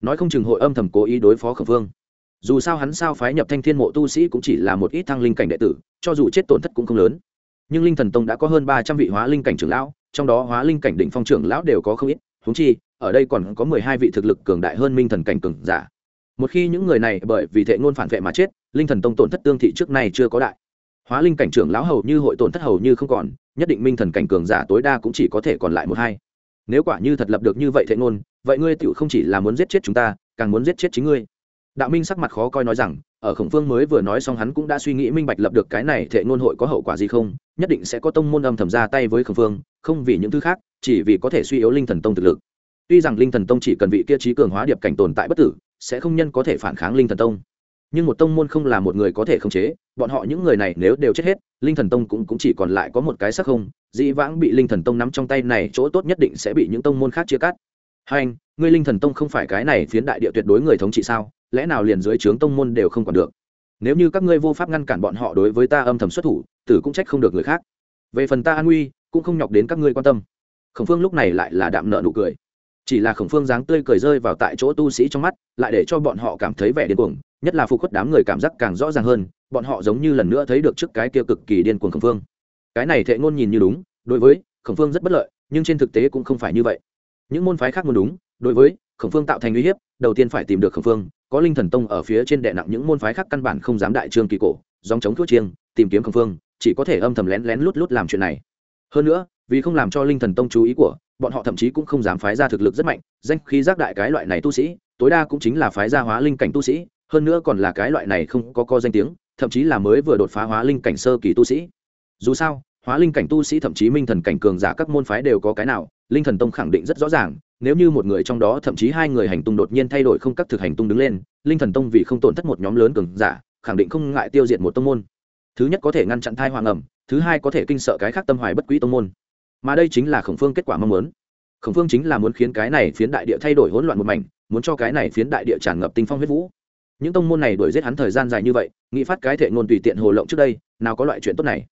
nói không chừng hội âm thầm cố ý đối phó khổng phương dù sao hắn sao phái nhập thanh thiên mộ tu sĩ cũng chỉ là một ít thăng linh cảnh đệ tử, cho dù chết tổn thất cũng không lớn. Nhưng linh thần tông đã có hơn ba trăm vị hóa linh cảnh trưởng lão, trong đó hóa linh cảnh đỉnh phong trưởng lão đều có không ít. Thúng chi, ở đây còn có mười hai vị thực lực cường đại hơn minh thần cảnh cường giả. Một khi những người này bởi vì thệ ngôn phản vệ mà chết, linh thần tông tổn thất tương thị trước nay chưa có đại. Hóa linh cảnh trưởng lão hầu như hội tổn thất hầu như không còn, nhất định minh thần cảnh cường giả tối đa cũng chỉ có thể còn lại một hai. Nếu quả như thật lập được như vậy thệ ngôn, vậy ngươi tựu không chỉ là muốn giết chết chúng ta, càng muốn giết chết chính ngươi đạo minh sắc mặt khó coi nói rằng ở khổng phương mới vừa nói xong hắn cũng đã suy nghĩ minh bạch lập được cái này thệ ngôn hội có hậu quả gì không nhất định sẽ có tông môn âm thầm ra tay với khổng phương không vì những thứ khác chỉ vì có thể suy yếu linh thần tông thực lực. Tuy rằng linh thần tông chỉ cần vị kia trí cường hóa điệp cảnh tồn tại bất tử sẽ không nhân có thể phản kháng linh thần tông. Nhưng một tông môn không là một người có thể khống chế bọn họ những người này nếu đều chết hết linh thần tông cũng, cũng chỉ còn lại có một cái sắc không dĩ vãng bị linh thần tông nắm trong tay này chỗ tốt nhất định sẽ bị những tông môn khác chia cắt. Hai anh ngươi linh thần tông không phải cái này phiến đại địa tuyệt đối người thống trị sao? Lẽ nào liền dưới trướng tông môn đều không còn được? Nếu như các ngươi vô pháp ngăn cản bọn họ đối với ta âm thầm xuất thủ, tử cũng trách không được người khác. Về phần ta an nguy cũng không nhọc đến các ngươi quan tâm. Khổng phương lúc này lại là đạm nợ nụ cười. Chỉ là khổng phương dáng tươi cười rơi vào tại chỗ tu sĩ trong mắt, lại để cho bọn họ cảm thấy vẻ điên cuồng, nhất là phục khuất đám người cảm giác càng rõ ràng hơn, bọn họ giống như lần nữa thấy được trước cái kia cực kỳ điên cuồng khổng phương. Cái này thệ ngôn nhìn như đúng, đối với khổng phương rất bất lợi, nhưng trên thực tế cũng không phải như vậy. Những môn phái khác muốn đúng, đối với khổng phương tạo thành uy hiếp, đầu tiên phải tìm được khổng phương có linh thần tông ở phía trên đệ nặng những môn phái khác căn bản không dám đại trương kỳ cổ, dòng chống thuốc chiêng, tìm kiếm khẩn phương, chỉ có thể âm thầm lén lén lút lút làm chuyện này. Hơn nữa, vì không làm cho linh thần tông chú ý của bọn họ thậm chí cũng không dám phái ra thực lực rất mạnh, danh khí giác đại cái loại này tu sĩ, tối đa cũng chính là phái ra hóa linh cảnh tu sĩ, hơn nữa còn là cái loại này không có co danh tiếng, thậm chí là mới vừa đột phá hóa linh cảnh sơ kỳ tu sĩ. Dù sao, hóa linh cảnh tu sĩ thậm chí minh thần cảnh cường giả các môn phái đều có cái nào, linh thần tông khẳng định rất rõ ràng nếu như một người trong đó, thậm chí hai người hành tung đột nhiên thay đổi không các thực hành tung đứng lên, linh thần tông vì không tổn thất một nhóm lớn cường giả, khẳng định không ngại tiêu diệt một tông môn. Thứ nhất có thể ngăn chặn thai hoàng ẩm, thứ hai có thể kinh sợ cái khác tâm hoài bất quý tông môn. Mà đây chính là khổng phương kết quả mong muốn. Khổng phương chính là muốn khiến cái này phiến đại địa thay đổi hỗn loạn một mảnh, muốn cho cái này phiến đại địa tràn ngập tinh phong huyết vũ. Những tông môn này đuổi giết hắn thời gian dài như vậy, nghĩ phát cái thể ngôn tùy tiện hồ lộng trước đây, nào có loại chuyện tốt này.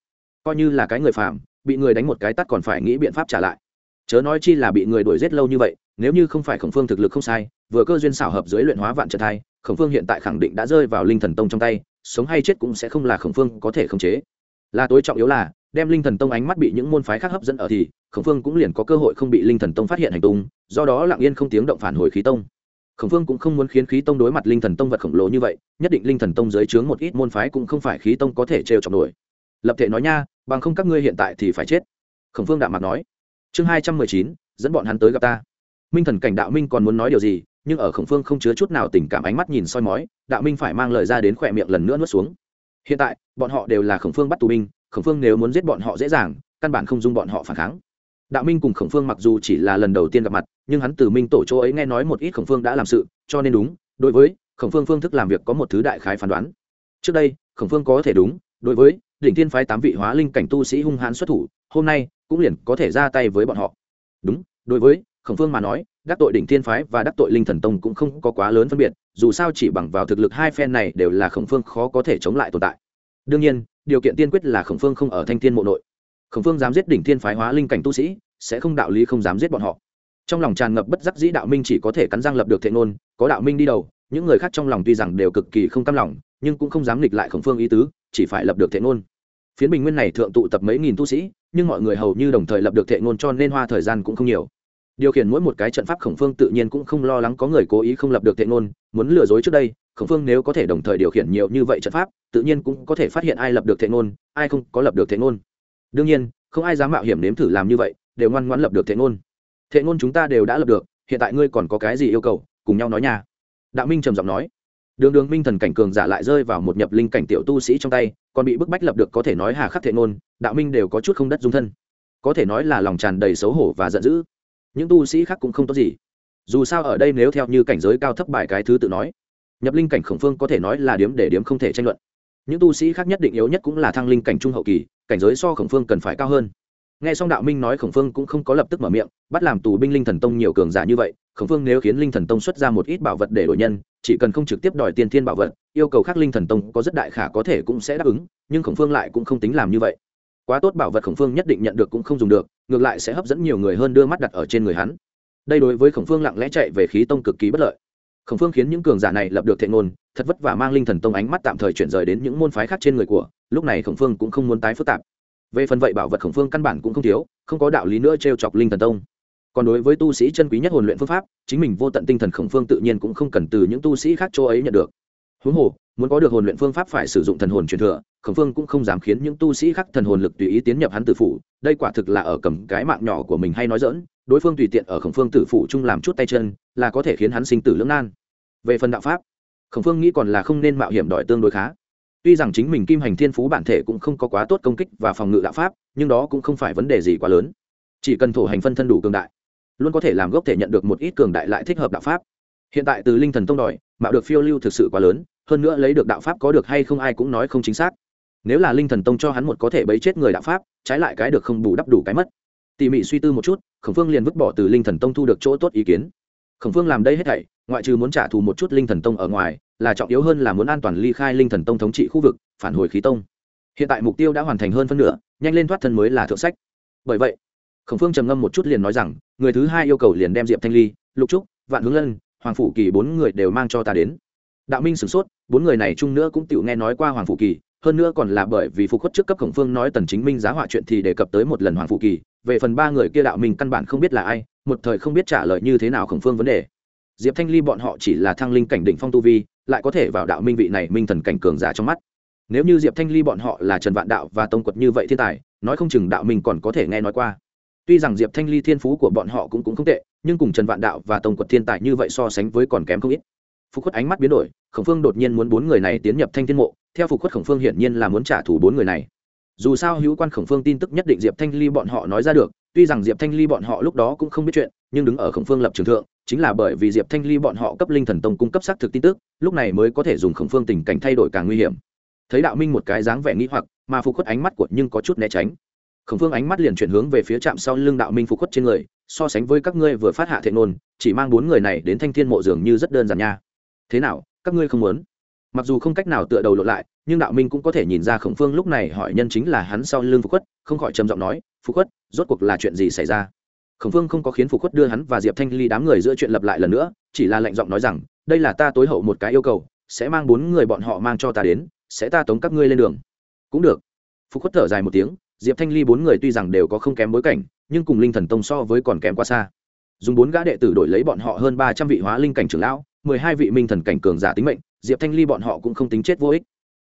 Coi như là cái người phàm, bị người đánh một cái tắt còn phải nghĩ biện pháp trả lại chớ nói chi là bị người đuổi giết lâu như vậy, nếu như không phải khổng phương thực lực không sai, vừa cơ duyên xảo hợp dưới luyện hóa vạn trận thai, khổng phương hiện tại khẳng định đã rơi vào linh thần tông trong tay, sống hay chết cũng sẽ không là khổng phương có thể khống chế. Là tối trọng yếu là, đem linh thần tông ánh mắt bị những môn phái khác hấp dẫn ở thì, khổng phương cũng liền có cơ hội không bị linh thần tông phát hiện hành tung, do đó lặng yên không tiếng động phản hồi khí tông. Khổng phương cũng không muốn khiến khí tông đối mặt linh thần tông vật khổng lồ như vậy, nhất định linh thần tông dưới trướng một ít môn phái cũng không phải khí tông có thể trêu chọc nổi. Lập thể nói nha, bằng không các ngươi hiện tại thì phải chết. Khổng phương đạm mặt nói chương hai trăm mười chín, dẫn bọn hắn tới gặp ta. Minh thần cảnh đạo minh còn muốn nói điều gì, nhưng ở khổng phương không chứa chút nào tình cảm ánh mắt nhìn soi mói, đạo minh phải mang lời ra đến khỏe miệng lần nữa nuốt xuống. Hiện tại, bọn họ đều là khổng phương bắt tù binh, khổng phương nếu muốn giết bọn họ dễ dàng, căn bản không dung bọn họ phản kháng. Đạo minh cùng khổng phương mặc dù chỉ là lần đầu tiên gặp mặt, nhưng hắn từ minh tổ chỗ ấy nghe nói một ít khổng phương đã làm sự, cho nên đúng, đối với khổng phương phương thức làm việc có một thứ đại khái phán đoán. Trước đây, khổng phương có thể đúng, đối với đỉnh thiên phái tám vị hóa linh cảnh tu sĩ hung hãn xuất thủ, hôm nay cũng liền có thể ra tay với bọn họ. Đúng, đối với khổng phương mà nói, đắc tội đỉnh thiên phái và đắc tội linh thần tông cũng không có quá lớn phân biệt, dù sao chỉ bằng vào thực lực hai phen này đều là khổng phương khó có thể chống lại tồn tại. Đương nhiên, điều kiện tiên quyết là khổng phương không ở thanh thiên mộ nội. Khổng phương dám giết đỉnh thiên phái hóa linh cảnh tu sĩ, sẽ không đạo lý không dám giết bọn họ. Trong lòng tràn ngập bất giác dĩ đạo minh chỉ có thể cắn răng lập được thệ ngôn, có đạo minh đi đầu, những người khác trong lòng tuy rằng đều cực kỳ không cam lòng, nhưng cũng không dám nghịch lại khổng phương ý tứ, chỉ phải lập được thệ ngôn phiến bình nguyên này thượng tụ tập mấy nghìn tu sĩ, nhưng mọi người hầu như đồng thời lập được thệ ngôn cho nên hoa thời gian cũng không nhiều. Điều khiển mỗi một cái trận pháp khổng phương tự nhiên cũng không lo lắng có người cố ý không lập được thệ ngôn, muốn lừa dối trước đây, khổng phương nếu có thể đồng thời điều khiển nhiều như vậy trận pháp, tự nhiên cũng có thể phát hiện ai lập được thệ ngôn, ai không có lập được thệ ngôn. Đương nhiên, không ai dám mạo hiểm nếm thử làm như vậy, đều ngoan ngoãn lập được thệ ngôn. Thệ ngôn chúng ta đều đã lập được, hiện tại ngươi còn có cái gì yêu cầu, cùng nhau nói nhà đạo minh trầm giọng nói đường đường minh thần cảnh cường giả lại rơi vào một nhập linh cảnh tiểu tu sĩ trong tay, còn bị bức bách lập được có thể nói hà khắc thệ ngôn, đạo minh đều có chút không đất dung thân. Có thể nói là lòng tràn đầy xấu hổ và giận dữ. Những tu sĩ khác cũng không tốt gì. Dù sao ở đây nếu theo như cảnh giới cao thấp bài cái thứ tự nói, nhập linh cảnh khổng phương có thể nói là điếm để điếm không thể tranh luận. Những tu sĩ khác nhất định yếu nhất cũng là thăng linh cảnh trung hậu kỳ, cảnh giới so khổng phương cần phải cao hơn. Nghe xong đạo minh nói khổng phương cũng không có lập tức mở miệng, bắt làm tù binh linh thần tông nhiều cường giả như vậy, khổng phương nếu khiến linh thần tông xuất ra một ít bảo vật để đổi nhân chỉ cần không trực tiếp đòi tiền thiên bảo vật, yêu cầu khác linh thần tông có rất đại khả có thể cũng sẽ đáp ứng, nhưng khổng phương lại cũng không tính làm như vậy. Quá tốt bảo vật khổng phương nhất định nhận được cũng không dùng được, ngược lại sẽ hấp dẫn nhiều người hơn đưa mắt đặt ở trên người hắn. Đây đối với khổng phương lặng lẽ chạy về khí tông cực kỳ bất lợi. Khổng phương khiến những cường giả này lập được thệ ngôn, thật vất vả mang linh thần tông ánh mắt tạm thời chuyển rời đến những môn phái khác trên người của, lúc này khổng phương cũng không muốn tái phức tạp. Về phần vậy bảo vật khổng phương căn bản cũng không thiếu, không có đạo lý nữa t r e o chọc linh thần tông còn đối với tu sĩ chân quý nhất hồn luyện phương pháp, chính mình vô tận tinh thần khổng phương tự nhiên cũng không cần từ những tu sĩ khác chỗ ấy nhận được. Huống hồ, muốn có được hồn luyện phương pháp phải sử dụng thần hồn truyền thừa, khổng phương cũng không dám khiến những tu sĩ khác thần hồn lực tùy ý tiến nhập hắn tử phủ, đây quả thực là ở cầm cái mạng nhỏ của mình hay nói dỡn đối phương tùy tiện ở khổng phương tử phủ chung làm chút tay chân, là có thể khiến hắn sinh tử lưỡng nan. Về phần đạo pháp, khổng phương nghĩ còn là không nên mạo hiểm đòi tương đối khá. Tuy rằng chính mình kim hành thiên phú bản thể cũng không có quá tốt công kích và phòng ngự đạo pháp, nhưng đó cũng không phải vấn đề gì quá lớn. Chỉ cần thổ hành phân thân đủ cường đại luôn có thể làm gốc thể nhận được một ít cường đại lại thích hợp đạo pháp. Hiện tại từ linh thần tông đòi, mạo được phiêu lưu thực sự quá lớn, hơn nữa lấy được đạo pháp có được hay không ai cũng nói không chính xác. Nếu là linh thần tông cho hắn một có thể bấy chết người đạo pháp, trái lại cái được không bù đắp đủ cái mất. Tỉ mỉ suy tư một chút, khổng phương liền vứt bỏ từ linh thần tông thu được chỗ tốt ý kiến. Khổng phương làm đây hết thảy, ngoại trừ muốn trả thù một chút linh thần tông ở ngoài, là trọng yếu hơn là muốn an toàn ly khai linh thần tông thống trị khu vực, phản hồi khí tông. Hiện tại mục tiêu đã hoàn thành hơn phân nửa, nhanh lên thoát thân mới là thượng sách. Bởi vậy khổng phương trầm ngâm một chút liền nói rằng, người thứ hai yêu cầu liền đem diệp thanh ly, lục trúc, vạn hướng lân, hoàng phủ kỳ bốn người đều mang cho ta đến. Đạo minh sửng sốt, bốn người này chung nữa cũng tự nghe nói qua hoàng phủ kỳ, hơn nữa còn là bởi vì phục khuất trước cấp khổng phương nói tần chính minh giá họa chuyện thì đề cập tới một lần hoàng phủ kỳ, về phần ba người kia đạo minh căn bản không biết là ai, một thời không biết trả lời như thế nào khổng phương vấn đề. Diệp thanh ly bọn họ chỉ là thăng linh cảnh đỉnh phong tu vi, lại có thể vào đạo minh vị này minh thần cảnh cường giả trong mắt. Nếu như diệp thanh ly bọn họ là trần vạn đạo và tông quật như vậy thiên tài, nói không chừng đạo minh còn có thể nghe nói qua tuy rằng diệp thanh ly thiên phú của bọn họ cũng cũng không tệ, nhưng cùng trần vạn đạo và tông quật thiên tài như vậy so sánh với còn kém không ít. Phục khuất ánh mắt biến đổi, khổng phương đột nhiên muốn bốn người này tiến nhập thanh thiên mộ. Theo phục khuất, khổng phương hiển nhiên là muốn trả thù bốn người này. Dù sao hữu quan khổng phương tin tức nhất định diệp thanh ly bọn họ nói ra được, tuy rằng diệp thanh ly bọn họ lúc đó cũng không biết chuyện, nhưng đứng ở khổng phương lập trường thượng, chính là bởi vì diệp thanh ly bọn họ cấp linh thần tông cung cấp xác thực tin tức, lúc này mới có thể dùng khổng phương tình cảnh thay đổi càng nguy hiểm. Thấy đạo minh một cái dáng vẻ nghĩ hoặc, mà phục khuất ánh mắt của nhưng có chút né tránh khổng phương ánh mắt liền chuyển hướng về phía trạm sau lưng đạo minh phục khuất trên người, so sánh với các ngươi vừa phát hạ thể nôn chỉ mang bốn người này đến thanh thiên mộ dường như rất đơn giản nha. Thế nào, các ngươi không muốn? Mặc dù không cách nào tựa đầu lộ lại, nhưng đạo minh cũng có thể nhìn ra khổng phương lúc này hỏi nhân chính là hắn sau lưng phục khuất, không khỏi trầm giọng nói, phục khuất, rốt cuộc là chuyện gì xảy ra? Khổng phương không có khiến phục khuất đưa hắn và diệp thanh ly đám người giữa chuyện lập lại lần nữa, chỉ là lệnh giọng nói rằng, đây là ta tối hậu một cái yêu cầu, sẽ mang bốn người bọn họ mang cho ta đến, sẽ ta tống các ngươi lên đường. Cũng được. Phục khuất thở dài một tiếng diệp thanh ly bốn người tuy rằng đều có không kém bối cảnh, nhưng cùng linh thần tông so với còn kém quá xa. Dùng bốn gã đệ tử đổi lấy bọn họ hơn ba trăm vị hóa linh cảnh trưởng lão, mười hai vị minh thần cảnh cường giả tính mệnh, diệp thanh ly bọn họ cũng không tính chết vô ích.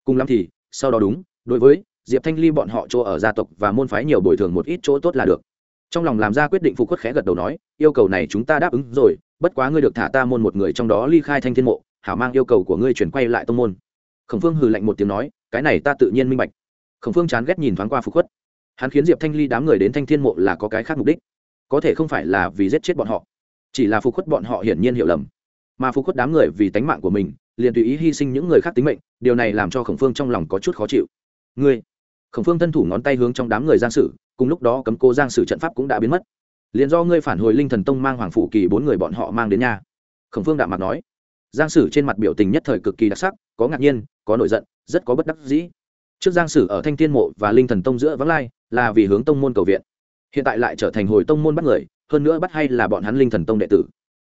Cùng lắm thì, sau đó đúng, đối với diệp thanh ly bọn họ chỗ ở gia tộc và môn phái nhiều bồi thường một ít chỗ tốt là được. Trong lòng làm ra quyết định phục khuất khẽ gật đầu nói, yêu cầu này chúng ta đáp ứng rồi, bất quá ngươi được thả ta môn một người trong đó ly khai thanh thiên mộ, hảo mang yêu cầu của ngươi chuyển quay lại tông môn. Khổng phương hừ lạnh một tiếng nói, cái này ta tự nhiên minh bạch. Khổng phương chán ghét nhìn thoáng qua phục khuất hắn khiến diệp thanh ly đám người đến thanh thiên mộ là có cái khác mục đích. Có thể không phải là vì giết chết bọn họ, chỉ là phục khuất bọn họ hiển nhiên hiểu lầm. Mà phục khuất đám người vì tánh mạng của mình, liền tùy ý hy sinh những người khác tính mệnh, điều này làm cho khổng phương trong lòng có chút khó chịu. Ngươi. Khổng phương thân thủ ngón tay hướng trong đám người giang sử, cùng lúc đó cấm cô giang sử trận pháp cũng đã biến mất. Liền do ngươi phản hồi linh thần tông mang hoàng phủ kỳ bốn người bọn họ mang đến nhà. Khổng phương đạm mặt nói. Giang sử trên mặt biểu tình nhất thời cực kỳ đặc sắc, có ngạc nhiên, có nổi giận, rất có bất đắc dĩ trước giang sử ở thanh thiên mộ và linh thần tông giữa vắng lai, là vì hướng tông môn cầu viện. Hiện tại lại trở thành hồi tông môn bắt người, hơn nữa bắt hay là bọn hắn linh thần tông đệ tử.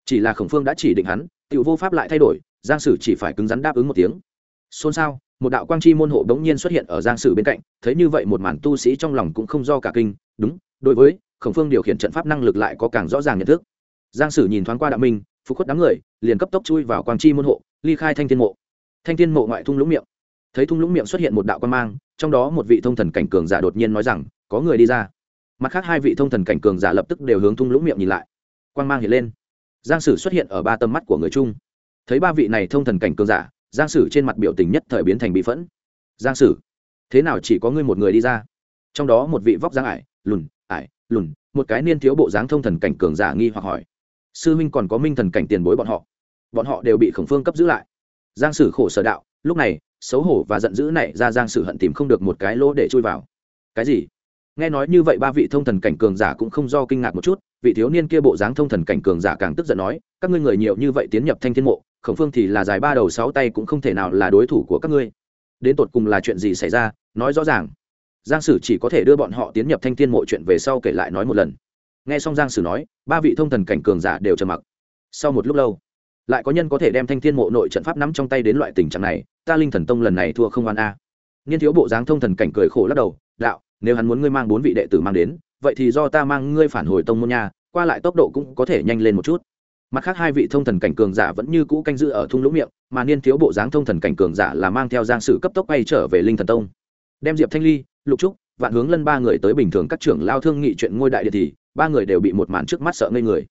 Chỉ là khổng phương đã chỉ định hắn tự vô pháp lại thay đổi, giang sử chỉ phải cứng rắn đáp ứng một tiếng. Xôn xao, một đạo quang chi môn hộ bỗng nhiên xuất hiện ở giang sử bên cạnh, thấy như vậy một màn tu sĩ trong lòng cũng không do cả kinh, đúng, đối với khổng phương điều khiển trận pháp năng lực lại có càng rõ ràng nhận thức. Giang sử nhìn thoáng qua đạo minh, phục khuất đám người, liền cấp tốc chui vào quang chi môn hộ, ly khai thanh thiên mộ. Thanh thiên mộ ngoại thung lũng miệng thấy thung lũng miệng xuất hiện một đạo quan mang, trong đó một vị thông thần cảnh cường giả đột nhiên nói rằng, có người đi ra. Mặt khác hai vị thông thần cảnh cường giả lập tức đều hướng thung lũng miệng nhìn lại. Quan mang hiện lên. Giang sử xuất hiện ở ba tầm mắt của người trung. thấy ba vị này thông thần cảnh cường giả, giang sử trên mặt biểu tình nhất thời biến thành bị phẫn. Giang sử, thế nào chỉ có ngươi một người đi ra? Trong đó một vị vóc giang ải, lùn ải, lùn, một cái niên thiếu bộ dáng thông thần cảnh cường giả nghi hoặc hỏi, sư minh còn có minh thần cảnh tiền bối bọn họ? Bọn họ đều bị khổng phương cấp giữ lại. Giang sử khổ sở đạo lúc này, xấu hổ và giận dữ này ra giang sử hận tìm không được một cái lỗ để chui vào. Cái gì? Nghe nói như vậy ba vị thông thần cảnh cường giả cũng không do kinh ngạc một chút, vị thiếu niên kia bộ dáng thông thần cảnh cường giả càng tức giận nói, các ngươi người nhiều như vậy tiến nhập thanh thiên mộ, khổng phương thì là dài ba đầu sáu tay cũng không thể nào là đối thủ của các ngươi. Đến tột cùng là chuyện gì xảy ra, nói rõ ràng. Giang sử chỉ có thể đưa bọn họ tiến nhập thanh thiên mộ chuyện về sau kể lại nói một lần. Nghe xong giang sử nói, ba vị thông thần cảnh cường giả đều trầm mặc. Sau một lúc lâu lại có nhân có thể đem thanh thiên mộ nội trận pháp nắm trong tay đến loại tình trạng này, ta linh thần tông lần này thua không oan a. À. nghiên thiếu bộ dáng thông thần cảnh cười khổ lắc đầu, đạo, nếu hắn muốn ngươi mang bốn vị đệ tử mang đến, vậy thì do ta mang ngươi phản hồi tông môn nha, qua lại tốc độ cũng có thể nhanh lên một chút. Mặt khác hai vị thông thần cảnh cường giả vẫn như cũ canh giữ ở thung lũng miệng, mà niên thiếu bộ dáng thông thần cảnh cường giả là mang theo giang sử cấp tốc bay trở về linh thần tông. Đem diệp thanh ly, lục trúc, vạn hướng lân ba người tới bình thường các trưởng lao thương nghị chuyện ngôi đại địa thì, ba người đều bị một màn trước mắt sợ ngây người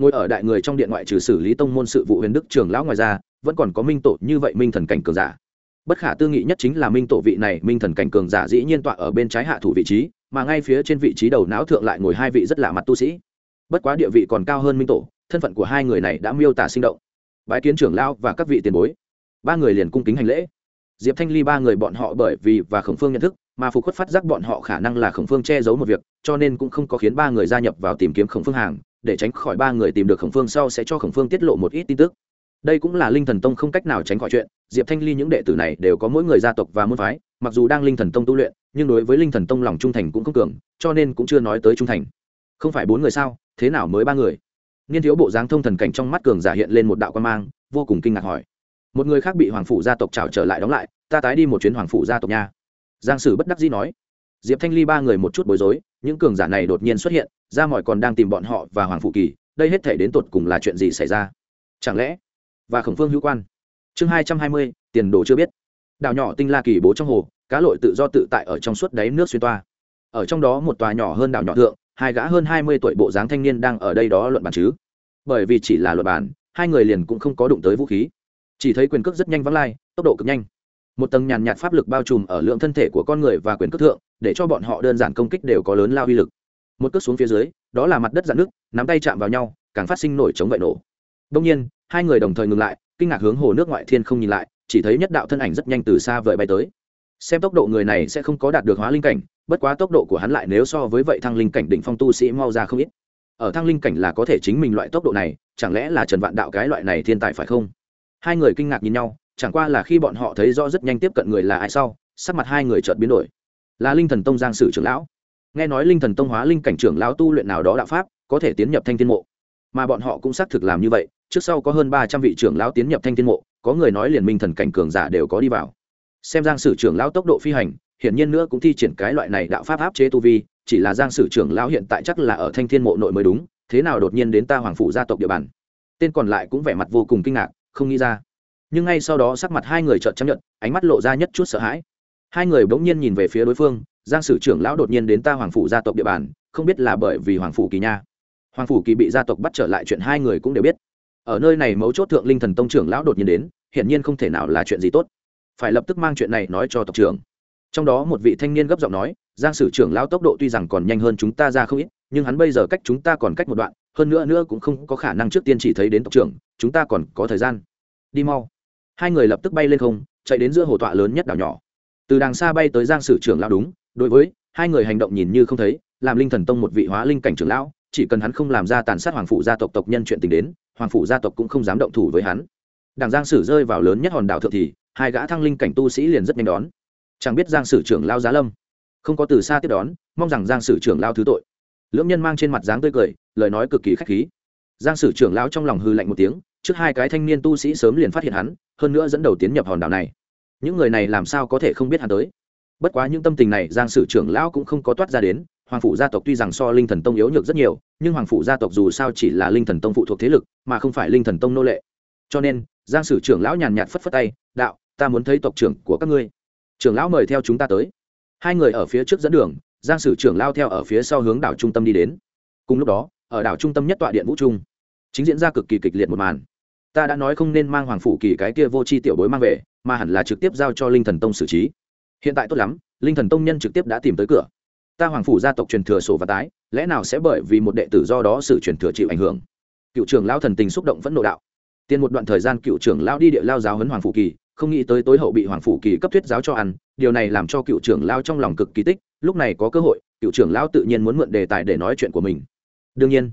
ngồi ở đại người trong điện ngoại trừ xử lý tông môn sự vụ huyền đức trường lão ngoài ra, vẫn còn có minh tổ như vậy minh thần cảnh cường giả. Bất khả tư nghị nhất chính là minh tổ vị này, minh thần cảnh cường giả dĩ nhiên tọa ở bên trái hạ thủ vị trí, mà ngay phía trên vị trí đầu não thượng lại ngồi hai vị rất lạ mặt tu sĩ. Bất quá địa vị còn cao hơn minh tổ, thân phận của hai người này đã miêu tả sinh động. Bái kiến trưởng lão và các vị tiền bối. Ba người liền cung kính hành lễ. Diệp thanh ly ba người bọn họ bởi vì và khổng phương nhận thức, mà phục khuất phát giác bọn họ khả năng là khổng phương che giấu một việc, cho nên cũng không có khiến ba người gia nhập vào tìm kiếm khổng phương hàng để tránh khỏi ba người tìm được khổng phương sau sẽ cho khổng phương tiết lộ một ít tin tức. Đây cũng là linh thần tông không cách nào tránh khỏi chuyện, diệp thanh ly những đệ tử này đều có mỗi người gia tộc và môn phái, mặc dù đang linh thần tông tu luyện, nhưng đối với linh thần tông lòng trung thành cũng không cường, cho nên cũng chưa nói tới trung thành. Không phải bốn người sao? Thế nào mới ba người? Niên thiếu bộ dáng thông thần cảnh trong mắt cường giả hiện lên một đạo quan mang, vô cùng kinh ngạc hỏi. Một người khác bị hoàng phủ gia tộc trào trở lại đóng lại, ta tái đi một chuyến hoàng phủ gia tộc nha. Giang sử bất đắc dĩ nói diệp thanh ly ba người một chút bối rối, những cường giả này đột nhiên xuất hiện, ra mọi còn đang tìm bọn họ và hoàng phụ kỳ, đây hết thể đến tột cùng là chuyện gì xảy ra? Chẳng lẽ, và khổng phương hữu quan? Chương hai trăm hai mươi, tiền đồ chưa biết. Đảo nhỏ tinh la kỳ bố trong hồ, cá lội tự do tự tại ở trong suốt đáy nước xuyên toa. Ở trong đó một tòa nhỏ hơn đảo nhỏ thượng, hai gã hơn hai mươi tuổi bộ dáng thanh niên đang ở đây đó luận bàn chứ. Bởi vì chỉ là luận bàn, hai người liền cũng không có đụng tới vũ khí. Chỉ thấy quyền cước rất nhanh vắng lai, tốc độ cực nhanh. Một tầng nhàn nhạt pháp lực bao trùm ở lượng thân thể của con người và quyền cước thượng để cho bọn họ đơn giản công kích đều có lớn lao uy lực. Một cước xuống phía dưới, đó là mặt đất dạn nước, nắm tay chạm vào nhau, càng phát sinh nổi chống vậy nổ. Đông nhiên, hai người đồng thời ngừng lại, kinh ngạc hướng hồ nước ngoại thiên không nhìn lại, chỉ thấy nhất đạo thân ảnh rất nhanh từ xa vời bay tới. Xem tốc độ người này sẽ không có đạt được hóa linh cảnh, bất quá tốc độ của hắn lại nếu so với vậy thăng linh cảnh đỉnh phong tu sĩ mau ra không ít. Ở thăng linh cảnh là có thể chính mình loại tốc độ này, chẳng lẽ là trần vạn đạo cái loại này thiên tài phải không? Hai người kinh ngạc nhìn nhau, chẳng qua là khi bọn họ thấy rõ rất nhanh tiếp cận người là ai sau, sắc mặt hai người chợt biến đổi là linh thần tông giang sử trưởng lão. Nghe nói linh thần tông hóa linh cảnh trưởng lão tu luyện nào đó đạo pháp, có thể tiến nhập thanh thiên mộ. Mà bọn họ cũng xác thực làm như vậy, trước sau có hơn ba trăm vị trưởng lão tiến nhập thanh thiên mộ, có người nói liền minh thần cảnh cường giả đều có đi vào. Xem giang sử trưởng lão tốc độ phi hành, hiển nhiên nữa cũng thi triển cái loại này đạo pháp áp chế tu vi, chỉ là giang sử trưởng lão hiện tại chắc là ở thanh thiên mộ nội mới đúng, thế nào đột nhiên đến ta hoàng phủ gia tộc địa bàn. Tên còn lại cũng vẻ mặt vô cùng kinh ngạc, không nghĩ ra. Nhưng ngay sau đó sắc mặt hai người trợn chấp nhận, ánh mắt lộ ra nhất chút sợ hãi hai người bỗng nhiên nhìn về phía đối phương, giang sử trưởng lão đột nhiên đến ta hoàng phủ gia tộc địa bàn, không biết là bởi vì hoàng phủ kỳ nha. Hoàng phủ kỳ bị gia tộc bắt trở lại chuyện hai người cũng đều biết. Ở nơi này mấu chốt thượng linh thần tông trưởng lão đột nhiên đến, hiển nhiên không thể nào là chuyện gì tốt. Phải lập tức mang chuyện này nói cho tộc trưởng. Trong đó một vị thanh niên gấp giọng nói, giang sử trưởng lão tốc độ tuy rằng còn nhanh hơn chúng ta ra không ít, nhưng hắn bây giờ cách chúng ta còn cách một đoạn, hơn nữa nữa cũng không có khả năng trước tiên chỉ thấy đến tộc trưởng, chúng ta còn có thời gian. Đi mau. Hai người lập tức bay lên không, chạy đến giữa hồ tọa lớn nhất đảo nhỏ từ đàng xa bay tới giang sử trưởng lão đúng, đối với, hai người hành động nhìn như không thấy, làm linh thần tông một vị hóa linh cảnh trưởng lão, chỉ cần hắn không làm ra tàn sát hoàng phụ gia tộc tộc nhân chuyện tình đến, hoàng phụ gia tộc cũng không dám động thủ với hắn. Đảng giang sử rơi vào lớn nhất hòn đảo thượng thì, hai gã thăng linh cảnh tu sĩ liền rất nhanh đón. Chẳng biết giang sử trưởng lao giá lâm, không có từ xa tiếp đón, mong rằng giang sử trưởng lao thứ tội. Lưỡng nhân mang trên mặt dáng tươi cười, lời nói cực kỳ khách khí. Giang sử trưởng lao trong lòng hư lạnh một tiếng, trước hai cái thanh niên tu sĩ sớm liền phát hiện hắn, hơn nữa dẫn đầu tiến nhập hòn đảo này những người này làm sao có thể không biết hắn tới? Bất quá những tâm tình này, giang sử trưởng lão cũng không có toát ra đến. Hoàng phủ gia tộc tuy rằng so linh thần tông yếu nhược rất nhiều, nhưng hoàng phủ gia tộc dù sao chỉ là linh thần tông phụ thuộc thế lực, mà không phải linh thần tông nô lệ. Cho nên, giang sử trưởng lão nhàn nhạt phất phất tay, đạo, ta muốn thấy tộc trưởng của các ngươi. Trưởng lão mời theo chúng ta tới. Hai người ở phía trước dẫn đường, giang sử trưởng lao theo ở phía sau hướng đảo trung tâm đi đến. Cùng lúc đó, ở đảo trung tâm nhất tọa điện vũ trung, chính diễn ra cực kỳ kịch liệt một màn ta đã nói không nên mang hoàng phủ kỳ cái kia vô c h i tiểu bối mang về, mà hẳn là trực tiếp giao cho linh thần tông xử trí. Hiện tại tốt lắm, linh thần tông nhân trực tiếp đã tìm tới cửa. Ta hoàng phủ gia tộc truyền thừa sổ và tái, lẽ nào sẽ bởi vì một đệ tử do đó sự truyền thừa chịu ảnh hưởng? Cựu trưởng lao thần tình xúc động vẫn nộ đạo. Tiền một đoạn thời gian cựu trưởng lao đi địa lao giáo huấn hoàng phủ kỳ, không nghĩ tới tối hậu bị hoàng phủ kỳ cấp thuyết giáo cho ăn, điều này làm cho cựu trưởng lao trong lòng cực kỳ tích, lúc này có cơ hội, cựu trưởng lao tự nhiên muốn mượn đề tài để nói chuyện của mình. Đương nhiên,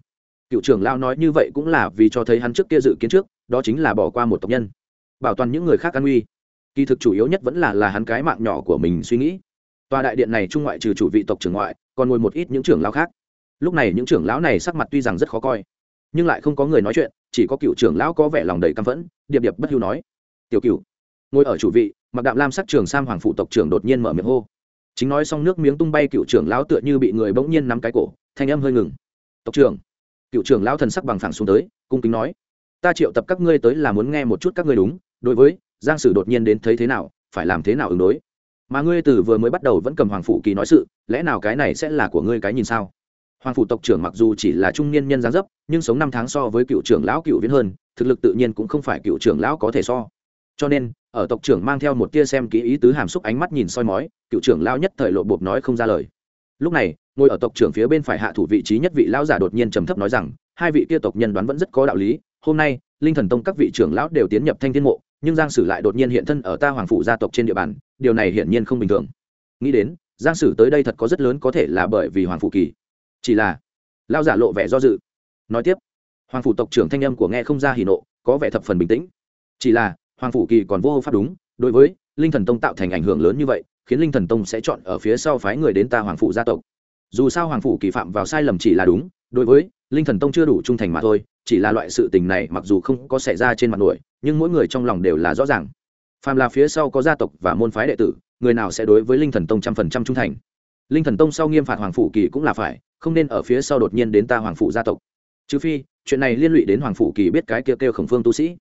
cựu trưởng lao nói như vậy cũng là vì cho thấy hắn trước kia dự kiến trước đó chính là bỏ qua một tộc nhân, bảo toàn những người khác an nguy kỳ thực chủ yếu nhất vẫn là là hắn cái mạng nhỏ của mình suy nghĩ. Tòa đại điện này trung ngoại trừ chủ vị tộc trưởng ngoại, còn ngồi một ít những trưởng lão khác. Lúc này những trưởng lão này sắc mặt tuy rằng rất khó coi, nhưng lại không có người nói chuyện, chỉ có cựu trưởng lão có vẻ lòng đầy căm phẫn, điệp điệp bất hưu nói, tiểu cựu ngồi ở chủ vị. Mặc đạm lam sắc trường sam hoàng phụ tộc trưởng đột nhiên mở miệng hô. Chính nói xong nước miếng tung bay, cựu trưởng lão tựa như bị người bỗng nhiên nắm cái cổ, thanh âm hơi ngừng. Tộc trưởng. Cựu trưởng lão thần sắc bằng phẳng xuống tới, cung kính nói ta triệu tập các ngươi tới là muốn nghe một chút các ngươi đúng, đối với, giang sử đột nhiên đến thấy thế nào, phải làm thế nào ứng đối? Mà ngươi từ vừa mới bắt đầu vẫn cầm hoàng phủ kỳ nói sự, lẽ nào cái này sẽ là của ngươi cái nhìn sao? Hoàng phủ tộc trưởng mặc dù chỉ là trung niên nhân giáng dấp, nhưng sống năm tháng so với cựu trưởng lão cựu viễn hơn, thực lực tự nhiên cũng không phải cựu trưởng lão có thể so. Cho nên, ở tộc trưởng mang theo một tia xem kỹ ý tứ hàm xúc ánh mắt nhìn soi mói, cựu trưởng lao nhất thời lộ bộp nói không ra lời. Lúc này, ngồi ở tộc trưởng phía bên phải hạ thủ vị trí nhất vị lão giả đột nhiên trầm thấp nói rằng, hai vị kia tộc nhân đoán vẫn rất có đạo lý hôm nay, linh thần tông các vị trưởng lão đều tiến nhập thanh thiên mộ, nhưng giang sử lại đột nhiên hiện thân ở ta hoàng phủ gia tộc trên địa bàn, điều này hiển nhiên không bình thường. Nghĩ đến, giang sử tới đây thật có rất lớn có thể là bởi vì hoàng phủ kỳ. Chỉ là lao giả lộ vẻ do dự. Nói tiếp, hoàng phủ tộc trưởng thanh âm của nghe không ra hỉ nộ, có vẻ thập phần bình tĩnh. Chỉ là, hoàng phủ kỳ còn vô pháp đúng, đối với linh thần tông tạo thành ảnh hưởng lớn như vậy, khiến linh thần tông sẽ chọn ở phía sau phái người đến ta hoàng phủ gia tộc. Dù sao hoàng phủ kỳ phạm vào sai lầm chỉ là đúng, đối với linh thần tông chưa đủ trung thành mà thôi chỉ là loại sự tình này mặc dù không có xảy ra trên mặt nổi, nhưng mỗi người trong lòng đều là rõ ràng. Phàm là phía sau có gia tộc và môn phái đệ tử, người nào sẽ đối với linh thần tông trăm phần trăm trung thành? Linh thần tông sau nghiêm phạt hoàng phủ kỳ cũng là phải, không nên ở phía sau đột nhiên đến ta hoàng phủ gia tộc. Trừ phi, chuyện này liên lụy đến hoàng phủ kỳ biết cái kêu kêu khổng phương tu sĩ.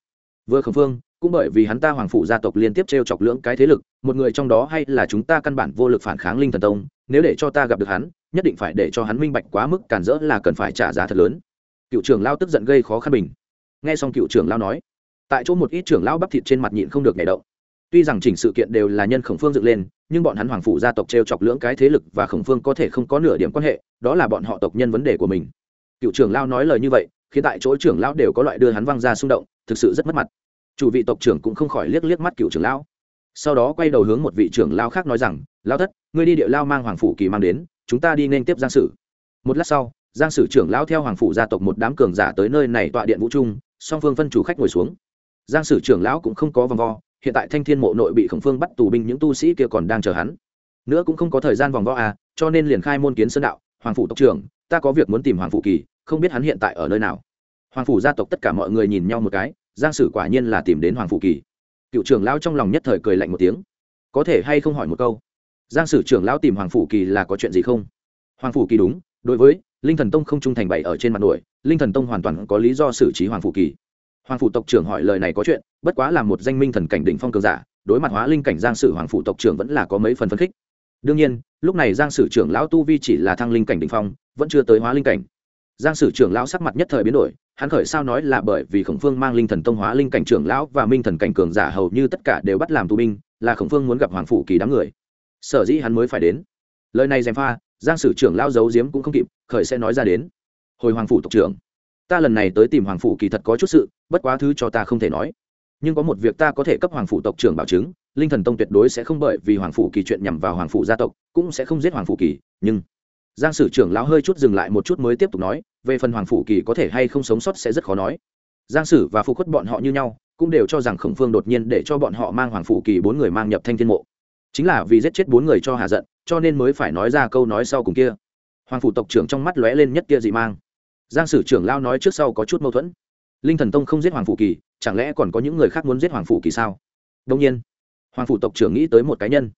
Vừa khổng phương, cũng bởi vì hắn ta hoàng phủ gia tộc liên tiếp t r e o chọc lưỡng cái thế lực, một người trong đó hay là chúng ta căn bản vô lực phản kháng linh thần tông, nếu để cho ta gặp được hắn, nhất định phải để cho hắn minh bạch quá mức cản rỡ là cần phải trả giá thật lớn cựu trưởng lao tức giận gây khó khăn bình. Nghe xong cựu trưởng lao nói, tại chỗ một ít trưởng lao bắp thịt trên mặt nhịn không được nhảy động. Tuy rằng chỉnh sự kiện đều là nhân khổng phương dựng lên, nhưng bọn hắn hoàng phủ gia tộc t r e o chọc lưỡng cái thế lực và khổng phương có thể không có nửa điểm quan hệ, đó là bọn họ tộc nhân vấn đề của mình. Cựu trưởng lao nói lời như vậy, khiến tại chỗ trưởng lao đều có loại đưa hắn văng ra xung động, thực sự rất mất mặt. Chủ vị tộc trưởng cũng không khỏi liếc liếc mắt cựu trưởng lão. Sau đó quay đầu hướng một vị trưởng lao khác nói rằng, lão thất, ngươi đi địa lao mang hoàng phủ kỳ mang đến, chúng ta đi nên tiếp giang sử một lát sau giang sử trưởng lão theo hoàng phủ gia tộc một đám cường giả tới nơi này tọa điện vũ trung, song phương phân chủ khách ngồi xuống. Giang sử trưởng lão cũng không có vòng vo, hiện tại thanh thiên mộ nội bị khổng phương bắt tù binh những tu sĩ kia còn đang chờ hắn. Nữa cũng không có thời gian vòng vo à cho nên liền khai môn kiến sơn đạo, hoàng phủ tộc trưởng, ta có việc muốn tìm hoàng phủ kỳ, không biết hắn hiện tại ở nơi nào. Hoàng phủ gia tộc tất cả mọi người nhìn nhau một cái, giang sử quả nhiên là tìm đến hoàng phủ kỳ. Cựu trưởng lão trong lòng nhất thời cười lạnh một tiếng. Có thể hay không hỏi một câu? Giang sử trưởng lão tìm hoàng phủ kỳ là có chuyện gì không? Hoàng phủ kỳ đúng, đối với linh thần tông không trung thành bày ở trên mặt nổi, linh thần tông hoàn toàn có lý do xử trí hoàng phủ kỳ. Hoàng phủ tộc trưởng hỏi lời này có chuyện, bất quá là một danh minh thần cảnh đỉnh phong cường giả, đối mặt hóa linh cảnh giang sử hoàng phủ tộc trưởng vẫn là có mấy phần phấn khích. Đương nhiên, lúc này giang sử trưởng lão tu vi chỉ là thăng linh cảnh đỉnh phong, vẫn chưa tới hóa linh cảnh. Giang sử trưởng lão sắc mặt nhất thời biến đổi, hắn khởi sao nói là bởi vì khổng phương mang linh thần tông hóa linh cảnh trưởng lão và minh thần cảnh cường giả hầu như tất cả đều bắt làm tù binh, là khổng phương muốn gặp hoàng phủ kỳ đám người. Sở dĩ hắn mới phải đến. Lời này dèm pha giang sử trưởng lao giấu giếm cũng không kịp, khởi sẽ nói ra đến. Hồi hoàng phủ tộc trưởng, ta lần này tới tìm hoàng phủ kỳ thật có chút sự, bất quá thứ cho ta không thể nói. Nhưng có một việc ta có thể cấp hoàng phủ tộc trưởng bảo chứng, linh thần tông tuyệt đối sẽ không bởi vì hoàng phủ kỳ chuyện nhằm vào hoàng phủ gia tộc, cũng sẽ không giết hoàng phủ kỳ, nhưng giang sử trưởng lão hơi chút dừng lại một chút mới tiếp tục nói, về phần hoàng phủ kỳ có thể hay không sống sót sẽ rất khó nói. Giang sử và phụ khuất bọn họ như nhau, cũng đều cho rằng khổng phương đột nhiên để cho bọn họ mang hoàng phủ kỳ bốn người mang nhập thanh thiên mộ. Chính là vì giết chết bốn người cho hà giận cho nên mới phải nói ra câu nói sau cùng kia. Hoàng phủ tộc trưởng trong mắt lóe lên nhất kia dị mang. Giang sử trưởng lao nói trước sau có chút mâu thuẫn. Linh thần tông không giết hoàng phủ kỳ, chẳng lẽ còn có những người khác muốn giết hoàng phủ kỳ sao? Đông nhiên, hoàng phủ tộc trưởng nghĩ tới một cá nhân.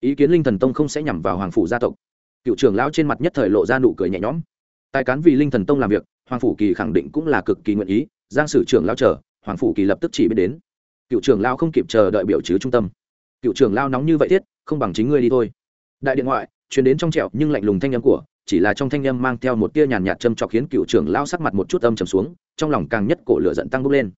Ý kiến linh thần tông không sẽ nhằm vào hoàng phủ gia tộc. Cựu trưởng lão trên mặt nhất thời lộ ra nụ cười nhẹ nhõm. Tài cán vì linh thần tông làm việc, hoàng phủ kỳ khẳng định cũng là cực kỳ nguyện ý, giang sử trưởng lao chờ, hoàng phủ kỳ lập tức chỉ biết đến. Cựu trưởng lao không kịp chờ đợi biểu chứ trung tâm. Cựu trưởng lao nóng như vậy thiết, không bằng chính ngươi đi thôi đại điện ngoại chuyển đến trong trẹo nhưng lạnh lùng thanh âm của, chỉ là trong thanh âm mang theo một tia nhàn nhạt châm trọc khiến cựu trưởng lao sắc mặt một chút âm trầm xuống, trong lòng càng nhất cổ lửa giận tăng bốc lên.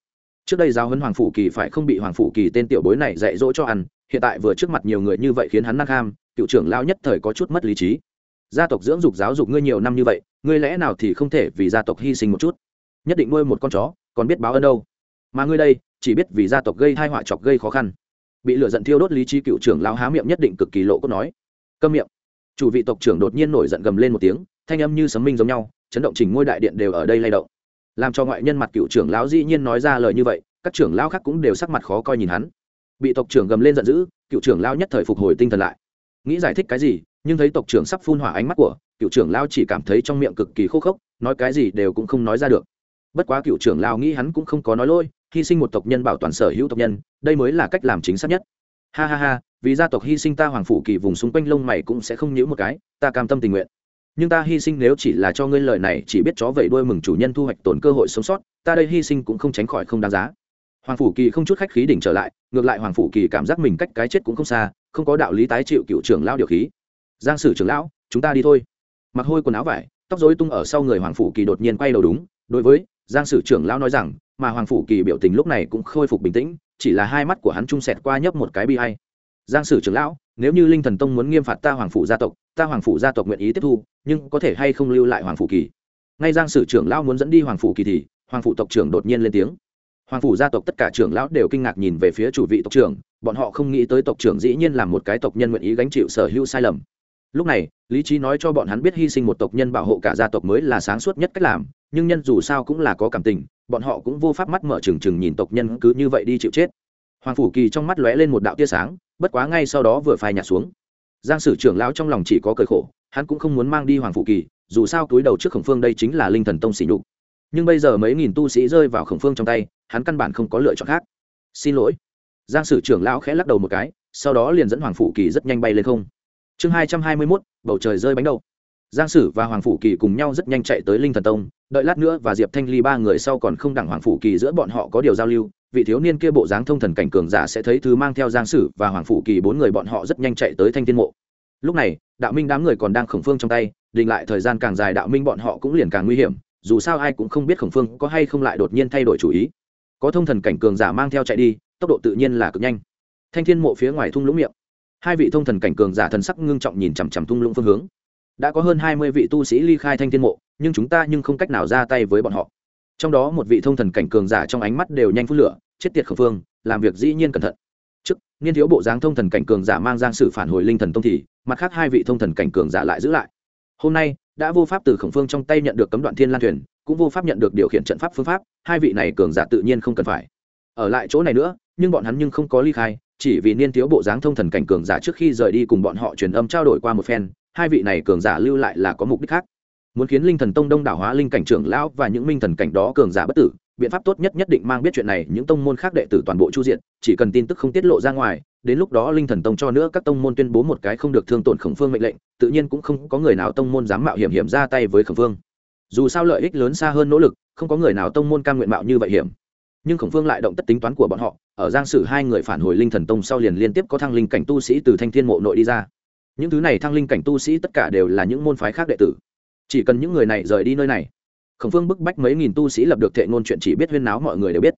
Trước đây giáo huấn hoàng phủ kỳ phải không bị hoàng phủ kỳ tên tiểu bối này dạy dỗ cho ăn, hiện tại vừa trước mặt nhiều người như vậy khiến hắn năng ham, cựu trưởng lao nhất thời có chút mất lý trí. Gia tộc dưỡng dục giáo dục ngươi nhiều năm như vậy, ngươi lẽ nào thì không thể vì gia tộc hy sinh một chút? Nhất định nuôi một con chó, còn biết báo ơn đâu. Mà ngươi đây, chỉ biết vì gia tộc gây hai họa chọc gây khó khăn. Bị lửa giận thiêu đốt lý trí cựu trưởng lao há miệng nhất định cực kỳ lộ cốt nói câm miệng. Chủ vị tộc trưởng đột nhiên nổi giận gầm lên một tiếng, thanh âm như sấm minh giống nhau, chấn động trình ngôi đại điện đều ở đây lay động. Làm cho ngoại nhân mặt cựu trưởng lão dĩ nhiên nói ra lời như vậy, các trưởng lão khác cũng đều sắc mặt khó coi nhìn hắn. Bị tộc trưởng gầm lên giận dữ, cựu trưởng lão nhất thời phục hồi tinh thần lại. Nghĩ giải thích cái gì, nhưng thấy tộc trưởng sắp phun hỏa ánh mắt của, cựu trưởng lão chỉ cảm thấy trong miệng cực kỳ khô khốc, nói cái gì đều cũng không nói ra được. Bất quá cựu trưởng lão nghĩ hắn cũng không có nói lôi, hy sinh một tộc nhân bảo toàn sở hữu tộc nhân, đây mới là cách làm chính xác nhất ha ha ha, vì gia tộc hy sinh ta hoàng phủ kỳ vùng xung quanh lông mày cũng sẽ không nhíu một cái, ta cam tâm tình nguyện. Nhưng ta hy sinh nếu chỉ là cho ngươi lời này, chỉ biết chó vẩy đuôi mừng chủ nhân thu hoạch tổn cơ hội sống sót, ta đây hy sinh cũng không tránh khỏi không đáng giá. Hoàng phủ kỳ không chút khách khí đỉnh trở lại, ngược lại hoàng phủ kỳ cảm giác mình cách cái chết cũng không xa, không có đạo lý tái chịu cựu trưởng lao điều khí. Giang sử trưởng lão, chúng ta đi thôi. Mặc hôi quần áo vải, tóc dối tung ở sau người hoàng phủ kỳ đột nhiên quay đầu đúng, đối với giang sử trưởng lão nói rằng mà hoàng phủ kỳ biểu tình lúc này cũng khôi phục bình tĩnh, chỉ là hai mắt của hắn trung sẹt qua nhấp một cái bi hay giang sử trưởng lão, nếu như linh thần tông muốn nghiêm phạt ta hoàng phủ gia tộc, ta hoàng phủ gia tộc nguyện ý tiếp thu, nhưng có thể hay không lưu lại hoàng phủ kỳ? Ngay giang sử trưởng lão muốn dẫn đi hoàng phủ kỳ thì, hoàng phủ tộc trưởng đột nhiên lên tiếng. Hoàng phủ gia tộc tất cả trưởng lão đều kinh ngạc nhìn về phía chủ vị tộc trưởng, bọn họ không nghĩ tới tộc trưởng dĩ nhiên là một cái tộc nhân nguyện ý gánh chịu sở hữu sai lầm. Lúc này, lý trí nói cho bọn hắn biết hy sinh một tộc nhân bảo hộ cả gia tộc mới là sáng suốt nhất cách làm, nhưng nhân dù sao cũng là có cảm tình bọn họ cũng vô pháp mắt mở trừng trừng nhìn tộc nhân cứ như vậy đi chịu chết. Hoàng phủ kỳ trong mắt lóe lên một đạo tia sáng, bất quá ngay sau đó vừa phai nhạt xuống. Giang sử trưởng lão trong lòng chỉ có cởi khổ, hắn cũng không muốn mang đi hoàng phủ kỳ, dù sao túi đầu trước khổng phương đây chính là linh thần tông xỉ nhục. Nhưng bây giờ mấy nghìn tu sĩ rơi vào khổng phương trong tay, hắn căn bản không có lựa chọn khác. Xin lỗi. Giang sử trưởng lão khẽ lắc đầu một cái, sau đó liền dẫn hoàng phủ kỳ rất nhanh bay lên không. Chương hai trăm hai mươi mốt, bầu trời rơi bánh đầu giang sử và hoàng phủ kỳ cùng nhau rất nhanh chạy tới linh thần tông, đợi lát nữa và diệp thanh ly ba người sau còn không đặng hoàng phủ kỳ giữa bọn họ có điều giao lưu, vị thiếu niên kia bộ dáng thông thần cảnh cường giả sẽ thấy thứ mang theo giang sử và hoàng phủ kỳ bốn người bọn họ rất nhanh chạy tới thanh thiên mộ. Lúc này, đạo minh đám người còn đang khổng phương trong tay định lại thời gian càng dài đạo minh bọn họ cũng liền càng nguy hiểm, dù sao ai cũng không biết khổng phương có hay không lại đột nhiên thay đổi chủ ý. Có thông thần cảnh cường giả mang theo chạy đi, tốc độ tự nhiên là cực nhanh. Thanh thiên mộ phía ngoài thung lũng miệng. Hai vị thông thần cảnh cường giả thần sắc ngưng trọng nhìn chằm chằm thung lũng phương hướng đã có hơn hai mươi vị tu sĩ ly khai thanh thiên mộ, nhưng chúng ta nhưng không cách nào ra tay với bọn họ. Trong đó một vị thông thần cảnh cường giả trong ánh mắt đều nhanh phút lửa, chết tiệt khẩn phương, làm việc dĩ nhiên cẩn thận. Trước, niên thiếu bộ dáng thông thần cảnh cường giả mang giang sử phản hồi linh thần tông thì, mặt khác hai vị thông thần cảnh cường giả lại giữ lại. Hôm nay, đã vô pháp từ khổng phương trong tay nhận được cấm đoạn thiên lan thuyền, cũng vô pháp nhận được điều khiển trận pháp phương pháp, hai vị này cường giả tự nhiên không cần phải. Ở lại chỗ này nữa, nhưng bọn hắn nhưng không có ly khai, chỉ vì niên thiếu bộ dáng thông thần cảnh cường giả trước khi rời đi cùng bọn họ truyền âm trao đổi qua một phen hai vị này cường giả lưu lại là có mục đích khác. Muốn khiến linh thần tông đông đảo hóa linh cảnh trưởng lão và những minh thần cảnh đó cường giả bất tử, biện pháp tốt nhất nhất định mang biết chuyện này, những tông môn khác đệ tử toàn bộ chu diện, chỉ cần tin tức không tiết lộ ra ngoài, đến lúc đó linh thần tông cho nữa các tông môn tuyên bố một cái không được thương tổn khổng phương mệnh lệnh, tự nhiên cũng không có người nào tông môn dám mạo hiểm hiểm ra tay với khổng phương. Dù sao lợi ích lớn xa hơn nỗ lực, không có người nào tông môn cam nguyện mạo như vậy hiểm. Nhưng khổng phương lại động tất tính toán của bọn họ, ở giang sử hai người phản hồi linh thần tông sau liền liên tiếp có thăng linh cảnh tu sĩ từ thanh thiên mộ nội đi ra những thứ này thăng linh cảnh tu sĩ tất cả đều là những môn phái khác đệ tử. Chỉ cần những người này rời đi nơi này, khổng phương bức bách mấy nghìn tu sĩ lập được thệ ngôn chuyện chỉ biết huyên náo mọi người đều biết.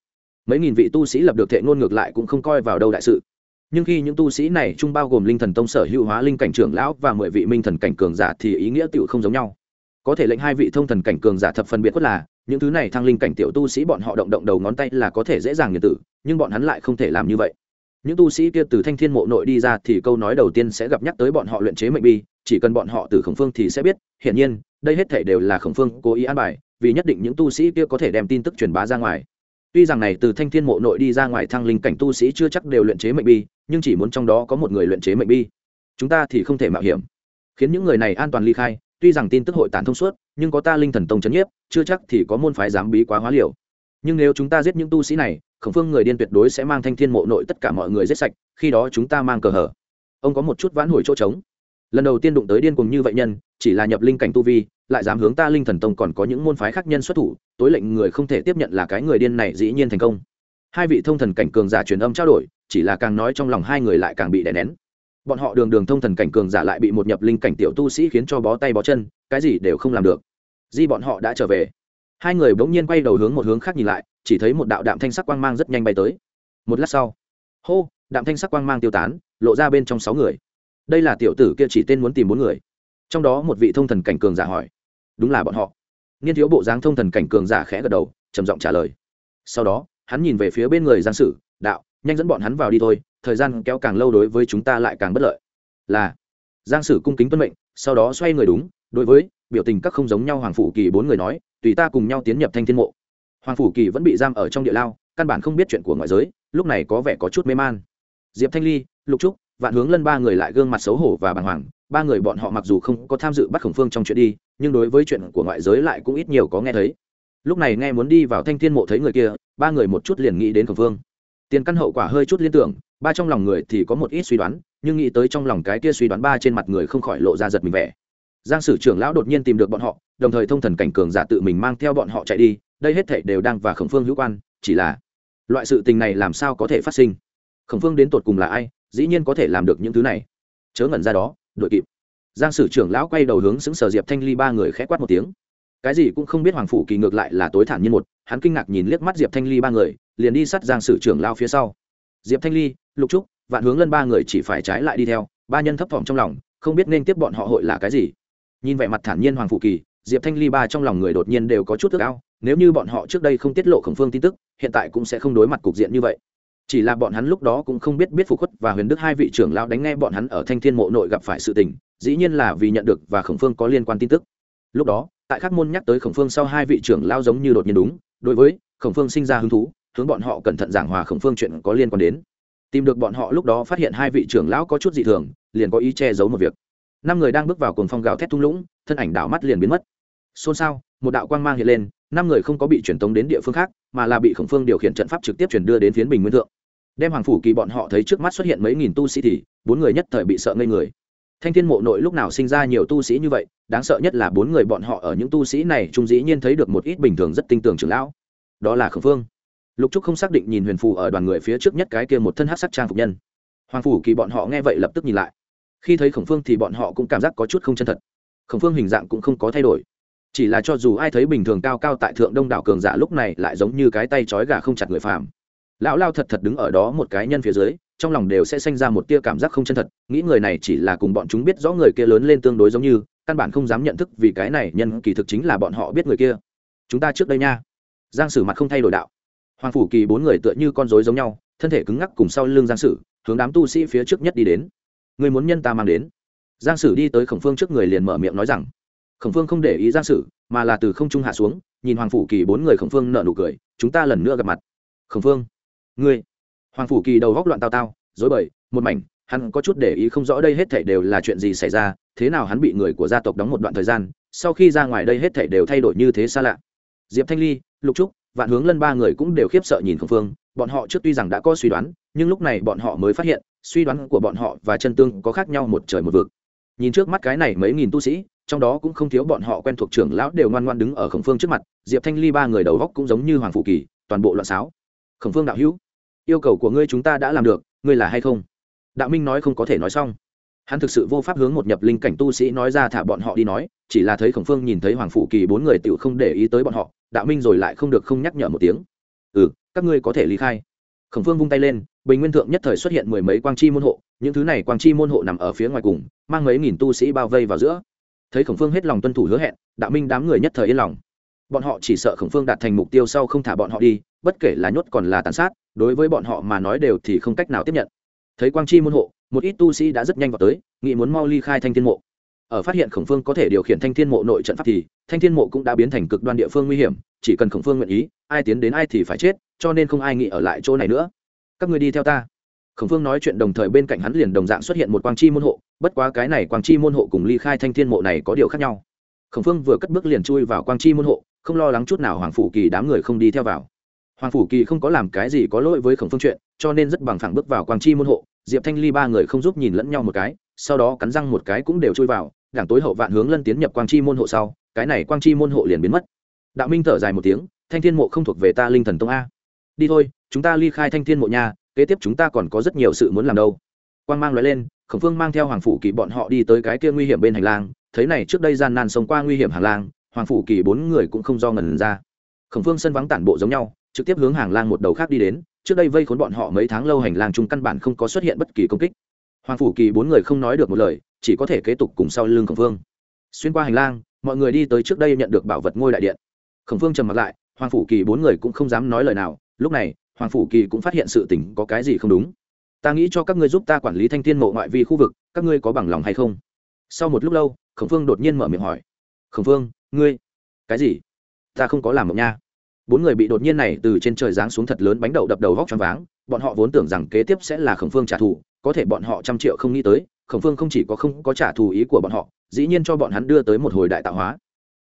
Mấy nghìn vị tu sĩ lập được thệ ngôn ngược lại cũng không coi vào đâu đại sự. Nhưng khi những tu sĩ này chung bao gồm linh thần tông sở hữu hóa linh cảnh trưởng lão và mười vị minh thần cảnh cường giả thì ý nghĩa tựu không giống nhau. Có thể lệnh hai vị thông thần cảnh cường giả thập phân biệt quất là, những thứ này thăng linh cảnh tiểu tu sĩ bọn họ động động đầu ngón tay là có thể dễ dàng nghiền tử, nhưng bọn hắn lại không thể làm như vậy những tu sĩ kia từ thanh thiên mộ nội đi ra thì câu nói đầu tiên sẽ gặp nhắc tới bọn họ luyện chế mệnh bi, chỉ cần bọn họ từ khổng phương thì sẽ biết, hiển nhiên, đây hết thể đều là khổng phương cố ý an bài, vì nhất định những tu sĩ kia có thể đem tin tức truyền bá ra ngoài. Tuy rằng này từ thanh thiên mộ nội đi ra ngoài thăng linh cảnh tu sĩ chưa chắc đều luyện chế mệnh bi, nhưng chỉ muốn trong đó có một người luyện chế mệnh bi. Chúng ta thì không thể mạo hiểm. Khiến những người này an toàn ly khai, tuy rằng tin tức hội tán thông suốt, nhưng có ta linh thần tông c h ấ n nhiếp, chưa chắc thì có môn phái dám bí quá hóa liều. Nhưng nếu chúng ta giết những tu sĩ này khổng phương người điên tuyệt đối sẽ mang thanh thiên mộ nội tất cả mọi người giết sạch, khi đó chúng ta mang cờ hở. Ông có một chút vãn hồi chỗ trống. Lần đầu tiên đụng tới điên cùng như vậy nhân, chỉ là nhập linh cảnh tu vi, lại dám hướng ta linh thần tông còn có những môn phái khác nhân xuất thủ, tối lệnh người không thể tiếp nhận là cái người điên này dĩ nhiên thành công. Hai vị thông thần cảnh cường giả truyền âm trao đổi, chỉ là càng nói trong lòng hai người lại càng bị đè nén. Bọn họ đường đường thông thần cảnh cường giả lại bị một nhập linh cảnh tiểu tu sĩ khiến cho bó tay bó chân, cái gì đều không làm được. Di bọn họ đã trở về hai người bỗng nhiên quay đầu hướng một hướng khác nhìn lại, chỉ thấy một đạo đạm thanh sắc quang mang rất nhanh bay tới. Một lát sau, hô, đạm thanh sắc quang mang tiêu tán, lộ ra bên trong sáu người. Đây là tiểu tử kia chỉ tên muốn tìm bốn người. Trong đó một vị thông thần cảnh cường giả hỏi, đúng là bọn họ. Nghiên thiếu bộ dáng thông thần cảnh cường giả khẽ gật đầu, trầm giọng trả lời. Sau đó, hắn nhìn về phía bên người giang sử, đạo, nhanh dẫn bọn hắn vào đi thôi, thời gian kéo càng lâu đối với chúng ta lại càng bất lợi. Là, giang sử cung kính tuân mệnh, sau đó xoay người đúng, đối với biểu tình các không giống nhau hoàng phủ kỳ bốn người nói tùy ta cùng nhau tiến nhập thanh thiên mộ. Hoàng phủ kỳ vẫn bị giam ở trong địa lao, căn bản không biết chuyện của ngoại giới, lúc này có vẻ có chút mê man. Diệp thanh ly, lục trúc, vạn hướng lân ba người lại gương mặt xấu hổ và bàng hoàng, ba người bọn họ mặc dù không có tham dự bắt khổng phương trong chuyện đi, nhưng đối với chuyện của ngoại giới lại cũng ít nhiều có nghe thấy. Lúc này nghe muốn đi vào thanh thiên mộ thấy người kia, ba người một chút liền nghĩ đến khổng phương. Tiền căn hậu quả hơi chút liên tưởng, ba trong lòng người thì có một ít suy đoán, nhưng nghĩ tới trong lòng cái kia suy đoán ba trên mặt người không khỏi lộ ra giật mình vẻ giang sử trưởng lão đột nhiên tìm được bọn họ, đồng thời thông thần cảnh cường giả tự mình mang theo bọn họ chạy đi, đây hết thảy đều đang và khổng phương hữu quan, chỉ là loại sự tình này làm sao có thể phát sinh? Khổng phương đến tột cùng là ai, dĩ nhiên có thể làm được những thứ này. Chớ ngẩn ra đó đội kịp. Giang sử trưởng lão quay đầu hướng xứng sở diệp thanh ly ba người khẽ quát một tiếng. Cái gì cũng không biết hoàng phủ kỳ ngược lại là tối thản nhiên một, hắn kinh ngạc nhìn liếc mắt diệp thanh ly ba người, liền đi sát giang sử trưởng lao phía sau. Diệp thanh ly, lục trúc, vạn hướng lân ba người chỉ phải trái lại đi theo, ba nhân thấp thỏm trong lòng, không biết nên tiếp bọn họ hội là cái gì nhìn vẻ mặt thản nhiên hoàng phụ kỳ, diệp thanh ly ba trong lòng người đột nhiên đều có chút ước ao, nếu như bọn họ trước đây không tiết lộ khổng phương tin tức, hiện tại cũng sẽ không đối mặt cục diện như vậy. Chỉ là bọn hắn lúc đó cũng không biết biết phục khuất và huyền đức hai vị trưởng lao đánh nghe bọn hắn ở thanh thiên mộ nội gặp phải sự tình, dĩ nhiên là vì nhận được và khổng phương có liên quan tin tức. Lúc đó, tại khắc môn nhắc tới khổng phương sau hai vị trưởng lao giống như đột nhiên đúng, đối với khổng phương sinh ra hứng thú, hướng bọn họ cẩn thận giảng hòa khổng phương chuyện có liên quan đến. Tìm được bọn họ lúc đó phát hiện hai vị trưởng lão có chút dị thường, liền có ý che giấu một việc năm người đang bước vào cồn phong gào thét thung lũng, thân ảnh đảo mắt liền biến mất. Xôn xao, một đạo quang mang hiện lên, năm người không có bị truyền tống đến địa phương khác, mà là bị khổng phương điều khiển trận pháp trực tiếp chuyển đưa đến phiến bình nguyên thượng. Đem hoàng phủ kỳ bọn họ thấy trước mắt xuất hiện mấy nghìn tu sĩ thì, bốn người nhất thời bị sợ ngây người. Thanh thiên mộ nội lúc nào sinh ra nhiều tu sĩ như vậy, đáng sợ nhất là bốn người bọn họ ở những tu sĩ này trung dĩ nhiên thấy được một ít bình thường rất tinh tường trưởng lão. Đó là khổng phương. Lục trúc không xác định nhìn huyền phù ở đoàn người phía trước nhất cái kia một thân hát sắc trang phục nhân. Hoàng phủ kỳ bọn họ nghe vậy lập tức nhìn lại khi thấy khổng phương thì bọn họ cũng cảm giác có chút không chân thật. Khổng phương hình dạng cũng không có thay đổi. Chỉ là cho dù ai thấy bình thường cao cao tại thượng đông đảo cường giả lúc này lại giống như cái tay trói gà không chặt người phàm. Lão lao thật thật đứng ở đó một cái nhân phía dưới, trong lòng đều sẽ sinh ra một tia cảm giác không chân thật, nghĩ người này chỉ là cùng bọn chúng biết rõ người kia lớn lên tương đối giống như, căn bản không dám nhận thức vì cái này nhân kỳ thực chính là bọn họ biết người kia. Chúng ta trước đây nha. Giang sử mặt không thay đổi đạo. Hoàng phủ kỳ bốn người tựa như con rối giống nhau, thân thể cứng ngắc cùng sau lưng giang sử, hướng đám tu sĩ phía trước nhất đi đến người muốn nhân ta mang đến. Giang sử đi tới khổng phương trước người liền mở miệng nói rằng, khổng phương không để ý giang sử, mà là từ không trung hạ xuống, nhìn hoàng phủ kỳ bốn người khổng phương nợ nụ cười, chúng ta lần nữa gặp mặt. Khổng phương, ngươi. Hoàng phủ kỳ đầu góc loạn tao tao dối bời, một mảnh, hắn có chút để ý không rõ đây hết thảy đều là chuyện gì xảy ra, thế nào hắn bị người của gia tộc đóng một đoạn thời gian, sau khi ra ngoài đây hết thảy đều thay đổi như thế xa lạ. Diệp thanh ly, lục trúc, vạn hướng lân ba người cũng đều khiếp sợ nhìn khổng phương, bọn họ trước tuy rằng đã có suy đoán nhưng lúc này bọn họ mới phát hiện, suy đoán của bọn họ và chân tương có khác nhau một trời một vực. Nhìn trước mắt cái này mấy nghìn tu sĩ, trong đó cũng không thiếu bọn họ quen thuộc trưởng lão đều ngoan ngoan đứng ở khổng phương trước mặt, diệp thanh ly ba người đầu góc cũng giống như hoàng phụ kỳ, toàn bộ loạn sáo khổng phương đạo hữu, yêu cầu của ngươi chúng ta đã làm được, ngươi là hay không? Đạo minh nói không có thể nói xong. Hắn thực sự vô pháp hướng một nhập linh cảnh tu sĩ nói ra thả bọn họ đi nói, chỉ là thấy khổng phương nhìn thấy hoàng phụ kỳ bốn người tự không để ý tới bọn họ, đạo minh rồi lại không được không nhắc nhở một tiếng. Ừ các ngươi có thể ly khai khổng phương vung tay lên, bình nguyên thượng nhất thời xuất hiện mười mấy quang chi môn hộ, những thứ này quang chi môn hộ nằm ở phía ngoài cùng, mang mấy nghìn tu sĩ bao vây vào giữa. Thấy khổng phương hết lòng tuân thủ hứa hẹn, đạo minh đám người nhất thời yên lòng. Bọn họ chỉ sợ khổng phương đạt thành mục tiêu sau không thả bọn họ đi, bất kể là nhốt còn là tàn sát, đối với bọn họ mà nói đều thì không cách nào tiếp nhận. Thấy quang chi môn hộ, một ít tu sĩ đã rất nhanh vào tới nghĩ muốn mau ly khai thanh thiên mộ ở phát hiện khổng phương có thể điều khiển thanh thiên mộ nội trận pháp thì, thanh thiên mộ cũng đã biến thành cực đoan địa phương nguy hiểm, chỉ cần khổng phương nguyện ý, ai tiến đến ai thì phải chết, cho nên không ai nghĩ ở lại chỗ này nữa. Các người đi theo ta. Khổng phương nói chuyện đồng thời bên cạnh hắn liền đồng dạng xuất hiện một quang chi môn hộ, bất quá cái này quang chi môn hộ cùng ly khai thanh thiên mộ này có điều khác nhau. Khổng phương vừa cất bước liền chui vào quang chi môn hộ, không lo lắng chút nào hoàng phủ kỳ đám người không đi theo vào. Hoàng phủ kỳ không có làm cái gì có lỗi với khổng phương chuyện, cho nên rất bằng phẳng bước vào quang chi môn hộ, diệp thanh ly ba người không giúp nhìn lẫn nhau một cái, sau đó cắn răng một cái cũng đều chui vào đảng tối hậu vạn hướng lân tiến nhập quang chi môn hộ sau, cái này quang chi môn hộ liền biến mất. Đạo minh thở dài một tiếng, thanh thiên mộ không thuộc về ta linh thần tông a. Đi thôi, chúng ta ly khai thanh thiên mộ nha, kế tiếp chúng ta còn có rất nhiều sự muốn làm đâu. Quang mang nói lên, khổng phương mang theo hoàng phủ kỳ bọn họ đi tới cái kia nguy hiểm bên hành lang, thấy này trước đây gian nan sống qua nguy hiểm hàng lang, hoàng phủ kỳ bốn người cũng không do ngần ra. Khổng phương sân vắng tản bộ giống nhau, trực tiếp hướng hàng lang một đầu khác đi đến, trước đây vây khốn bọn họ mấy tháng lâu hành lang chung căn bản không có xuất hiện bất kỳ công kích hoàng phủ kỳ bốn người không nói được một lời, chỉ có thể kế tục cùng sau lưng khổng phương xuyên qua hành lang, mọi người đi tới trước đây nhận được bảo vật ngôi đại điện. Khổng phương trầm mặt lại, hoàng phủ kỳ bốn người cũng không dám nói lời nào. Lúc này, hoàng phủ kỳ cũng phát hiện sự tình có cái gì không đúng. Ta nghĩ cho các ngươi giúp ta quản lý thanh thiên mộ ngoại vi khu vực, các ngươi có bằng lòng hay không? Sau một lúc lâu, khổng phương đột nhiên mở miệng hỏi. Khổng phương ngươi, cái gì? Ta không có làm mộng nha. Bốn người bị đột nhiên này từ trên trời giáng xuống thật lớn bánh đậu đập đầu vóc choáng váng, bọn họ vốn tưởng rằng kế tiếp sẽ là khổng phương trả thù có thể bọn họ trăm triệu không nghĩ tới, khổng phương không chỉ có không có trả thù ý của bọn họ, dĩ nhiên cho bọn hắn đưa tới một hồi đại tạo hóa.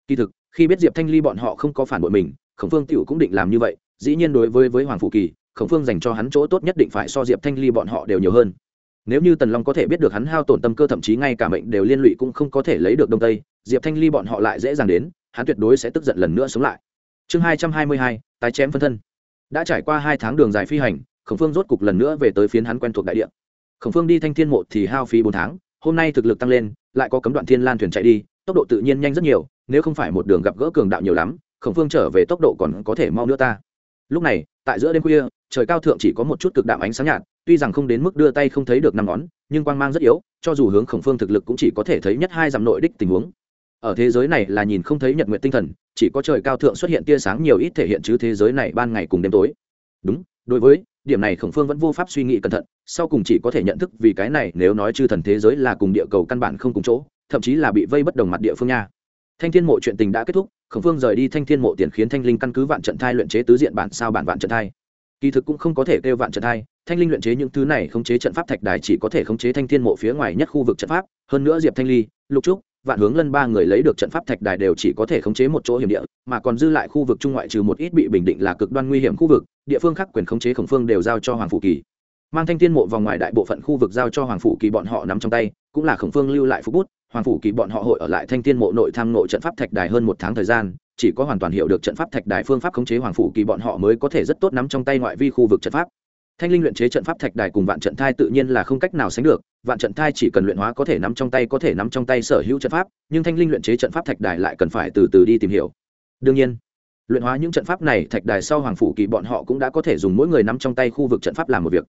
Kỳ thực, khi biết diệp thanh ly bọn họ không có phản bội mình, khổng phương t cũng định làm như vậy, dĩ nhiên đối với với hoàng phụ kỳ, khổng phương dành cho hắn chỗ tốt nhất định phải so diệp thanh ly bọn họ đều nhiều hơn. Nếu như tần long có thể biết được hắn hao tổn tâm cơ thậm chí ngay cả mệnh đều liên lụy cũng không có thể lấy được đông tây, diệp thanh ly bọn họ lại dễ dàng đến, hắn tuyệt đối sẽ tức giận lần nữa sống lại. Chương hai trăm hai mươi hai, tái chém phân thân. Đã trải qua hai tháng đường dài phi hành, khổng phương rốt cục lần nữa về tới phiến hắn quen thuộc đại địa khổng phương đi thanh thiên mộ thì hao phí bốn tháng, hôm nay thực lực tăng lên, lại có cấm đoạn thiên lan thuyền chạy đi, tốc độ tự nhiên nhanh rất nhiều, nếu không phải một đường gặp gỡ cường đạo nhiều lắm, khổng phương trở về tốc độ còn có thể mau nữa ta. Lúc này, tại giữa đêm khuya, trời cao thượng chỉ có một chút cực đạm ánh sáng nhạt, tuy rằng không đến mức đưa tay không thấy được năm ngón, nhưng quang mang rất yếu, cho dù hướng khổng phương thực lực cũng chỉ có thể thấy nhất hai dặm nội đích tình huống. Ở thế giới này là nhìn không thấy nhật nguyện tinh thần, chỉ có trời cao thượng xuất hiện tia sáng nhiều ít thể hiện chứ thế giới này ban ngày cùng đêm tối. Đúng, đối với điểm này khổng phương vẫn vô pháp suy nghĩ cẩn thận, sau cùng chỉ có thể nhận thức vì cái này nếu nói chư thần thế giới là cùng địa cầu căn bản không cùng chỗ, thậm chí là bị vây bất đồng mặt địa phương nha. Thanh thiên mộ chuyện tình đã kết thúc, khổng phương rời đi thanh thiên mộ tiền khiến thanh linh căn cứ vạn trận thai luyện chế tứ diện bản sao bản vạn trận thai. Kỳ thực cũng không có thể kêu vạn trận thai, thanh linh luyện chế những thứ này khống chế trận pháp thạch đài chỉ có thể khống chế thanh thiên mộ phía ngoài nhất khu vực trận pháp, hơn nữa diệp thanh ly, lục trúc vạn hướng lân ba người lấy được trận pháp thạch đài đều chỉ có thể khống chế một chỗ hiểm địa, mà còn dư lại khu vực trung ngoại trừ một ít bị bình định là cực đoan nguy hiểm khu vực, địa phương khác quyền khống chế khổng phương đều giao cho hoàng phủ kỳ. Mang thanh thiên mộ vào ngoài đại bộ phận khu vực giao cho hoàng phủ kỳ bọn họ nắm trong tay, cũng là khổng phương lưu lại phú bút, hoàng phủ kỳ bọn họ hội ở lại thanh thiên mộ nội tham nội trận pháp thạch đài hơn một tháng thời gian, chỉ có hoàn toàn hiểu được trận pháp thạch đài phương pháp khống chế hoàng phủ kỳ bọn họ mới có thể rất tốt nắm trong tay ngoại vi khu vực trận pháp thanh linh luyện chế trận pháp thạch đài cùng vạn trận thai tự nhiên là không cách nào sánh được, vạn trận thai chỉ cần luyện hóa có thể nắm trong tay, có thể nắm trong tay sở hữu trận pháp, nhưng thanh linh luyện chế trận pháp thạch đài lại cần phải từ từ đi tìm hiểu. Đương nhiên, luyện hóa những trận pháp này, thạch đài sau hoàng phủ kỳ bọn họ cũng đã có thể dùng mỗi người nắm trong tay khu vực trận pháp làm một việc.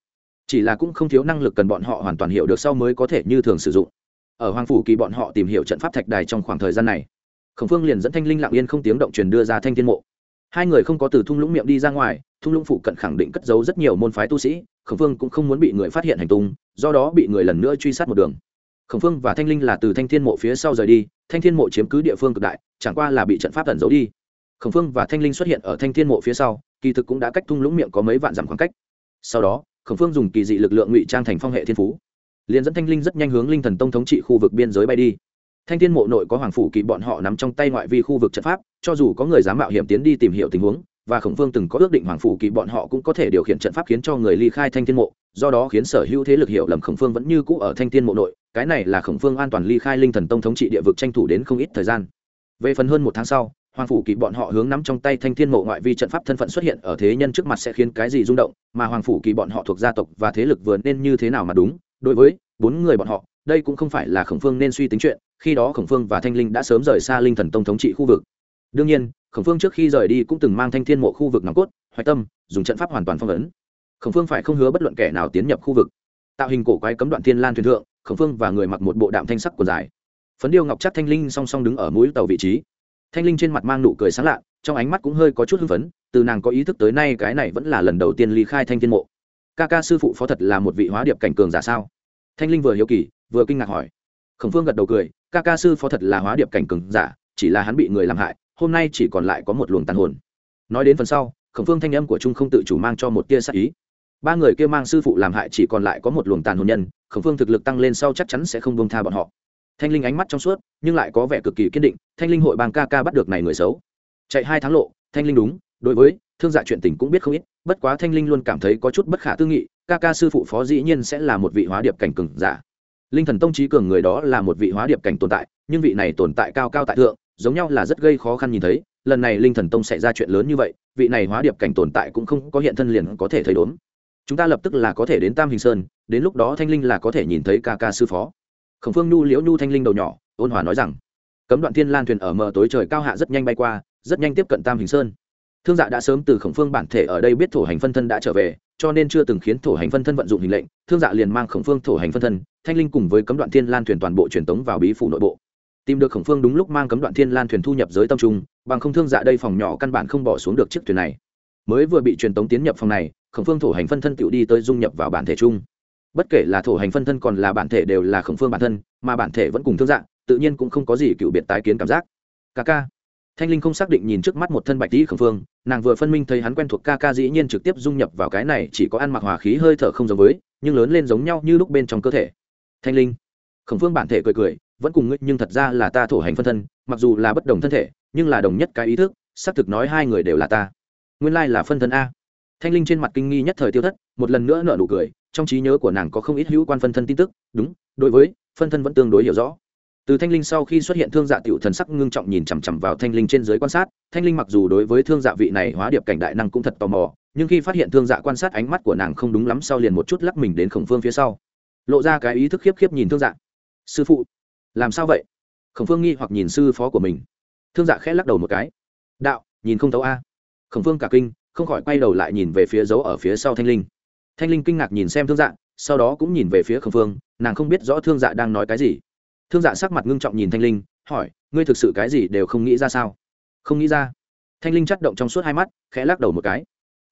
Chỉ là cũng không thiếu năng lực cần bọn họ hoàn toàn hiểu được sau mới có thể như thường sử dụng. Ở hoàng phủ kỳ bọn họ tìm hiểu trận pháp thạch đài trong khoảng thời gian này, khổng phương liền dẫn thanh linh lặng yên không tiếng động truyền đưa ra thanh thiên mộ. Hai người không có từ thung lũng miệng đi ra ngoài thung lũng phụ cận khẳng định cất giấu rất nhiều môn phái tu sĩ, khổng phương cũng không muốn bị người phát hiện hành tung, do đó bị người lần nữa truy sát một đường. Khổng phương và thanh linh là từ thanh thiên mộ phía sau rời đi, thanh thiên mộ chiếm cứ địa phương cực đại, chẳng qua là bị trận pháp tẩn giấu đi. Khổng phương và thanh linh xuất hiện ở thanh thiên mộ phía sau, kỳ thực cũng đã cách thung lũng miệng có mấy vạn dặm khoảng cách. Sau đó, khổng phương dùng kỳ dị lực lượng ngụy trang thành phong hệ thiên phú, liền dẫn thanh linh rất nhanh hướng linh thần tông thống trị khu vực biên giới bay đi. Thanh thiên mộ nội có hoàng phủ kỳ bọn họ nắm trong tay ngoại vi khu vực trận pháp, cho dù có người dám mạo hiểm tiến đi tìm hiểu tình huống và khổng phương từng có ước định hoàng phủ kỳ bọn họ cũng có thể điều khiển trận pháp khiến cho người ly khai thanh thiên mộ, do đó khiến sở hữu thế lực hiểu lầm khổng phương vẫn như cũ ở thanh thiên mộ nội, cái này là khổng phương an toàn ly khai linh thần tông thống trị địa vực tranh thủ đến không ít thời gian. Về phần hơn một tháng sau, hoàng phủ kỳ bọn họ hướng nắm trong tay thanh thiên mộ ngoại vi trận pháp thân phận xuất hiện ở thế nhân trước mặt sẽ khiến cái gì rung động, mà hoàng phủ kỳ bọn họ thuộc gia tộc và thế lực vừa nên như thế nào mà đúng, đối với bốn người bọn họ, đây cũng không phải là khổng phương nên suy tính chuyện, khi đó khổng phương và thanh linh đã sớm rời xa linh thần tông thống trị khu vực. Đương nhiên khổng phương trước khi rời đi cũng từng mang thanh thiên mộ khu vực nòng cốt, hoạch tâm, dùng trận pháp hoàn toàn phong ấn. Khổng phương phải không hứa bất luận kẻ nào tiến nhập khu vực. Tạo hình cổ quái cấm đoạn thiên lan thuyền thượng, khổng phương và người mặc một bộ đạm thanh sắc quần dài. Phấn điêu ngọc chắc thanh linh song song đứng ở mũi tàu vị trí. Thanh linh trên mặt mang nụ cười sáng lạ, trong ánh mắt cũng hơi có chút hưng phấn, từ nàng có ý thức tới nay cái này vẫn là lần đầu tiên ly khai thanh thiên mộ. Ca ca sư phụ phó thật là một vị hóa điệp cảnh cường giả sao? Thanh linh vừa hiếu kỳ, vừa kinh ngạc hỏi. Khổng phương gật đầu cười, ca ca sư phó thật là hóa điệp cảnh cường giả, chỉ là hắn bị người làm hại hôm nay chỉ còn lại có một luồng tàn hồn. Nói đến phần sau, khổng phương thanh âm của trung không tự chủ mang cho một tia sắc ý. Ba người kia mang sư phụ làm hại chỉ còn lại có một luồng tàn hồn nhân, khổng phương thực lực tăng lên sau chắc chắn sẽ không bông tha bọn họ. Thanh linh ánh mắt trong suốt, nhưng lại có vẻ cực kỳ kiên định, thanh linh hội bang ca ca bắt được này người xấu. Chạy hai tháng lộ, thanh linh đúng, đối với thương dạ chuyện tình cũng biết không ít, bất quá thanh linh luôn cảm thấy có chút bất khả tư nghị, ca ca sư phụ phó dĩ nhiên sẽ là một vị hóa điệp cảnh cường giả. Linh thần tông trí cường người đó là một vị hóa điệp cảnh tồn tại, nhưng vị này tồn tại cao cao tại thượng giống nhau là rất gây khó khăn nhìn thấy, lần này linh thần tông xảy ra chuyện lớn như vậy, vị này hóa điệp cảnh tồn tại cũng không có hiện thân liền có thể thấy đốn. Chúng ta lập tức là có thể đến tam hình sơn, đến lúc đó thanh linh là có thể nhìn thấy ca ca sư phó. Khổng phương nhu, liễu nhu, thanh linh đầu nhỏ, ôn hòa nói rằng, cấm đoạn thiên lan thuyền ở mờ tối trời cao hạ rất nhanh bay qua, rất nhanh tiếp cận tam hình sơn. Thương dạ đã sớm từ khổng phương bản thể ở đây biết thổ hành phân thân đã trở về, cho nên chưa từng khiến thổ hành phân thân vận dụng hình lệnh. Thương dạ liền mang khổng phương thổ hành phân thân, thanh linh cùng với cấm đoạn thiên lan thuyền toàn bộ truyền tống vào bí phủ nội bộ tìm được khổng phương đúng lúc mang cấm đoạn thiên lan thuyền thu nhập giới tâm trung, bằng không thương dạ đây phòng nhỏ căn bản không bỏ xuống được chiếc thuyền này. Mới vừa bị truyền tống tiến nhập phòng này, khổng phương thổ hành phân thân tự đi tới dung nhập vào bản thể chung bất kể là thổ hành phân thân còn là bản thể đều là khổng phương bản thân, mà bản thể vẫn cùng thương dạng tự nhiên cũng không có gì cựu biệt tái kiến cảm giác. Ca ca. Thanh linh không xác định nhìn trước mắt một thân bạch tý khổng phương, nàng vừa phân minh thấy hắn quen thuộc ca ca dĩ nhiên trực tiếp dung nhập vào cái này, chỉ có ăn mặc hòa khí hơi thở không giống với, nhưng lớn lên giống nhau như lúc bên trong cơ thể. Thanh linh. Khổng phương bản thể cười cười vẫn cùng ngươi, nhưng thật ra là ta thổ hành phân thân, mặc dù là bất đồng thân thể, nhưng là đồng nhất cái ý thức, xác thực nói hai người đều là ta. Nguyên lai là phân thân a. Thanh linh trên mặt kinh nghi nhất thời tiêu thất, một lần nữa nợ nụ cười, trong trí nhớ của nàng có không ít hữu quan phân thân tin tức, đúng, đối với, phân thân vẫn tương đối hiểu rõ. Từ thanh linh sau khi xuất hiện thương dạ tiểu thần sắc ngưng trọng nhìn chằm chằm vào thanh linh trên dưới quan sát, thanh linh mặc dù đối với thương dạ vị này hóa điệp cảnh đại năng cũng thật tò mò, nhưng khi phát hiện thương dạ quan sát ánh mắt của nàng không đúng lắm sau liền một chút lắc mình đến khổng phương phía sau. Lộ ra cái ý thức khiếp khiếp nhìn thương dạ. Sư phụ làm sao vậy? Khổng phương nghi hoặc nhìn sư phó của mình. Thương dạ khẽ lắc đầu một cái. Đạo, nhìn không thấu a. Khổng phương cả kinh, không khỏi quay đầu lại nhìn về phía dấu ở phía sau thanh linh. Thanh linh kinh ngạc nhìn xem thương dạ sau đó cũng nhìn về phía khổng phương, nàng không biết rõ thương dạ đang nói cái gì. Thương dạ sắc mặt ngưng trọng nhìn thanh linh, hỏi, ngươi thực sự cái gì đều không nghĩ ra sao? Không nghĩ ra. Thanh linh chắt động trong suốt hai mắt, khẽ lắc đầu một cái.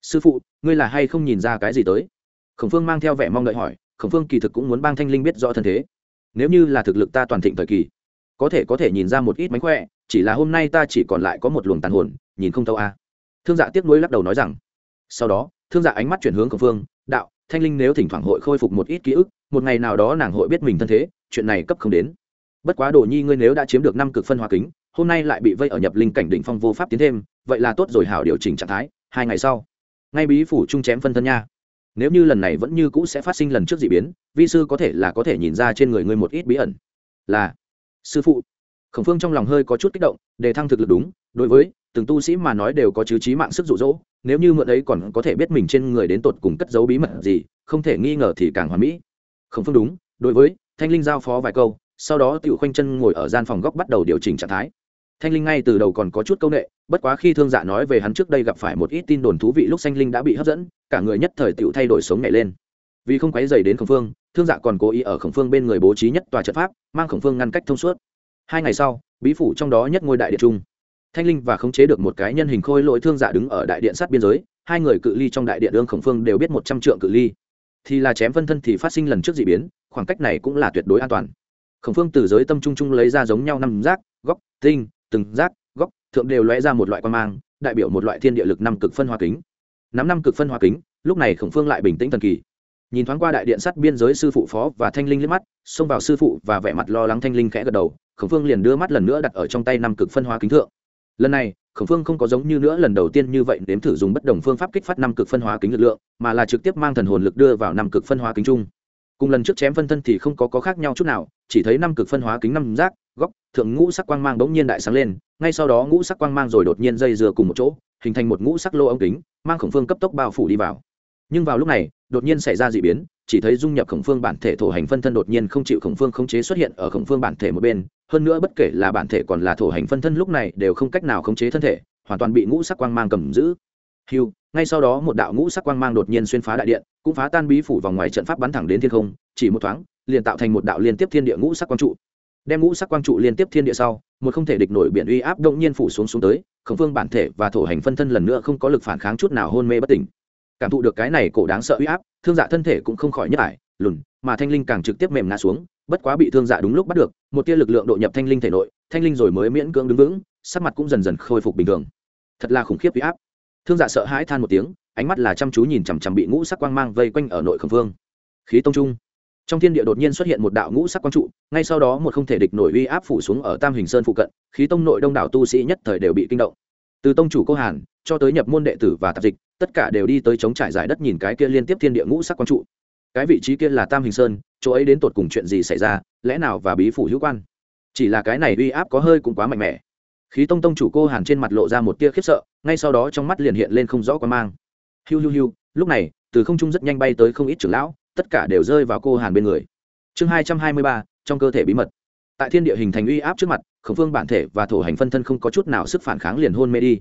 Sư phụ, ngươi là hay không nhìn ra cái gì tới? Khổng phương mang theo vẻ mong đợi hỏi, khổng phương kỳ thực cũng muốn bang thanh linh biết rõ thân thế nếu như là thực lực ta toàn thịnh thời kỳ, có thể có thể nhìn ra một ít mánh khỏe, chỉ là hôm nay ta chỉ còn lại có một luồng tàn hồn, nhìn không tâu a. Thương dạ tiếc nuối lắc đầu nói rằng. Sau đó, thương dạ ánh mắt chuyển hướng khổng phương, đạo, thanh linh nếu thỉnh thoảng hội khôi phục một ít ký ức, một ngày nào đó nàng hội biết mình thân thế, chuyện này cấp không đến. Bất quá đồ nhi ngươi nếu đã chiếm được năm cực phân hóa kính, hôm nay lại bị vây ở nhập linh cảnh đỉnh phong vô pháp tiến thêm, vậy là tốt rồi hảo điều chỉnh trạng thái, hai ngày sau. Ngay bí phủ trung chém phân thân nha nếu như lần này vẫn như cũ sẽ phát sinh lần trước d ị biến, vi sư có thể là có thể nhìn ra trên người ngươi một ít bí ẩn. Là, sư phụ. Khổng phương trong lòng hơi có chút kích động để thăng thực lực đúng, đối với từng tu sĩ mà nói đều có chứ trí mạng sức rụ rỗ nếu như mượn ấy còn có thể biết mình trên người đến tột cùng cất giấu bí mật gì, không thể nghi ngờ thì càng hoàn mỹ. Khổng phương đúng, đối với thanh linh giao phó vài câu, sau đó tự khoanh chân ngồi ở gian phòng góc bắt đầu điều chỉnh trạng thái thanh linh ngay từ đầu còn có chút c â u n ệ bất quá khi thương dạ nói về hắn trước đây gặp phải một ít tin đồn thú vị lúc xanh linh đã bị hấp dẫn, cả người nhất thời tự thay đổi sống nhảy lên. Vì không quáy dày đến khổng phương, thương dạ còn cố ý ở khổng phương bên người bố trí nhất tòa trận pháp, mang khổng phương ngăn cách thông suốt. Hai ngày sau, bí phủ trong đó nhất ngôi đại điện trung. Thanh linh và khống chế được một cái nhân hình khôi lỗi thương dạ đứng ở đại điện sát biên giới, hai người cự ly trong đại điện đương khổng phương đều biết một trăm trượng cự ly. Thì là chém phân thân thì phát sinh lần trước d ị biến, khoảng cách này cũng là tuyệt đối an toàn. Khổng phương từ giới tâm trung trung lấy ra giống nhau năm rác góc, tinh từng rác góc thượng đều lóe ra một loại quan mang đại biểu một loại thiên địa lực năm cực phân hoa kính. Nắm năm cực phân hoa kính lúc này khổng phương lại bình tĩnh thần kỳ. Nhìn thoáng qua đại điện sắt biên giới sư phụ phó và thanh linh liếc mắt xông vào sư phụ và vẻ mặt lo lắng thanh linh khẽ gật đầu khổng phương liền đưa mắt lần nữa đặt ở trong tay năm cực phân hóa kính thượng. Lần này khổng phương không có giống như nữa lần đầu tiên như vậy nếm thử dùng bất đồng phương pháp kích phát năm cực phân hóa kính lực lượng mà là trực tiếp mang thần hồn lực đưa vào năm cực phân hóa kính chung. Cùng lần trước chém phân thân thì không có, có khác nhau chút nào chỉ thấy năm cực phân hóa kính năm giác góc, thượng ngũ sắc quang mang bỗng nhiên đại sáng lên, ngay sau đó ngũ sắc quang mang rồi đột nhiên dây dừa cùng một chỗ, hình thành một ngũ sắc lô ống kính, mang khổng phương cấp tốc bao phủ đi vào. Nhưng vào lúc này, đột nhiên xảy ra d ị biến, chỉ thấy dung nhập khổng phương bản thể thổ hành phân thân đột nhiên không chịu khổng phương khống chế xuất hiện ở khổng phương bản thể một bên, hơn nữa bất kể là bản thể còn là thổ hành phân thân lúc này đều không cách nào khống chế thân thể, hoàn toàn bị ngũ sắc quang mang cầm giữ. Hiu ngay sau đó một đạo ngũ sắc quang mang đột nhiên xuyên phá đại điện, cũng phá tan bí phủ vòng ngoài trận pháp bắn thẳng đến thiên không, chỉ một thoáng, liền tạo thành một đạo liên tiếp thiên địa ngũ sắc quang trụ đem ngũ sắc quang trụ liên tiếp thiên địa sau, một không thể địch nổi biển uy áp động nhiên phủ xuống xuống tới, khổng phương bản thể và thổ hành phân thân lần nữa không có lực phản kháng chút nào hôn mê bất tỉnh. Cảm thụ được cái này cổ đáng sợ uy áp, thương dạ thân thể cũng không khỏi nhức ải, lùn, mà thanh linh càng trực tiếp mềm ngã xuống, bất quá bị thương dạ đúng lúc bắt được, một tia lực lượng độ nhập thanh linh thể nội, thanh linh rồi mới miễn cưỡng đứng vững, sắc mặt cũng dần dần khôi phục bình thường. Thật là khủng khiếp uy áp. Thương dạ sợ hãi than một tiếng, ánh mắt là chăm chú nhìn chằm chằm bị ngũ sắc quang mang vây quanh ở nội khổng phương. Khí tông trung trong thiên địa đột nhiên xuất hiện một đạo ngũ sắc quang trụ, ngay sau đó một không thể địch nổi uy áp phủ xuống ở tam hình sơn phụ cận, khí tông nội đông đảo tu sĩ nhất thời đều bị kinh động. Từ tông chủ cô hàn cho tới nhập môn đệ tử và tạp dịch, tất cả đều đi tới chống trải giải đất nhìn cái kia liên tiếp thiên địa ngũ sắc quang trụ. Cái vị trí kia là tam hình sơn, chỗ ấy đến tột cùng chuyện gì xảy ra, lẽ nào và bí phủ hữu quan? Chỉ là cái này uy áp có hơi cũng quá mạnh mẽ. Khí tông tông chủ cô hàn trên mặt lộ ra một tia khiếp sợ, ngay sau đó trong mắt liền hiện lên không rõ quan mang. Hiu hiu hiu, lúc này, từ không trung rất nhanh bay tới không ít trưởng lão tất cả đều rơi vào cô hàn bên người. Chương hai trăm hai mươi ba, trong cơ thể bí mật. Tại thiên địa hình thành uy áp trước mặt, khổng phương bản thể và thổ hành phân thân không có chút nào sức phản kháng liền hôn mê đi.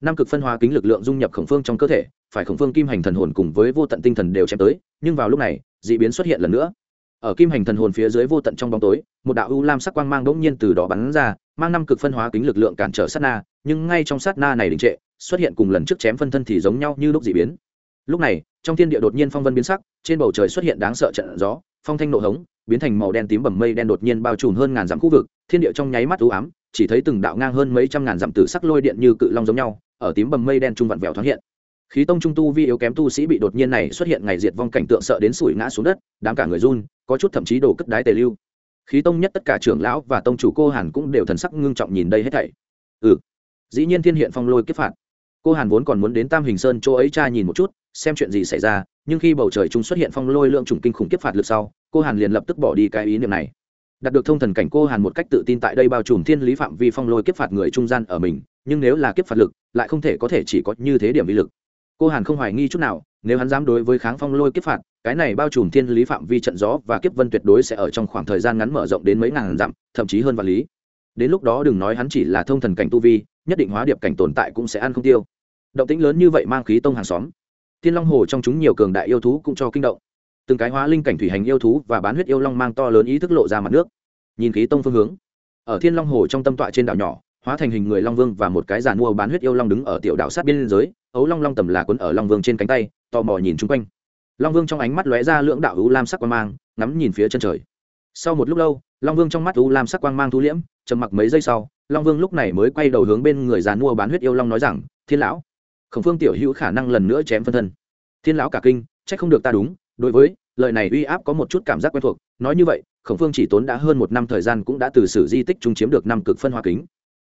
Nam cực phân hóa kính lực lượng dung nhập khổng phương trong cơ thể, phải khổng phương kim hành thần hồn cùng với vô tận tinh thần đều chém tới, nhưng vào lúc này d ị biến xuất hiện lần nữa. Ở kim hành thần hồn phía dưới vô tận trong bóng tối, một đạo u lam sắc quang mang đ ỗ n g nhiên từ đó bắn ra, mang năm cực phân hóa kính lực lượng cản trở sát na, nhưng ngay trong sát na này đình trệ, xuất hiện cùng lần trước chém phân thân thì giống nhau như lúc d ị biến. Lúc này trong thiên địa đột nhiên phong vân biến sắc, trên bầu trời xuất hiện đáng sợ trận gió, phong thanh nộ hống, biến thành màu đen tím bầm mây đen đột nhiên bao trùm hơn ngàn dặm khu vực, thiên địa trong nháy mắt u ám, chỉ thấy từng đạo ngang hơn mấy trăm ngàn dặm tử sắc lôi điện như cự long giống nhau, ở tím bầm mây đen trung vặn vẹo thoáng hiện. Khí tông trung tu vi yếu kém tu sĩ bị đột nhiên này xuất hiện ngày diệt vong cảnh tượng sợ đến sủi ngã xuống đất, đám cả người run, có chút thậm chí đổ cất đái tề lưu. Khí tông nhất tất cả trưởng lão và tông chủ cô hàn cũng đều thần sắc ngưng trọng nhìn đây hết thảy. Ừ. Dĩ nhiên thiên hiện phong lôi kiếp phạt. Cô hàn vốn còn muốn đến tam hình sơn chỗ ấy cha nhìn một chút xem chuyện gì xảy ra, nhưng khi bầu trời chúng xuất hiện phong lôi lượng trùng kinh khủng kiếp phạt lực sau, cô hàn liền lập tức bỏ đi cái ý niệm này. Đạt được thông thần cảnh cô hàn một cách tự tin tại đây bao trùm thiên lý phạm vi phong lôi kiếp phạt người trung gian ở mình, nhưng nếu là kiếp phạt lực, lại không thể có thể chỉ có như thế điểm vi lực. Cô hàn không hoài nghi chút nào, nếu hắn dám đối với kháng phong lôi kiếp phạt, cái này bao trùm thiên lý phạm vi trận gió và kiếp vân tuyệt đối sẽ ở trong khoảng thời gian ngắn mở rộng đến mấy ngàn dặm, thậm chí hơn vạn lý. Đến lúc đó đừng nói hắn chỉ là thông thần cảnh tu vi, nhất định hóa điệp cảnh tồn tại cũng sẽ ăn không tiêu. Động tĩnh lớn như vậy mang khí tông hàng xóm thiên long hồ trong chúng nhiều cường đại yêu thú cũng cho kinh động. Từng cái hóa linh cảnh thủy hành yêu thú và bán huyết yêu long mang to lớn ý thức lộ ra mặt nước. Nhìn khí tông phương hướng, ở thiên long hồ trong tâm tọa trên đảo nhỏ, hóa thành hình người long vương và một cái giàn mua bán huyết yêu long đứng ở tiểu đảo sát biên giới, ấu long long tầm là quấn ở long vương trên cánh tay, tò mò nhìn chung quanh. Long vương trong ánh mắt lóe ra lưỡng đạo u lam sắc quang mang, ngắm nhìn phía chân trời. Sau một lúc lâu, long vương trong mắt u lam sắc quang mang thu liễm, trầm mặc mấy giây sau, long vương lúc này mới quay đầu hướng bên người giàn mua bán huyết yêu long nói rằng, thiên lão khổng phương tiểu hữu khả năng lần nữa chém phân thân. Thiên lão cả kinh c h ắ c không được ta đúng, đối với, lời này uy áp có một chút cảm giác quen thuộc, nói như vậy, khổng phương chỉ tốn đã hơn một năm thời gian cũng đã từ sử di tích chúng chiếm được năm cực phân hoa kính.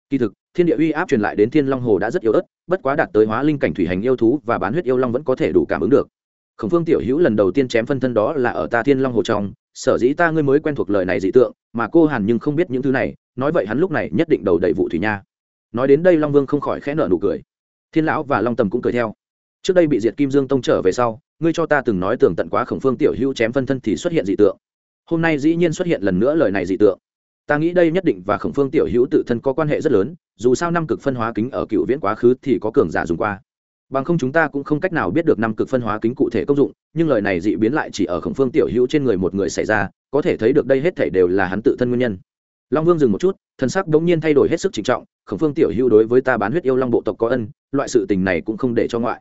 Kỳ thực, thiên địa uy áp truyền lại đến thiên long hồ đã rất yếu ớt, bất quá đạt tới hóa linh cảnh thủy hành yêu thú và bán huyết yêu long vẫn có thể đủ cảm ứng được. Khổng phương tiểu hữu lần đầu tiên chém phân thân đó là ở ta thiên long hồ trong, sở dĩ ta ngươi mới quen thuộc lời này dị tượng, mà cô hàn nhưng không biết những thứ này, nói vậy hắn lúc này nhất định đầu đầy vụ thủy nha. Nói đến đây long vương không khỏi khẽ nợ nụ cười thiên lão và long tầm cũng cười theo. Trước đây bị diệt kim dương tông trở về sau, ngươi cho ta từng nói tưởng tận quá khổng phương tiểu hữu chém phân thân thì xuất hiện dị tượng. Hôm nay dĩ nhiên xuất hiện lần nữa lời này dị tượng. Ta nghĩ đây nhất định và khổng phương tiểu hữu tự thân có quan hệ rất lớn, dù sao năm cực phân hóa kính ở cựu viễn quá khứ thì có cường giả dùng qua. Bằng không chúng ta cũng không cách nào biết được năm cực phân hóa kính cụ thể công dụng, nhưng lời này dị biến lại chỉ ở khổng phương tiểu hữu trên người một người xảy ra, có thể thấy được đây hết thể đều là hắn tự thân nguyên nhân long vương dừng một chút thần sắc đ ố n g nhiên thay đổi hết sức trịnh trọng, khổng phương tiểu Hưu đối với ta bán huyết yêu long bộ tộc có ân, loại sự tình này cũng không để cho ngoại.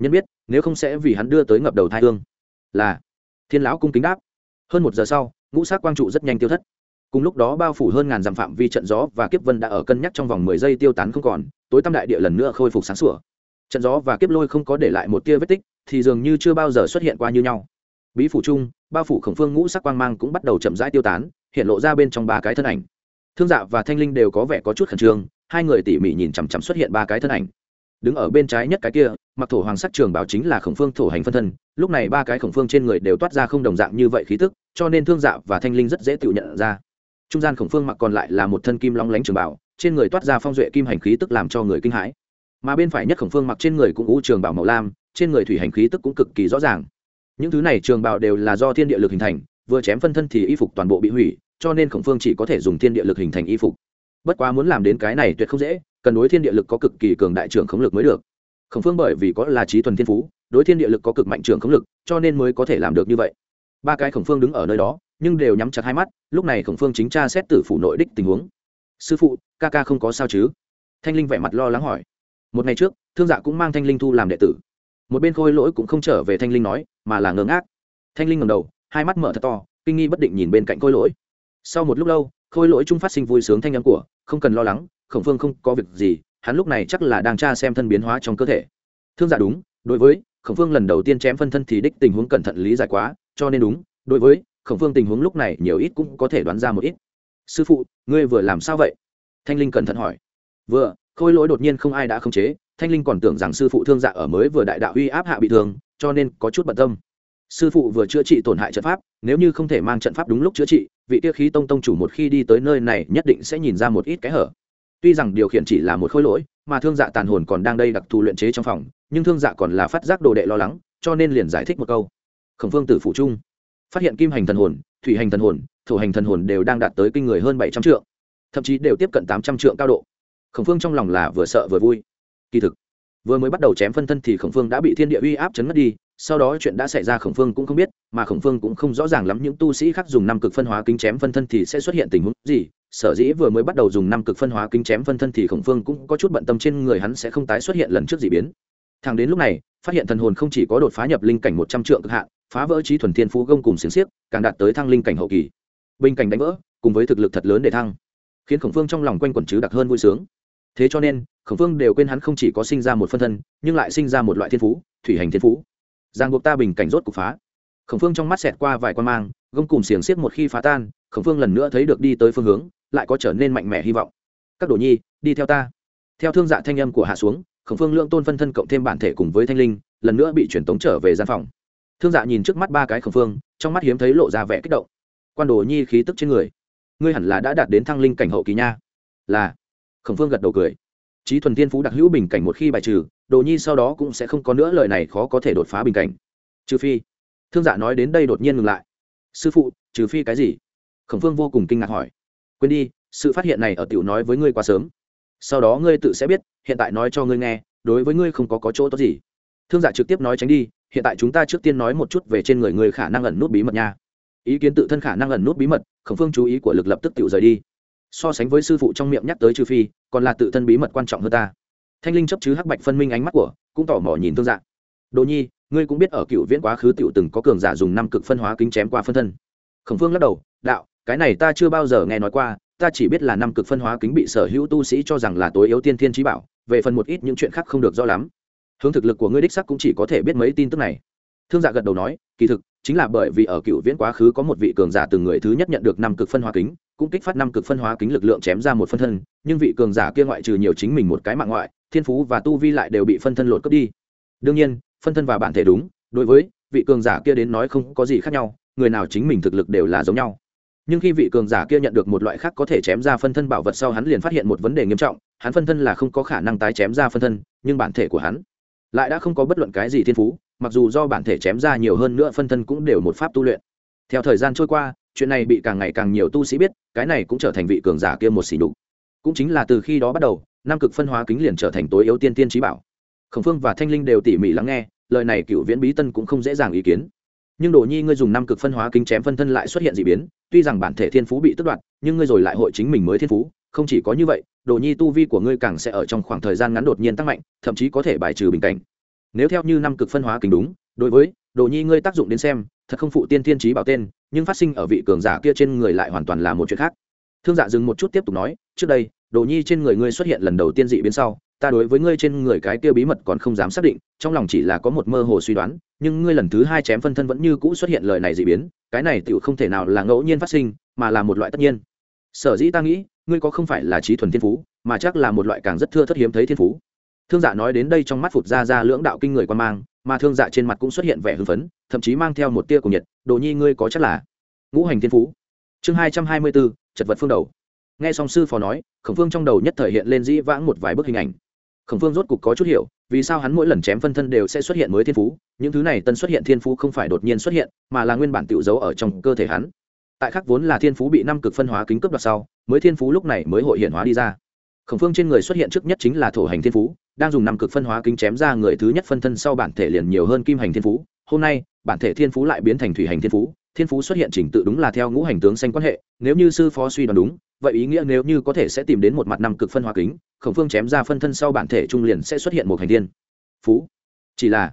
Nhân biết, nếu không sẽ vì hắn đưa tới ngập đầu thai hương. Là, thiên lão cung kính đáp. Hơn một giờ sau, ngũ sắc quang trụ rất nhanh tiêu thất. Cùng lúc đó bao phủ hơn ngàn dặm phạm vi trận gió và kiếp vân đã ở cân nhắc trong vòng mười giây tiêu tán không còn, tối tăm đại địa lần nữa khôi phục sáng sủa. Trận gió và kiếp lôi không có để lại một tia vết tích, thì dường như chưa bao giờ xuất hiện qua như nhau. Bí phủ chung, bao phủ khổng phương ngũ sắc quang mang cũng bắt đầu chậm rãi tiêu tán hiện lộ ra bên trong ba cái thân ảnh. Thương dạ và thanh linh đều có vẻ có chút khẩn trương, hai người tỉ mỉ nhìn chằm chằm xuất hiện ba cái thân ảnh. Đứng ở bên trái nhất cái kia, mặc thổ hoàng sắc trường bảo chính là khổng phương thổ hành phân thân, lúc này ba cái khổng phương trên người đều toát ra không đồng dạng như vậy khí tức, cho nên thương dạ và thanh linh rất dễ tự nhận ra. Trung gian khổng phương mặc còn lại là một thân kim long lánh trường bảo, trên người toát ra phong duệ kim hành khí tức làm cho người kinh hãi. Mà bên phải nhất khổng phương mặc trên người cũng u trường bảo màu lam, trên người thủy hành khí tức cũng cực kỳ rõ ràng. Những thứ này trường bảo đều là do thiên địa lực hình thành vừa chém phân thân thì y phục toàn bộ bị hủy, cho nên khổng phương chỉ có thể dùng thiên địa lực hình thành y phục. Bất quá muốn làm đến cái này tuyệt không dễ, cần đối thiên địa lực có cực kỳ cường đại trưởng khống lực mới được. Khổng phương bởi vì có là trí thuần thiên phú, đối thiên địa lực có cực mạnh trưởng khống lực, cho nên mới có thể làm được như vậy. Ba cái khổng phương đứng ở nơi đó, nhưng đều nhắm chặt hai mắt, lúc này khổng phương chính tra xét tử phủ nội đích tình huống. Sư phụ, ca ca không có sao chứ? Thanh linh vẻ mặt lo lắng hỏi. Một ngày trước, thương dạ cũng mang thanh linh thu làm đệ tử. Một bên khôi lỗi cũng không trở về thanh linh nói, mà là ngơ ngác. Thanh linh ngầm đầu hai mắt mở thật to, kinh nghi bất định nhìn bên cạnh khôi lỗi. Sau một lúc lâu, khôi lỗi trung phát sinh vui sướng thanh âm của, không cần lo lắng, khổng phương không có việc gì, hắn lúc này chắc là đang tra xem thân biến hóa trong cơ thể. Thương giả đúng, đối với khổng phương lần đầu tiên chém phân thân thì đích tình huống cẩn thận lý giải quá, cho nên đúng, đối với khổng phương tình huống lúc này nhiều ít cũng có thể đoán ra một ít. Sư phụ, ngươi vừa làm sao vậy? Thanh linh cẩn thận hỏi. Vừa, khôi lỗi đột nhiên không ai đã khống chế, thanh linh còn tưởng rằng sư phụ thương dạ ở mới vừa đại đạo uy áp hạ bị thương, cho nên có chút bận tâm sư phụ vừa chữa trị tổn hại trận pháp, nếu như không thể mang trận pháp đúng lúc chữa trị, vị tiêu khí tông tông chủ một khi đi tới nơi này nhất định sẽ nhìn ra một ít cái hở. Tuy rằng điều khiển chỉ là một khối lỗi, mà thương dạ tàn hồn còn đang đây đặc thù luyện chế trong phòng, nhưng thương dạ còn là phát giác đồ đệ lo lắng, cho nên liền giải thích một câu. Khổng phương tử phụ trung, phát hiện kim hành thần hồn, thủy hành thần hồn, thổ hành thần hồn đều đang đạt tới kinh người hơn bảy trăm triệu thậm chí đều tiếp cận tám trăm triệu cao độ. Khổng phương trong lòng là vừa sợ vừa vui. Kỳ thực, vừa mới bắt đầu chém phân thân thì khổng phương đã bị thiên địa uy áp chấn ngất đi sau đó chuyện đã xảy ra khổng phương cũng không biết, mà khổng phương cũng không rõ ràng lắm những tu sĩ khác dùng năm cực phân hóa kính chém phân thân thì sẽ xuất hiện tình huống gì. Sở dĩ vừa mới bắt đầu dùng năm cực phân hóa kính chém phân thân thì khổng phương cũng có chút bận tâm trên người hắn sẽ không tái xuất hiện lần trước d ị biến. Thằng đến lúc này, phát hiện thần hồn không chỉ có đột phá nhập linh cảnh một trăm trượng cực hạn, phá vỡ trí thuần thiên phú gông cùng xiềng xiếc, càng đạt tới thăng linh cảnh hậu kỳ. Bình cảnh đánh vỡ, cùng với thực lực thật lớn để thăng, khiến khổng phương trong lòng quanh quẩn chứ đặc hơn vui sướng. Thế cho nên, khổng phương đều quên hắn không chỉ có sinh ra một phân thân, nhưng lại sinh ra một loại thiên phú, thủy hành thiên phú giang buộc ta bình cảnh rốt cục phá. Khổng phương trong mắt xẹt qua vài quan mang, gông cùng xiềng xiết một khi phá tan, khổng phương lần nữa thấy được đi tới phương hướng, lại có trở nên mạnh mẽ hy vọng. Các đồ nhi, đi theo ta. Theo thương dạ thanh âm của hạ xuống, khổng phương lượng tôn phân thân cộng thêm bản thể cùng với thanh linh, lần nữa bị truyền tống trở về gian phòng. Thương dạ nhìn trước mắt ba cái khổng phương, trong mắt hiếm thấy lộ ra vẻ kích động. Quan đồ nhi khí tức trên người, ngươi hẳn là đã đạt đến thăng linh cảnh hậu kỳ nha. Là. Khổng phương gật đầu cười. Trí thuần tiên phú đặc hữu bình cảnh một khi bài trừ đồ nhi sau đó cũng sẽ không có nữa lời này khó có thể đột phá bình cảnh. Trừ phi thương dạ nói đến đây đột nhiên ngừng lại. Sư phụ trừ phi cái gì? Khổng phương vô cùng kinh ngạc hỏi. Quên đi sự phát hiện này ở tiểu nói với ngươi quá sớm. Sau đó ngươi tự sẽ biết hiện tại nói cho ngươi nghe đối với ngươi không có, có chỗ tốt gì. Thương dạ trực tiếp nói tránh đi hiện tại chúng ta trước tiên nói một chút về trên người người khả năng ẩn nút bí mật nha. Ý kiến tự thân khả năng ẩn nút bí mật khổng phương chú ý của lực lập tức tự rời đi. So sánh với sư phụ trong miệng nhắc tới trừ phi còn là tự thân bí mật quan trọng hơn ta thanh linh chấp chứ hắc bạch phân minh ánh mắt của, cũng tỏ mò nhìn thương dạng đồ nhi, ngươi cũng biết ở cựu viễn quá khứ tiểu từng có cường giả dùng năm cực phân hóa kính chém qua phân thân. Khổng phương lắc đầu, đạo, cái này ta chưa bao giờ nghe nói qua, ta chỉ biết là năm cực phân hóa kính bị sở hữu tu sĩ cho rằng là tối yếu tiên thiên trí bảo, về phần một ít những chuyện khác không được rõ lắm. Hướng thực lực của ngươi đích sắc cũng chỉ có thể biết mấy tin tức này. Thương dạ gật đầu nói, kỳ thực, chính là bởi vì ở cựu viễn quá khứ có một vị cường giả từng người thứ nhất nhận được năm cực phân hóa kính, cũng kích phát năm cực phân hóa kính lực lượng chém ra một phân thân, nhưng vị cường giả kia ngoại trừ nhiều chính mình một cái mạng ngoại thiên phú và tu vi lại đều bị phân thân lột cướp đi. Đương nhiên, phân thân và bản thể đúng, đối với vị cường giả kia đến nói không có gì khác nhau, người nào chính mình thực lực đều là giống nhau. Nhưng khi vị cường giả kia nhận được một loại khác có thể chém ra phân thân bảo vật sau hắn liền phát hiện một vấn đề nghiêm trọng, hắn phân thân là không có khả năng tái chém ra phân thân, nhưng bản thể của hắn lại đã không có bất luận cái gì thiên phú, mặc dù do bản thể chém ra nhiều hơn nữa phân thân cũng đều một pháp tu luyện. Theo thời gian trôi qua, chuyện này bị càng ngày càng nhiều tu sĩ biết, cái này cũng trở thành vị cường giả kia một xỉ đục cũng chính là từ khi đó bắt đầu nam cực phân hóa kính liền trở thành tối yếu tiên tiên trí bảo. Khổng phương và thanh linh đều tỉ mỉ lắng nghe, lời này cựu viễn bí tân cũng không dễ dàng ý kiến. Nhưng đồ nhi ngươi dùng năm cực phân hóa kính chém phân thân lại xuất hiện d ị biến, tuy rằng bản thể thiên phú bị tức đoạt, nhưng ngươi rồi lại hội chính mình mới thiên phú, không chỉ có như vậy, đồ nhi tu vi của ngươi càng sẽ ở trong khoảng thời gian ngắn đột nhiên tăng mạnh, thậm chí có thể bài trừ bình cảnh. Nếu theo như năm cực phân hóa kính đúng, đối với đồ nhi ngươi tác dụng đến xem, thật không phụ tiên thiên trí bảo tên, nhưng phát sinh ở vị cường giả kia trên người lại hoàn toàn là một chuyện khác thương dạ dừng một chút tiếp tục nói, trước đây, đồ nhi trên người ngươi xuất hiện lần đầu tiên dị biến sau, ta đối với ngươi trên người cái kia bí mật còn không dám xác định, trong lòng chỉ là có một mơ hồ suy đoán, nhưng ngươi lần thứ hai chém phân thân vẫn như cũ xuất hiện lời này dị biến, cái này tựu không thể nào là ngẫu nhiên phát sinh, mà là một loại tất nhiên. Sở dĩ ta nghĩ, ngươi có không phải là trí thuần thiên phú, mà chắc là một loại càng rất thưa thất hiếm thấy thiên phú. Thương dạ nói đến đây trong mắt phụt ra ra lưỡng đạo kinh người quan mang, mà thương dạ trên mặt cũng xuất hiện vẻ hưng phấn, thậm chí mang theo một tia của nhiệt, đồ nhi ngươi có chắc là ngũ hành thiên phú? Chương hai trăm hai mươi bốn chật vật phương đầu. Nghe song sư phó nói, khổng phương trong đầu nhất thời hiện lên dĩ vãng một vài bức hình ảnh. Khổng phương rốt cục có chút hiểu, vì sao hắn mỗi lần chém phân thân đều sẽ xuất hiện mới thiên phú, những thứ này tân xuất hiện thiên phú không phải đột nhiên xuất hiện, mà là nguyên bản tự giấu ở trong cơ thể hắn. Tại khắc vốn là thiên phú bị năm cực phân hóa kính cướp đoạt sau, mới thiên phú lúc này mới hội hiện hóa đi ra. Khổng phương trên người xuất hiện trước nhất chính là thổ hành thiên phú đang dùng năm cực phân hóa kính chém ra người thứ nhất phân thân sau bản thể liền nhiều hơn kim hành thiên phú. Hôm nay, bản thể thiên phú lại biến thành thủy hành thiên phú. Thiên phú xuất hiện trình tự đúng là theo ngũ hành tướng xanh quan hệ. Nếu như sư phó suy đoán đúng, vậy ý nghĩa nếu như có thể sẽ tìm đến một mặt năm cực phân hóa kính, khổng phương chém ra phân thân sau bản thể trung liền sẽ xuất hiện một hành thiên phú. Chỉ là,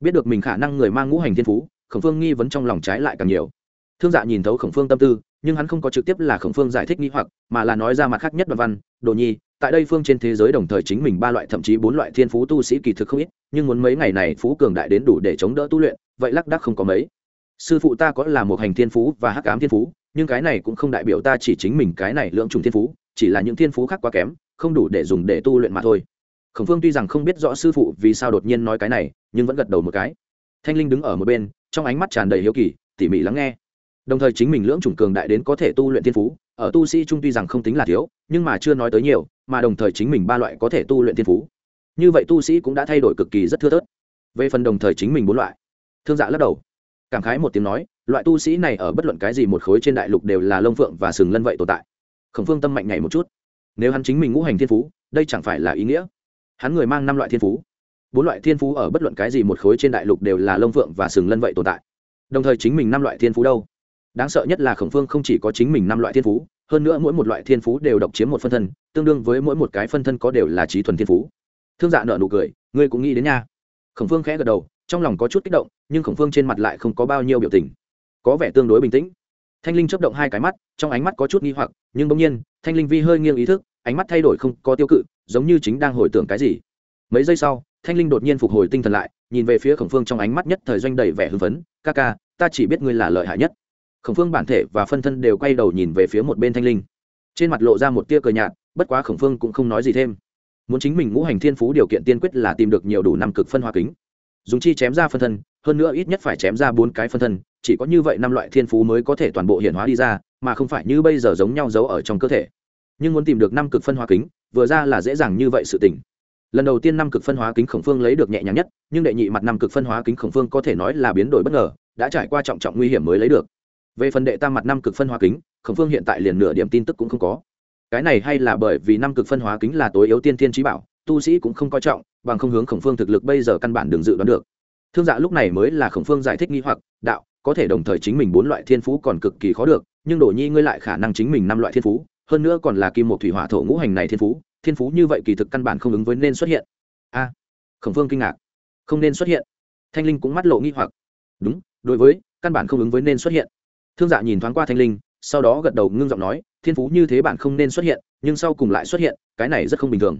biết được mình khả năng người mang ngũ hành thiên phú, khổng phương nghi vấn trong lòng trái lại càng nhiều. Thương dạ nhìn thấu khổng phương tâm tư, nhưng hắn không có trực tiếp là khổng phương giải thích nghi hoặc, mà là nói ra mặt khác nhất đoạn văn, đồ nhi tại đây phương trên thế giới đồng thời chính mình ba loại, thậm chí bốn loại thiên phú tu sĩ kỳ thực không ít, nhưng muốn mấy ngày này phú cường đại đến đủ để chống đỡ tu luyện, vậy lắc đắc không có mấy. Sư phụ ta có là một hành thiên phú và hắc ám thiên phú, nhưng cái này cũng không đại biểu ta chỉ chính mình cái này lượng trùng thiên phú, chỉ là những thiên phú khác quá kém, không đủ để dùng để tu luyện mà thôi. Khổng phương tuy rằng không biết rõ sư phụ vì sao đột nhiên nói cái này, nhưng vẫn gật đầu một cái. Thanh linh đứng ở một bên, trong ánh mắt tràn đầy hiếu kỳ, tỉ mỉ lắng nghe. Đồng thời chính mình lưỡng chủng cường đại đến có thể tu luyện thiên phú, ở tu sĩ trung tuy rằng không tính là thiếu, nhưng mà chưa nói tới nhiều mà đồng thời chính mình ba loại có thể tu luyện thiên phú. Như vậy tu sĩ cũng đã thay đổi cực kỳ rất thưa thớt. Về phần đồng thời chính mình bốn loại, thương dạ lắc đầu. Cảm khái một tiếng nói, loại tu sĩ này ở bất luận cái gì một khối trên đại lục đều là lông phượng và sừng lân vậy tồn tại. Khổng phương tâm mạnh nhảy một chút. Nếu hắn chính mình ngũ hành thiên phú, đây chẳng phải là ý nghĩa. Hắn người mang năm loại thiên phú. Bốn loại thiên phú ở bất luận cái gì một khối trên đại lục đều là lông phượng và sừng lân vậy tồn tại. Đồng thời chính mình năm loại thiên phú đâu? Đáng sợ nhất là khổng phương không chỉ có chính mình năm loại thiên phú hơn nữa mỗi một loại thiên phú đều độc chiếm một phân thân, tương đương với mỗi một cái phân thân có đều là trí thuần thiên phú. Thương dạ nợ nụ cười, ngươi cũng nghĩ đến nha. Khổng phương khẽ gật đầu, trong lòng có chút kích động, nhưng khổng phương trên mặt lại không có bao nhiêu biểu tình. Có vẻ tương đối bình tĩnh. Thanh linh chấp động hai cái mắt, trong ánh mắt có chút nghi hoặc, nhưng bỗng nhiên, thanh linh vi hơi nghiêng ý thức, ánh mắt thay đổi không có tiêu cự, giống như chính đang hồi tưởng cái gì. Mấy giây sau, thanh linh đột nhiên phục hồi tinh thần lại, nhìn về phía khổng phương trong ánh mắt nhất thời doanh đầy vẻ hưng phấn. Ca ca, ta chỉ biết ngươi là lợi hại nhất khổng phương bản thể và phân thân đều quay đầu nhìn về phía một bên thanh linh. Trên mặt lộ ra một tia cờ nhạt, bất quá khổng phương cũng không nói gì thêm. Muốn chính mình ngũ hành thiên phú điều kiện tiên quyết là tìm được nhiều đủ năm cực phân hóa kính. Dùng chi chém ra phân thân, hơn nữa ít nhất phải chém ra bốn cái phân thân, chỉ có như vậy năm loại thiên phú mới có thể toàn bộ hiện hóa đi ra, mà không phải như bây giờ giống nhau giấu ở trong cơ thể. Nhưng muốn tìm được năm cực phân hóa kính, vừa ra là dễ dàng như vậy sự tình. Lần đầu tiên năm cực phân hóa kính khổng phương lấy được nhẹ nhàng nhất, nhưng đệ nhị mặt năm cực phân hóa kính khổng phương có thể nói là biến đổi bất ngờ, đã trải qua trọng trọng nguy hiểm mới lấy được về phần đệ tam mặt năm cực phân hóa kính, khổng phương hiện tại liền nửa điểm tin tức cũng không có. Cái này hay là bởi vì năm cực phân hóa kính là tối yếu tiên thiên trí bảo, tu sĩ cũng không coi trọng, bằng không hướng khổng phương thực lực bây giờ căn bản đừng dự đoán được. Thương dạ lúc này mới là khổng phương giải thích nghi hoặc, đạo, có thể đồng thời chính mình bốn loại thiên phú còn cực kỳ khó được, nhưng đổ nhi ngươi lại khả năng chính mình năm loại thiên phú, hơn nữa còn là kim một thủy hỏa thổ ngũ hành này thiên phú thiên phú như vậy kỳ thực căn bản không ứng với nên xuất hiện. A, khổng phương kinh ngạc. Không nên xuất hiện. Thanh linh cũng mắt lộ nghi hoặc. Đúng, đối với, căn bản không ứng với nên xuất hiện thương dạ nhìn thoáng qua thanh linh, sau đó gật đầu ngưng giọng nói, thiên phú như thế bạn không nên xuất hiện, nhưng sau cùng lại xuất hiện, cái này rất không bình thường.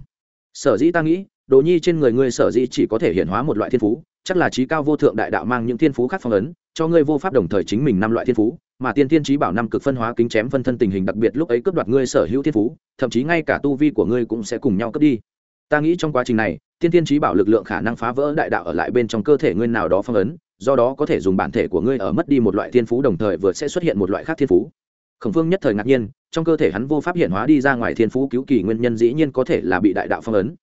Sở dĩ ta nghĩ, đồ nhi trên người ngươi sở dĩ chỉ có thể hiện hóa một loại thiên phú, chắc là trí cao vô thượng đại đạo mang những thiên phú khác phong ấn, cho ngươi vô pháp đồng thời chính mình năm loại thiên phú, mà tiên thiên trí bảo năm cực phân hóa kính chém phân thân tình hình đặc biệt lúc ấy cướp đoạt ngươi sở hữu thiên phú, thậm chí ngay cả tu vi của ngươi cũng sẽ cùng nhau cướp đi. Ta nghĩ trong quá trình này, tiên thiên trí bảo lực lượng khả năng phá vỡ đại đạo ở lại bên trong cơ thể ngươi nào đó phong ấn do đó có thể dùng bản thể của ngươi ở mất đi một loại thiên phú đồng thời vừa sẽ xuất hiện một loại khác thiên phú. Khổng phương nhất thời ngạc nhiên, trong cơ thể hắn vô pháp hiện hóa đi ra ngoài thiên phú cứu kỳ nguyên nhân dĩ nhiên có thể là bị đại đạo phong ấn.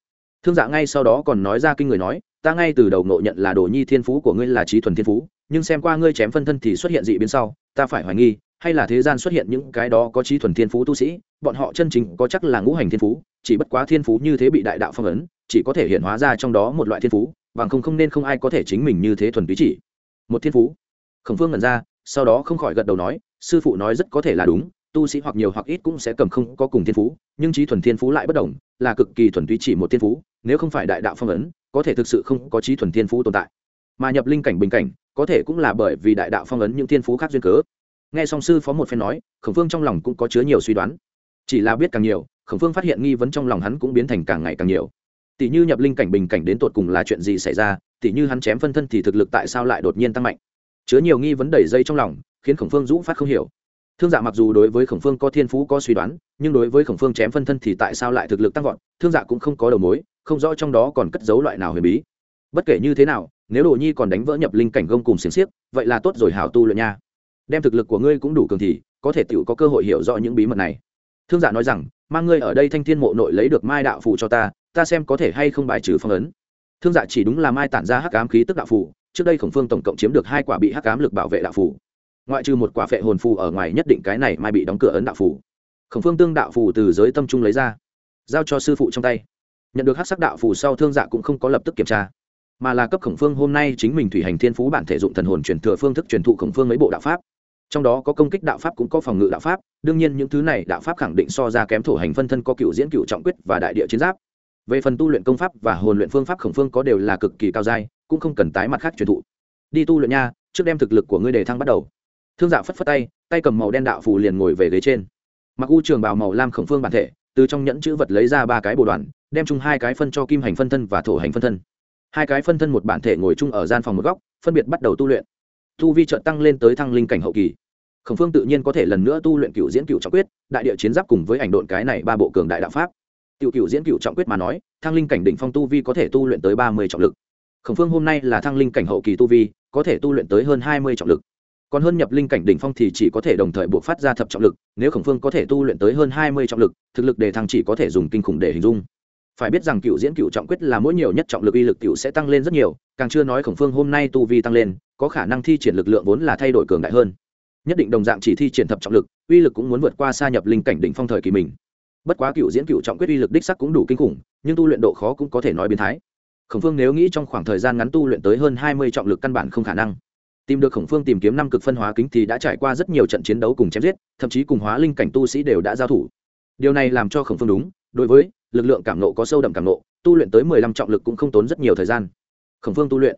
Thương dạ ngay sau đó còn nói ra kinh người nói, ta ngay từ đầu ngộ nhận là đồ nhi thiên phú của ngươi là trí thuần thiên phú, nhưng xem qua ngươi chém phân thân thì xuất hiện dị biến sau, ta phải hoài nghi, hay là thế gian xuất hiện những cái đó có trí thuần thiên phú tu sĩ, bọn họ chân chính có chắc là ngũ hành thiên phú, chỉ bất quá thiên phú như thế bị đại đạo phong ấn, chỉ có thể hiện hóa ra trong đó một loại thiên phú bằng không không nên không ai có thể chính mình như thế thuần túy chỉ. Một thiên phú. Khổng phương ngẩn ra, sau đó không khỏi gật đầu nói, sư phụ nói rất có thể là đúng, tu sĩ hoặc nhiều hoặc ít cũng sẽ cầm không có cùng thiên phú, nhưng trí thuần thiên phú lại bất đồng, là cực kỳ thuần túy chỉ một thiên phú, nếu không phải đại đạo phong ấn, có thể thực sự không có trí thuần thiên phú tồn tại. Mà nhập linh cảnh bình cảnh, có thể cũng là bởi vì đại đạo phong ấn những thiên phú khác duyên cớ. Nghe song sư phó một phen nói, khổng phương trong lòng cũng có chứa nhiều suy đoán. Chỉ là biết càng nhiều, khổng phương phát hiện nghi vấn trong lòng hắn cũng biến thành càng ngày càng nhiều tỷ như nhập linh cảnh bình cảnh đến tột cùng là chuyện gì xảy ra, tỷ như hắn chém phân thân thì thực lực tại sao lại đột nhiên tăng mạnh? Chứa nhiều nghi vấn đầy dây trong lòng, khiến khổng phương dũ phát không hiểu. Thương dạ mặc dù đối với khổng phương có thiên phú, có suy đoán, nhưng đối với khổng phương chém phân thân thì tại sao lại thực lực tăng vọt, thương dạ cũng không có đầu mối, không rõ trong đó còn cất giấu loại nào huyền bí. Bất kể như thế nào, nếu đồ nhi còn đánh vỡ nhập linh cảnh gông cùng xiềng xiếc, vậy là tốt rồi hảo tu luyện nha. Đem thực lực của ngươi cũng đủ cường thì, có thể tự có cơ hội hiểu rõ những bí mật này. Thương giả nói rằng, mang ngươi ở đây thanh thiên mộ nội lấy được mai đạo phụ cho ta ta xem có thể hay không bài trừ phong ấn. Thương dạ chỉ đúng là mai tản ra hắc ám khí tức đạo phủ trước đây khổng phương tổng cộng chiếm được hai quả bị hắc ám lực bảo vệ đạo phủ ngoại trừ một quả phệ hồn phù ở ngoài nhất định cái này mai bị đóng cửa ấn đạo phù. Khổng phương tương đạo phù từ giới tâm trung lấy ra, giao cho sư phụ trong tay. Nhận được hắc sắc đạo phù sau thương dạ cũng không có lập tức kiểm tra, mà là cấp khổng phương hôm nay chính mình thủy hành thiên phú bản thể dụng thần hồn truyền thừa phương thức truyền thụ khổng phương mấy bộ đạo pháp. Trong đó có công kích đạo pháp cũng có phòng ngự đạo pháp, đương nhiên những thứ này đạo pháp khẳng định so ra kém thổ hành phân thân có cựu diễn cựu trọng quyết và đại địa chiến giáp về phần tu luyện công pháp và hồn luyện phương pháp khổng phương có đều là cực kỳ cao dai cũng không cần tái mặt khác truyền thụ. Đi tu luyện nha, trước đem thực lực của ngươi đề thăng bắt đầu. Thương dạ phất phất tay tay cầm màu đen đạo phù liền ngồi về ghế trên. Mặc u trường bào màu lam khổng phương bản thể, từ trong nhẫn chữ vật lấy ra ba cái bồ đoàn, đem chung hai cái phân cho kim hành phân thân và thổ hành phân thân. Hai cái phân thân một bản thể ngồi chung ở gian phòng một góc, phân biệt bắt đầu tu luyện. Tu vi trợ tăng lên tới thăng linh cảnh hậu kỳ. Khổng phương tự nhiên có thể lần nữa tu luyện cựu diễn cựu trọng quyết, đại địa chiến giáp cùng với ảnh độn cái này ba bộ cường đại đạo pháp. Tiểu Cửu diễn cửu trọng quyết mà nói, thăng linh cảnh đỉnh phong tu vi có thể tu luyện tới ba mươi trọng lực. Khổng phương hôm nay là thăng linh cảnh hậu kỳ tu vi, có thể tu luyện tới hơn hai mươi trọng lực. Còn hơn nhập linh cảnh đỉnh phong thì chỉ có thể đồng thời buộc phát ra thập trọng lực, nếu khổng phương có thể tu luyện tới hơn hai mươi trọng lực, thực lực đề thăng chỉ có thể dùng kinh khủng để hình dung. Phải biết rằng cựu diễn cựu trọng quyết là mỗi nhiều nhất trọng lực uy lực cựu sẽ tăng lên rất nhiều, càng chưa nói khổng phương hôm nay tu vi tăng lên, có khả năng thi triển lực lượng vốn là thay đổi cường đại hơn. Nhất định đồng dạng chỉ thi triển thập trọng lực, uy lực cũng muốn vượt qua xa nhập linh cảnh đỉnh phong thời kỳ mình bất quá cựu diễn cựu trọng quyết uy lực đích sắc cũng đủ kinh khủng, nhưng tu luyện độ khó cũng có thể nói biến thái. Khổng phương nếu nghĩ trong khoảng thời gian ngắn tu luyện tới hơn hai mươi trọng lực căn bản không khả năng. Tìm được khổng phương tìm kiếm năm cực phân hóa kính thì đã trải qua rất nhiều trận chiến đấu cùng chém giết, thậm chí cùng hóa linh cảnh tu sĩ đều đã giao thủ. Điều này làm cho khổng phương đúng, đối với lực lượng cảm nộ có sâu đậm cảm nộ, tu luyện tới mười lăm trọng lực cũng không tốn rất nhiều thời gian. Khổng phương tu luyện,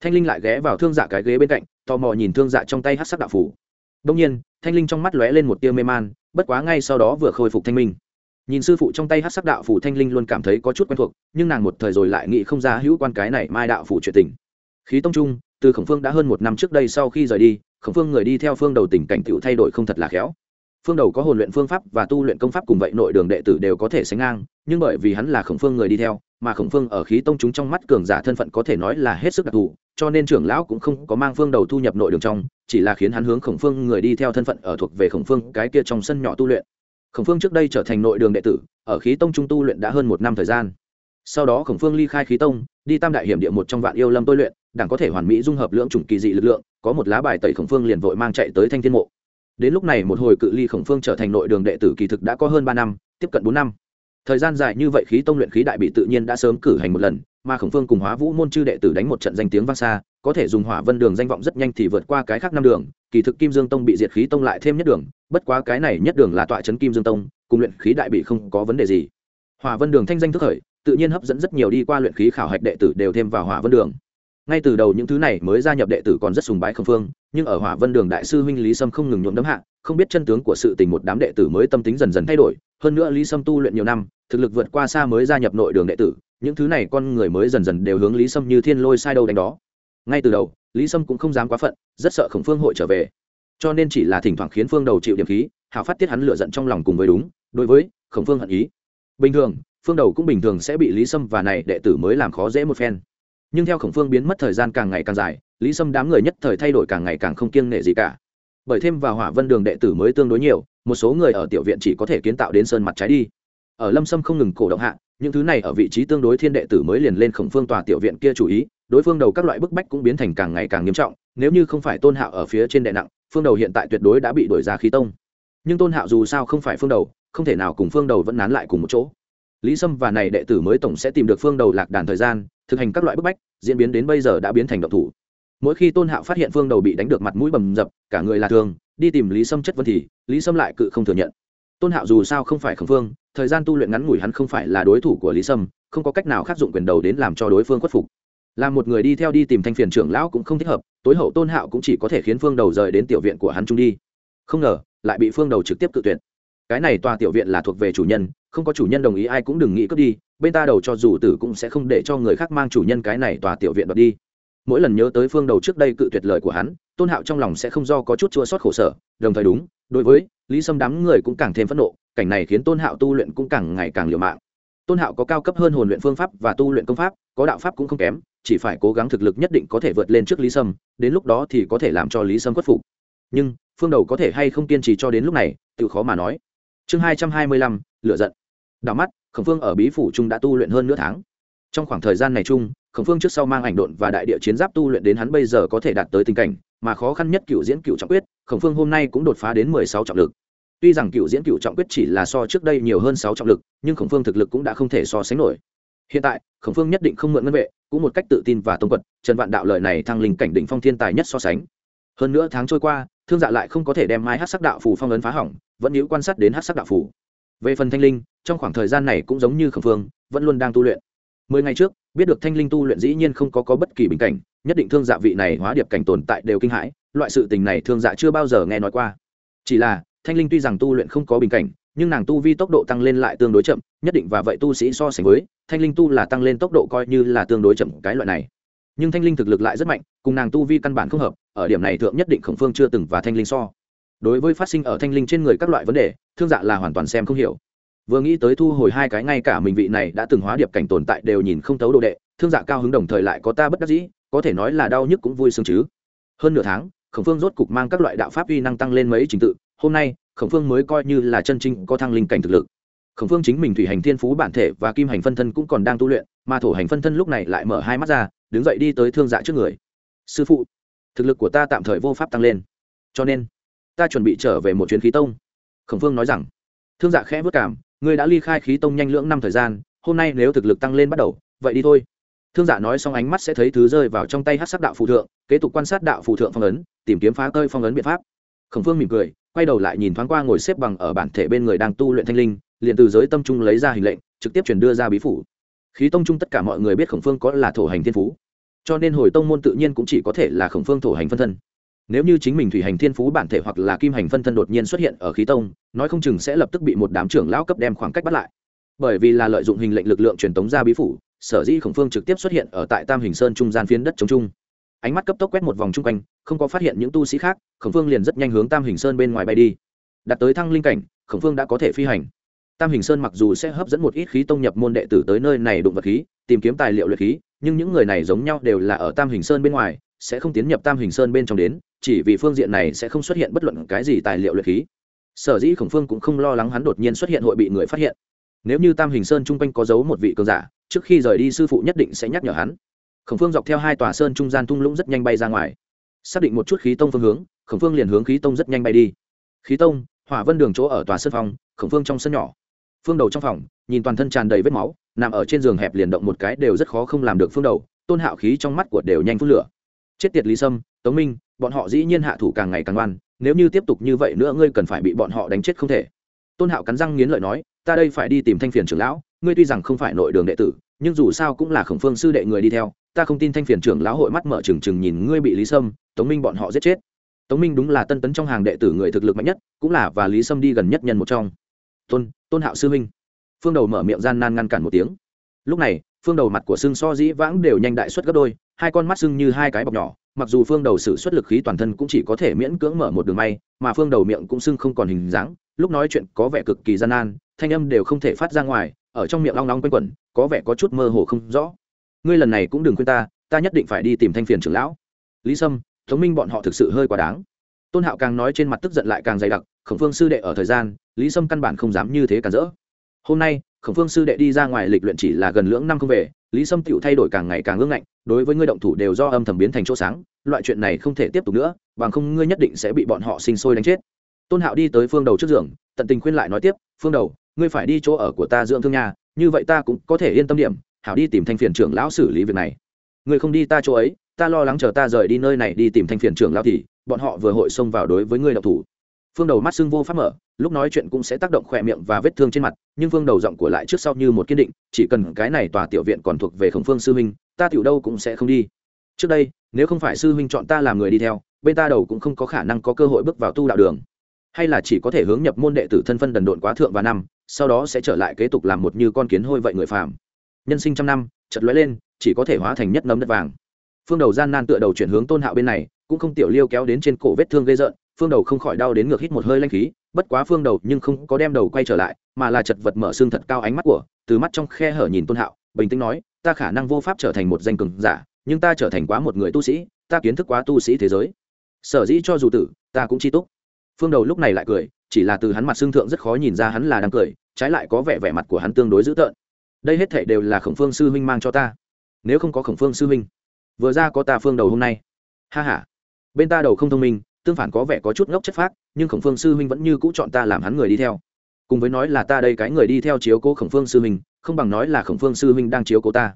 thanh linh lại ghé vào thương dạ cái ghế bên cạnh, tò mò nhìn thương dạ trong tay hát sắc đạo phủ. Đông nhiên, thanh linh trong mắt lóe lên một tia mê man, bất quá ngay sau đó vừa khôi phục thanh minh nhìn sư phụ trong tay hát sắc đạo phủ thanh linh luôn cảm thấy có chút quen thuộc, nhưng nàng một thời rồi lại nghĩ không ra hữu quan cái này mai đạo phủ chuyện tình. Khí tông trung, từ khổng phương đã hơn một năm trước đây sau khi rời đi, khổng phương người đi theo phương đầu tình cảnh tựu thay đổi không thật là khéo. Phương đầu có hồn luyện phương pháp và tu luyện công pháp cùng vậy nội đường đệ tử đều có thể sánh ngang, nhưng bởi vì hắn là khổng phương người đi theo, mà khổng phương ở khí tông chúng trong mắt cường giả thân phận có thể nói là hết sức đặc thù, cho nên trưởng lão cũng không có mang phương đầu thu nhập nội đường trong, chỉ là khiến hắn hướng khổng phương người đi theo thân phận ở thuộc về khổng phương cái kia trong sân nhỏ tu luyện khổng phương trước đây trở thành nội đường đệ tử, ở khí tông trung tu luyện đã hơn một năm thời gian. Sau đó khổng phương ly khai khí tông, đi tam đại hiểm địa một trong vạn yêu lâm tôi luyện đảng có thể hoàn mỹ dung hợp lưỡng chủng kỳ dị lực lượng, có một lá bài tẩy khổng phương liền vội mang chạy tới thanh thiên mộ. Đến lúc này một hồi cự ly khổng phương trở thành nội đường đệ tử kỳ thực đã có hơn ba năm, tiếp cận bốn năm. Thời gian dài như vậy khí tông luyện khí đại bị tự nhiên đã sớm cử hành một lần, mà khổng phương cùng hóa vũ môn chư đệ tử đánh một trận danh tiếng vang xa có thể dùng hỏa vân đường danh vọng rất nhanh thì vượt qua cái khác năm đường, kỳ thực kim dương tông bị diệt khí tông lại thêm nhất đường, bất quá cái này nhất đường là tọa trấn kim dương tông, cùng luyện khí đại bị không có vấn đề gì. Hỏa vân đường thanh danh thức khởi, tự nhiên hấp dẫn rất nhiều đi qua luyện khí khảo hạch đệ tử đều thêm vào hỏa vân đường. Ngay từ đầu những thứ này mới gia nhập đệ tử còn rất sùng bái khâm phương, nhưng ở hỏa vân đường đại sư huynh lý sâm không ngừng nhuộm đấm hạ, không biết chân tướng của sự tình một đám đệ tử mới tâm tính dần dần thay đổi, hơn nữa lý sâm tu luyện nhiều năm, thực lực vượt qua xa mới gia nhập nội đường đệ tử, những thứ này con người mới dần dần đều hướng lý sâm như thiên lôi sai đâu đánh đó ngay từ đầu, lý sâm cũng không dám quá phận, rất sợ khổng phương hội trở về. Cho nên chỉ là thỉnh thoảng khiến phương đầu chịu điểm khí hào phát tiết hắn lựa giận trong lòng cùng với đúng, đối với khổng phương hận ý. Bình thường, phương đầu cũng bình thường sẽ bị lý sâm và này đệ tử mới làm khó dễ một phen. Nhưng theo khổng phương biến mất thời gian càng ngày càng dài, lý sâm đám người nhất thời thay đổi càng ngày càng không kiêng nể gì cả. Bởi thêm vào hỏa vân đường đệ tử mới tương đối nhiều, một số người ở tiểu viện chỉ có thể kiến tạo đến sơn mặt trái đi. Ở lâm sâm không ngừng cổ động hạ, những thứ này ở vị trí tương đối thiên đệ tử mới liền lên khổng phương tòa tiểu viện kia chủ ý đối phương đầu các loại bức bách cũng biến thành càng ngày càng nghiêm trọng, nếu như không phải tôn hạo ở phía trên đệ nặng, phương đầu hiện tại tuyệt đối đã bị đổi ra khí tông. Nhưng tôn hạo dù sao không phải phương đầu, không thể nào cùng phương đầu vẫn nán lại cùng một chỗ. Lý sâm và này đệ tử mới tổng sẽ tìm được phương đầu lạc đàn thời gian, thực hành các loại bức bách, diễn biến đến bây giờ đã biến thành động thủ. Mỗi khi tôn hạo phát hiện phương đầu bị đánh được mặt mũi bầm dập, cả người là thường đi tìm lý sâm chất vấn thì, lý sâm lại cự không thừa nhận. Tôn hạo dù sao không phải khẩn phương, thời gian tu luyện ngắn ngủi hắn không phải là đối thủ của lý sâm, không có cách nào khắc dụng quyền đầu đến làm cho đối phương khuất phục là một người đi theo đi tìm thanh phiền trưởng lão cũng không thích hợp, tối hậu tôn hạo cũng chỉ có thể khiến phương đầu rời đến tiểu viện của hắn trung đi. Không ngờ, lại bị phương đầu trực tiếp cự tuyệt. Cái này tòa tiểu viện là thuộc về chủ nhân, không có chủ nhân đồng ý ai cũng đừng nghĩ cướp đi, bên ta đầu cho dù tử cũng sẽ không để cho người khác mang chủ nhân cái này tòa tiểu viện đoạt đi. Mỗi lần nhớ tới phương đầu trước đây cự tuyệt lời của hắn, tôn hạo trong lòng sẽ không do có chút chua sót khổ sở, đồng thời đúng, đối với lý sâm đám người cũng càng thêm phẫn nộ, cảnh này khiến tôn hạo tu luyện cũng càng ngày càng liều mạng. Tôn hạo có cao cấp hơn hồn luyện phương pháp và tu luyện công pháp, có đạo pháp cũng không kém chỉ phải cố gắng thực lực nhất định có thể vượt lên trước lý sâm, đến lúc đó thì có thể làm cho lý sâm khuất phục. Nhưng, phương đầu có thể hay không kiên trì cho đến lúc này, tự khó mà nói. Chương hai trăm hai mươi lăm lựa giận. Đảo mắt, khổng phương ở bí phủ trung đã tu luyện hơn nửa tháng. Trong khoảng thời gian này chung, khổng phương trước sau mang ảnh độn và đại địa chiến giáp tu luyện đến hắn bây giờ có thể đạt tới tình cảnh, mà khó khăn nhất cựu diễn cựu trọng quyết, khổng phương hôm nay cũng đột phá đến mười sáu trọng lực. Tuy rằng cựu diễn cựu trọng quyết chỉ là so trước đây nhiều hơn sáu trọng lực, nhưng khổng phương thực lực cũng đã không thể so sánh nổi hiện tại khổng phương nhất định không mượn ngân vệ cũng một cách tự tin và tông quật trần vạn đạo lợi này thăng linh cảnh đỉnh phong thiên tài nhất so sánh. Hơn nữa tháng trôi qua thương dạ lại không có thể đem mai hát sắc đạo phù phong ấn phá hỏng vẫn níu quan sát đến hát sắc đạo phù. Về phần thanh linh trong khoảng thời gian này cũng giống như khẩn phương vẫn luôn đang tu luyện. Mười ngày trước biết được thanh linh tu luyện dĩ nhiên không có, có bất kỳ bình cảnh nhất định thương dạ vị này hóa điệp cảnh tồn tại đều kinh hãi loại sự tình này thương dạ chưa bao giờ nghe nói qua. Chỉ là thanh linh tuy rằng tu luyện không có bình cảnh nhưng nàng tu vi tốc độ tăng lên lại tương đối chậm, nhất định và vậy tu sĩ so sánh với, thanh linh tu là tăng lên tốc độ coi như là tương đối chậm cái loại này. Nhưng thanh linh thực lực lại rất mạnh, cùng nàng tu vi căn bản không hợp, ở điểm này thượng nhất định khổng phương chưa từng và thanh linh so. Đối với phát sinh ở thanh linh trên người các loại vấn đề, thương dạ là hoàn toàn xem không hiểu. Vừa nghĩ tới thu hồi hai cái ngay cả mình vị này đã từng hóa điệp cảnh tồn tại đều nhìn không thấu đồ đệ, thương dạ cao hứng đồng thời lại có ta bất đắc dĩ, có thể nói là đau nhức cũng vui sướng chứ. Hơn nửa tháng, khổng phương rốt cục mang các loại đạo pháp uy năng tăng lên mấy trình tự, hôm nay khổng phương mới coi như là chân trinh có thăng linh cảnh thực lực. Khổng phương chính mình thủy hành thiên phú bản thể và kim hành phân thân cũng còn đang tu luyện, mà thổ hành phân thân lúc này lại mở hai mắt ra, đứng dậy đi tới thương dạ trước người. Sư phụ, thực lực của ta tạm thời vô pháp tăng lên. Cho nên, ta chuẩn bị trở về một chuyến khí tông. Khổng phương nói rằng, thương dạ khẽ vất cảm, ngươi đã ly khai khí tông nhanh lưỡng năm thời gian, hôm nay nếu thực lực tăng lên bắt đầu, vậy đi thôi. Thương dạ nói xong ánh mắt sẽ thấy thứ rơi vào trong tay hát sắc đạo phù thượng, kế tục quan sát đạo phù thượng phong ấn, tìm kiếm phá tơi phong ấn biện pháp. Khổng phương mỉm cười quay đầu lại nhìn thoáng qua ngồi xếp bằng ở bản thể bên người đang tu luyện thanh linh, liền từ giới tâm trung lấy ra hình lệnh, trực tiếp chuyển đưa ra bí phủ. Khí tông trung tất cả mọi người biết khổng phương có là thổ hành thiên phú, cho nên hồi tông môn tự nhiên cũng chỉ có thể là khổng phương thổ hành phân thân. Nếu như chính mình thủy hành thiên phú bản thể hoặc là kim hành phân thân đột nhiên xuất hiện ở khí tông, nói không chừng sẽ lập tức bị một đám trưởng lão cấp đem khoảng cách bắt lại. Bởi vì là lợi dụng hình lệnh lực lượng truyền tống ra bí phủ, sở dĩ khổng phương trực tiếp xuất hiện ở tại tam hình sơn trung gian phiến đất chống trung ánh mắt cấp tốc quét một vòng chung quanh, không có phát hiện những tu sĩ khác, khổng phương liền rất nhanh hướng tam hình sơn bên ngoài bay đi. Đặt tới thăng linh cảnh, khổng phương đã có thể phi hành. Tam hình sơn mặc dù sẽ hấp dẫn một ít khí tông nhập môn đệ tử tới nơi này đụng vật khí, tìm kiếm tài liệu luyện khí, nhưng những người này giống nhau đều là ở tam hình sơn bên ngoài, sẽ không tiến nhập tam hình sơn bên trong đến, chỉ vì phương diện này sẽ không xuất hiện bất luận cái gì tài liệu luyện khí. Sở dĩ khổng phương cũng không lo lắng hắn đột nhiên xuất hiện hội bị người phát hiện. Nếu như tam hình sơn chung quanh có giấu một vị cường giả, trước khi rời đi sư phụ nhất định sẽ nhắc nhở hắn khổng phương dọc theo hai tòa sơn trung gian thung lũng rất nhanh bay ra ngoài. Xác định một chút khí tông phương hướng, khổng phương liền hướng khí tông rất nhanh bay đi. Khí tông, hỏa vân đường chỗ ở tòa sân phòng, khổng phương trong sân nhỏ. Phương đầu trong phòng, nhìn toàn thân tràn đầy vết máu, nằm ở trên giường hẹp liền động một cái đều rất khó không làm được phương đầu, tôn hạo khí trong mắt của đều nhanh phút lửa. Chết tiệt lý sâm, tống minh, bọn họ dĩ nhiên hạ thủ càng ngày càng ngoan nếu như tiếp tục như vậy nữa ngươi cần phải bị bọn họ đánh chết không thể. Tôn hạo cắn răng nghiến lợi nói, ta đây phải đi tìm thanh phiền trưởng lão, ngươi tuy rằng không phải nội đường đệ tử nhưng dù sao cũng là khổng phương sư đệ người đi theo, ta không tin thanh phiền trưởng lão hội mắt mở trừng trừng nhìn ngươi bị lý sâm, tống minh bọn họ giết chết. Tống minh đúng là tân tấn trong hàng đệ tử người thực lực mạnh nhất, cũng là và lý sâm đi gần nhất nhân một trong. Tôn tôn hạo sư huynh phương đầu mở miệng gian nan ngăn cản một tiếng. Lúc này, phương đầu mặt của xương so dĩ vãng đều nhanh đại suất gấp đôi, hai con mắt xương như hai cái bọc nhỏ, mặc dù phương đầu sử xuất lực khí toàn thân cũng chỉ có thể miễn cưỡng mở một đường may, mà phương đầu miệng cũng xưng không còn hình dáng, lúc nói chuyện có vẻ cực kỳ gian nan, thanh âm đều không thể phát ra ngoài ở trong miệng long long quanh quẩn, có vẻ có chút mơ hồ không rõ. Ngươi lần này cũng đừng quên ta ta nhất định phải đi tìm thanh phiền trưởng lão. Lý sâm thống minh bọn họ thực sự hơi quá đáng. Tôn hạo càng nói trên mặt tức giận lại càng dày đặc, khổng phương sư đệ ở thời gian, lý sâm căn bản không dám như thế cản rỡ. Hôm nay, khổng phương sư đệ đi ra ngoài lịch luyện chỉ là gần lưỡng năm không về, lý sâm tựu thay đổi càng ngày càng ngưng ngạnh, đối với ngươi động thủ đều do âm thầm biến thành chỗ sáng, loại chuyện này không thể tiếp tục nữa, bằng không ngươi nhất định sẽ bị bọn họ sinh sôi đánh chết. Tôn hạo đi tới phương đầu trước giường, tận tình khuyên lại nói tiếp, phương đầu ngươi phải đi chỗ ở của ta dưỡng thương nhà như vậy ta cũng có thể yên tâm điểm, hảo đi tìm thanh phiền trưởng lão xử lý việc này. Ngươi không đi ta chỗ ấy, ta lo lắng chờ ta rời đi nơi này đi tìm thanh phiền trưởng lão thì, bọn họ vừa hội xông vào đối với ngươi độc thủ. Phương đầu mắt xưng vô pháp mở, lúc nói chuyện cũng sẽ tác động khỏe miệng và vết thương trên mặt, nhưng phương đầu giọng của lại trước sau như một kiên định, chỉ cần cái này tòa tiểu viện còn thuộc về khổng phương sư huynh, ta tiểu đâu cũng sẽ không đi. Trước đây, nếu không phải sư huynh chọn ta làm người đi theo, bên ta đầu cũng không có khả năng có cơ hội bước vào tu đạo đường. Hay là chỉ có thể hướng nhập môn đệ tử thân phân đần độn quá thượng và năm sau đó sẽ trở lại kế tục làm một như con kiến hôi vậy người phàm. Nhân sinh trăm năm chật lóe lên, chỉ có thể hóa thành nhất nấm đất vàng. Phương đầu gian nan tựa đầu chuyển hướng tôn hạo bên này, cũng không tiểu liêu kéo đến trên cổ vết thương gây rợn, phương đầu không khỏi đau đến ngược hít một hơi lanh khí, bất quá phương đầu nhưng không có đem đầu quay trở lại, mà là chật vật mở xương thật cao ánh mắt của, từ mắt trong khe hở nhìn tôn hạo, bình tĩnh nói, ta khả năng vô pháp trở thành một danh cường giả, nhưng ta trở thành quá một người tu sĩ, ta kiến thức quá tu sĩ thế giới. Sở dĩ cho dù tử, ta cũng chi túc. Phương đầu lúc này lại cười chỉ là từ hắn mặt xương thượng rất khó nhìn ra hắn là đang cười, trái lại có vẻ vẻ mặt của hắn tương đối dữ tợn. Đây hết thể đều là khổng phương sư huynh mang cho ta. Nếu không có khổng phương sư huynh, vừa ra có ta phương đầu hôm nay. Ha h a bên ta đầu không thông minh, tương phản có vẻ có chút ngốc chất phác, nhưng khổng phương sư huynh vẫn như cũ chọn ta làm hắn người đi theo. Cùng với nói là ta đây cái người đi theo chiếu cố khổng phương sư huynh, không bằng nói là khổng phương sư huynh đang chiếu cố ta.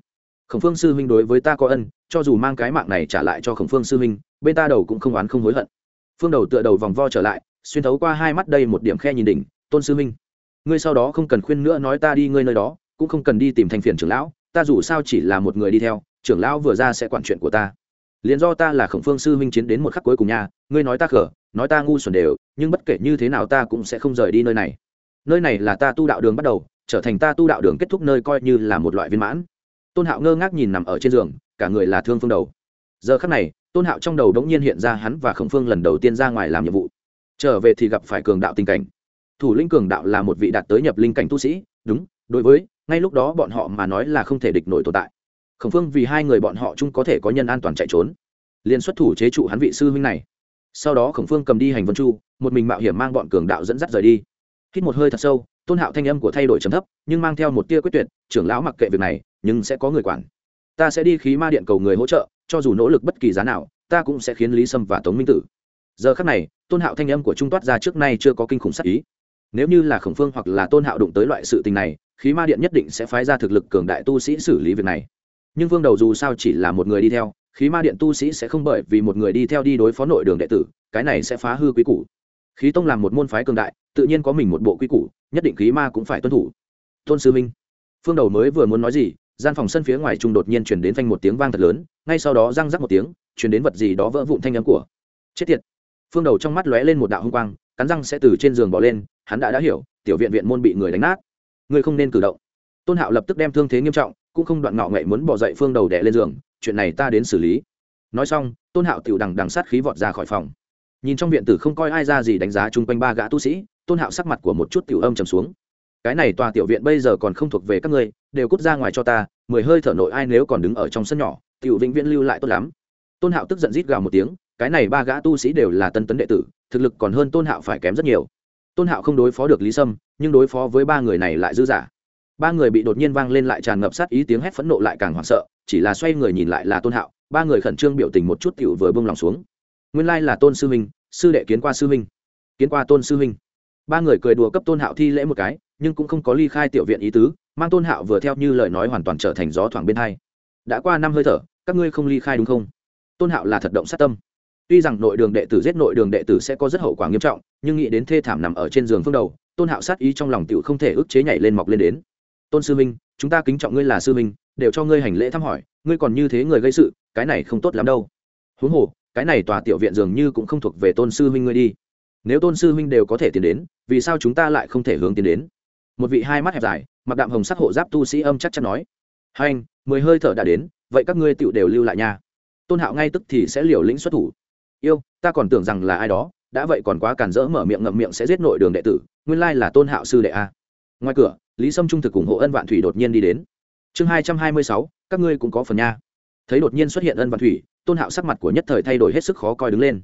Khổng phương sư huynh đối với ta có ân, cho dù mang cái mạng này trả lại cho khổng phương sư huynh, bên ta đầu cũng không oán không hối hận. Phương đầu tựa đầu vòng vo trở lại xuyên thấu qua hai mắt đây một điểm khe nhìn đỉnh, tôn sư minh ngươi sau đó không cần khuyên nữa nói ta đi ngươi nơi đó, cũng không cần đi tìm thành phiền trưởng lão, ta dù sao chỉ là một người đi theo, trưởng lão vừa ra sẽ quản chuyện của ta. Liền do ta là khổng phương sư minh chiến đến một khắc cuối cùng nhà ngươi nói ta khở nói ta ngu xuẩn đều, nhưng bất kể như thế nào ta cũng sẽ không rời đi nơi này. Nơi này là ta tu đạo đường bắt đầu, trở thành ta tu đạo đường kết thúc nơi coi như là một loại viên mãn. Tôn hạo ngơ ngác nhìn nằm ở trên giường, cả người là thương phương đầu. Giờ khắc này, tôn hạo trong đầu đống nhiên hiện ra hắn và khổng phương lần đầu tiên ra ngoài làm nhiệm vụ trở về thì gặp phải cường đạo tình cảnh. Thủ linh cường đạo là một vị đạt tới nhập linh cảnh tu sĩ, đúng, đối với, ngay lúc đó bọn họ mà nói là không thể địch nổi tồn tại. Khổng phương vì hai người bọn họ chung có thể có nhân an toàn chạy trốn. Liền xuất thủ chế trụ hắn vị sư huynh này. Sau đó khổng phương cầm đi hành vân chu, một mình mạo hiểm mang bọn cường đạo dẫn dắt rời đi. Hít một hơi thật sâu, tôn hạo thanh âm của thay đổi trầm thấp, nhưng mang theo một tia quyết tuyệt, trưởng lão mặc kệ việc này, nhưng sẽ có người quản. Ta sẽ đi khí ma điện cầu người hỗ trợ, cho dù nỗ lực bất kỳ giá nào, ta cũng sẽ khiến lý sâm và tống minh tử giờ khắc này, tôn hạo thanh âm của trung toát ra trước nay chưa có kinh khủng sắc ý. Nếu như là khổng phương hoặc là tôn hạo đụng tới loại sự tình này, khí ma điện nhất định sẽ phái ra thực lực cường đại tu sĩ xử lý việc này. Nhưng vương đầu dù sao chỉ là một người đi theo, khí ma điện tu sĩ sẽ không bởi vì một người đi theo đi đối phó nội đường đệ tử, cái này sẽ phá hư quý củ. Khí tông làm một môn phái cường đại, tự nhiên có mình một bộ quý củ, nhất định khí ma cũng phải tuân thủ. Tôn sư minh, phương đầu mới vừa muốn nói gì, gian phòng sân phía ngoài trung đột nhiên chuyển đến phanh một tiếng vang thật lớn, ngay sau đó răng rắc một tiếng chuyển đến vật gì đó vỡ vụn thanh âm của. Chết tiệt phương đầu trong mắt lóe lên một đạo hung quang, cắn răng sẽ từ trên giường bỏ lên, hắn đã đã hiểu, tiểu viện viện môn bị người đánh nát. Ngươi không nên cử động. Tôn hạo lập tức đem thương thế nghiêm trọng, cũng không đoạn ngọ nghệ muốn bỏ dậy phương đầu đẻ lên giường, chuyện này ta đến xử lý. Nói xong, tôn hạo tiểu đằng đằng sát khí vọt ra khỏi phòng. Nhìn trong viện tử không coi ai ra gì đánh giá chung quanh ba gã tu sĩ, tôn hạo sắc mặt của một chút tiểu âm trầm xuống. Cái này tòa tiểu viện bây giờ còn không thuộc về các ngươi, đều cút ra ngoài cho ta, mười hơi thở nội ai nếu còn đứng ở trong sân nhỏ, tiểu vĩnh viễn lưu lại tốt lắm. Tôn hạo tức giận rít gào một tiếng cái này ba gã tu sĩ đều là tân tấn đệ tử, thực lực còn hơn tôn hạo phải kém rất nhiều. Tôn hạo không đối phó được lý sâm, nhưng đối phó với ba người này lại dư giả ba người bị đột nhiên vang lên lại tràn ngập sát ý tiếng hét phẫn nộ lại càng hoảng sợ, chỉ là xoay người nhìn lại là tôn hạo, ba người khẩn trương biểu tình một chút t i ể u vừa bông lòng xuống. Nguyên lai là tôn sư huynh sư đệ kiến qua sư huynh kiến qua tôn sư huynh ba người cười đùa cấp tôn hạo thi lễ một cái, nhưng cũng không có ly khai tiểu viện ý tứ, mang tôn hạo vừa theo như lời nói hoàn toàn trở thành gió thoảng bên hai. Đã qua năm hơi thở, các ngươi không ly khai đúng không? Tôn hạo là thật động sát tâm tuy rằng nội đường đệ tử giết nội đường đệ tử sẽ có rất hậu quả nghiêm trọng, nhưng nghĩ đến thê thảm nằm ở trên giường phương đầu, tôn hạo sát ý trong lòng tựu không thể ức chế nhảy lên mọc lên đến. Tôn sư minh chúng ta kính trọng ngươi là sư minh đều cho ngươi hành lễ thăm hỏi, ngươi còn như thế người gây sự, cái này không tốt lắm đâu. Huống hồ, cái này tòa tiểu viện dường như cũng không thuộc về tôn sư huynh ngươi đi. Nếu tôn sư huynh đều có thể tiến đến, vì sao chúng ta lại không thể hướng tiến đến? Một vị hai mắt hẹp dài, mặc đạm hồng sắc hộ giáp tu sĩ âm chắc chắn nói. Hai anh, mười hơi thở đã đến, vậy các ngươi tựu đều lưu lại nha. Tôn hạo ngay tức thì sẽ liều lĩnh xuất thủ yêu, ta còn tưởng rằng là ai đó, đã vậy còn quá cản rỡ mở miệng ngậm miệng sẽ giết nội đường đệ tử, nguyên lai là tôn hạo sư đệ a. Ngoài cửa, lý sâm trung thực ủng hộ ân vạn thủy đột nhiên đi đến. Chương hai trăm hai mươi sáu, các ngươi cũng có phần nha. Thấy đột nhiên xuất hiện ân vạn thủy, tôn hạo sắc mặt của nhất thời thay đổi hết sức khó coi đứng lên.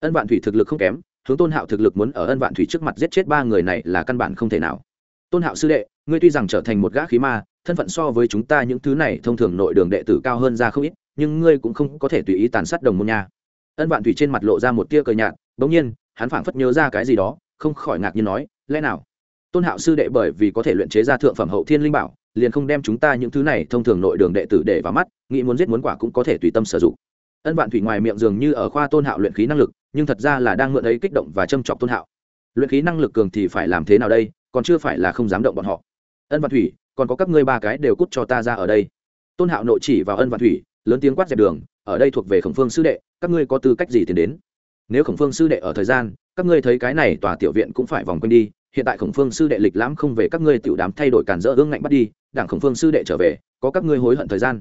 Ân vạn thủy thực lực không kém, hướng tôn hạo thực lực muốn ở ân vạn thủy trước mặt giết chết ba người này là căn bản không thể nào. Tôn hạo sư đệ, ngươi tuy rằng trở thành một gã khí ma, thân phận so với chúng ta những thứ này thông thường nội đường đệ tử cao hơn ra không ít, nhưng ngươi cũng không có thể tùy ý tàn sát đồng môn nha ân vạn thủy trên mặt lộ ra một tia cờ nhạt, bỗng nhiên, hắn phảng phất nhớ ra cái gì đó, không khỏi ngạc nhiên nói, lẽ nào, tôn hạo sư đệ bởi vì có thể luyện chế ra thượng phẩm hậu thiên linh bảo, liền không đem chúng ta những thứ này thông thường nội đường đệ tử để vào mắt, nghĩ muốn giết muốn quả cũng có thể tùy tâm sử dụng? Ân vạn thủy ngoài miệng dường như ở khoa tôn hạo luyện khí năng lực, nhưng thật ra là đang mượn ấy kích động và châm chọc tôn hạo. Luyện khí năng lực cường thì phải làm thế nào đây, còn chưa phải là không dám động bọn họ. Ân vạn thủy, còn có các ngươi ba cái đều cút cho ta ra ở đây. Tôn hạo nội chỉ vào ân vạn thủy, lớn tiếng quát dẹp đường ở đây thuộc về khổng phương sư đệ, các ngươi có tư cách gì tiến đến? Nếu khổng phương sư đệ ở thời gian, các ngươi thấy cái này tòa tiểu viện cũng phải vòng quanh đi, hiện tại khổng phương sư đệ lịch lãm không về, các ngươi tiểu đám thay đổi cản rỡ ương ngạnh bắt đi, đảng khổng phương sư đệ trở về, có các ngươi hối hận thời gian.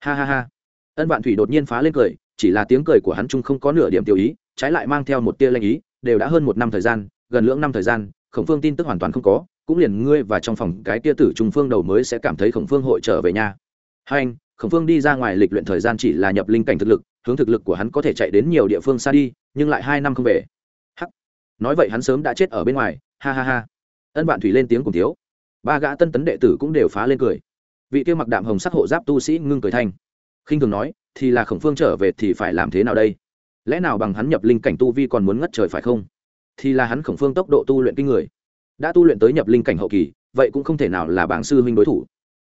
Ha ha ha. Ân vạn thủy đột nhiên phá lên cười, chỉ là tiếng cười của hắn trung không có nửa điểm tiêu ý, trái lại mang theo một tia lanh ý, đều đã hơn một năm thời gian, gần lưỡng năm thời gian, khổng phương tin tức hoàn toàn không có, cũng liền ngươi và trong phòng cái tia tử trung phương đầu mới sẽ cảm thấy khổng phương hội trở về nhà. Hai anh khổng phương đi ra ngoài lịch luyện thời gian chỉ là nhập linh cảnh thực lực, hướng thực lực của hắn có thể chạy đến nhiều địa phương xa đi, nhưng lại hai năm không về. Hắc. Nói vậy hắn sớm đã chết ở bên ngoài, ha ha ha. Ân bạn thủy lên tiếng cùng thiếu. Ba gã tân tấn đệ tử cũng đều phá lên cười. Vị kia mặc đạm hồng sắc hộ giáp tu sĩ ngưng cười thanh khinh thường nói, thì là khổng phương trở về thì phải làm thế nào đây? Lẽ nào bằng hắn nhập linh cảnh tu vi còn muốn ngất trời phải không? Thì là hắn khổng phương tốc độ tu luyện kinh người. Đã tu luyện tới nhập linh cảnh hậu kỳ, vậy cũng không thể nào là bảng sư huynh đối thủ.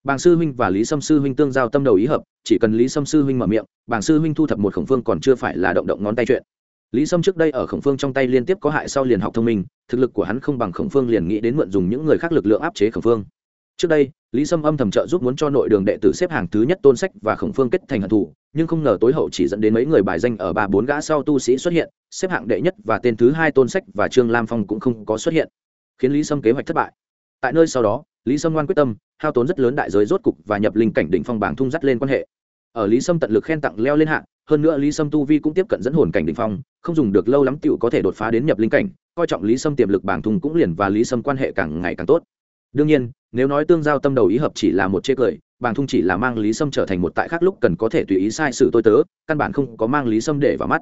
Bàng sư huynh và lý sâm sư huynh tương giao tâm đầu ý hợp, chỉ cần lý sâm sư huynh mở miệng, Bàng sư huynh thu thập một khổng phương còn chưa phải là động động ngón tay chuyện. Lý sâm trước đây ở khổng phương trong tay liên tiếp có hại sau liền học thông minh, thực lực của hắn không bằng khổng phương liền nghĩ đến mượn dùng những người khác lực lượng áp chế khổng phương. Trước đây, lý sâm âm thầm trợ giúp muốn cho nội đường đệ tử xếp hàng thứ nhất tôn sách và khổng phương kết thành hận thủ nhưng không ngờ tối hậu chỉ dẫn đến mấy người bài danh ở ba bốn gã sau tu sĩ xuất hiện, xếp hạng đệ nhất và tên thứ hai tôn sách và trương lam phong cũng không có xuất hiện, khiến lý sâm kế hoạch thất bại. Tại nơi sau đó lý sâm ngoan quyết tâm, hao tốn rất lớn đại giới rốt cục và nhập linh cảnh đỉnh phong bảng thung dắt lên quan hệ. Ở lý sâm tận lực khen tặng leo lên hạng hơn nữa lý sâm tu vi cũng tiếp cận dẫn hồn cảnh đỉnh phong, không dùng được lâu lắm tựu có thể đột phá đến nhập linh cảnh, coi trọng lý sâm tiềm lực bảng thung cũng liền và lý sâm quan hệ càng ngày càng tốt. Đương nhiên, nếu nói tương giao tâm đầu ý hợp chỉ là một chê cười, bảng thung chỉ là mang lý sâm trở thành một tại khác lúc cần có thể tùy ý sai sự tôi tớ, căn bản không có mang lý sâm để vào mắt.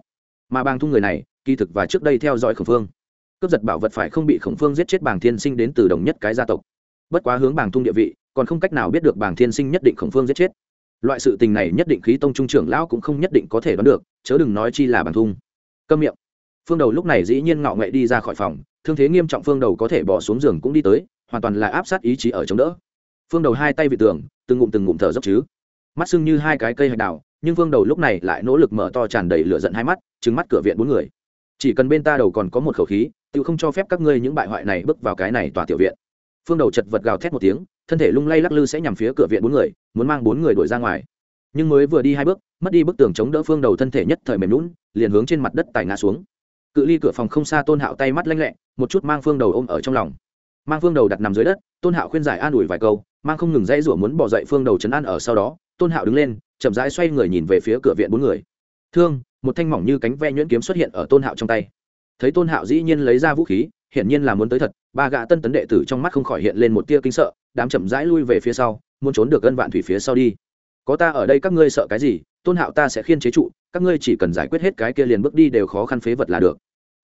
Mà bảng thung người này, kỳ thực và trước đây theo dõi khổng phương. Cướp giật bảo vật phải không bị khổng phương giết chết bảng thiên sinh đến từ đồng nhất cái gia tộc bất quá hướng bảng thung địa vị, còn không cách nào biết được bảng thiên sinh nhất định khổng phương giết chết. Loại sự tình này nhất định khí tông trung trưởng lão cũng không nhất định có thể đoán được, chớ đừng nói chi là bảng thung câm miệng. Phương đầu lúc này dĩ nhiên ngạo nghệ đi ra khỏi phòng, thương thế nghiêm trọng phương đầu có thể bỏ xuống giường cũng đi tới, hoàn toàn là áp sát ý chí ở chống đỡ. Phương đầu hai tay vị tường, từng ngụm từng ngụm thở dốc chứ. Mắt sưng như hai cái cây hạch đào, nhưng phương đầu lúc này lại nỗ lực mở to tràn đầy lửa giận hai mắt trứng mắt cửa viện bốn người. Chỉ cần bên ta đầu còn có một khẩu khí, tự không cho phép các ngươi những bại hoại này bước vào cái này tòa tiểu viện phương đầu chật vật gào thét một tiếng, thân thể lung lay lắc lư sẽ nhằm phía cửa viện bốn người, muốn mang bốn người đuổi ra ngoài. Nhưng mới vừa đi hai bước, mất đi bức tường chống đỡ phương đầu thân thể nhất thời mềm lún liền hướng trên mặt đất tài ngã xuống. Cự ly cửa phòng không xa tôn hạo tay mắt lanh lẹ, một chút mang phương đầu ôm ở trong lòng. Mang phương đầu đặt nằm dưới đất, tôn hạo khuyên giải an ủi vài câu, mang không ngừng dãy rủa muốn bỏ dậy phương đầu chấn an ở sau đó, tôn hạo đứng lên, chậm rãi xoay người nhìn về phía cửa viện bốn người. Thương, một thanh mỏng như cánh ve nhuyễn kiếm xuất hiện ở tôn hạo trong tay. Thấy tôn hạo dĩ nhiên lấy ra vũ khí hiển nhiên là muốn tới thật, ba gã tân tấn đệ tử trong mắt không khỏi hiện lên một tia kinh sợ, đám chậm rãi lui về phía sau, muốn trốn được gân vạn thủy phía sau đi. Có ta ở đây các ngươi sợ cái gì, tôn hạo ta sẽ khiên chế trụ, các ngươi chỉ cần giải quyết hết cái kia liền bước đi đều khó khăn phế vật là được.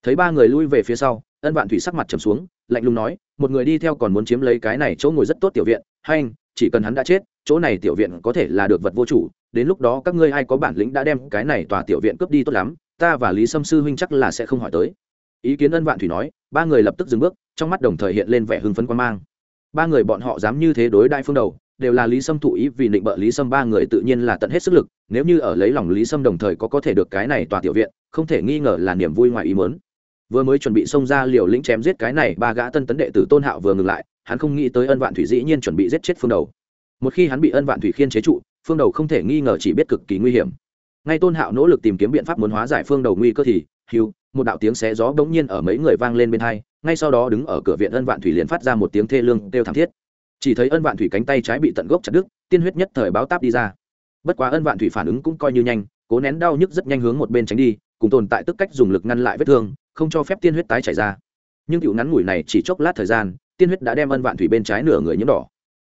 Thấy ba người lui về phía sau, ân vạn thủy sắc mặt trầm xuống, lạnh lùng nói, một người đi theo còn muốn chiếm lấy cái này chỗ ngồi rất tốt tiểu viện, hay anh, chỉ cần hắn đã chết, chỗ này tiểu viện có thể là được vật vô chủ, đến lúc đó các ngươi ai có bản lĩnh đã đem cái này tòa tiểu viện cướp đi tốt lắm, ta và lý sâm sư huynh chắc là sẽ không hỏi tới ý kiến ân vạn thủy nói, ba người lập tức dừng bước, trong mắt đồng thời hiện lên vẻ hưng phấn quan mang. Ba người bọn họ dám như thế đối đại phương đầu, đều là lý sâm thụ ý vì định bợ lý sâm ba người tự nhiên là tận hết sức lực, nếu như ở lấy lòng lý sâm đồng thời có có thể được cái này tòa tiểu viện, không thể nghi ngờ là niềm vui ngoài ý muốn. Vừa mới chuẩn bị xông ra liều lĩnh chém giết cái này ba gã tân tấn đệ tử tôn hạo vừa ngừng lại, hắn không nghĩ tới ân vạn thủy dĩ nhiên chuẩn bị giết chết phương đầu. Một khi hắn bị ân vạn thủy khiên chế trụ, phương đầu không thể nghi ngờ chỉ biết cực kỳ nguy hiểm. Ngay tôn hạo nỗ lực tìm kiếm biện pháp muốn hóa giải phương đầu nguy cơ thì hiu một đạo tiếng xé gió bỗng nhiên ở mấy người vang lên bên hai, ngay sau đó đứng ở cửa viện ân vạn thủy liền phát ra một tiếng thê lương kêu thảm thiết. Chỉ thấy ân vạn thủy cánh tay trái bị tận gốc chặt đứt, tiên huyết nhất thời báo táp đi ra. Bất quá ân vạn thủy phản ứng cũng coi như nhanh, cố nén đau nhức rất nhanh hướng một bên tránh đi, cùng tồn tại tức cách dùng lực ngăn lại vết thương, không cho phép tiên huyết tái chảy ra. Nhưng cựu ngắn ngủi này chỉ chốc lát thời gian, tiên huyết đã đem ân vạn thủy bên trái nửa người nhiễm đỏ.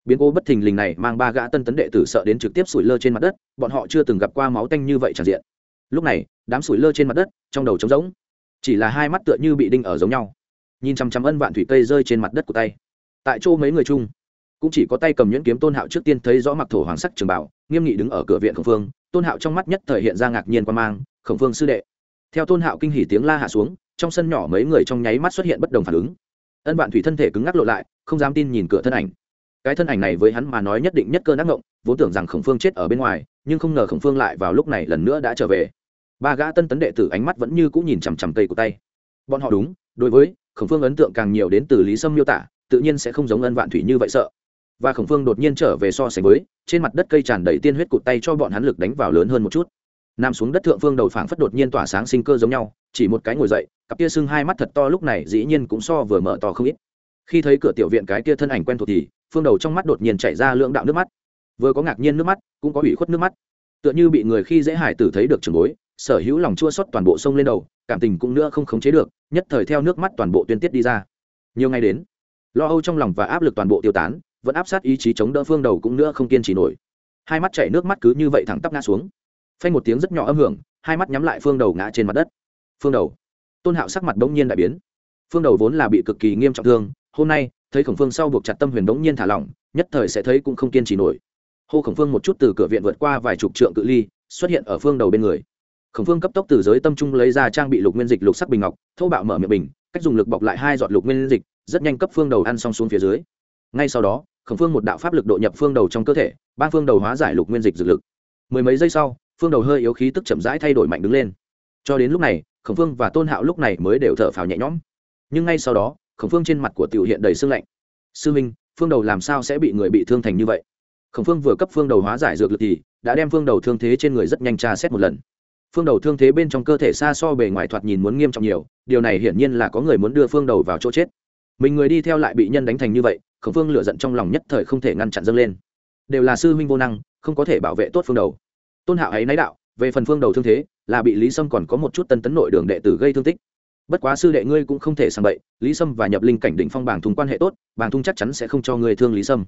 Biến cố bất thình lình này mang ba gã tân tấn đệ tử sợ đến trực tiếp sủi lơ trên mặt đất, bọn họ chưa từng gặp qua máu tanh như vậy tràn diện. Lúc này, đám sủi lơ trên mặt đất, trong đầu trống rỗng chỉ là hai mắt tựa như bị đinh ở giống nhau. Nhìn chằm chằm ân vạn thủy cây rơi trên mặt đất của tay. Tại chỗ mấy người chung, cũng chỉ có tay cầm nhuyễn kiếm tôn hạo trước tiên thấy rõ mặc thổ hoàng sắc trường bảo, nghiêm nghị đứng ở cửa viện khổng phương. Tôn hạo trong mắt nhất thời hiện ra ngạc nhiên quan mang, khổng phương sư đệ. Theo tôn hạo kinh hỉ tiếng la hạ xuống, trong sân nhỏ mấy người trong nháy mắt xuất hiện bất đồng phản ứng. Ân vạn thủy thân thể cứng ngắc lộ lại, không dám tin nhìn cửa thân ảnh. Cái thân ảnh này với hắn mà nói nhất định nhất cơn ác ngộng, vốn tưởng rằng khổng phương chết ở bên ngoài, nhưng không ngờ khổng phương lại vào lúc này lần nữa đã trở về ba gã tân tấn đệ tử ánh mắt vẫn như cũng nhìn chằm chằm cây của tay. Bọn họ đúng, đối với, khổng phương ấn tượng càng nhiều đến từ lý sâm miêu tả, tự nhiên sẽ không giống ân vạn thủy như vậy sợ. Và khổng phương đột nhiên trở về so sánh với, trên mặt đất cây tràn đầy tiên huyết cụt tay cho bọn hắn lực đánh vào lớn hơn một chút. Nằm xuống đất thượng phương đầu phảng phất đột nhiên tỏa sáng sinh cơ giống nhau, chỉ một cái ngồi dậy, cặp kia sưng hai mắt thật to lúc này dĩ nhiên cũng so vừa mở to không ít. Khi thấy cửa tiểu viện cái kia thân ảnh quen thuộc thì, phương đầu trong mắt đột nhiên chảy ra lưỡng đạo nước mắt. Vừa có ngạc nhiên nước mắt, cũng có ủy khuất nước mắt. Tựa như bị người khi dễ hải tử thấy được trường bối sở hữu lòng chua xót toàn bộ sông lên đầu, cảm tình cũng nữa không khống chế được, nhất thời theo nước mắt toàn bộ tuyên tiết đi ra. Nhiều ngày đến, lo âu trong lòng và áp lực toàn bộ tiêu tán, vẫn áp sát ý chí chống đỡ phương đầu cũng nữa không kiên trì nổi. Hai mắt chảy nước mắt cứ như vậy thẳng tắp ngã xuống. Phanh một tiếng rất nhỏ âm hưởng, hai mắt nhắm lại phương đầu ngã trên mặt đất. Phương đầu. Tôn hạo sắc mặt bỗng nhiên đại biến. Phương đầu vốn là bị cực kỳ nghiêm trọng thương, hôm nay, thấy khổng phương sau buộc chặt tâm huyền bỗng nhiên thả lỏng, nhất thời sẽ thấy cũng không kiên trì nổi. Hô khổng phương một chút từ cửa viện vượt qua vài chục trượng cự ly, xuất hiện ở phương đầu bên người khổng phương cấp tốc từ giới tâm trung lấy ra trang bị lục nguyên dịch lục sắc bình ngọc, thô bạo mở miệng bình, cách dùng lực bọc lại hai giọt lục nguyên dịch, rất nhanh cấp phương đầu ăn xong xuống phía dưới. Ngay sau đó, khổng phương một đạo pháp lực độ nhập phương đầu trong cơ thể, ba phương đầu hóa giải lục nguyên dịch dược lực. Mười mấy giây sau, phương đầu hơi yếu khí tức chậm rãi thay đổi mạnh đứng lên. Cho đến lúc này, khổng phương và tôn hạo lúc này mới đều thở phào nhẹ nhõm. Nhưng ngay sau đó, khổng phương trên mặt của tiểu hiện đầy sương lạnh. Sư minh, phương đầu làm sao sẽ bị người bị thương thành như vậy? Khổng phương vừa cấp phương đầu hóa giải dược lực thì, đã đem phương đầu thương thế trên người rất nhanh tra xét một lần phương đầu thương thế bên trong cơ thể xa so bề ngoài thoạt nhìn muốn nghiêm trọng nhiều, điều này hiển nhiên là có người muốn đưa phương đầu vào chỗ chết. Mình người đi theo lại bị nhân đánh thành như vậy, khổng phương lựa giận trong lòng nhất thời không thể ngăn chặn dâng lên. Đều là sư huynh vô năng, không có thể bảo vệ tốt phương đầu. Tôn hạo ấy náy đạo, về phần phương đầu thương thế, là bị lý sâm còn có một chút tân tấn nội đường đệ tử gây thương tích. Bất quá sư đệ ngươi cũng không thể sang bậy, lý sâm và nhập linh cảnh định phong bảng thùng quan hệ tốt, bảng thung chắc chắn sẽ không cho ngươi thương lý sâm.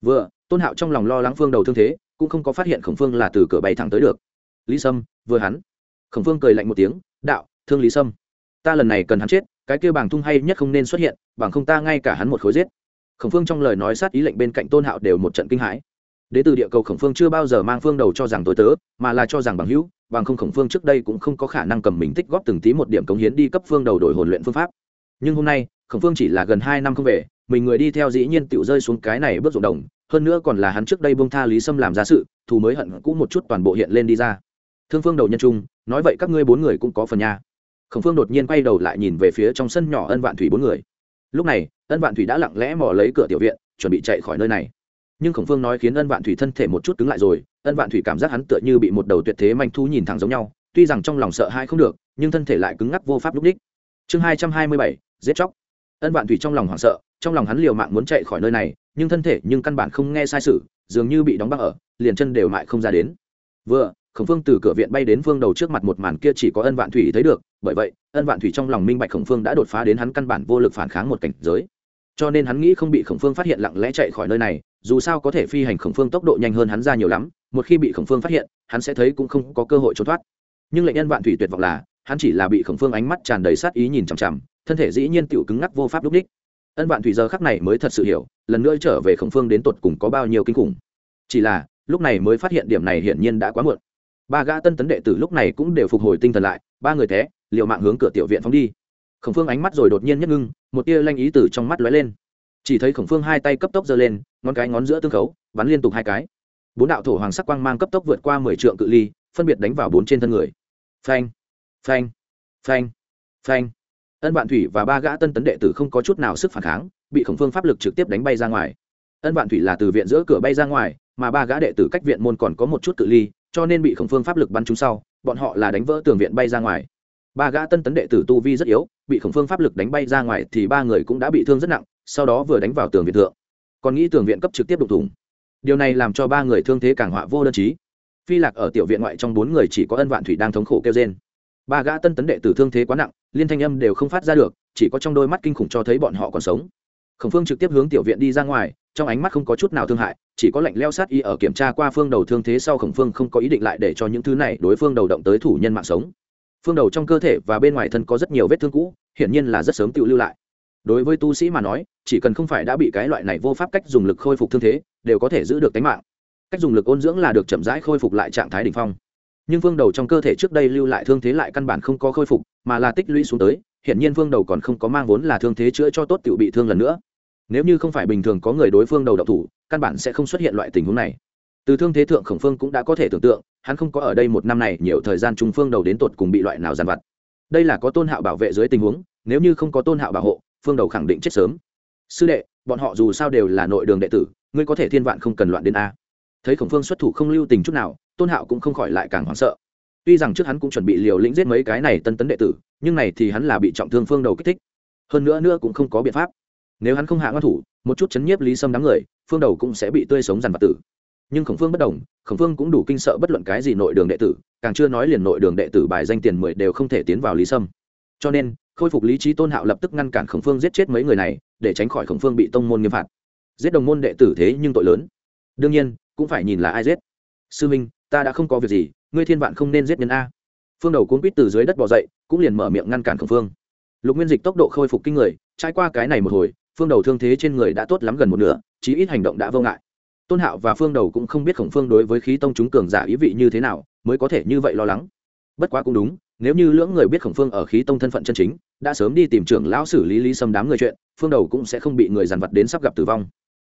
Vừa, tôn hạo trong lòng lo lắng phương đầu thương thế, cũng không có phát hiện khổng phương là từ cửa bay thẳng tới được lý sâm, vừa hắn. Khổng phương cười lạnh một tiếng, đạo, thương lý sâm. Ta lần này cần hắn chết, cái kêu bảng thung hay nhất không nên xuất hiện, bằng không ta ngay cả hắn một khối giết. Khổng phương trong lời nói sát ý lệnh bên cạnh tôn hạo đều một trận kinh hãi. Đ ế từ địa cầu khổng phương chưa bao giờ mang phương đầu cho rằng tối tớ, mà là cho rằng bằng hữu, bằng không khổng phương trước đây cũng không có khả năng cầm mình tích góp từng tí một điểm cống hiến đi cấp phương đầu đổi hồn luyện phương pháp. Nhưng hôm nay, khổng phương chỉ là gần hai năm không về, mình người đi theo dĩ nhiên tự rơi xuống cái này bước ruộng đồng, hơn nữa còn là hắn trước đây bông tha lý sâm làm ra sự, thù mới hận cũ một chút toàn bộ hiện lên đi ra thương phương đầu nhân trung, nói vậy các ngươi bốn người cũng có phần nha. Khổng phương đột nhiên quay đầu lại nhìn về phía trong sân nhỏ ân vạn thủy bốn người. Lúc này, ân vạn thủy đã lặng lẽ mò lấy cửa tiểu viện, chuẩn bị chạy khỏi nơi này. Nhưng khổng phương nói khiến ân vạn thủy thân thể một chút cứng lại rồi, ân vạn thủy cảm giác hắn tựa như bị một đầu tuyệt thế manh thu nhìn thẳng giống nhau, tuy rằng trong lòng sợ hãi không được, nhưng thân thể lại cứng ngắc vô pháp lúc ních chương hai trăm hai mươi bảy, giết chóc. Ân vạn thủy trong lòng hoảng sợ, trong lòng hắn liều mạng muốn chạy khỏi nơi này, nhưng thân thể nhưng căn bản không nghe sai sự, dường như bị đóng băng ở, liền chân đều mại không ra đến. Vừa khổng phương từ cửa viện bay đến phương đầu trước mặt một màn kia chỉ có ân vạn thủy thấy được, bởi vậy, ân vạn thủy trong lòng minh bạch khổng phương đã đột phá đến hắn căn bản vô lực phản kháng một cảnh giới. Cho nên hắn nghĩ không bị khổng phương phát hiện lặng lẽ chạy khỏi nơi này, dù sao có thể phi hành khổng phương tốc độ nhanh hơn hắn ra nhiều lắm, một khi bị khổng phương phát hiện, hắn sẽ thấy cũng không có cơ hội trốn thoát. Nhưng lệnh ân vạn thủy tuyệt vọng là, hắn chỉ là bị khổng phương ánh mắt tràn đầy sát ý nhìn chằm chằm, thân thể dĩ nhiên tựu cứng ngắc vô pháp lúc ních ân vạn thủy giờ khắc này mới thật sự hiểu, lần nữa trở về khổng phương đến tột cùng có bao nhiêu kinh khủng. Chỉ là, lúc này mới phát hiện điểm này hiển nhiên đã quá muộn ba gã tân tấn đệ tử lúc này cũng đều phục hồi tinh thần lại, ba người té liệu mạng hướng cửa tiểu viện phóng đi. Khổng phương ánh mắt rồi đột nhiên nhất ngưng, một tia lanh ý từ trong mắt lóe lên. Chỉ thấy khổng phương hai tay cấp tốc giơ lên, ngón cái ngón giữa tương khấu, bắn liên tục hai cái. Bốn đạo thổ hoàng sắc quang mang cấp tốc vượt qua mười trượng cự ly, phân biệt đánh vào bốn trên thân người. Phanh phanh phanh phanh. Ân vạn thủy và ba gã tân tấn đệ tử không có chút nào sức phản kháng, bị khổng phương pháp lực trực tiếp đánh bay ra ngoài. Ân vạn thủy là từ viện giữa cửa bay ra ngoài, mà ba gã đệ tử cách viện môn còn có một chút cự ly cho nên bị khổng phương pháp lực bắn trúng sau, bọn họ là đánh vỡ tường viện bay ra ngoài. Ba gã tân tấn đệ tử tu vi rất yếu, bị khổng phương pháp lực đánh bay ra ngoài thì ba người cũng đã bị thương rất nặng, sau đó vừa đánh vào tường viện thượng. Còn nghĩ tường viện cấp trực tiếp đục thủng. Điều này làm cho ba người thương thế càng họa vô đơn chí. Phi lạc ở tiểu viện ngoại trong bốn người chỉ có ân vạn thủy đang thống khổ kêu trên ba gã tân tấn đệ tử thương thế quá nặng, liên thanh âm đều không phát ra được, chỉ có trong đôi mắt kinh khủng cho thấy bọn họ còn sống. Khổng phương trực tiếp hướng tiểu viện đi ra ngoài trong ánh mắt không có chút nào thương hại, chỉ có lệnh leo sát y ở kiểm tra qua phương đầu thương thế sau khổng phương không có ý định lại để cho những thứ này đối phương đầu động tới thủ nhân mạng sống. Phương đầu trong cơ thể và bên ngoài thân có rất nhiều vết thương cũ, hiển nhiên là rất sớm tự lưu lại. Đối với tu sĩ mà nói, chỉ cần không phải đã bị cái loại này vô pháp cách dùng lực khôi phục thương thế, đều có thể giữ được tính mạng. Cách dùng lực ôn dưỡng là được chậm rãi khôi phục lại trạng thái đ ỉ n h phong. Nhưng phương đầu trong cơ thể trước đây lưu lại thương thế lại căn bản không có khôi phục, mà là tích lũy xuống tới hiện nhiên phương đầu còn không có mang vốn là thương thế chữa cho tốt tự bị thương lần nữa nếu như không phải bình thường có người đối phương đầu độc thủ, căn bản sẽ không xuất hiện loại tình huống này. Từ thương thế thượng khổng phương cũng đã có thể tưởng tượng, hắn không có ở đây một năm này nhiều thời gian trung phương đầu đến tột cùng bị loại nào giàn vặt. Đây là có tôn hạo bảo vệ dưới tình huống, nếu như không có tôn hạo bảo hộ, phương đầu khẳng định chết sớm. Sư đệ, bọn họ dù sao đều là nội đường đệ tử, ngươi có thể thiên vạn không cần loạn đến a. Thấy khổng phương xuất thủ không lưu tình chút nào, tôn hạo cũng không khỏi lại càng hoảng sợ. Tuy rằng trước hắn cũng chuẩn bị liều lĩnh giết mấy cái này tân tấn đệ tử, nhưng này thì hắn là bị trọng thương phương đầu kích thích. Hơn nữa nữa cũng không có biện pháp nếu hắn không hạ ngoan thủ, một chút chấn nhiếp lý sâm đám người, phương đầu cũng sẽ bị tươi sống dằn vặt tử. Nhưng khổng phương bất đồng, khổng phương cũng đủ kinh sợ bất luận cái gì nội đường đệ tử, càng chưa nói liền nội đường đệ tử bài danh tiền mười đều không thể tiến vào lý sâm. Cho nên, khôi phục lý trí tôn hạo lập tức ngăn cản khổng phương giết chết mấy người này, để tránh khỏi khổng phương bị tông môn nghiêm phạt. Giết đồng môn đệ tử thế nhưng tội lớn. Đương nhiên, cũng phải nhìn là ai giết. Sư minh, ta đã không có việc gì, ngươi thiên vạn không nên giết nhân a. Phương đầu cuốn quýt từ dưới đất bỏ dậy, cũng liền mở miệng ngăn cản khổng phương. Lục nguyên dịch tốc độ khôi phục kinh người, trải qua cái này một hồi phương đầu thương thế trên người đã tốt lắm gần một nửa, chí ít hành động đã vô ngại. Tôn hạo và phương đầu cũng không biết khổng phương đối với khí tông chúng cường giả ý vị như thế nào, mới có thể như vậy lo lắng. Bất quá cũng đúng, nếu như lưỡng người biết khổng phương ở khí tông thân phận chân chính, đã sớm đi tìm trưởng lão xử lý lý xâm đám người chuyện, phương đầu cũng sẽ không bị người dàn vật đến sắp gặp tử vong.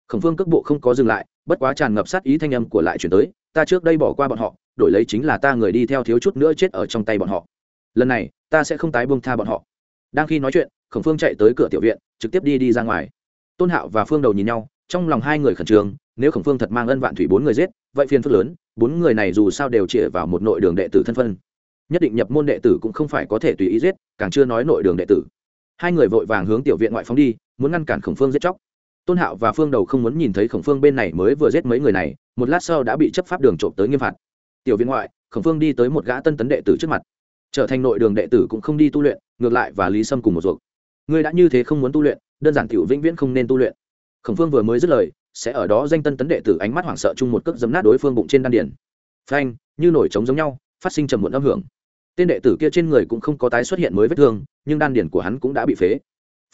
Khổng phương cước bộ không có dừng lại, bất quá tràn ngập sát ý thanh âm của lại chuyển tới, ta trước đây bỏ qua bọn họ, đổi lấy chính là ta người đi theo thiếu chút nữa chết ở trong tay bọn họ. Lần này, ta sẽ không tái buông tha bọn họ. Đang khi nói chuyện khổng phương chạy tới cửa tiểu viện, trực tiếp đi đi ra ngoài. Tôn hạo và phương đầu nhìn nhau, trong lòng hai người khẩn trương, nếu khổng phương thật mang ân vạn thủy bốn người giết, vậy phiền phức lớn, bốn người này dù sao đều chĩa vào một nội đường đệ tử thân phân. Nhất định nhập môn đệ tử cũng không phải có thể tùy ý giết, càng chưa nói nội đường đệ tử. Hai người vội vàng hướng tiểu viện ngoại phóng đi, muốn ngăn cản khổng phương giết chóc. Tôn hạo và phương đầu không muốn nhìn thấy khổng phương bên này mới vừa giết mấy người này, một lát sau đã bị chấp pháp đường trộm tới nghiêm phạt. Tiểu viện ngoại, khổng phương đi tới một gã tân tấn đệ tử trước mặt. Trở thành nội đường đệ tử cũng không đi tu luyện, ngược lại và lý sâm cùng một ruột ngươi đã như thế không muốn tu luyện, đơn giản tiểu vĩnh viễn không nên tu luyện. Khổng phương vừa mới dứt lời, sẽ ở đó danh tân tấn đệ tử ánh mắt hoảng sợ chung một cước dấm nát đối phương bụng trên đan điển phanh, như nổi trống giống nhau, phát sinh trầm muộn âm hưởng. Tên đệ tử kia trên người cũng không có tái xuất hiện mới vết thương, nhưng đan điển của hắn cũng đã bị phế.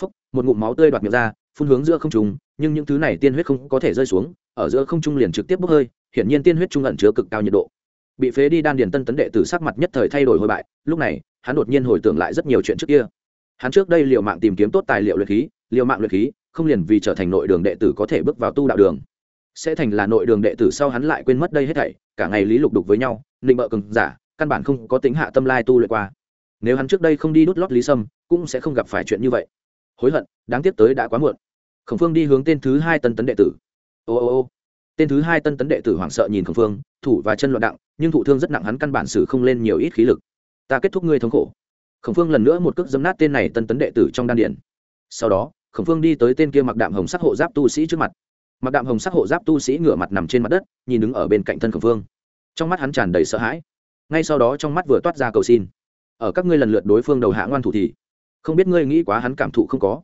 Phốc một ngụm máu tươi đoạt miệng ra, phun hướng giữa không trung, nhưng những thứ này tiên huyết không có thể rơi xuống, ở giữa không trung liền trực tiếp bốc hơi, hiển nhiên tiên huyết trung ẩn chứa cực cao nhiệt độ. Bị phế đi đan điền tân tấn đệ tử sắc mặt nhất thời thay đổi hồi bại, lúc này, hắn đột nhiên hồi tưởng lại rất nhiều chuyện trước kia hắn trước đây liệu mạng tìm kiếm tốt tài liệu luyện khí liệu mạng luyện khí, không liền vì trở thành nội đường đệ tử có thể bước vào tu đạo đường. Sẽ thành là nội đường đệ tử sau hắn lại quên mất đây hết thảy, cả ngày lý lục đục với nhau định bợ cừng giả, căn bản không có tính hạ tâm lai tu luyện qua. Nếu hắn trước đây không đi đút lót lý sâm, cũng sẽ không gặp phải chuyện như vậy. Hối hận, đáng tiếc tới đã quá muộn. Khổng phương đi hướng tên thứ hai tân tấn đệ tử. Ô ô ô. Tên thứ hai tân tấn đệ tử hoảng sợ nhìn khổng phương, thủ và chân loạn đặng, nhưng thụ thương rất nặng hắn căn bản xử không lên nhiều ít khí lực. Ta kết thúc ngươi thống khổ khổng phương lần nữa một cước dấm nát tên này tân tấn đệ tử trong đan điện. Sau đó, khổng phương đi tới tên kia mặc đạm hồng sắc hộ giáp tu sĩ trước mặt. Mặc đạm hồng sắc hộ giáp tu sĩ ngửa mặt nằm trên mặt đất, nhìn đứng ở bên cạnh thân khổng phương. Trong mắt hắn tràn đầy sợ hãi. Ngay sau đó trong mắt vừa toát ra cầu xin. Ở các ngươi lần lượt đối phương đầu hạ ngoan thủ thì, không biết ngươi nghĩ quá hắn cảm thụ không có.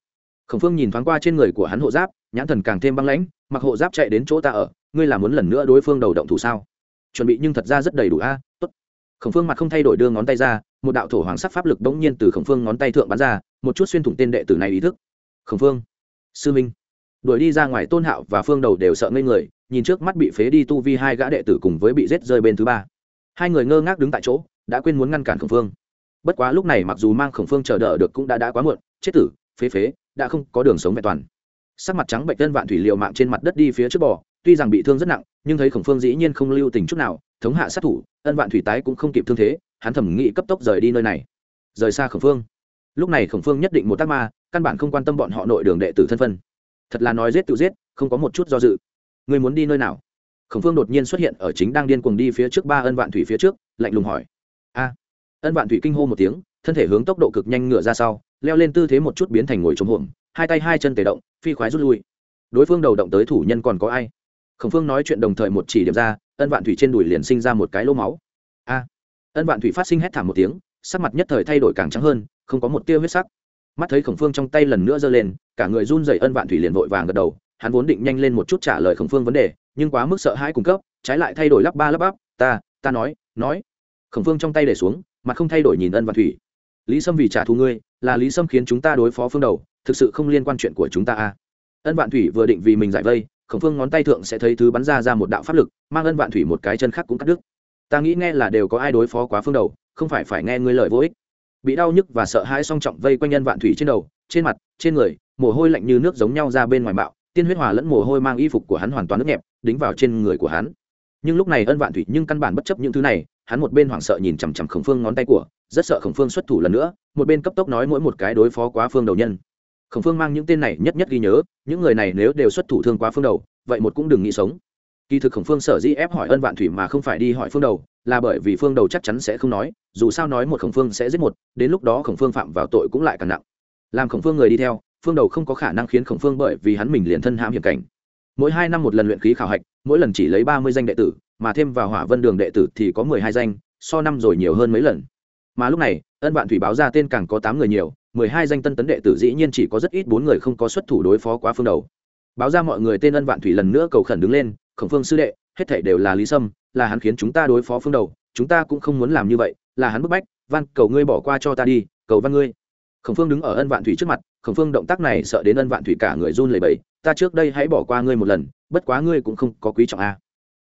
Khổng phương nhìn thoáng qua trên người của hắn hộ giáp, nhãn thần càng thêm băng lãnh, mặc hộ giáp chạy đến chỗ ta ở, ngươi làm muốn lần nữa đối phương đầu động thủ sao? Chuẩn bị nhưng thật ra rất đầy đủ a, tốt. Khổng phương mặt không thay đổi đưa ngón tay ra một đạo thổ hoàng sắc pháp lực bỗng nhiên từ khổng phương ngón tay thượng bắn ra, một chút xuyên thủng tên đệ tử này ý thức. Khổng phương, sư minh. Đuổi đi ra ngoài tôn hạo và phương đầu đều sợ ngây người, nhìn trước mắt bị phế đi tu vi hai gã đệ tử cùng với bị rết rơi bên thứ ba. Hai người ngơ ngác đứng tại chỗ, đã quên muốn ngăn cản khổng phương. Bất quá lúc này mặc dù mang khổng phương chờ đợi được cũng đã đã quá muộn, chết tử, phế phế, đã không có đường sống vẹn toàn. Sắc mặt trắng bệnh tân vạn thủy liều mạng trên mặt đất đi phía trước bò, tuy rằng bị thương rất nặng, nhưng thấy khổng phương dĩ nhiên không lưu tình chút nào, thống hạ sát thủ, ân vạn thủy tái cũng không kịp thương thế hắn thẩm nghĩ cấp tốc rời đi nơi này. Rời xa khổng phương. Lúc này khổng phương nhất định một tác ma, căn bản không quan tâm bọn họ nội đường đệ tử thân phân thật là nói giết tự giết, không có một chút do dự. Người muốn đi nơi nào? Khổng phương đột nhiên xuất hiện ở chính đang điên cuồng đi phía trước ba ân vạn thủy phía trước, lạnh lùng hỏi. A. Ân vạn thủy kinh hô một tiếng, thân thể hướng tốc độ cực nhanh ngựa ra sau, leo lên tư thế một chút biến thành ngồi trống hổm, hai tay hai chân tề động, phi khoái rút lui. Đối phương đầu động tới thủ nhân còn có ai? Khổng phương nói chuyện đồng thời một chỉ điểm ra, ân vạn thủy trên đùi liền sinh ra một cái lỗ máu. A ân vạn thủy phát sinh hét thảm một tiếng, sắc mặt nhất thời thay đổi càng trắng hơn, không có một tia huyết sắc. Mắt thấy khổng phương trong tay lần nữa giơ lên, cả người run dậy ân vạn thủy liền vội vàng gật đầu, hắn vốn định nhanh lên một chút trả lời khổng phương vấn đề, nhưng quá mức sợ hãi cung cấp, trái lại thay đổi lắp ba lắp bắp, ta ta nói nói. Khổng phương trong tay để xuống, mặt không thay đổi nhìn ân vạn thủy. Lý sâm vì trả thù ngươi, là lý sâm khiến chúng ta đối phó phương đầu, thực sự không liên quan chuyện của chúng ta a à. ân vạn thủy vừa định vì mình giải vây, khổng phương ngón tay thượng sẽ thấy thứ bắn ra ra một đạo pháp lực, mang ân vạn thủy một cái chân khác cũng cắt đứt ta nghĩ nghe là đều có ai đối phó quá phương đầu, không phải phải nghe ngươi lời vô ích. Bị đau nhức và sợ hãi song trọng vây quanh nhân vạn thủy trên đầu, trên mặt, trên người, mồ hôi lạnh như nước giống nhau ra bên ngoài bạo tiên huyết hòa lẫn mồ hôi mang y phục của hắn hoàn toàn nước nhẹp, đính vào trên người của hắn. Nhưng lúc này ân vạn thủy nhưng căn bản bất chấp những thứ này, hắn một bên hoảng sợ nhìn chằm chằm khổng phương ngón tay của, rất sợ khổng phương xuất thủ lần nữa, một bên cấp tốc nói mỗi một cái đối phó quá phương đầu nhân. Khổng phương mang những tên này nhất nhất ghi nhớ, những người này nếu đều xuất thủ thương quá phương đầu, vậy một cũng đừng nghĩ sống kỳ thực khổng phương sở dĩ ép hỏi ân vạn thủy mà không phải đi hỏi phương đầu, là bởi vì phương đầu chắc chắn sẽ không nói, dù sao nói một khổng phương sẽ giết một, đến lúc đó khổng phương phạm vào tội cũng lại càng nặng. Làm khổng phương người đi theo, phương đầu không có khả năng khiến khổng phương bởi vì hắn mình liền thân hãm hiểm cảnh. Mỗi hai năm một lần luyện khí khảo hạch, mỗi lần chỉ lấy ba mươi danh đệ tử, mà thêm vào hỏa vân đường đệ tử thì có mười hai danh, so năm rồi nhiều hơn mấy lần. Mà lúc này, ân vạn thủy báo ra tên càng có tám người nhiều, mười hai danh tân tấn đệ tử dĩ nhiên chỉ có rất ít bốn người không có xuất thủ đối phó quá phương đầu. Báo ra mọi người tên ân vạn thủy lần nữa cầu khẩn đứng lên khổng phương sư đệ, hết thảy đều là lý sâm, là hắn khiến chúng ta đối phó phương đầu, chúng ta cũng không muốn làm như vậy, là hắn bức bách van cầu ngươi bỏ qua cho ta đi, cầu văn ngươi. Khổng phương đứng ở ân vạn thủy trước mặt, khổng phương động tác này sợ đến ân vạn thủy cả người run lẩy bẩy, ta trước đây hãy bỏ qua ngươi một lần, bất quá ngươi cũng không có quý trọng a.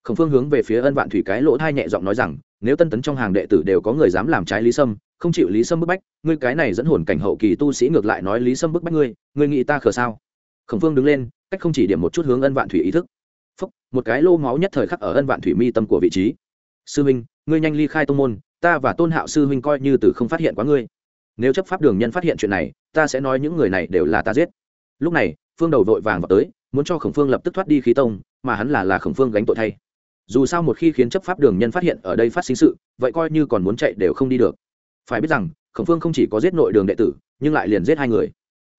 Khổng phương hướng về phía ân vạn thủy cái lỗ thai nhẹ giọng nói rằng, nếu tân tấn trong hàng đệ tử đều có người dám làm trái lý sâm, không chịu lý sâm bức bách, ngươi cái này dẫn hồn cảnh hậu kỳ tu sĩ ngược lại nói lý sâm bức bách ngươi ngươi nghĩ ta khờ sao? Khổng phương đứng lên, cách không chỉ điểm một chút hướng ân vạn thủy ý thức phúc, một cái lô máu nhất thời khắc ở ân vạn thủy mi tâm của vị trí. Sư huynh, ngươi nhanh ly khai tông môn, ta và tôn hạo sư huynh coi như từ không phát hiện quá ngươi. Nếu chấp pháp đường nhân phát hiện chuyện này, ta sẽ nói những người này đều là ta giết. Lúc này, phương đầu vội vàng vào tới, muốn cho khổng phương lập tức thoát đi khí tông, mà hắn là là khổng phương gánh tội thay. Dù sao một khi khiến chấp pháp đường nhân phát hiện ở đây phát sinh sự, vậy coi như còn muốn chạy đều không đi được. Phải biết rằng, khổng phương không chỉ có giết nội đường đệ tử, nhưng lại liền giết hai người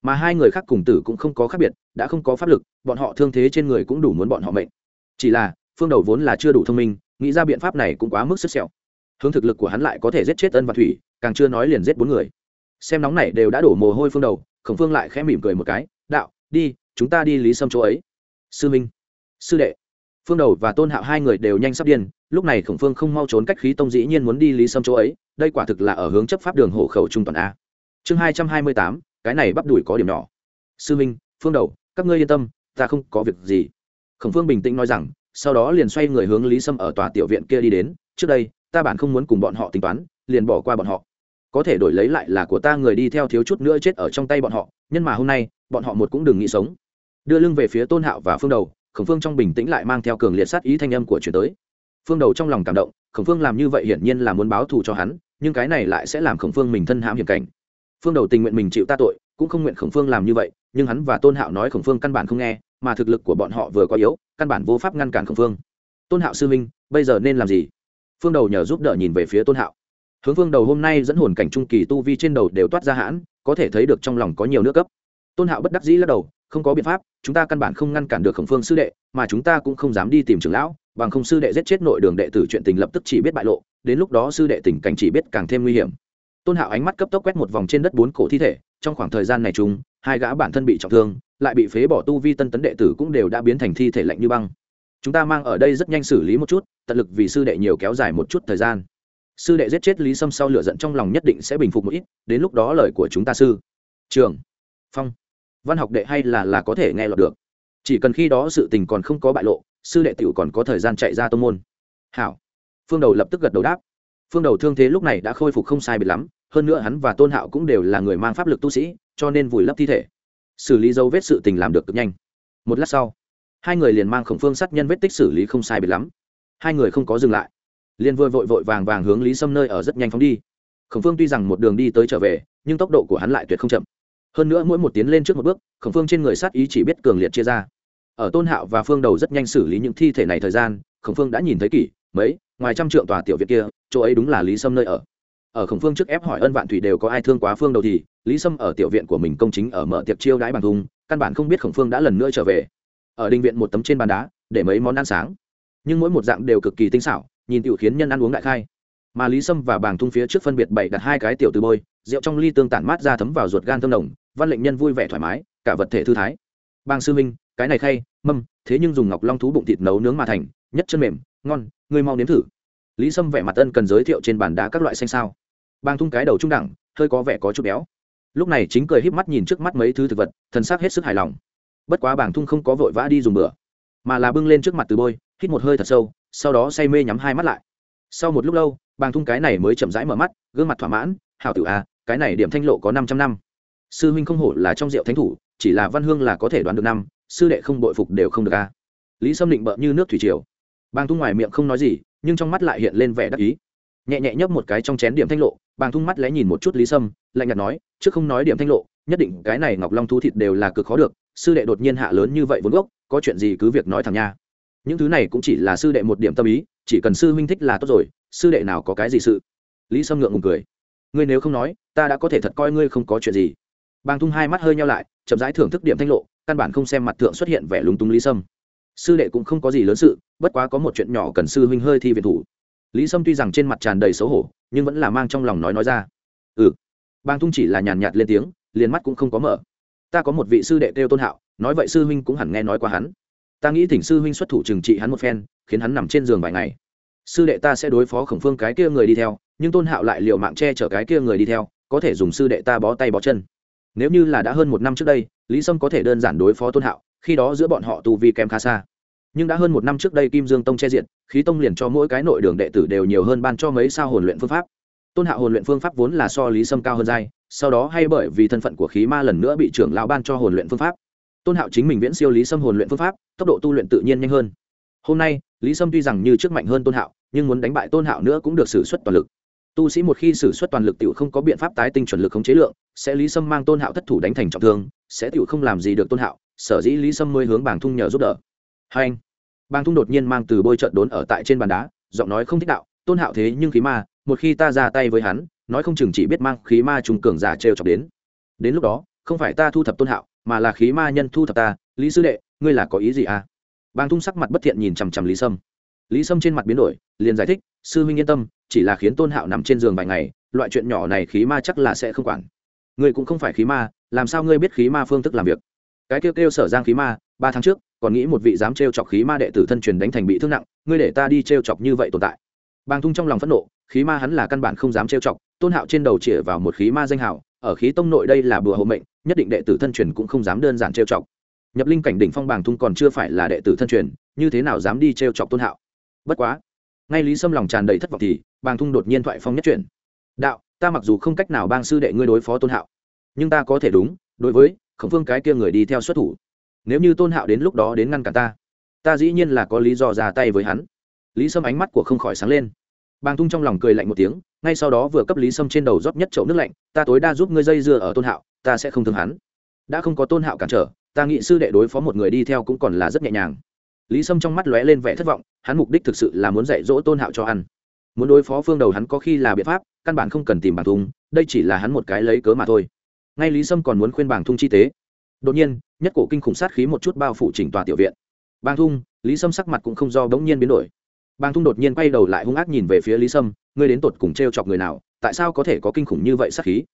mà hai người khác cùng tử cũng không có khác biệt, đã không có pháp lực, bọn họ thương thế trên người cũng đủ muốn bọn họ mệnh. Chỉ là, phương đầu vốn là chưa đủ thông minh, nghĩ ra biện pháp này cũng quá mức sức sẹo. Hướng thực lực của hắn lại có thể giết chết ân và thủy, càng chưa nói liền giết bốn người. Xem nóng này đều đã đổ mồ hôi phương đầu, khổng phương lại khẽ mỉm cười một cái, đạo, đi, chúng ta đi lý sâm chỗ ấy. Sư minh. Sư đệ. Phương đầu và tôn hạo hai người đều nhanh sắp điên, lúc này khổng phương không mau trốn cách khí tông dĩ nhiên muốn đi lý sâm chỗ ấy, đây quả thực là ở hướng chấp pháp đường hộ khẩu trung toàn a. Chương hai trăm hai mươi tám cái này bắp đùi có điểm nhỏ. Sư minh, phương đầu, các ngươi yên tâm, ta không có việc gì. Khổng phương bình tĩnh nói rằng, sau đó liền xoay người hướng lý sâm ở tòa tiểu viện kia đi đến, trước đây, ta bản không muốn cùng bọn họ tính toán, liền bỏ qua bọn họ. Có thể đổi lấy lại là của ta người đi theo thiếu chút nữa chết ở trong tay bọn họ, nhưng mà hôm nay, bọn họ một cũng đừng nghĩ sống. Đưa lưng về phía tôn hạo và phương đầu, khổng phương trong bình tĩnh lại mang theo cường liệt sát ý thanh âm của chuyển tới. Phương đầu trong lòng cảm động, khổng phương làm như vậy hiển nhiên là muốn báo thù cho hắn, nhưng cái này lại sẽ làm khổng phương mình thân hãm hiểm cảnh phương đầu tình nguyện mình chịu ta tội, cũng không nguyện khổng phương làm như vậy, nhưng hắn và tôn hạo nói khổng phương căn bản không nghe, mà thực lực của bọn họ vừa có yếu, căn bản vô pháp ngăn cản khổng phương. Tôn hạo sư minh bây giờ nên làm gì? Phương đầu nhờ giúp đỡ nhìn về phía tôn hạo. Hướng phương đầu hôm nay dẫn hồn cảnh trung kỳ tu vi trên đầu đều toát ra hãn, có thể thấy được trong lòng có nhiều nước cấp tôn hạo bất đắc dĩ lắc đầu, không có biện pháp, chúng ta căn bản không ngăn cản được khổng phương sư đệ, mà chúng ta cũng không dám đi tìm trưởng lão, bằng không sư đệ giết chết nội đường đệ tử chuyện tình lập tức chỉ biết bại lộ, đến lúc đó sư đệ tình cảnh chỉ biết càng thêm nguy hiểm tôn hạo ánh mắt cấp tốc quét một vòng trên đất bốn cổ thi thể, trong khoảng thời gian này chúng hai gã bản thân bị trọng thương, lại bị phế bỏ tu vi tân tấn đệ tử cũng đều đã biến thành thi thể lạnh như băng. Chúng ta mang ở đây rất nhanh xử lý một chút, tận lực vì sư đệ nhiều kéo dài một chút thời gian. Sư đệ giết chết lý sâm sau lửa giận trong lòng nhất định sẽ bình phục một ít, đến lúc đó lời của chúng ta sư. Trường, phong, văn học đệ hay là là có thể nghe lọt được. Chỉ cần khi đó sự tình còn không có bại lộ, sư đệ t còn có thời gian chạy ra tô n g môn. Hảo, phương đầu lập tức gật đầu đáp phương đầu thương thế lúc này đã khôi phục không sai biệt lắm, hơn nữa hắn và tôn hạo cũng đều là người mang pháp lực tu sĩ, cho nên vùi lấp thi thể. Xử lý dấu vết sự tình làm được cực nhanh. Một lát sau, hai người liền mang khổng phương sát nhân vết tích xử lý không sai biệt lắm. Hai người không có dừng lại. Liền vừa vội vội vàng vàng hướng lý sâm nơi ở rất nhanh phóng đi. Khổng phương tuy rằng một đường đi tới trở về, nhưng tốc độ của hắn lại tuyệt không chậm. Hơn nữa mỗi một tiến lên trước một bước, khổng phương trên người sát ý chỉ biết cường liệt chia ra. Ở tôn hạo và phương đầu rất nhanh xử lý những thi thể này thời gian, khổng phương đã nhìn thấy kỷ, mấy ngoài trăm trượng tòa tiểu viện kia, chỗ ấy đúng là lý sâm nơi ở. Ở khổng phương trước ép hỏi ân vạn thủy đều có ai thương quá phương đầu thì, lý sâm ở tiểu viện của mình công chính ở mở tiệc chiêu đãi bằng thùng, căn bản không biết khổng phương đã lần nữa trở về. Ở đình viện một tấm trên bàn đá, để mấy món ăn sáng. Nhưng mỗi một dạng đều cực kỳ tinh xảo, nhìn tiểu khiến nhân ăn uống đại khai. Mà lý sâm và bàng thung phía trước phân biệt bày đặt hai cái tiểu từ bôi, rượu trong ly tương tản mát ra thấm vào ruột gan thơm đồng văn lệnh nhân vui vẻ thoải mái, cả vật thể thư thái. Bàng sư minh cái này khay, mâm, thế nhưng dùng ngọc long thú bụng thịt nấu nướng mà thành, nhất chân mềm, ngon, ngươi mau nếm thử lý sâm vẻ mặt ân cần giới thiệu trên bàn đá các loại xanh sao. Bang thung cái đầu trung đẳng hơi có vẻ có chút béo. Lúc này chính cười híp mắt nhìn trước mắt mấy thứ thực vật thân xác hết sức hài lòng. Bất quá bảng thung không có vội vã đi dùng bữa mà là bưng lên trước mặt từ bôi hít một hơi thật sâu sau đó say mê nhắm hai mắt lại. Sau một lúc lâu bàng thung cái này mới chậm rãi mở mắt gương mặt thỏa mãn hảo tử a à, cái này điểm thanh lộ có năm trăm năm. Sư huynh không hổ là trong rượu thánh thủ chỉ là văn hương là có thể đoán được năm sư đệ không bội phục đều không được a lý sâm định bợ như nước thủy triều. Bàng thung ngoài miệng không nói gì nhưng trong mắt lại hiện lên vẻ đắc ý. Nhẹ nhẹ nhấp một cái trong chén điểm thanh lộ, bàng thung mắt lẽ nhìn một chút lý sâm, lạnh nhạt nói, trước không nói điểm thanh lộ, nhất định cái này ngọc long thu thịt đều là cực khó được, sư đệ đột nhiên hạ lớn như vậy vốn gốc, có chuyện gì cứ việc nói thẳng nha. Những thứ này cũng chỉ là sư đệ một điểm tâm ý, chỉ cần sư huynh thích là tốt rồi, sư đệ nào có cái gì sự? Lý sâm ngượng ngùng cười. Ngươi nếu không nói, ta đã có thể thật coi ngươi không có chuyện gì. Bàng thung hai mắt hơi nhau lại, chậm rãi thưởng thức điểm thanh lộ, căn bản không xem mặt thượng xuất hiện vẻ lúng túng lý sâm sư đệ cũng không có gì lớn sự, bất quá có một chuyện nhỏ cần sư huynh hơi thi viện thủ. Lý sâm tuy rằng trên mặt tràn đầy xấu hổ, nhưng vẫn là mang trong lòng nói nói ra. Ừ. Bang thung chỉ là nhàn nhạt lên tiếng, liền mắt cũng không có mở. Ta có một vị sư đệ kêu tôn hạo, nói vậy sư huynh cũng hẳn nghe nói qua hắn. Ta nghĩ thỉnh sư huynh xuất thủ trừng trị hắn một phen, khiến hắn nằm trên giường vài ngày. Sư đệ ta sẽ đối phó khổng phương cái kia người đi theo, nhưng tôn hạo lại liệu mạng che chở cái kia người đi theo, có thể dùng sư đệ ta bó tay bó chân. Nếu như là đã hơn một năm trước đây, lý sâm có thể đơn giản đối phó tôn hạo khi đó giữa bọn họ tu vi kém khá xa. Nhưng đã hơn một năm trước đây kim dương tông che diện, khí tông liền cho mỗi cái nội đường đệ tử đều nhiều hơn ban cho mấy sao hồn luyện phương pháp. Tôn hạo hồn luyện phương pháp vốn là so lý sâm cao hơn dai sau đó hay bởi vì thân phận của khí ma lần nữa bị trưởng lão ban cho hồn luyện phương pháp. Tôn hạo chính mình viễn siêu lý sâm hồn luyện phương pháp, tốc độ tu luyện tự nhiên nhanh hơn. Hôm nay, lý sâm tuy rằng như trước mạnh hơn tôn hạo, nhưng muốn đánh bại tôn hạo nữa cũng được xử suất toàn lực. Tu sĩ một khi xử suất toàn lực t không có biện pháp tái tinh chuẩn lực không chế lượng, sẽ lý sâm mang tôn hạo thất thủ đánh thành trọng thương, sẽ t không làm gì được tôn hạo sở dĩ lý sâm mới hướng bàng thung nhờ giúp đỡ. Hai anh. Bàng thung đột nhiên mang từ bôi trận đốn ở tại trên bàn đá, giọng nói không thích đạo, tôn hạo thế nhưng khí ma, một khi ta ra tay với hắn, nói không chừng chỉ biết mang khí ma trùng cường giả trêu chọc đến. Đến lúc đó, không phải ta thu thập tôn hạo, mà là khí ma nhân thu thập ta, lý sư đệ, ngươi là có ý gì à? Bàng thung sắc mặt bất thiện nhìn chằm chằm lý sâm. Lý sâm trên mặt biến đổi, liền giải thích, sư huynh yên tâm, chỉ là khiến tôn hạo nằm trên giường vài ngày, loại chuyện nhỏ này khí ma chắc là sẽ không quản. Ngươi cũng không phải khí ma, làm sao ngươi biết khí ma phương thức làm việc? Cái kêu kêu sở giang khí ma, ba tháng trước, còn nghĩ một vị dám trêu chọc khí ma đệ tử thân truyền đánh thành bị thương nặng, ngươi để ta đi trêu chọc như vậy tồn tại. Bàng thung trong lòng phẫn nộ, khí ma hắn là căn bản không dám trêu chọc, tôn hạo trên đầu chĩa vào một khí ma danh hào, ở khí tông nội đây là bùa hộ mệnh, nhất định đệ tử thân truyền cũng không dám đơn giản trêu chọc. Nhập linh cảnh đỉnh phong bàng thung còn chưa phải là đệ tử thân truyền, như thế nào dám đi trêu chọc tôn hạo? Bất quá, ngay lý sâm lòng tràn đầy thất vọng thì, bàng thung đột nhiên thoại phong nhất chuyển. Đạo, ta mặc dù không cách nào bang sư đệ ngươi đối phó tôn hạo, nhưng ta có thể đúng, đối với khổng phương cái kia người đi theo xuất thủ. Nếu như tôn hạo đến lúc đó đến ngăn cản ta ta dĩ nhiên là có lý do ra tay với hắn. Lý sâm ánh mắt của không khỏi sáng lên. Bàng tung trong lòng cười lạnh một tiếng, ngay sau đó vừa cấp lý sâm trên đầu rót nhất chậu nước lạnh, ta tối đa giúp ngươi dây dưa ở tôn hạo, ta sẽ không thương hắn. Đã không có tôn hạo cản trở, ta nghĩ sư đệ đối phó một người đi theo cũng còn là rất nhẹ nhàng. Lý sâm trong mắt lóe lên vẻ thất vọng, hắn mục đích thực sự là muốn dạy dỗ tôn hạo cho ăn. Muốn đối phó phương đầu hắn có khi là biện pháp, căn bản không cần tìm bàng thung, đây chỉ là hắn một cái lấy cớ mà thôi ngay lý sâm còn muốn khuyên bàng thung chi tế. Đột nhiên, nhất cổ kinh khủng sát khí một chút bao phủ chỉnh tòa tiểu viện. Bàng thung, lý sâm sắc mặt cũng không do bỗng nhiên biến đổi. Bàng thung đột nhiên quay đầu lại hung ác nhìn về phía lý sâm, ngươi đến tột cùng t r e o chọc người nào? Tại sao có thể có kinh khủng như vậy sát khí?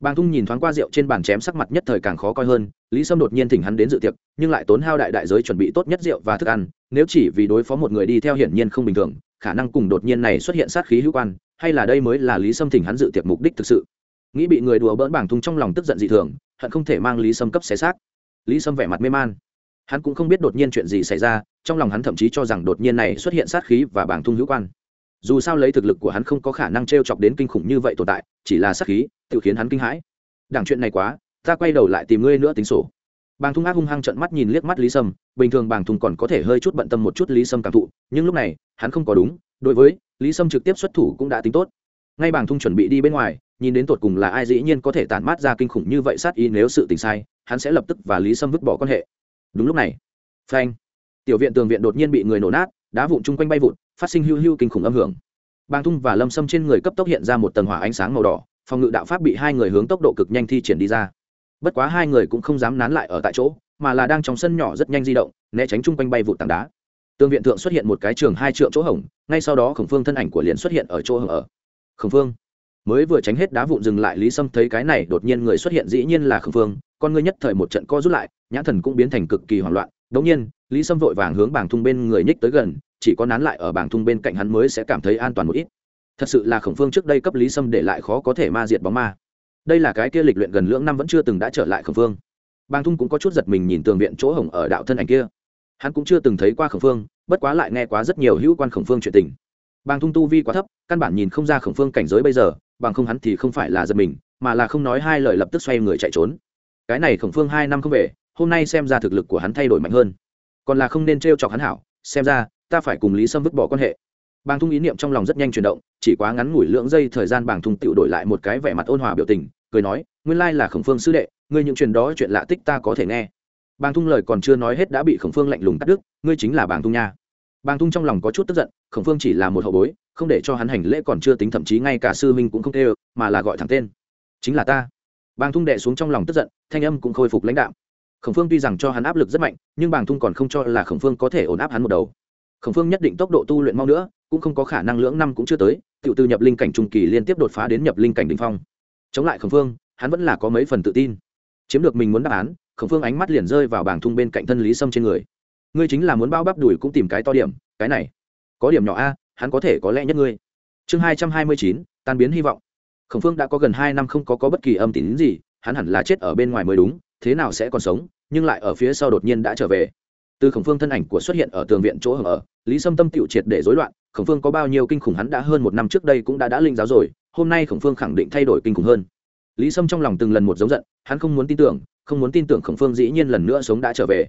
Bàng thung nhìn thoáng qua rượu trên bàn chém sắc mặt nhất thời càng khó coi hơn, lý sâm đột nhiên thỉnh hắn đến dự tiệc, nhưng lại tốn hao đại đại giới chuẩn bị tốt nhất rượu và thức ăn, nếu chỉ vì đối phó một người đi theo hiển nhiên không bình thường, khả năng cùng đột nhiên này xuất hiện sát khí hữu quan, hay là đây mới là lý sâm thỉnh hắn dự tiệc mục đích thực sự nghĩ bị người đùa bỡn bảng thung trong lòng tức giận dị thường, hận không thể mang lý sâm cấp xé xác. Lý sâm vẻ mặt mê man. Hắn cũng không biết đột nhiên chuyện gì xảy ra, trong lòng hắn thậm chí cho rằng đột nhiên này xuất hiện sát khí và bảng thung hữu quan. Dù sao lấy thực lực của hắn không có khả năng t r e o chọc đến kinh khủng như vậy tồn tại, chỉ là sát khí, tự khiến hắn kinh hãi. Đảng chuyện này quá, ta quay đầu lại tìm ngươi nữa tính sổ. Bàng thung ác hung hăng trận mắt nhìn liếc mắt lý sâm, bình thường bàng thung còn có thể hơi chút bận tâm một chút lý sâm cảm thụ, nhưng lúc này, hắn không có đúng, đối với, lý sâm trực tiếp xuất thủ cũng đã tính tốt. Ngay bàng thung chuẩn bị đi bên ngoài nhìn đến tột cùng là ai dĩ nhiên có thể tản mát ra kinh khủng như vậy sát ý nếu sự tình sai, hắn sẽ lập tức và lý sâm vứt bỏ quan hệ. Đúng lúc này, phanh, tiểu viện tường viện đột nhiên bị người nổ nát, đá vụn chung quanh bay vụn phát sinh hưu hưu kinh khủng âm hưởng. Bàng thung và lâm sâm trên người cấp tốc hiện ra một tầng hỏa ánh sáng màu đỏ, phòng ngự đạo pháp bị hai người hướng tốc độ cực nhanh thi triển đi ra. Bất quá hai người cũng không dám nán lại ở tại chỗ, mà là đang trong sân nhỏ rất nhanh di động, né tránh chung quanh bay vụt tảng đá. Tương viện thượng xuất hiện một cái trường hai trượng chỗ hổng, ngay sau đó khổng phương thân ảnh của liền xuất hiện ở chỗ hở ở. Khổng phương mới vừa tránh hết đá vụn dừng lại lý sâm thấy cái này đột nhiên người xuất hiện dĩ nhiên là khổng phương, con ngươi nhất thời một trận co rút lại, nhãn thần cũng biến thành cực kỳ hoảng loạn. Đống nhiên, lý sâm vội vàng hướng bảng thung bên người nhích tới gần, chỉ có nán lại ở bảng thung bên cạnh hắn mới sẽ cảm thấy an toàn một ít. Thật sự là khổng phương trước đây cấp lý sâm để lại khó có thể ma diệt bóng ma. Đây là cái kia lịch luyện gần lưỡng năm vẫn chưa từng đã trở lại khổng phương. Bàng thung cũng có chút giật mình nhìn tường viện chỗ hổng ở đạo thân ảnh kia. Hắn cũng chưa từng thấy qua khổng phương, bất quá lại nghe quá rất nhiều hữu quan khổng phương chuyện tình. Bàng thung tu vi quá thấp, căn bản nhìn không ra khổng phương cảnh giới bây giờ bằng không hắn thì không phải là giật mình, mà là không nói hai lời lập tức xoay người chạy trốn. Cái này khổng phương hai năm không về, hôm nay xem ra thực lực của hắn thay đổi mạnh hơn. Còn là không nên t r e o chọc hắn hảo, xem ra, ta phải cùng lý sâm vứt bỏ quan hệ. Bàng thung ý niệm trong lòng rất nhanh chuyển động, chỉ quá ngắn ngủi lưỡng giây thời gian bàng thung tự đổi lại một cái vẻ mặt ôn hòa biểu tình, cười nói, nguyên lai là khổng phương sư đệ, ngươi những chuyện đó chuyện lạ tích ta có thể nghe. Bàng thung lời còn chưa nói hết đã bị khổng phương lạnh lùng cắt đứt, ngươi chính là bàng thung nha. Bàng thung trong lòng có chút tức giận, khổng phương chỉ là một hậu bối không để cho hắn hành lễ còn chưa tính, thậm chí ngay cả sư minh cũng không kêu, mà là gọi thẳng tên. Chính là ta. Bàng thung đệ xuống trong lòng tức giận, thanh âm cũng khôi phục lãnh đạo khổng phương tuy rằng cho hắn áp lực rất mạnh, nhưng bàng thung còn không cho là khổng phương có thể ổn áp hắn một đầu. Khổng phương nhất định tốc độ tu luyện mau nữa, cũng không có khả năng lưỡng năm cũng chưa tới tự từ nhập linh cảnh trung kỳ liên tiếp đột phá đến nhập linh cảnh đình phong. Chống lại khổng phương, hắn vẫn là có mấy phần tự tin. Chiếm được mình muốn đáp án, khổng phương ánh mắt liền rơi vào bảng thung bên cạnh thân lý sâm trên người. Ngươi chính là muốn bao bắp đùi cũng tìm cái to điểm, cái này. Có điểm nhỏ a hắn có thể có lẽ nhất ngươi. Chương hai trăm hai mươi chín tan biến hy vọng. Khổng phương đã có gần hai năm không có, có bất kỳ âm tín gì hắn hẳn là chết ở bên ngoài mới đúng thế nào sẽ còn sống nhưng lại ở phía sau đột nhiên đã trở về. Từ khổng phương thân ảnh của xuất hiện ở tường viện chỗ hở ở lý sâm tâm tiệu triệt để rối loạn khổng phương có bao nhiêu kinh khủng hắn đã hơn một năm trước đây cũng đã đã linh giáo rồi hôm nay khổng phương khẳng định thay đổi kinh khủng hơn. Lý sâm trong lòng từng lần một giống giận hắn không muốn tin tưởng không muốn tin tưởng khổng phương dĩ nhiên lần nữa sống đã trở về.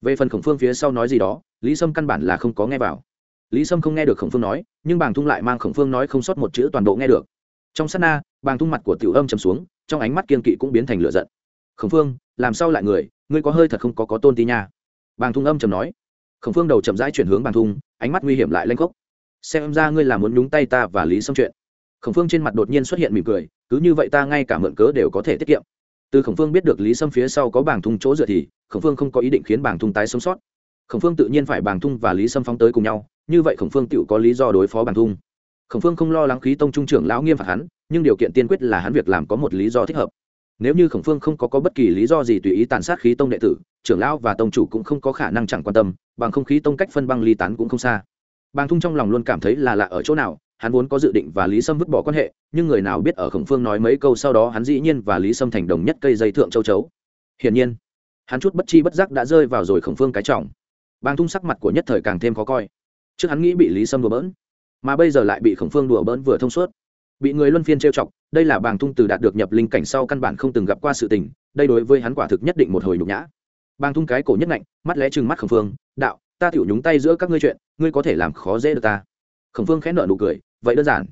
Về phần khổng phương phía sau nói gì đó lý sâm căn bản là không có nghe vào lý sâm không nghe được khổng phương nói, nhưng bàng thung lại mang khổng phương nói không sót một chữ toàn bộ nghe được. Trong s á t na, bàng thung mặt của tiểu âm chầm xuống, trong ánh mắt kiên kỵ cũng biến thành lựa giận. Khổng phương, làm sao lại người? Ngươi có hơi thật không có có tôn tí nha. Bàng thung âm trầm nói. Khổng phương đầu chậm rãi chuyển hướng bàng thung, ánh mắt nguy hiểm lại lanh khốc. Xem ra ngươi là muốn nhúng tay ta và lý sâm chuyện. Khổng phương trên mặt đột nhiên xuất hiện mỉm cười, cứ như vậy ta ngay cả mượn cớ đều có thể tiết kiệm. Từ khổng phương biết được lý sâm phía sau có Bàng thung chỗ dựa thì, khổng phương không có ý định khiến Bàng thung tái sống sót. Khổng phương tự nhiên phải Bàng thung và lý sâm phóng tới cùng nhau như vậy khổng phương tựu có lý do đối phó bảng thung. Khổng phương không lo lắng khí tông trung trưởng lão nghiêm phạt hắn nhưng điều kiện tiên quyết là hắn việc làm có một lý do thích hợp. Nếu như khổng phương không có, có bất kỳ lý do gì tùy ý tàn sát khí tông đệ tử trưởng lão và tông chủ cũng không có khả năng chẳng quan tâm bằng không khí tông cách phân băng ly tán cũng không xa. Bàng thung trong lòng luôn cảm thấy là lạ ở chỗ nào hắn vốn có dự định và lý sâm vứt bỏ quan hệ nhưng người nào biết ở khổng phương nói mấy câu sau đó hắn dĩ nhiên và lý sâm thành đồng nhất cây dây thượng châu chấu. Hiển nhiên hắn chút bất chi bất giác đã rơi vào rồi khổng phương cái trọng. Bang thung sắc mặt của nhất thời càng thêm khó coi trước hắn nghĩ bị lý sâm đùa bỡn, mà bây giờ lại bị khổng phương đùa bỡn vừa thông suốt. Bị người luân phiên trêu chọc, đây là bàng thung từ đạt được nhập linh cảnh sau căn bản không từng gặp qua sự tình, đây đối với hắn quả thực nhất định một hồi nhục nhã. Bàng thung cái cổ nhất lạnh mắt lẽ chừng mắt khổng phương, đạo, ta tiểu nhúng tay giữa các ngươi chuyện, ngươi có thể làm khó dễ được ta. Khổng phương khẽ nợ nụ cười, vậy đơn giản.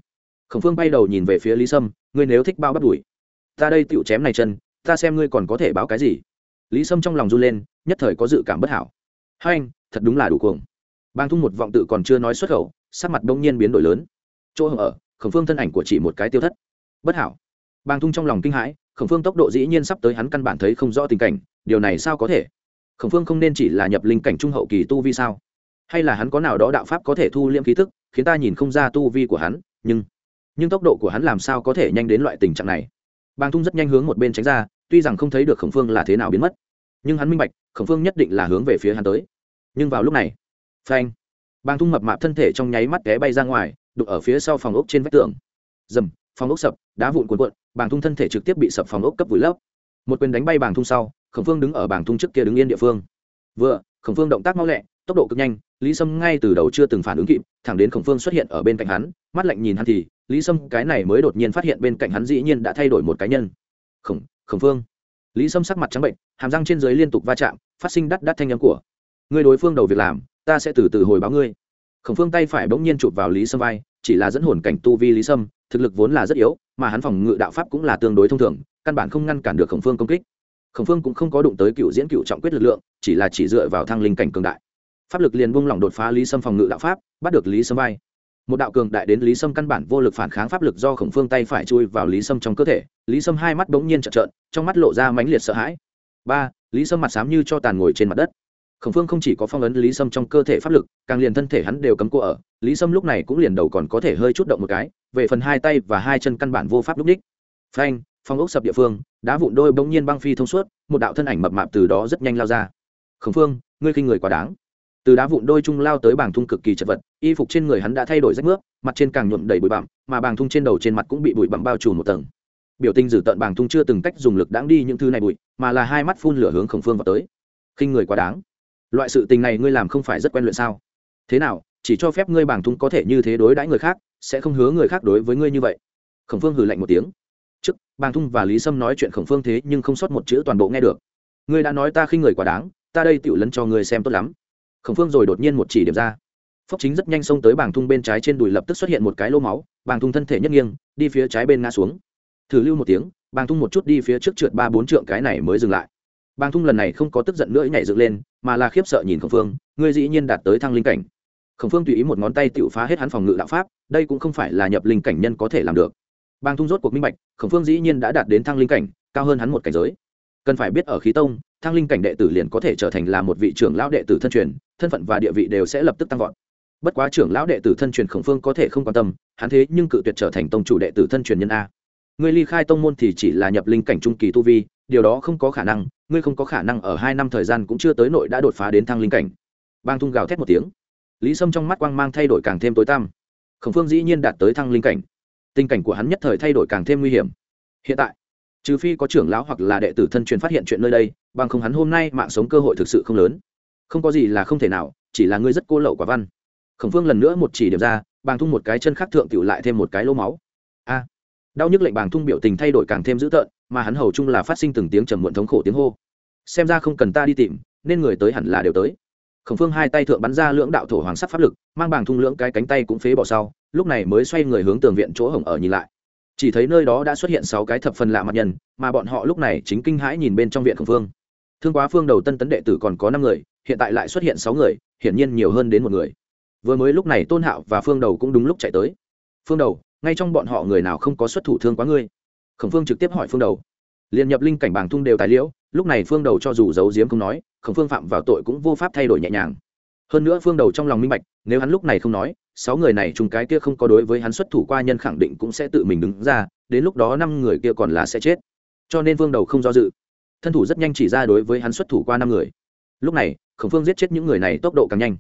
Khổng phương bay đầu nhìn về phía lý sâm, ngươi nếu thích bao bắt đuổi ta đây tựu chém này chân, ta xem ngươi còn có thể báo cái gì. Lý sâm trong lòng run lên, nhất thời có dự cảm bất hảo. Hai anh, thật đúng là đủ cuồng bang thung một vọng tự còn chưa nói xuất khẩu, sắc mặt đông nhiên biến đổi lớn. Chỗ ở, khổng phương thân ảnh của chỉ một cái tiêu thất. Bất hảo. Bang thung trong lòng kinh hãi, khổng phương tốc độ dĩ nhiên sắp tới hắn căn bản thấy không rõ tình cảnh, điều này sao có thể? Khổng phương không nên chỉ là nhập linh cảnh trung hậu kỳ tu vi sao? Hay là hắn có nào đó đạo pháp có thể thu liễm khí thức khiến ta nhìn không ra tu vi của hắn, nhưng nhưng tốc độ của hắn làm sao có thể nhanh đến loại tình trạng này? Bàng thung rất nhanh hướng một bên tránh ra, tuy rằng không thấy được khổng phương là thế nào biến mất, nhưng hắn minh bạch, khổng phương nhất định là hướng về phía hắn tới. Nhưng vào lúc này phanh. Bàng thung mập mạp thân thể trong nháy mắt té bay ra ngoài, đục ở phía sau phòng ốc trên vách tường. Dầm phòng ốc sập, đá vụn cuộn cuộn, bàng thung thân thể trực tiếp bị sập phòng ốc cấp vùi lấp. Một quyền đánh bay bàng thung sau, khổng phương đứng ở bàng thung trước kia đứng yên địa phương. Vừa, khổng phương động tác mau lẹ, tốc độ cực nhanh, lý sâm ngay từ đầu chưa từng phản ứng kịp, thẳng đến khổng phương xuất hiện ở bên cạnh hắn, mắt lạnh nhìn hắn thì, lý sâm cái này mới đột nhiên phát hiện bên cạnh hắn dĩ nhiên đã thay đổi một cá nhân. Khổng khổng phương. Lý sâm sắc mặt trắng bệnh, hàm răng trên dưới liên tục va chạm, phát sinh đắt đắt thanh nhắm của. Người đối phương đầu việc làm ta sẽ từ từ hồi báo ngươi. Khổng phương tay phải bỗng nhiên chụp vào lý sâm vai, chỉ là dẫn hồn cảnh tu vi lý sâm, thực lực vốn là rất yếu, mà hắn phòng ngự đạo pháp cũng là tương đối thông thường, căn bản không ngăn cản được khổng phương công kích. Khổng phương cũng không có đụng tới cựu diễn cựu trọng quyết lực lượng, chỉ là chỉ dựa vào thăng linh cảnh cường đại. Pháp lực liền buông lỏng đột phá lý sâm phòng ngự đạo pháp, bắt được lý sâm vai. Một đạo cường đại đến lý sâm căn bản vô lực phản kháng pháp lực do khổng phương tay phải chui vào lý sâm trong cơ thể, lý sâm hai mắt bỗng nhiên trợn trợn, trong mắt lộ ra mãnh liệt sợ hãi. Ba, lý sâm mặt xám như cho tàn ngồi trên mặt đất khổng phương không chỉ có phong ấn lý sâm trong cơ thể pháp lực, càng liền thân thể hắn đều cấm cô ở. Lý sâm lúc này cũng liền đầu còn có thể hơi chút động một cái, về phần hai tay và hai chân căn bản vô pháp lúc đích. Phanh, phong ốc sập địa phương, đá vụn đôi bỗng nhiên băng phi thông suốt, một đạo thân ảnh mập mạp từ đó rất nhanh lao ra. Khổng phương, ngươi khinh người quá đáng. Từ đá vụn đôi trung lao tới bảng thung cực kỳ chật vật, y phục trên người hắn đã thay đổi rách nước, mặt trên càng nhuộm đầy bụi bặm, mà bảng thung trên đầu trên mặt cũng bị bụi bặm bao trùm một tầng. Biểu tình dử tợn bảng thung chưa từng cách dùng lực đáng đi những thứ này bụi, mà là hai mắt phun lửa hướng khổng phương vào tới. Khinh người quá đáng loại sự tình này ngươi làm không phải rất quen luyện sao? Thế nào, chỉ cho phép ngươi bảng thung có thể như thế đối đãi người khác, sẽ không hứa người khác đối với ngươi như vậy? Khổng phương hừ lạnh một tiếng. Trước bàng thung và lý sâm nói chuyện khổng phương thế nhưng không sót một chữ toàn bộ nghe được. Ngươi đã nói ta khi người quá đáng, ta đây tựu lấn cho ngươi xem tốt lắm. Khổng phương rồi đột nhiên một chỉ điểm ra. Phốc chính rất nhanh xông tới bàng thung bên trái trên đùi lập tức xuất hiện một cái lô máu bàng thung thân thể nhất nghiêng, đi phía trái bên ngã xuống. Thử lưu một tiếng bàng thung một chút đi phía trước trượt ba bốn trượng cái này mới dừng lại bàng thung lần này không có tức giận nữa, nhảy dựng lên, mà là khiếp sợ nhìn khổng phương, ngươi dĩ nhiên đạt tới thăng linh cảnh. Khổng phương tùy ý một ngón tay tự phá hết hắn phòng ngự đạo pháp, đây cũng không phải là nhập linh cảnh nhân có thể làm được. Bàng thung rốt cuộc minh bạch, khổng phương dĩ nhiên đã đạt đến thăng linh cảnh, cao hơn hắn một cảnh giới. Cần phải biết ở khí tông, thăng linh cảnh đệ tử liền có thể trở thành là một vị trưởng lão đệ tử thân truyền, thân phận và địa vị đều sẽ lập tức tăng vọt. Bất quá trưởng lão đệ tử thân truyền khổng phương có thể không quan tâm, hắn thế nhưng cự tuyệt trở thành tông chủ đệ tử thân truyền nhân a. Người ly khai tông môn thì chỉ là nhập linh cảnh trung kỳ tu vi, điều đó không có khả năng ngươi không có khả năng ở hai năm thời gian cũng chưa tới nội đã đột phá đến thăng linh cảnh. Bang thung gào thét một tiếng. Lý sâm trong mắt quang mang thay đổi càng thêm tối tăm. Khổng phương dĩ nhiên đạt tới thăng linh cảnh. Tình cảnh của hắn nhất thời thay đổi càng thêm nguy hiểm. Hiện tại, trừ phi có trưởng lão hoặc là đệ tử thân truyền phát hiện chuyện nơi đây, bằng không hắn hôm nay mạng sống cơ hội thực sự không lớn. Không có gì là không thể nào, chỉ là ngươi rất cô lậu quả văn. Khổng phương lần nữa một chỉ điểm ra, bàng thung một cái chân khác thượng tiểu lại thêm một cái lỗ máu. A! Đau nhức lệnh bàng thung biểu tình thay đổi càng thêm dữ tợn, mà hắn hầu chung là phát sinh từng tiếng trầm muộn thống khổ tiếng hô. Xem ra không cần ta đi tìm, nên người tới hẳn là đều tới. Khổng phương hai tay thượng bắn ra lưỡng đạo thổ hoàng sắc pháp lực, mang bàng thung lưỡng cái cánh tay cũng phế bỏ sau, lúc này mới xoay người hướng tường viện chỗ hổng ở nhìn lại. Chỉ thấy nơi đó đã xuất hiện sáu cái thập phần lạ mặt nhân, mà bọn họ lúc này chính kinh hãi nhìn bên trong viện khổng phương. Thương quá phương đầu tân tấn đệ tử còn có năm người, hiện tại lại xuất hiện sáu người, hiển nhiên nhiều hơn đến một người. Vừa mới lúc này tôn hạo và phương đầu cũng đúng lúc chạy tới. Phương đầu ngay trong bọn họ người nào không có xuất thủ thương quá ngươi? Khổng phương trực tiếp hỏi phương đầu. Liền nhập linh cảnh bảng thung đều tài liễu, lúc này phương đầu cho dù giấu giếm không nói, khổng phương phạm vào tội cũng vô pháp thay đổi nhẹ nhàng. Hơn nữa phương đầu trong lòng minh bạch, nếu hắn lúc này không nói, sáu người này chung cái kia không có đối với hắn xuất thủ qua nhân khẳng định cũng sẽ tự mình đứng ra, đến lúc đó năm người kia còn là sẽ chết. Cho nên phương đầu không do dự. Thân thủ rất nhanh chỉ ra đối với hắn xuất thủ qua năm người. Lúc này, khổng phương giết chết những người này tốc độ càng nhanh.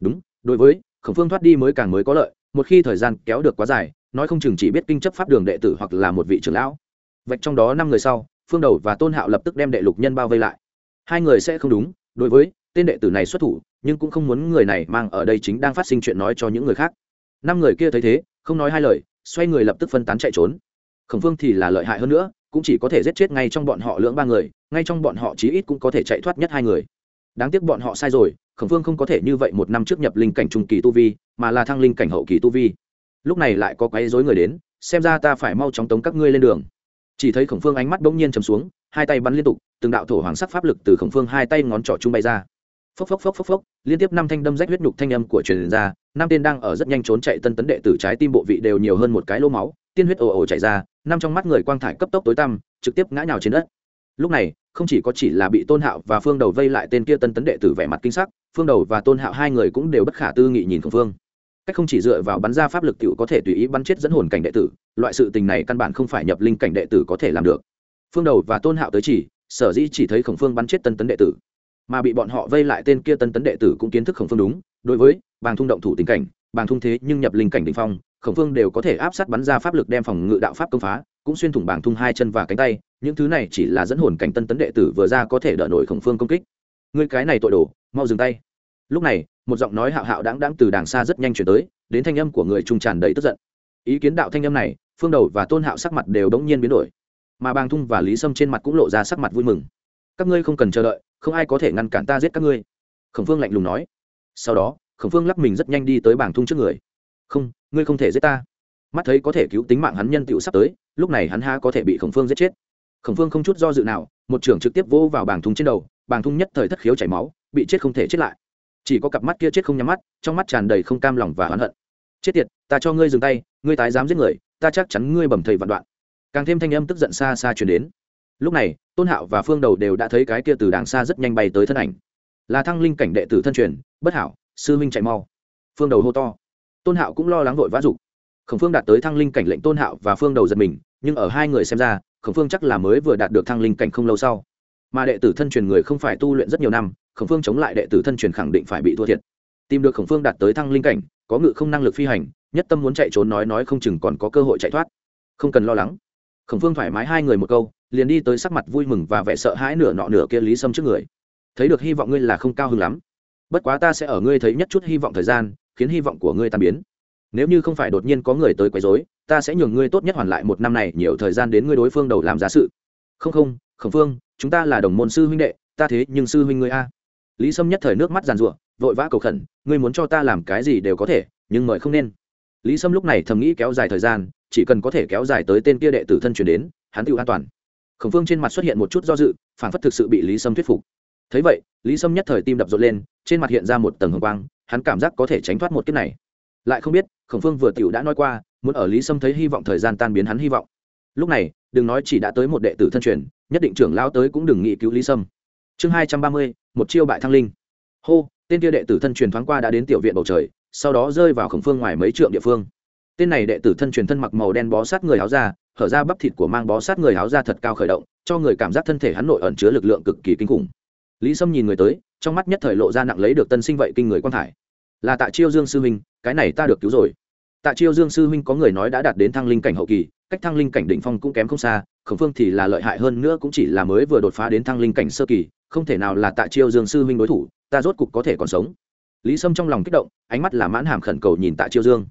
Đúng, đối với, khổng phương thoát đi mới càng mới có lợi, một khi thời gian kéo được quá dài nói không chừng chỉ biết kinh chấp pháp đường đệ tử hoặc là một vị trưởng lão. Vạch trong đó năm người sau, phương đầu và tôn hạo lập tức đem đệ lục nhân bao vây lại. Hai người sẽ không đúng, đối với tên đệ tử này xuất thủ, nhưng cũng không muốn người này mang ở đây chính đang phát sinh chuyện nói cho những người khác. Năm người kia thấy thế, không nói hai lời, xoay người lập tức phân tán chạy trốn. Khổng phương thì là lợi hại hơn nữa, cũng chỉ có thể giết chết ngay trong bọn họ lưỡng ba người, ngay trong bọn họ chí ít cũng có thể chạy thoát nhất hai người. Đáng tiếc bọn họ sai rồi, khổng phương không có thể như vậy một năm trước nhập linh cảnh trung kỳ tu vi, mà là thăng linh cảnh hậu kỳ tu vi lúc này lại có quấy dối người đến, xem ra ta phải mau chóng tống các ngươi lên đường. Chỉ thấy khổng phương ánh mắt bỗng nhiên chầm xuống, hai tay bắn liên tục, từng đạo thổ hoàng sắc pháp lực từ khổng phương hai tay ngón trỏ chung bay ra. Phốc phốc phốc phốc phốc, liên tiếp năm thanh đâm rách huyết nhục thanh âm của truyền ra, năm tên đang ở rất nhanh trốn chạy tân tấn đệ tử trái tim bộ vị đều nhiều hơn một cái lỗ máu, tiên huyết ồ ồ chảy ra, năm trong mắt người quang thải cấp tốc tối tăm, trực tiếp ngã nhào trên đất. Lúc này, không chỉ có chỉ là bị tôn hạo và phương đầu vây lại tên kia tân tấn đệ tử vẻ mặt kinh sắc, phương đầu và tôn hạo hai người cũng đều bất khả tư nghị nhìn khổng phương cách không chỉ dựa vào bắn ra pháp lực t i ể u có thể tùy ý bắn chết dẫn hồn cảnh đệ tử, loại sự tình này căn bản không phải nhập linh cảnh đệ tử có thể làm được. Phương đầu và tôn hạo tới chỉ, sở dĩ chỉ thấy khổng phương bắn chết tân tấn đệ tử. Mà bị bọn họ vây lại tên kia tân tấn đệ tử cũng kiến thức khổng phương đúng, đối với bàng thung động thủ tình cảnh, bàng thung thế nhưng nhập linh cảnh đỉnh phong, khổng phương đều có thể áp sát bắn ra pháp lực đem phòng ngự đạo pháp công phá, cũng xuyên thủng bàng thung hai chân và cánh tay, những thứ này chỉ là dẫn hồn cảnh tân tấn đệ tử vừa ra có thể đỡ nổi khổng phương công kích. Người cái này tội đồ, mau dừng tay lúc này, một giọng nói hạo hạo đáng đáng từ đàng xa rất nhanh chuyển tới, đến thanh âm của người trung tràn đầy tức giận. Ý kiến đạo thanh âm này, phương đầu và tôn hạo sắc mặt đều đống nhiên biến đổi. Mà bàng thung và lý sâm trên mặt cũng lộ ra sắc mặt vui mừng. Các ngươi không cần chờ đợi, không ai có thể ngăn cản ta giết các ngươi. Khổng phương lạnh lùng nói. Sau đó, khổng phương lắc mình rất nhanh đi tới bảng thung trước người. Không, ngươi không thể giết ta. Mắt thấy có thể cứu tính mạng hắn nhân tựu sắp tới, lúc này hắn ha có thể bị khổng phương giết chết. Khổng phương không chút do dự nào, một trưởng trực tiếp vô vào bảng thung trên đầu. Bảng thung nhất thời thất khiếu chảy máu, bị chết không thể chết lại chỉ có cặp mắt kia chết không nhắm mắt, trong mắt tràn đầy không cam lòng và oán hận. Chết tiệt, ta cho ngươi dừng tay, ngươi tái dám giết người, ta chắc chắn ngươi bầm thầy vạn đoạn. Càng thêm thanh âm tức giận xa xa chuyển đến. Lúc này, tôn hạo và phương đầu đều đã thấy cái kia từ đàng xa rất nhanh bay tới thân ảnh. Là thăng linh cảnh đệ tử thân truyền, bất hảo, sư minh chạy mau. Phương đầu hô to. Tôn hạo cũng lo lắng vội vã dục. Khổng phương đạt tới thăng linh cảnh lệnh tôn hạo và phương đầu giật mình, nhưng ở hai người xem ra, khổng phương chắc là mới vừa đạt được thăng linh cảnh không lâu sau mà đệ tử thân truyền người không phải tu luyện rất nhiều năm, khổng phương chống lại đệ tử thân truyền khẳng định phải bị thua thiệt. Tìm được khổng phương đạt tới thăng linh cảnh, có ngự không năng lực phi hành, nhất tâm muốn chạy trốn nói nói không chừng còn có cơ hội chạy thoát. Không cần lo lắng. Khổng phương thoải mái hai người một câu, liền đi tới sắc mặt vui mừng và vẻ sợ hãi nửa nọ nửa kia lý sâm trước người. Thấy được hy vọng ngươi là không cao hứng lắm. Bất quá ta sẽ ở ngươi thấy nhất chút hy vọng thời gian, khiến hy vọng của ngươi tan biến. Nếu như không phải đột nhiên có người tới quấy rối, ta sẽ nhường ngươi tốt nhất hoàn lại một năm này, nhiều thời gian đến ngươi đối phương đầu làm giá sự. Không không, khổng phương chúng ta là đồng môn sư huynh đệ, ta thế nhưng sư huynh ngươi a. Lý sâm nhất thời nước mắt giàn rủa vội vã cầu khẩn, ngươi muốn cho ta làm cái gì đều có thể, nhưng mời không nên. Lý sâm lúc này thầm nghĩ kéo dài thời gian, chỉ cần có thể kéo dài tới tên kia đệ tử thân truyền đến, hắn tự an toàn. Khổng phương trên mặt xuất hiện một chút do dự, phản phất thực sự bị lý sâm thuyết phục. Thấy vậy, lý sâm nhất thời tim đập rộn lên, trên mặt hiện ra một tầng hồng quang, hắn cảm giác có thể tránh thoát một kiếp này. Lại không biết, khổng phương vừa tiểu đã nói qua, muốn ở lý sâm thấy hy vọng thời gian tan biến hắn hy vọng. Lúc này, đừng nói chỉ đã tới một đệ tử thân truyền nhất định trưởng lao tới cũng đừng nghĩ cứu lý sâm. Chương hai trăm ba mươi, một chiêu bại thăng linh. Hô, tên kia đệ tử thân truyền thoáng qua đã đến tiểu viện bầu trời, sau đó rơi vào khổng phương ngoài mấy trượng địa phương. Tên này đệ tử thân truyền thân mặc màu đen bó sát người áo ra hở ra bắp thịt của mang bó sát người áo ra thật cao khởi động, cho người cảm giác thân thể hắn nội ẩn chứa lực lượng cực kỳ kinh khủng. Lý sâm nhìn người tới, trong mắt nhất thời lộ ra nặng lấy được tân sinh vậy kinh người quan thải. Là tạ chiêu dương sư huynh, cái này ta được cứu rồi tạ chiêu dương sư huynh có người nói đã đạt đến thăng linh cảnh hậu kỳ, cách thăng linh cảnh đỉnh phong cũng kém không xa, khổng phương thì là lợi hại hơn nữa cũng chỉ là mới vừa đột phá đến thăng linh cảnh sơ kỳ, không thể nào là tạ chiêu dương sư huynh đối thủ, ta rốt cục có thể còn sống. Lý sâm trong lòng kích động, ánh mắt là mãn hàm khẩn cầu nhìn tạ chiêu dương.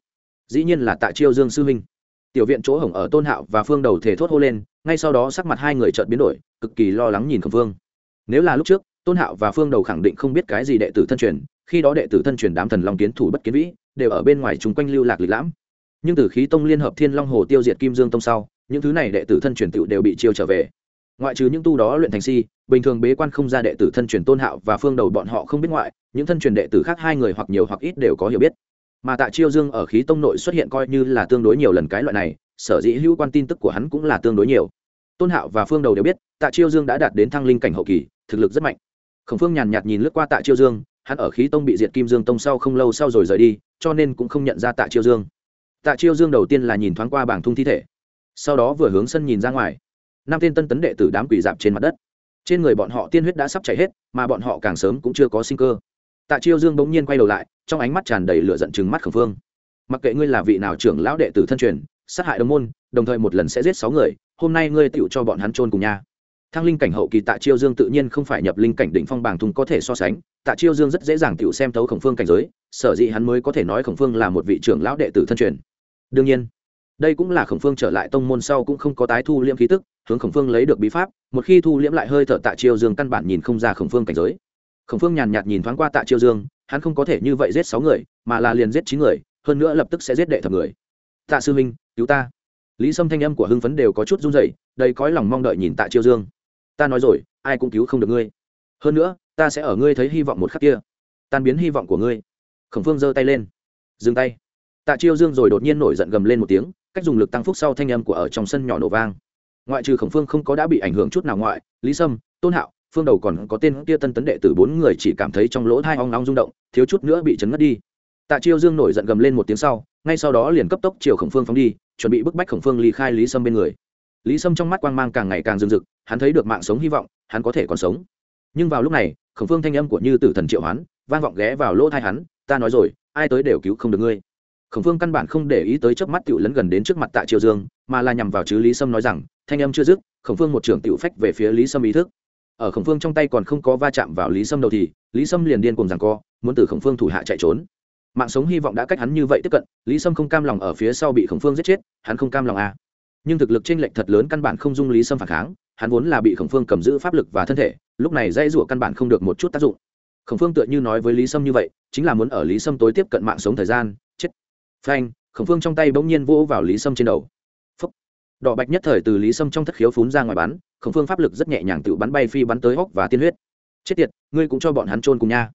Dĩ nhiên là tạ chiêu dương sư huynh. Tiểu viện chỗ hồng ở tôn hạo và phương đầu thể thốt hô lên, ngay sau đó sắc mặt hai người chợt biến đổi, cực kỳ lo lắng nhìn khổng phương. Nếu là lúc trước tôn hạo và phương đầu khẳng định không biết cái gì đệ tử thân truyền, khi đó đệ tử thân truyền đám thần long kiến thủ bất kiến vĩ đều ở bên ngoài chúng quanh lưu lạc lịch lãm. Nhưng từ khí tông liên hợp thiên long hồ tiêu diệt kim dương tông sau, những thứ này đệ tử thân truyền tựu đều bị chiêu trở về. Ngoại trừ những tu đó luyện thành si, bình thường bế quan không ra đệ tử thân truyền tôn hạo và phương đầu bọn họ không biết ngoại, những thân truyền đệ tử khác hai người hoặc nhiều hoặc ít đều có hiểu biết. Mà tạ chiêu dương ở khí tông nội xuất hiện coi như là tương đối nhiều lần cái loại này, sở dĩ hữu quan tin tức của hắn cũng là tương đối nhiều. Tôn hạo và phương đầu đều biết, tạ chiêu dương đã đạt đến thăng linh cảnh hậu kỳ, thực lực rất mạnh khổng phương nhàn nhạt nhìn lướt qua tạ chiêu dương, hắn ở khí tông bị diệt kim dương tông sau không lâu sau rồi rời đi, cho nên cũng không nhận ra tạ chiêu dương. Tạ chiêu dương đầu tiên là nhìn thoáng qua bảng thung thi thể, sau đó vừa hướng sân nhìn ra ngoài. Năm tên tân tấn đệ tử đám quỷ dạp trên mặt đất. Trên người bọn họ tiên huyết đã sắp chảy hết, mà bọn họ càng sớm cũng chưa có sinh cơ. Tạ chiêu dương bỗng nhiên quay đầu lại, trong ánh mắt tràn đầy lửa giận chừng mắt khẩn phương. Mặc kệ ngươi là vị nào trưởng lão đệ tử thân truyền, sát hại đồng môn, đồng thời một lần sẽ giết sáu người, hôm nay ngươi tựu cho bọn hắn trôn cùng nhà thăng linh cảnh hậu kỳ tạ chiêu dương tự nhiên không phải nhập linh cảnh đỉnh phong bàng thùng có thể so sánh. Tạ chiêu dương rất dễ dàng tựu xem thấu khổng phương cảnh giới, sở dĩ hắn mới có thể nói khổng phương là một vị trưởng lão đệ tử thân truyền. Đương nhiên, đây cũng là khổng phương trở lại tông môn sau cũng không có tái thu liễm khí tức, hướng khổng phương lấy được bí pháp, một khi thu liễm lại hơi thở tạ chiêu dương căn bản nhìn không ra khổng phương cảnh giới. Khổng phương nhàn nhạt nhìn thoáng qua tạ chiêu dương, hắn không có thể như vậy giết sáu người, mà là liền giết chín người, hơn nữa lập tức sẽ giết đệ thập người. Tạ sư minh cứu ta. Lý sâm thanh âm của hưng phấn đều có chút run dậy đầy cõi lòng mong đợi nhìn tạ chiêu dương ta nói rồi, ai cũng cứu không được ngươi. Hơn nữa, ta sẽ ở ngươi thấy hy vọng một khắc kia. Tan biến hy vọng của ngươi. Khổng phương giơ tay lên. Dừng tay. Tạ chiêu dương rồi đột nhiên nổi giận gầm lên một tiếng, cách dùng lực tăng phúc sau thanh âm của ở trong sân nhỏ nổ vang. Ngoại trừ khổng phương không có đã bị ảnh hưởng chút nào ngoại, lý sâm, tôn hạo, phương đầu còn có tên kia tân tấn đệ tử bốn người chỉ cảm thấy trong lỗ thai ong nóng rung động, thiếu chút nữa bị chấn ngất đi. Tạ chiêu dương nổi giận gầm lên một tiếng sau, ngay sau đó liền cấp tốc chiều khổng phương phóng đi, chuẩn bị bức bách khổng phương ly khai lý sâm bên người lý sâm trong mắt quang mang càng ngày càng rừng rực, hắn thấy được mạng sống hy vọng, hắn có thể còn sống. Nhưng vào lúc này, khổng phương thanh âm của như tử thần triệu hoán, vang vọng ghé vào lỗ thai hắn, ta nói rồi, ai tới đều cứu không được ngươi. Khổng phương căn bản không để ý tới chớp mắt tựu lấn gần đến trước mặt tạ triều dương, mà là nhằm vào chứ lý sâm nói rằng, thanh âm chưa dứt, khổng phương một trưởng tựu phách về phía lý sâm ý thức. Ở khổng phương trong tay còn không có va chạm vào lý sâm đầu thì, lý sâm liền điên cùng rằng co, muốn từ khổng phương thủ hạ chạy trốn. Mạng sống hy vọng đã cách hắn như vậy tiếp cận, lý sâm không cam lòng ở phía sau bị khổng phương giết chết, hắn không cam lòng à nhưng thực lực t r ê n lệch thật lớn căn bản không dung lý sâm phản kháng, hắn vốn là bị khổng phương cầm giữ pháp lực và thân thể, lúc này dây rủa căn bản không được một chút tác dụng. Khổng phương tựa như nói với lý sâm như vậy, chính là muốn ở lý sâm tối tiếp cận mạng sống thời gian, chết. Phanh, khổng phương trong tay bỗng nhiên vỗ vào lý sâm trên đầu. Phúc. đỏ bạch nhất thời từ lý sâm trong thất khiếu phún ra ngoài bắn, khổng phương pháp lực rất nhẹ nhàng tự bắn bay phi bắn tới hóc và tiên huyết. Chết tiệt, ngươi cũng cho bọn hắn trôn cùng nha.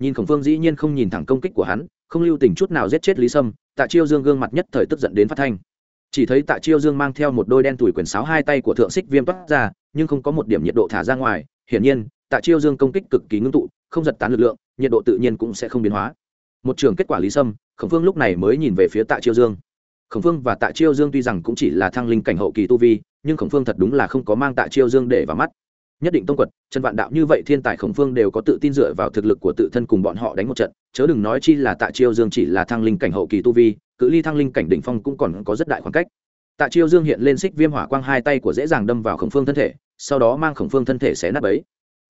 Nhìn khổng phương dĩ nhiên không nhìn thẳng công kích của hắn, không lưu tình chút nào giết chết lý sâm, tạ chiêu dương gương mặt nhất thời tức giận đến phát thanh chỉ thấy tạ chiêu dương mang theo một đôi đen tuổi quyền sáo hai tay của thượng xích viêm toát ra, nhưng không có một điểm nhiệt độ thả ra ngoài. Hiển nhiên, tạ chiêu dương công kích cực kỳ ngưng tụ, không giật tán lực lượng, nhiệt độ tự nhiên cũng sẽ không biến hóa. Một trường kết quả lý sâm, khổng phương lúc này mới nhìn về phía tạ chiêu dương. Khổng phương và tạ chiêu dương tuy rằng cũng chỉ là thăng linh cảnh hậu kỳ tu vi, nhưng khổng phương thật đúng là không có mang tạ chiêu dương để vào mắt. Nhất định tông quật trần vạn đạo như vậy thiên tài khổng phương đều có tự tin dựa vào thực lực của tự thân cùng bọn họ đánh một trận. Chớ đừng nói chi là tạ chiêu dương chỉ là thăng linh cảnh hậu kỳ tu vi cự ly thăng linh cảnh đỉnh phong cũng còn có rất đại khoảng cách. Tạ chiêu dương hiện lên xích viêm hỏa quang hai tay của dễ dàng đâm vào khổng phương thân thể, sau đó mang khổng phương thân thể xé nát ấy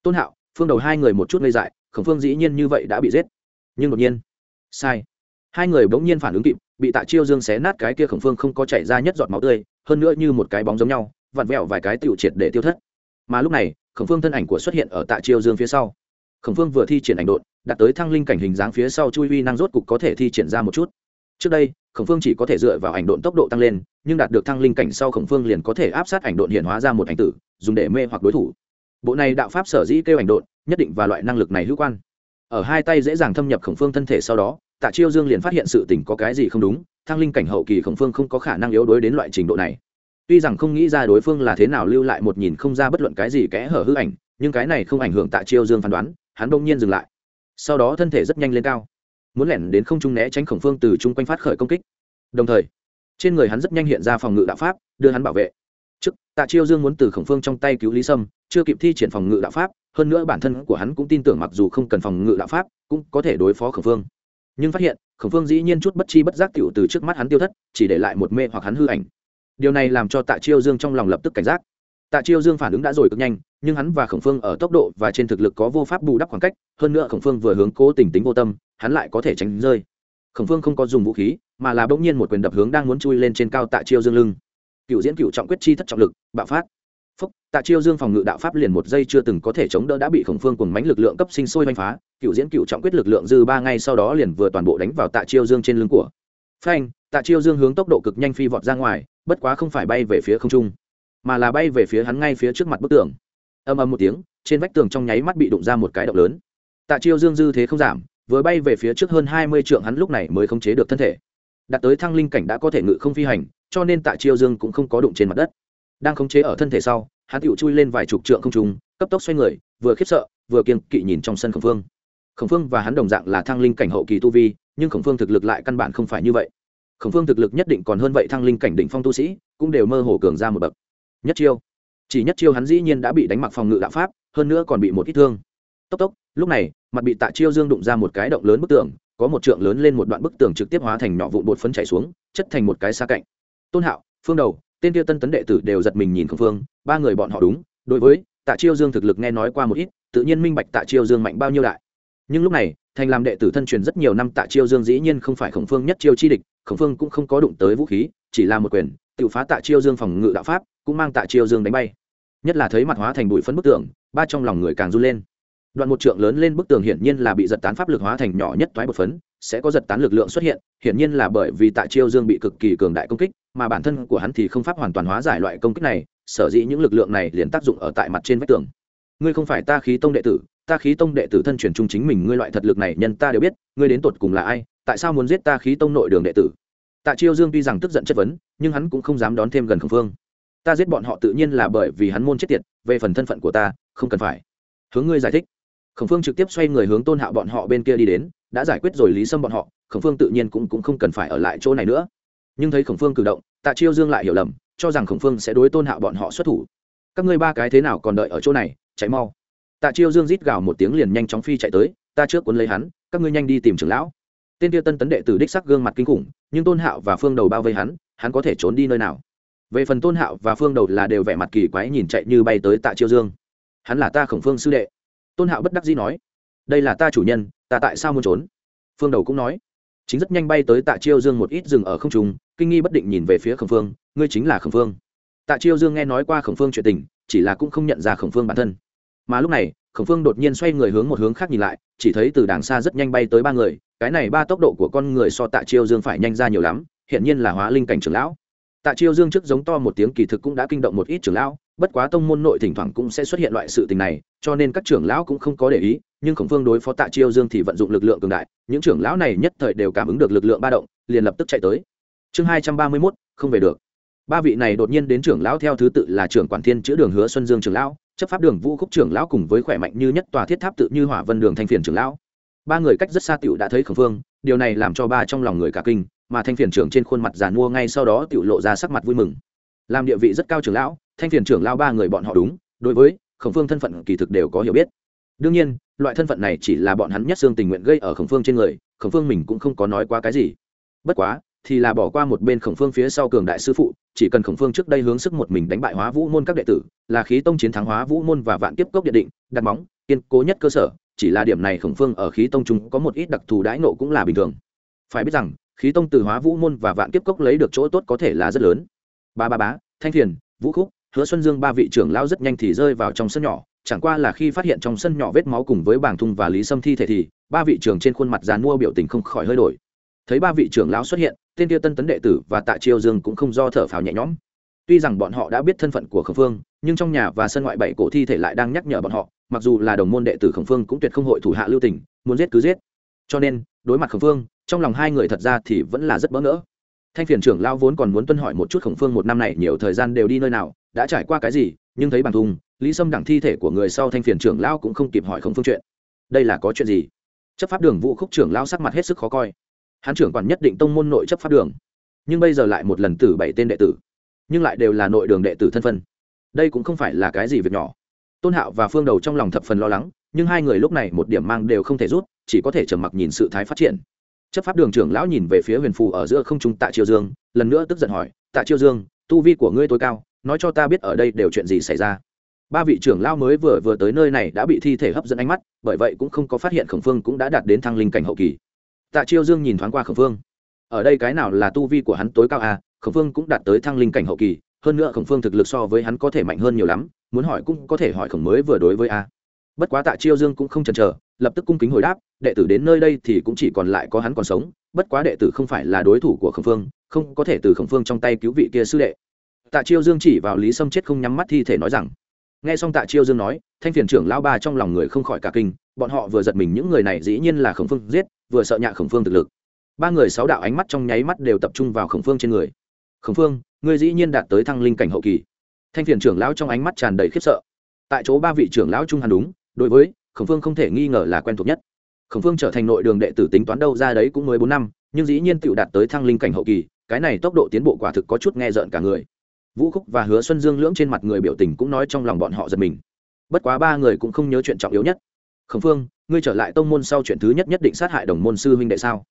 tôn hạo, phương đầu hai người một chút ngây dại, khổng phương dĩ nhiên như vậy đã bị giết. Nhưng đột nhiên, sai. Hai người bỗng nhiên phản ứng kịp, bị tạ chiêu dương xé nát cái kia khổng phương không có chảy ra nhất giọt máu tươi, hơn nữa như một cái bóng giống nhau, vặn vẹo vài cái tiểu triệt để tiêu thất. Mà lúc này, khổng phương thân ảnh của xuất hiện ở tạ chiêu dương phía sau. Khổng phương vừa thi triển ảnh đột đạt tới thăng linh cảnh hình dáng phía sau chui uy năng rốt cục có thể thi triển ra một chút trước đây, khổng phương chỉ có thể dựa vào ảnh độn tốc độ tăng lên, nhưng đạt được thăng linh cảnh sau khổng phương liền có thể áp sát ảnh độn hiện hóa ra một ảnh tử, dùng để mê hoặc đối thủ. Bộ này đạo pháp sở dĩ kêu ảnh độn, nhất định và loại năng lực này hữu quan. Ở hai tay dễ dàng thâm nhập khổng phương thân thể sau đó, tạ chiêu dương liền phát hiện sự tình có cái gì không đúng, thăng linh cảnh hậu kỳ khổng phương không có khả năng yếu đối đến loại trình độ này. Tuy rằng không nghĩ ra đối phương là thế nào lưu lại một nhìn không ra bất luận cái gì kẽ hở hư ảnh, nhưng cái này không ảnh hưởng tạ chiêu dương phán đoán, hắn đông nhiên dừng lại. Sau đó thân thể rất nhanh lên cao muốn lẻn đến không trung né tránh khổng phương từ chung quanh phát khởi công kích. Đồng thời, trên người hắn rất nhanh hiện ra phòng ngự đạo pháp, đưa hắn bảo vệ. Trước, tạ chiêu dương muốn từ khổng phương trong tay cứu lý sâm, chưa kịp thi triển phòng ngự đạo pháp, hơn nữa bản thân của hắn cũng tin tưởng mặc dù không cần phòng ngự đạo pháp, cũng có thể đối phó khổng phương. Nhưng phát hiện, khổng phương dĩ nhiên chút bất chi bất giác t từ trước mắt hắn tiêu thất, chỉ để lại một mê hoặc hắn hư ảnh. Điều này làm cho tạ chiêu dương trong lòng lập tức cảnh giác. Tạ chiêu dương phản ứng đã rồi cực nhanh, nhưng hắn và khổng phương ở tốc độ và trên thực lực có vô pháp bù đắp khoảng cách, hơn nữa khổng phương vừa hướng cố tình tính vô tâm hắn lại có thể tránh rơi. Khổng phương không có dùng vũ khí, mà là bỗng nhiên một quyền đập hướng đang muốn chui lên trên cao tạ chiêu dương lưng. Cựu diễn cựu trọng quyết chi thất trọng lực, bạo phát. Phúc, tạ chiêu dương phòng ngự đạo pháp liền một giây chưa từng có thể chống đỡ đã bị khổng phương cùng mánh lực lượng cấp sinh sôi oanh phá. Cựu diễn cựu trọng quyết lực lượng dư ba ngay sau đó liền vừa toàn bộ đánh vào tạ chiêu dương trên lưng của. Phanh, tạ chiêu dương hướng tốc độ cực nhanh phi vọt ra ngoài, bất quá không phải bay về phía không trung, mà là bay về phía hắn ngay phía trước mặt bức tường. Âm âm một tiếng, trên vách tường trong nháy mắt bị đụng ra một cái động lớn. Tạ chiêu dương dư thế không giảm vừa bay về phía trước hơn hai mươi trượng hắn lúc này mới khống chế được thân thể. Đạt tới thăng linh cảnh đã có thể ngự không phi hành, cho nên tạ chiêu dương cũng không có đụng trên mặt đất. Đang khống chế ở thân thể sau, hắn tựu chui lên vài chục trượng không trùng cấp tốc xoay người, vừa khiếp sợ, vừa kiên kỵ nhìn trong sân khổng phương. Khổng phương và hắn đồng dạng là thăng linh cảnh hậu kỳ tu vi, nhưng khổng phương thực lực lại căn bản không phải như vậy. Khổng phương thực lực nhất định còn hơn vậy thăng linh cảnh đỉnh phong tu sĩ, cũng đều mơ hồ cường ra một bậc. Nhất chiêu. Chỉ nhất chiêu hắn dĩ nhiên đã bị đánh mặc phòng ngự đạo pháp, hơn nữa còn bị một ít thương. Tốc tốc, lúc này mặt bị tạ chiêu dương đụng ra một cái động lớn bức tường, có một trượng lớn lên một đoạn bức tường trực tiếp hóa thành nhỏ vụn bột phấn chảy xuống, chất thành một cái xa cạnh. Tôn hạo, phương đầu, tên tiêu tân tấn đệ tử đều giật mình nhìn khổng phương, ba người bọn họ đúng, đối với tạ chiêu dương thực lực nghe nói qua một ít, tự nhiên minh bạch tạ chiêu dương mạnh bao nhiêu đại. Nhưng lúc này, thành làm đệ tử thân truyền rất nhiều năm tạ chiêu dương dĩ nhiên không phải khổng phương nhất chiêu chi địch, khổng phương cũng không có đụng tới vũ khí, chỉ là một quyền, tự phá tạ chiêu dương phòng ngự đạo pháp, cũng mang tạ chiêu dương đánh bay. Nhất là thấy mặt hóa thành bụi phấn bức tường, ba trong lòng người càng run lên đoạn một trượng lớn lên bức tường hiển nhiên là bị giật tán pháp lực hóa thành nhỏ nhất thoái bột phấn, sẽ có giật tán lực lượng xuất hiện, hiển nhiên là bởi vì tạ chiêu dương bị cực kỳ cường đại công kích, mà bản thân của hắn thì không pháp hoàn toàn hóa giải loại công kích này, sở dĩ những lực lượng này liền tác dụng ở tại mặt trên vách tường. Ngươi không phải ta khí tông đệ tử, ta khí tông đệ tử thân truyền trung chính mình, ngươi loại thật lực này nhân ta đều biết, ngươi đến tột cùng là ai, tại sao muốn giết ta khí tông nội đường đệ tử? Tạ chiêu dương tuy rằng tức giận chất vấn, nhưng hắn cũng không dám đón thêm gần khổng phương. Ta giết bọn họ tự nhiên là bởi vì hắn môn chết tiệt, về phần thân phận của ta, không cần phải. Hướng ngươi giải thích khổng phương trực tiếp xoay người hướng tôn hạo bọn họ bên kia đi đến đã giải quyết rồi lý sâm bọn họ khổng phương tự nhiên cũng, cũng không cần phải ở lại chỗ này nữa. Nhưng thấy khổng phương cử động tạ chiêu dương lại hiểu lầm cho rằng khổng phương sẽ đối tôn hạo bọn họ xuất thủ. Các ngươi ba cái thế nào còn đợi ở chỗ này chạy mau. Tạ chiêu dương rít gào một tiếng liền nhanh chóng phi chạy tới ta trước cuốn lấy hắn các ngươi nhanh đi tìm trưởng lão. Tên tiêu tân tấn đệ tử đích sắc gương mặt kinh khủng nhưng tôn hạo và phương đầu bao vây hắn hắn có thể trốn đi nơi nào? Về phần tôn hạo và phương đầu là đều vẻ mặt kỳ quái nhìn chạy như bay tới tạ chiêu dương. Hắn là ta khổng phương sư đệ tôn hạo bất đắc dĩ nói, đây là ta chủ nhân, ta tại sao muốn trốn? Phương đầu cũng nói, chính rất nhanh bay tới tạ chiêu dương một ít rừng ở không trùng kinh nghi bất định nhìn về phía khổng phương, ngươi chính là khổng phương. Tạ chiêu dương nghe nói qua khổng phương chuyện tình, chỉ là cũng không nhận ra khổng phương bản thân. Mà lúc này, khổng phương đột nhiên xoay người hướng một hướng khác nhìn lại, chỉ thấy từ đàng xa rất nhanh bay tới ba người, cái này ba tốc độ của con người so tạ chiêu dương phải nhanh ra nhiều lắm hiện nhiên là hóa linh cảnh trưởng lão. Tạ chiêu dương trước giống to một tiếng kỳ thực cũng đã kinh động một ít trưởng lão bất quá tông môn nội thỉnh thoảng cũng sẽ xuất hiện loại sự tình này, cho nên các trưởng lão cũng không có để ý, nhưng khổng phương đối phó tạ chiêu dương thì vận dụng lực lượng cường đại, những trưởng lão này nhất thời đều cảm ứng được lực lượng ba động, liền lập tức chạy tới. Chương hai trăm ba mươi mốt, không về được. Ba vị này đột nhiên đến trưởng lão theo thứ tự là trưởng quản thiên chữ đường hứa xuân dương trưởng lão, chấp pháp đường vũ khúc trưởng lão cùng với khỏe mạnh như nhất tòa thiết tháp tự như hỏa vân đường thanh phiền trưởng lão. Ba người cách rất xa tiểu đã thấy khổng phương điều này làm cho ba trong lòng người cả kinh, mà thanh phiền trưởng trên khuôn mặt giàn mua ngay sau đó tiểu lộ ra sắc mặt vui mừng. Làm địa vị rất cao trưởng lão thanh phiền trưởng lao ba người bọn họ đúng, đối với khổng phương thân phận kỳ thực đều có hiểu biết. Đương nhiên, loại thân phận này chỉ là bọn hắn nhất xương tình nguyện gây ở khổng phương trên người, khổng phương mình cũng không có nói qua cái gì. Bất quá, thì là bỏ qua một bên khổng phương phía sau cường đại sư phụ, chỉ cần khổng phương trước đây hướng sức một mình đánh bại hóa vũ môn các đệ tử, là khí tông chiến thắng hóa vũ môn và vạn kiếp cốc địa định, đặt móng, kiên cố nhất cơ sở, chỉ là điểm này khổng phương ở khí tông chúng có một ít đặc thù đãi nộ cũng là bình thường. Phải biết rằng, khí tông từ hóa vũ môn và vạn kiếp cốc lấy được chỗ tốt có thể là rất lớn. Ba ba bá thanh thiền, vũ khúc hứa xuân dương ba vị trưởng lao rất nhanh thì rơi vào trong sân nhỏ, chẳng qua là khi phát hiện trong sân nhỏ vết máu cùng với bảng thung và lý sâm thi thể thì ba vị trưởng trên khuôn mặt dàn mua biểu tình không khỏi hơi đổi. Thấy ba vị trưởng lão xuất hiện, tên tiêu tân tấn đệ tử và tạ triều dương cũng không do thở phào nhẹ nhõm. Tuy rằng bọn họ đã biết thân phận của khổng phương, nhưng trong nhà và sân ngoại bảy cổ thi thể lại đang nhắc nhở bọn họ, mặc dù là đồng môn đệ tử khổng phương cũng tuyệt không hội thủ hạ lưu tình, muốn giết cứ giết. Cho nên, đối mặt khổng phương, trong lòng hai người thật ra thì vẫn là rất bỡ ngỡ thanh phiền trưởng lao vốn còn muốn tuân hỏi một chút khổng phương một năm này nhiều thời gian đều đi nơi nào, đã trải qua cái gì, nhưng thấy bằng thùng, lý sâm đẳng thi thể của người sau thanh phiền trưởng lao cũng không kịp hỏi khổng phương chuyện. Đây là có chuyện gì? Chấp pháp đường vũ khúc trưởng lao sắc mặt hết sức khó coi. Hán trưởng còn nhất định tông môn nội chấp pháp đường. Nhưng bây giờ lại một lần tử bảy tên đệ tử. Nhưng lại đều là nội đường đệ tử thân phân. Đây cũng không phải là cái gì việc nhỏ. Tôn hạo và phương đầu trong lòng thập phần lo lắng, nhưng hai người lúc này một điểm mang đều không thể rút, chỉ có thể trầm mặc nhìn sự thái phát triển chấp pháp đường trưởng lão nhìn về phía huyền phù ở giữa không trung tạ triều dương, lần nữa tức giận hỏi, tạ triều dương, tu vi của ngươi tối cao, nói cho ta biết ở đây đều chuyện gì xảy ra? Ba vị trưởng lão mới vừa vừa tới nơi này đã bị thi thể hấp dẫn ánh mắt, bởi vậy cũng không có phát hiện khổng phương cũng đã đạt đến thăng linh cảnh hậu kỳ. Tạ chiêu dương nhìn thoáng qua khổng phương. Ở đây cái nào là tu vi của hắn tối cao à? Khổng phương cũng đạt tới thăng linh cảnh hậu kỳ, hơn nữa khổng phương thực lực so với hắn có thể mạnh hơn nhiều lắm, muốn hỏi cũng có thể hỏi khổng mới vừa đối với a. Bất quá tạ chiêu dương cũng không chần chờ lập tức cung kính hồi đáp, đệ tử đến nơi đây thì cũng chỉ còn lại có hắn còn sống, bất quá đệ tử không phải là đối thủ của khổng phương, không có thể từ khổng phương trong tay cứu vị kia sư đệ. Tạ chiêu dương chỉ vào lý sâm chết không nhắm mắt thi thể nói rằng, nghe xong tạ chiêu dương nói, thanh phiền trưởng lão ba trong lòng người không khỏi cả kinh, bọn họ vừa giật mình những người này dĩ nhiên là khổng phương giết, vừa sợ nhạ khổng phương thực lực. Ba người sáu đạo ánh mắt trong nháy mắt đều tập trung vào khổng phương trên người. Khổng phương, ngươi dĩ nhiên đạt tới thăng linh cảnh hậu kỳ. Thanh phiền trưởng lão trong ánh mắt tràn đầy khiếp sợ. Tại chỗ ba vị trưởng lão trung hàn đúng, đối với khổng phương không thể nghi ngờ là quen thuộc nhất. Khổng phương trở thành nội đường đệ tử tính toán đâu ra đấy cũng mới bốn năm, nhưng dĩ nhiên tựu đạt tới thăng linh cảnh hậu kỳ, cái này tốc độ tiến bộ quả thực có chút nghe rợn cả người. Vũ khúc và hứa xuân dương lưỡng trên mặt người biểu tình cũng nói trong lòng bọn họ giật mình. Bất quá ba người cũng không nhớ chuyện trọng yếu nhất. Khổng phương, ngươi trở lại tông môn sau chuyện thứ nhất nhất định sát hại đồng môn sư huynh đệ sao?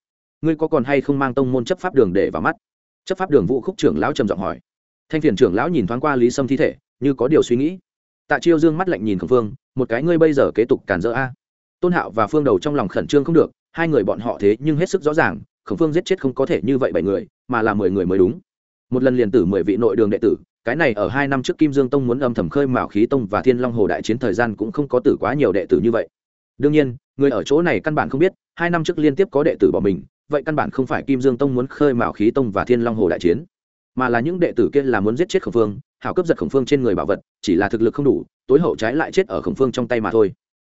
Ngươi có còn hay không mang tông môn chấp pháp đường để vào mắt? Chấp pháp đường vũ khúc trưởng lão trầm giọng hỏi. Thanh phiền trưởng lão nhìn thoáng qua lý sâm thi thể, như có điều suy nghĩ tạ chiêu dương mắt lạnh nhìn khổng phương, một cái ngươi bây giờ kế tục cản rỡ a? Tôn hạo và phương đầu trong lòng khẩn trương không được, hai người bọn họ thế nhưng hết sức rõ ràng, khổng phương giết chết không có thể như vậy bảy người, mà là mười người mới đúng. Một lần liền tử mười vị nội đường đệ tử, cái này ở hai năm trước kim dương tông muốn âm thầm khơi mào khí tông và thiên long hồ đại chiến thời gian cũng không có tử quá nhiều đệ tử như vậy. Đương nhiên, người ở chỗ này căn bản không biết, hai năm trước liên tiếp có đệ tử bỏ mình, vậy căn bản không phải kim dương tông muốn khơi mào khí tông và thiên long hồ đại chiến, mà là những đệ tử kia là muốn giết chết khổng phương hảo cấp giật khổng phương trên người bảo vật, chỉ là thực lực không đủ, tối hậu trái lại chết ở khổng phương trong tay mà thôi.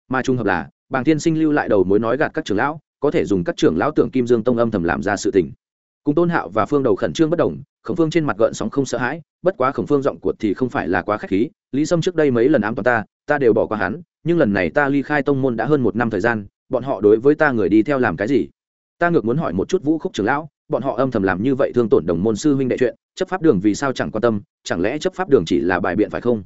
Mà trung hợp là, bàng thiên sinh lưu lại đầu mối nói gạt các trưởng lão, có thể dùng các trưởng lão tưởng kim dương tông âm thầm làm ra sự tình. Cùng tôn hạo và phương đầu khẩn trương bất đồng, khổng phương trên mặt gợn sóng không sợ hãi, bất quá khổng phương giọng cuột thì không phải là quá k h á c h khí, lý sâm trước đây mấy lần ám toàn ta ta đều bỏ qua hắn, nhưng lần này ta ly khai tông môn đã hơn một năm thời gian, bọn họ đối với ta người đi theo làm cái gì? Ta ngược muốn hỏi một chút vũ khúc trưởng lão bọn họ âm thầm làm như vậy thương tổn đồng môn sư huynh đệ chuyện, chấp pháp đường vì sao chẳng quan tâm, chẳng lẽ chấp pháp đường chỉ là bài biện phải không?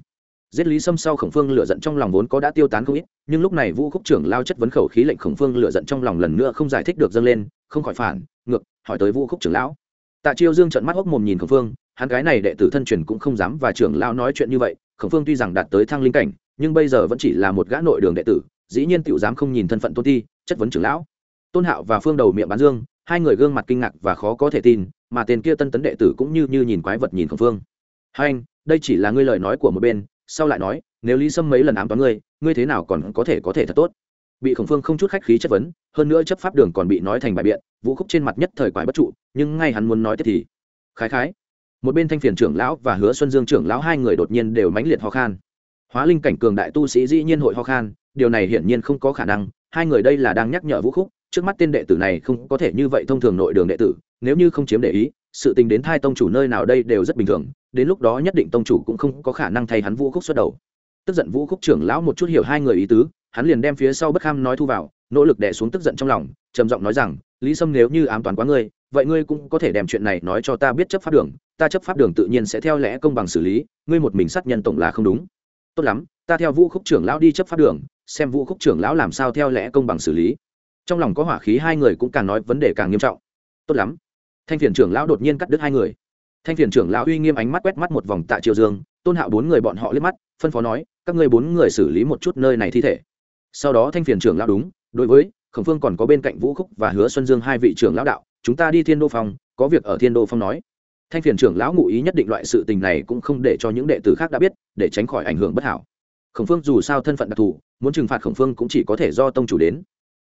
Giết lý sâm sau khổng phương lựa giận trong lòng vốn có đã tiêu tán không ít, nhưng lúc này vũ khúc trưởng lao chất vấn khẩu khí lệnh khổng phương lựa giận trong lòng lần nữa không giải thích được dâng lên, không khỏi phản, ngược, hỏi tới vũ khúc trưởng lão. Tạ chiêu dương trận mắt hốc mồm nhìn khổng phương, hắn cái này đệ tử thân truyền cũng không dám và trưởng lao nói chuyện như vậy, khổng phương tuy rằng đạt tới thăng linh cảnh, nhưng bây giờ vẫn chỉ là một gã nội đường đệ tử, dĩ nhiên tiểu dám không nhìn thân phận tôn ti chất vấn trưởng lão. Tôn hạo và phương đầu miệng bán dương hai người gương mặt kinh ngạc và khó có thể tin, mà tên kia tân tấn đệ tử cũng như như nhìn quái vật nhìn khổng phương. Hai anh, đây chỉ là ngươi lời nói của một bên, sau lại nói, nếu lý sâm mấy lần ám toán ngươi ngươi thế nào còn có thể có thể thật tốt? Bị khổng phương không chút khách khí chất vấn, hơn nữa chấp pháp đường còn bị nói thành bài biện, vũ khúc trên mặt nhất thời quái bất trụ, nhưng ngay hắn muốn nói tiếp thì, khái khái. Một bên thanh phiền trưởng lão và hứa xuân dương trưởng lão hai người đột nhiên đều mãnh liệt ho khan. Hóa linh cảnh cường đại tu sĩ dĩ nhiên hội ho khan, điều này hiển nhiên không có khả năng, hai người đây là đang nhắc nhở vũ khúc trước mắt tên đệ tử này không có thể như vậy thông thường nội đường đệ tử, nếu như không chiếm để ý, sự tình đến thai tông chủ nơi nào đây đều rất bình thường, đến lúc đó nhất định tông chủ cũng không có khả năng thay hắn vũ khúc xuất đầu. Tức giận vũ khúc trưởng lão một chút hiểu hai người ý tứ, hắn liền đem phía sau bất kham nói thu vào, nỗ lực đè xuống tức giận trong lòng, trầm giọng nói rằng, lý sâm nếu như ám toán quá ngươi, vậy ngươi cũng có thể đem chuyện này nói cho ta biết chấp pháp đường, ta chấp pháp đường tự nhiên sẽ theo lẽ công bằng xử lý, ngươi một mình sát nhân tổng là không đúng. Tốt lắm, ta theo vũ khúc trưởng lão đi chấp pháp đường, xem vũ khúc trưởng lão làm sao theo lẽ công bằng xử lý trong lòng có hỏa khí hai người cũng càng nói vấn đề càng nghiêm trọng. Tốt lắm. Thanh phiền trưởng lão đột nhiên cắt đứt hai người. Thanh phiền trưởng lão uy nghiêm ánh mắt quét mắt một vòng tạ triều dương, tôn hạo bốn người bọn họ liếc mắt, phân phó nói, các ngươi bốn người xử lý một chút nơi này thi thể. Sau đó thanh phiền trưởng lão đúng, đối với, khổng phương còn có bên cạnh vũ khúc và hứa xuân dương hai vị trưởng lão đạo, chúng ta đi thiên đô phong, có việc ở thiên đô phong nói. Thanh phiền trưởng lão ngụ ý nhất định loại sự tình này cũng không để cho những đệ tử khác đã biết, để tránh khỏi ảnh hưởng bất hảo. Khổng phương dù sao thân phận đặc thù, muốn trừng phạt khổng phương cũng chỉ có thể do tông chủ đến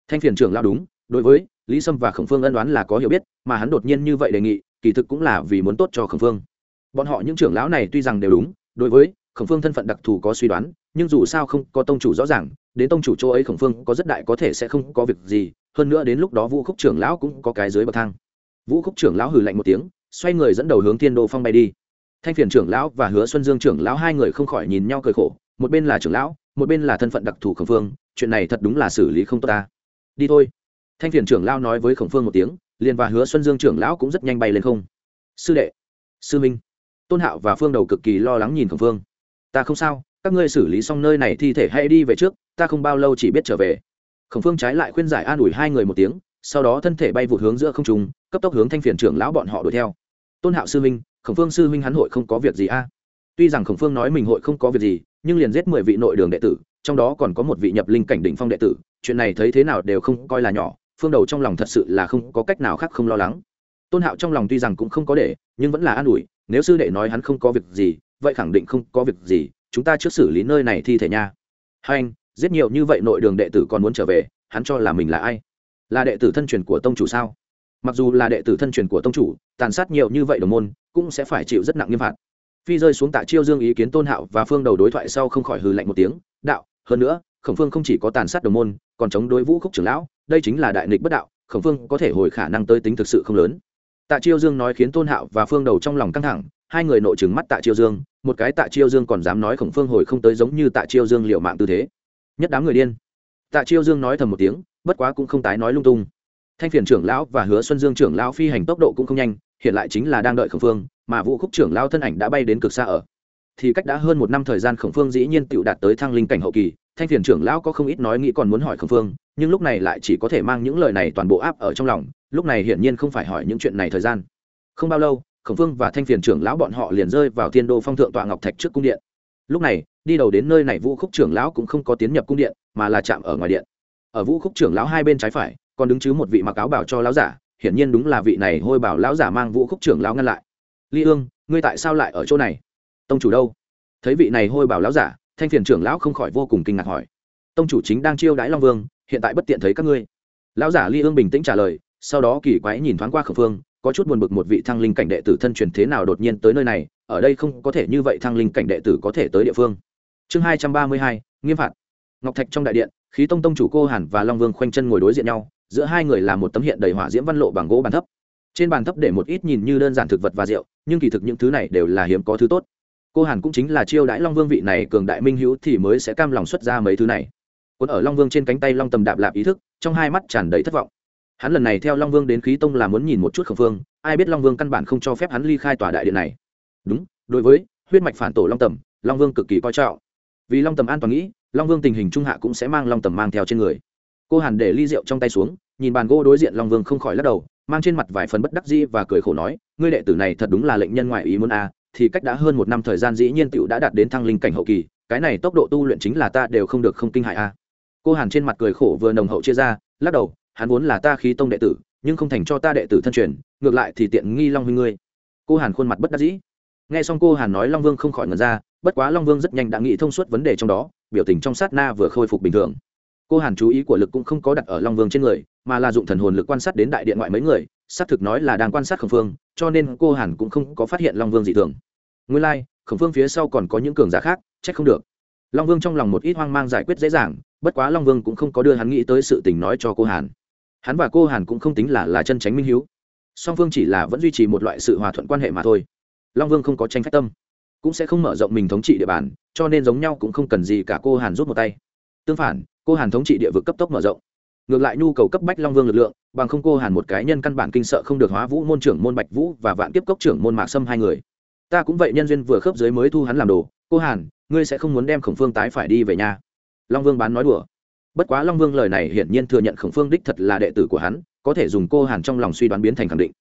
thanh phiền trưởng lão đúng, đối với lý sâm và khổng phương ân đoán là có hiểu biết, mà hắn đột nhiên như vậy đề nghị, kỳ thực cũng là vì muốn tốt cho khổng phương. Bọn họ những trưởng lão này tuy rằng đều đúng, đối với khổng phương thân phận đặc thù có suy đoán, nhưng dù sao không có tông chủ rõ ràng, đến tông chủ chỗ ấy khổng phương có rất đại có thể sẽ không có việc gì, hơn nữa đến lúc đó vũ khúc trưởng lão cũng có cái dưới bậc thang. Vũ khúc trưởng lão hừ lạnh một tiếng, xoay người dẫn đầu hướng thiên đô phong bay đi. Thanh phiền trưởng lão và hứa xuân dương trưởng lão hai người không khỏi nhìn nhau cười khổ, một bên là trưởng lão, một bên là thân phận đặc thù khổng phương, chuyện này thật đúng là xử lý không tốt ta đi thôi. Thanh phiền trưởng lão nói với khổng phương một tiếng, liền và hứa xuân dương trưởng lão cũng rất nhanh bay lên không. Sư đệ, sư minh. Tôn hạo và phương đầu cực kỳ lo lắng nhìn khổng phương. Ta không sao, các ngươi xử lý xong nơi này thi thể hay đi về trước, ta không bao lâu chỉ biết trở về. Khổng phương trái lại khuyên giải an ủi hai người một tiếng, sau đó thân thể bay vụt hướng giữa không trung, cấp tốc hướng thanh phiền trưởng lão bọn họ đuổi theo. Tôn hạo sư minh, khổng phương sư minh hắn hội không có việc gì a? Tuy rằng khổng phương nói mình hội không có việc gì, nhưng liền giết mười vị nội đường đệ tử trong đó còn có một vị nhập linh cảnh đỉnh phong đệ tử, chuyện này thấy thế nào đều không coi là nhỏ, phương đầu trong lòng thật sự là không có cách nào khác không lo lắng. Tôn hạo trong lòng tuy rằng cũng không có để, nhưng vẫn là an ủi, nếu sư đệ nói hắn không có việc gì, vậy khẳng định không có việc gì, chúng ta trước xử lý nơi này thi thể nha. Hai anh, giết nhiều như vậy nội đường đệ tử còn muốn trở về, hắn cho là mình là ai? Là đệ tử thân truyền của tông chủ sao? Mặc dù là đệ tử thân truyền của tông chủ, tàn sát nhiều như vậy đồng môn, cũng sẽ phải chịu rất nặng nghiêm phạt. Phi rơi xuống tạ chiêu dương ý kiến tôn hạo và phương đầu đối thoại sau không khỏi hừ lạnh một tiếng, đạo hơn nữa, khổng phương không chỉ có tàn sát đồng môn, còn chống đối vũ khúc trưởng lão, đây chính là đại nghịch bất đạo, khổng phương có thể hồi khả năng tới tính thực sự không lớn. Tạ chiêu dương nói khiến tôn hạo và phương đầu trong lòng căng thẳng, hai người nội trừng mắt tạ chiêu dương, một cái tạ chiêu dương còn dám nói khổng phương hồi không tới giống như tạ chiêu dương liệu mạng tư thế. Nhất đám người điên. Tạ chiêu dương nói thầm một tiếng, bất quá cũng không tái nói lung tung. Thanh phiền trưởng lão và hứa xuân dương trưởng lão phi hành tốc độ cũng không nhanh, hiện lại chính là đang đợi khổng phương, mà vũ khúc trưởng lão thân ảnh đã bay đến cực xa ở thì cách đã hơn một năm thời gian khổng phương dĩ nhiên tựu đạt tới thăng linh cảnh hậu kỳ, thanh phiền trưởng lão có không ít nói nghĩ còn muốn hỏi khổng phương, nhưng lúc này lại chỉ có thể mang những lời này toàn bộ áp ở trong lòng, lúc này hiển nhiên không phải hỏi những chuyện này thời gian. Không bao lâu, khổng phương và thanh phiền trưởng lão bọn họ liền rơi vào thiên đô phong thượng tọa ngọc thạch trước cung điện. Lúc này, đi đầu đến nơi này vũ khúc trưởng lão cũng không có tiến nhập cung điện, mà là chạm ở ngoài điện. Ở vũ khúc trưởng lão hai bên trái phải, còn đứng chứ một vị mặc áo bảo cho lão giả, hiển nhiên đúng là vị này hôi bảo lão giả mang vũ khúc trưởng lão ngăn lại. Ly ương, ngươi tại sao lại ở chỗ này? Tông chủ đâu? Thấy vị này hôi bảo lão giả, thanh phiền trưởng lão không khỏi vô cùng kinh ngạc hỏi. Tông chủ chính đang chiêu đãi long vương, hiện tại bất tiện thấy các ngươi. Lão giả ly ương bình tĩnh trả lời, sau đó kỳ quái nhìn thoáng qua khẩu phương, có chút buồn bực một vị thăng linh cảnh đệ tử thân truyền thế nào đột nhiên tới nơi này, ở đây không có thể như vậy thăng linh cảnh đệ tử có thể tới địa phương. Chương hai trăm ba mươi hai, nghiêm phạt. Ngọc thạch trong đại điện, khí tông tông chủ cô hàn và long vương khoanh chân ngồi đối diện nhau, giữa hai người là một tấm hiện đầy hỏa diễm văn lộ bằng gỗ bàn thấp. Trên bàn thấp để một ít nhìn như đơn giản thực vật và rượu, nhưng kỳ thực những thứ này đều là hiếm có thứ tốt cô hàn cũng chính là chiêu đãi long vương vị này cường đại minh hữu thì mới sẽ cam lòng xuất ra mấy thứ này. Cuốn ở long vương trên cánh tay long tầm đạp lạp ý thức, trong hai mắt tràn đầy thất vọng. Hắn lần này theo long vương đến khí tông là muốn nhìn một chút khẩn phương ai biết long vương căn bản không cho phép hắn ly khai tòa đại điện này. Đúng, đối với huyết mạch phản tổ long tầm, long vương cực kỳ coi trọng. Vì long tầm an toàn nghĩ, long vương tình hình trung hạ cũng sẽ mang long tầm mang theo trên người. Cô hàn để ly rượu trong tay xuống, nhìn bàn gỗ đối diện long vương không khỏi lắc đầu, mang trên mặt vài phần bất đắc dĩ và cười khổ nói, ngươi đệ tử này thật đúng là lệnh nhân ngoại ý muốn a thì cách đã hơn một năm thời gian dĩ nhiên tựu đã đạt đến thăng linh cảnh hậu kỳ, cái này tốc độ tu luyện chính là ta đều không được không kinh hại a. Cô hàn trên mặt cười khổ vừa nồng hậu chia ra, lắc đầu, hắn vốn là ta khí tông đệ tử, nhưng không thành cho ta đệ tử thân truyền, ngược lại thì tiện nghi long huynh ngươi. Cô hàn khuôn mặt bất đắc dĩ. Nghe xong cô hàn nói long vương không khỏi ngần ra, bất quá long vương rất nhanh đã nghĩ thông suốt vấn đề trong đó, biểu tình trong sát na vừa khôi phục bình thường cô hàn chú ý của lực cũng không có đặt ở long vương trên người mà là dụng thần hồn lực quan sát đến đại điện ngoại mấy người xác thực nói là đang quan sát khổng phương cho nên cô hàn cũng không có phát hiện long vương dị thường. Nguyên lai、like, khổng phương phía sau còn có những cường giả khác c h ắ c không được. Long vương trong lòng một ít hoang mang giải quyết dễ dàng bất quá long vương cũng không có đưa hắn nghĩ tới sự tình nói cho cô hàn. Hắn và cô hàn cũng không tính là là chân tránh minh h song phương chỉ là vẫn duy trì một loại sự hòa thuận quan hệ mà thôi. Long vương không có tranh phách tâm cũng sẽ không mở rộng mình thống trị địa bàn cho nên giống nhau cũng không cần gì cả cô hàn rút một tay. Tương phản cô hàn thống trị địa vực cấp tốc mở rộng ngược lại nhu cầu cấp bách long vương lực lượng bằng không cô hàn một cái nhân căn bản kinh sợ không được hóa vũ môn trưởng môn bạch vũ và vạn kiếp cốc trưởng môn mạc sâm hai người ta cũng vậy nhân duyên vừa khớp dưới mới thu hắn làm đồ cô hàn ngươi sẽ không muốn đem khổng phương tái phải đi về nhà long vương bán nói đùa bất quá long vương lời này hiển nhiên thừa nhận khổng phương đích thật là đệ tử của hắn có thể dùng cô hàn trong lòng suy đoán biến thành khẳng định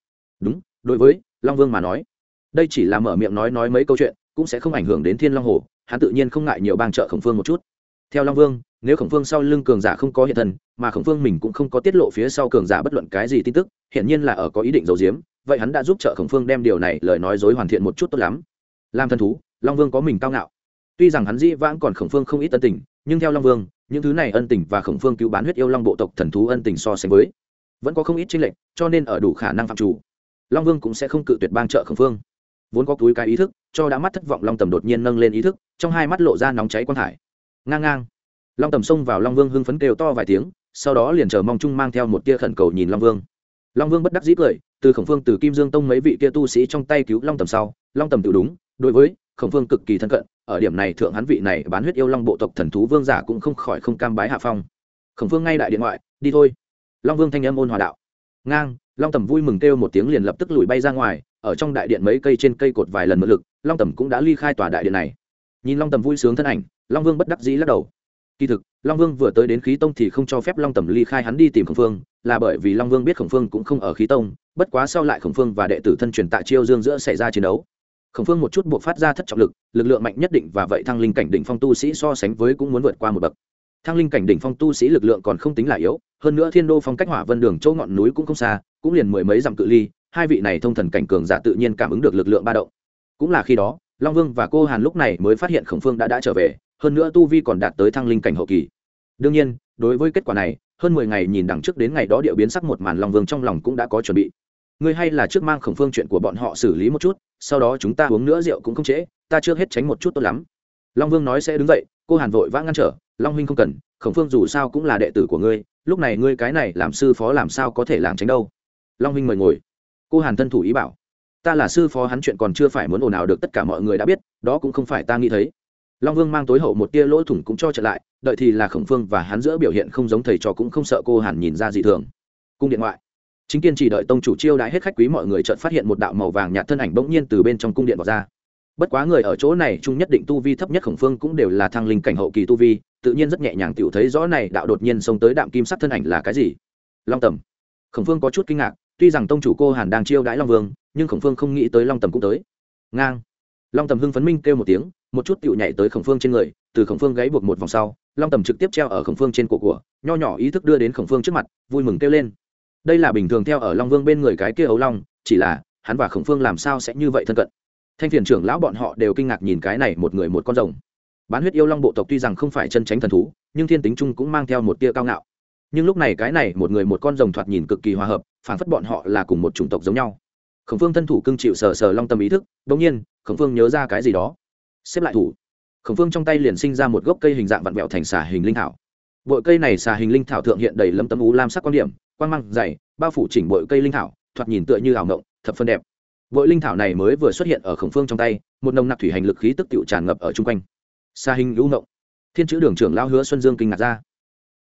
đúng đối với long vương mà nói đây chỉ là mở miệng nói nói mấy câu chuyện cũng sẽ không ảnh hưởng đến thiên long hồ hắn tự nhiên không ngại nhiều bang trợ khổng phương một chút theo long vương, nếu khổng phương sau lưng cường giả không có hiện thân, mà khổng phương mình cũng không có tiết lộ phía sau cường giả bất luận cái gì tin tức, hiển nhiên là ở có ý định giấu giếm, vậy hắn đã giúp trợ khổng phương đem điều này lời nói dối hoàn thiện một chút tốt lắm. Làm thần thú, long vương có mình cao ngạo. Tuy rằng hắn dĩ vãng còn khổng phương không ít ân tình, nhưng theo long vương, những thứ này ân tình và khổng phương cứu bán huyết yêu long bộ tộc thần thú ân tình so sánh với, vẫn có không ít tranh lệch, cho nên ở đủ khả năng phạm chủ, long vương cũng sẽ không cự tuyệt bang trợ khổng phương vốn có túi cái ý thức, cho đã mắt thất vọng long tầm đột nhiên nâng lên ý thức, trong hai mắt lộ ra nóng cháy quang hải ngang ngang. Long tầm xông vào long vương hưng phấn kêu to vài tiếng, sau đó liền chờ mong chung mang theo một tia khẩn cầu nhìn long vương. Long vương bất đắc dĩ cười, từ khổng phương, từ kim dương tông mấy vị kia tu sĩ trong tay cứu long tầm sau, long tầm tự đúng, đối với khổng phương cực kỳ thân cận, ở điểm này thượng hắn vị này bán huyết yêu long bộ tộc thần thú vương giả cũng không khỏi không cam bái hạ phong. Khổng phương ngay đại điện ngoại, đi thôi. Long vương thanh âm ôn hòa đạo. Ngang, long tầm vui mừng kêu một tiếng liền lập tức lùi bay ra ngoài, ở trong đại điện mấy cây trên cây cột vài lần mượn lực, long tầm cũng đã ly khai tòa đại điện này. Nhìn long tầm vui sướng thân ảnh long vương bất đắc dĩ lắc đầu. Kỳ thực, long vương vừa tới đến khí tông thì không cho phép long tầm ly khai hắn đi tìm khổng phương, là bởi vì long vương biết khổng phương cũng không ở khí tông, bất quá sau lại khổng phương và đệ tử thân truyền tại chiêu dương giữa xảy ra chiến đấu. Khổng phương một chút buộc phát ra thất trọng lực lực lượng mạnh nhất định và vậy thăng linh cảnh đỉnh phong tu sĩ so sánh với cũng muốn vượt qua một bậc. Thăng linh cảnh đỉnh phong tu sĩ lực lượng còn không tính là yếu, hơn nữa thiên đô phong cách hỏa vân đường châu ngọn núi cũng không xa, cũng liền mười mấy dặm cự ly, hai vị này thông thần cảnh cường giả tự nhiên cảm ứng được lực lượng ba động. Cũng là khi đó, long vương và cô hàn lúc này mới phát hiện khổng phương đã đã trở về hơn nữa tu vi còn đạt tới thăng linh cảnh hậu kỳ. Đương nhiên, đối với kết quả này, hơn mười ngày nhìn đằng trước đến ngày đó điệu biến sắc một màn long vương trong lòng cũng đã có chuẩn bị. Ngươi hay là trước mang khổng phương chuyện của bọn họ xử lý một chút, sau đó chúng ta uống nữa rượu cũng không trễ, ta chưa hết tránh một chút tốt lắm. Long vương nói sẽ đứng dậy, cô hàn vội vã ngăn trở, long huynh không cần, khổng phương dù sao cũng là đệ tử của ngươi, lúc này ngươi cái này làm sư phó làm sao có thể làm tránh đâu? Long huynh mời ngồi. Cô hàn thân thủ ý bảo, ta là sư phó hắn chuyện còn chưa phải muốn ồn ào được tất cả mọi người đã biết, đó cũng không phải ta nghĩ thấy long vương mang tối hậu một tia lỗ thủng cũng cho trở lại, đợi thì là khổng phương và hắn giữa biểu hiện không giống thầy trò cũng không sợ cô hàn nhìn ra dị thường. Cung điện ngoại. Chính kiên chỉ đợi tông chủ chiêu đãi hết khách quý mọi người chợt phát hiện một đạo màu vàng nhạt thân ảnh bỗng nhiên từ bên trong cung điện vào ra. Bất quá người ở chỗ này chung nhất định tu vi thấp nhất khổng phương cũng đều là thăng linh cảnh hậu kỳ tu vi, tự nhiên rất nhẹ nhàng tiểu thấy rõ này đạo đột nhiên xông tới đạm kim sắc thân ảnh là cái gì. Long tầm. Khổng phương có chút kinh ngạc, tuy rằng tông chủ cô hàn đang chiêu đãi long vương, nhưng khổng phương không nghĩ tới long tầm cũng tới. Ngang long tầm hưng phấn minh kêu một tiếng, một chút tựu nhảy tới khổng phương trên người, từ khổng phương gáy buộc một vòng sau, long tầm trực tiếp treo ở khổng phương trên cổ của, nho nhỏ ý thức đưa đến khổng phương trước mặt, vui mừng kêu lên. Đây là bình thường theo ở long vương bên người cái kia ấu long, chỉ là, hắn và khổng phương làm sao sẽ như vậy thân cận? Thanh phiền trưởng lão bọn họ đều kinh ngạc nhìn cái này một người một con rồng. Bán huyết yêu long bộ tộc tuy rằng không phải chân tránh thần thú, nhưng thiên tính chung cũng mang theo một tia cao ngạo. Nhưng lúc này cái này một người một con rồng thoạt nhìn cực kỳ hòa hợp phản phất bọn họ là cùng một chủng tộc giống nhau khổng phương thân thủ cưng chịu sờ sờ long tâm ý thức đ ỗ n g nhiên, khổng phương nhớ ra cái gì đó. Xếp lại thủ. Khổng phương trong tay liền sinh ra một gốc cây hình dạng vặn vẹo thành xà hình linh thảo. Bội cây này xà hình linh thảo thượng hiện đầy lâm tấm ú lam sắc quan điểm quan măng dày, bao phủ chỉnh bội cây linh thảo, thoạt nhìn tựa như ảo ngộng, thập phân đẹp. Bội linh thảo này mới vừa xuất hiện ở khổng phương trong tay, một nồng nặc thủy hành lực khí tức tựu tràn ngập ở chung quanh. Xà hình lũ ngộng. Thiên chữ đường trưởng lao hứa xuân dương kinh ngạc ra.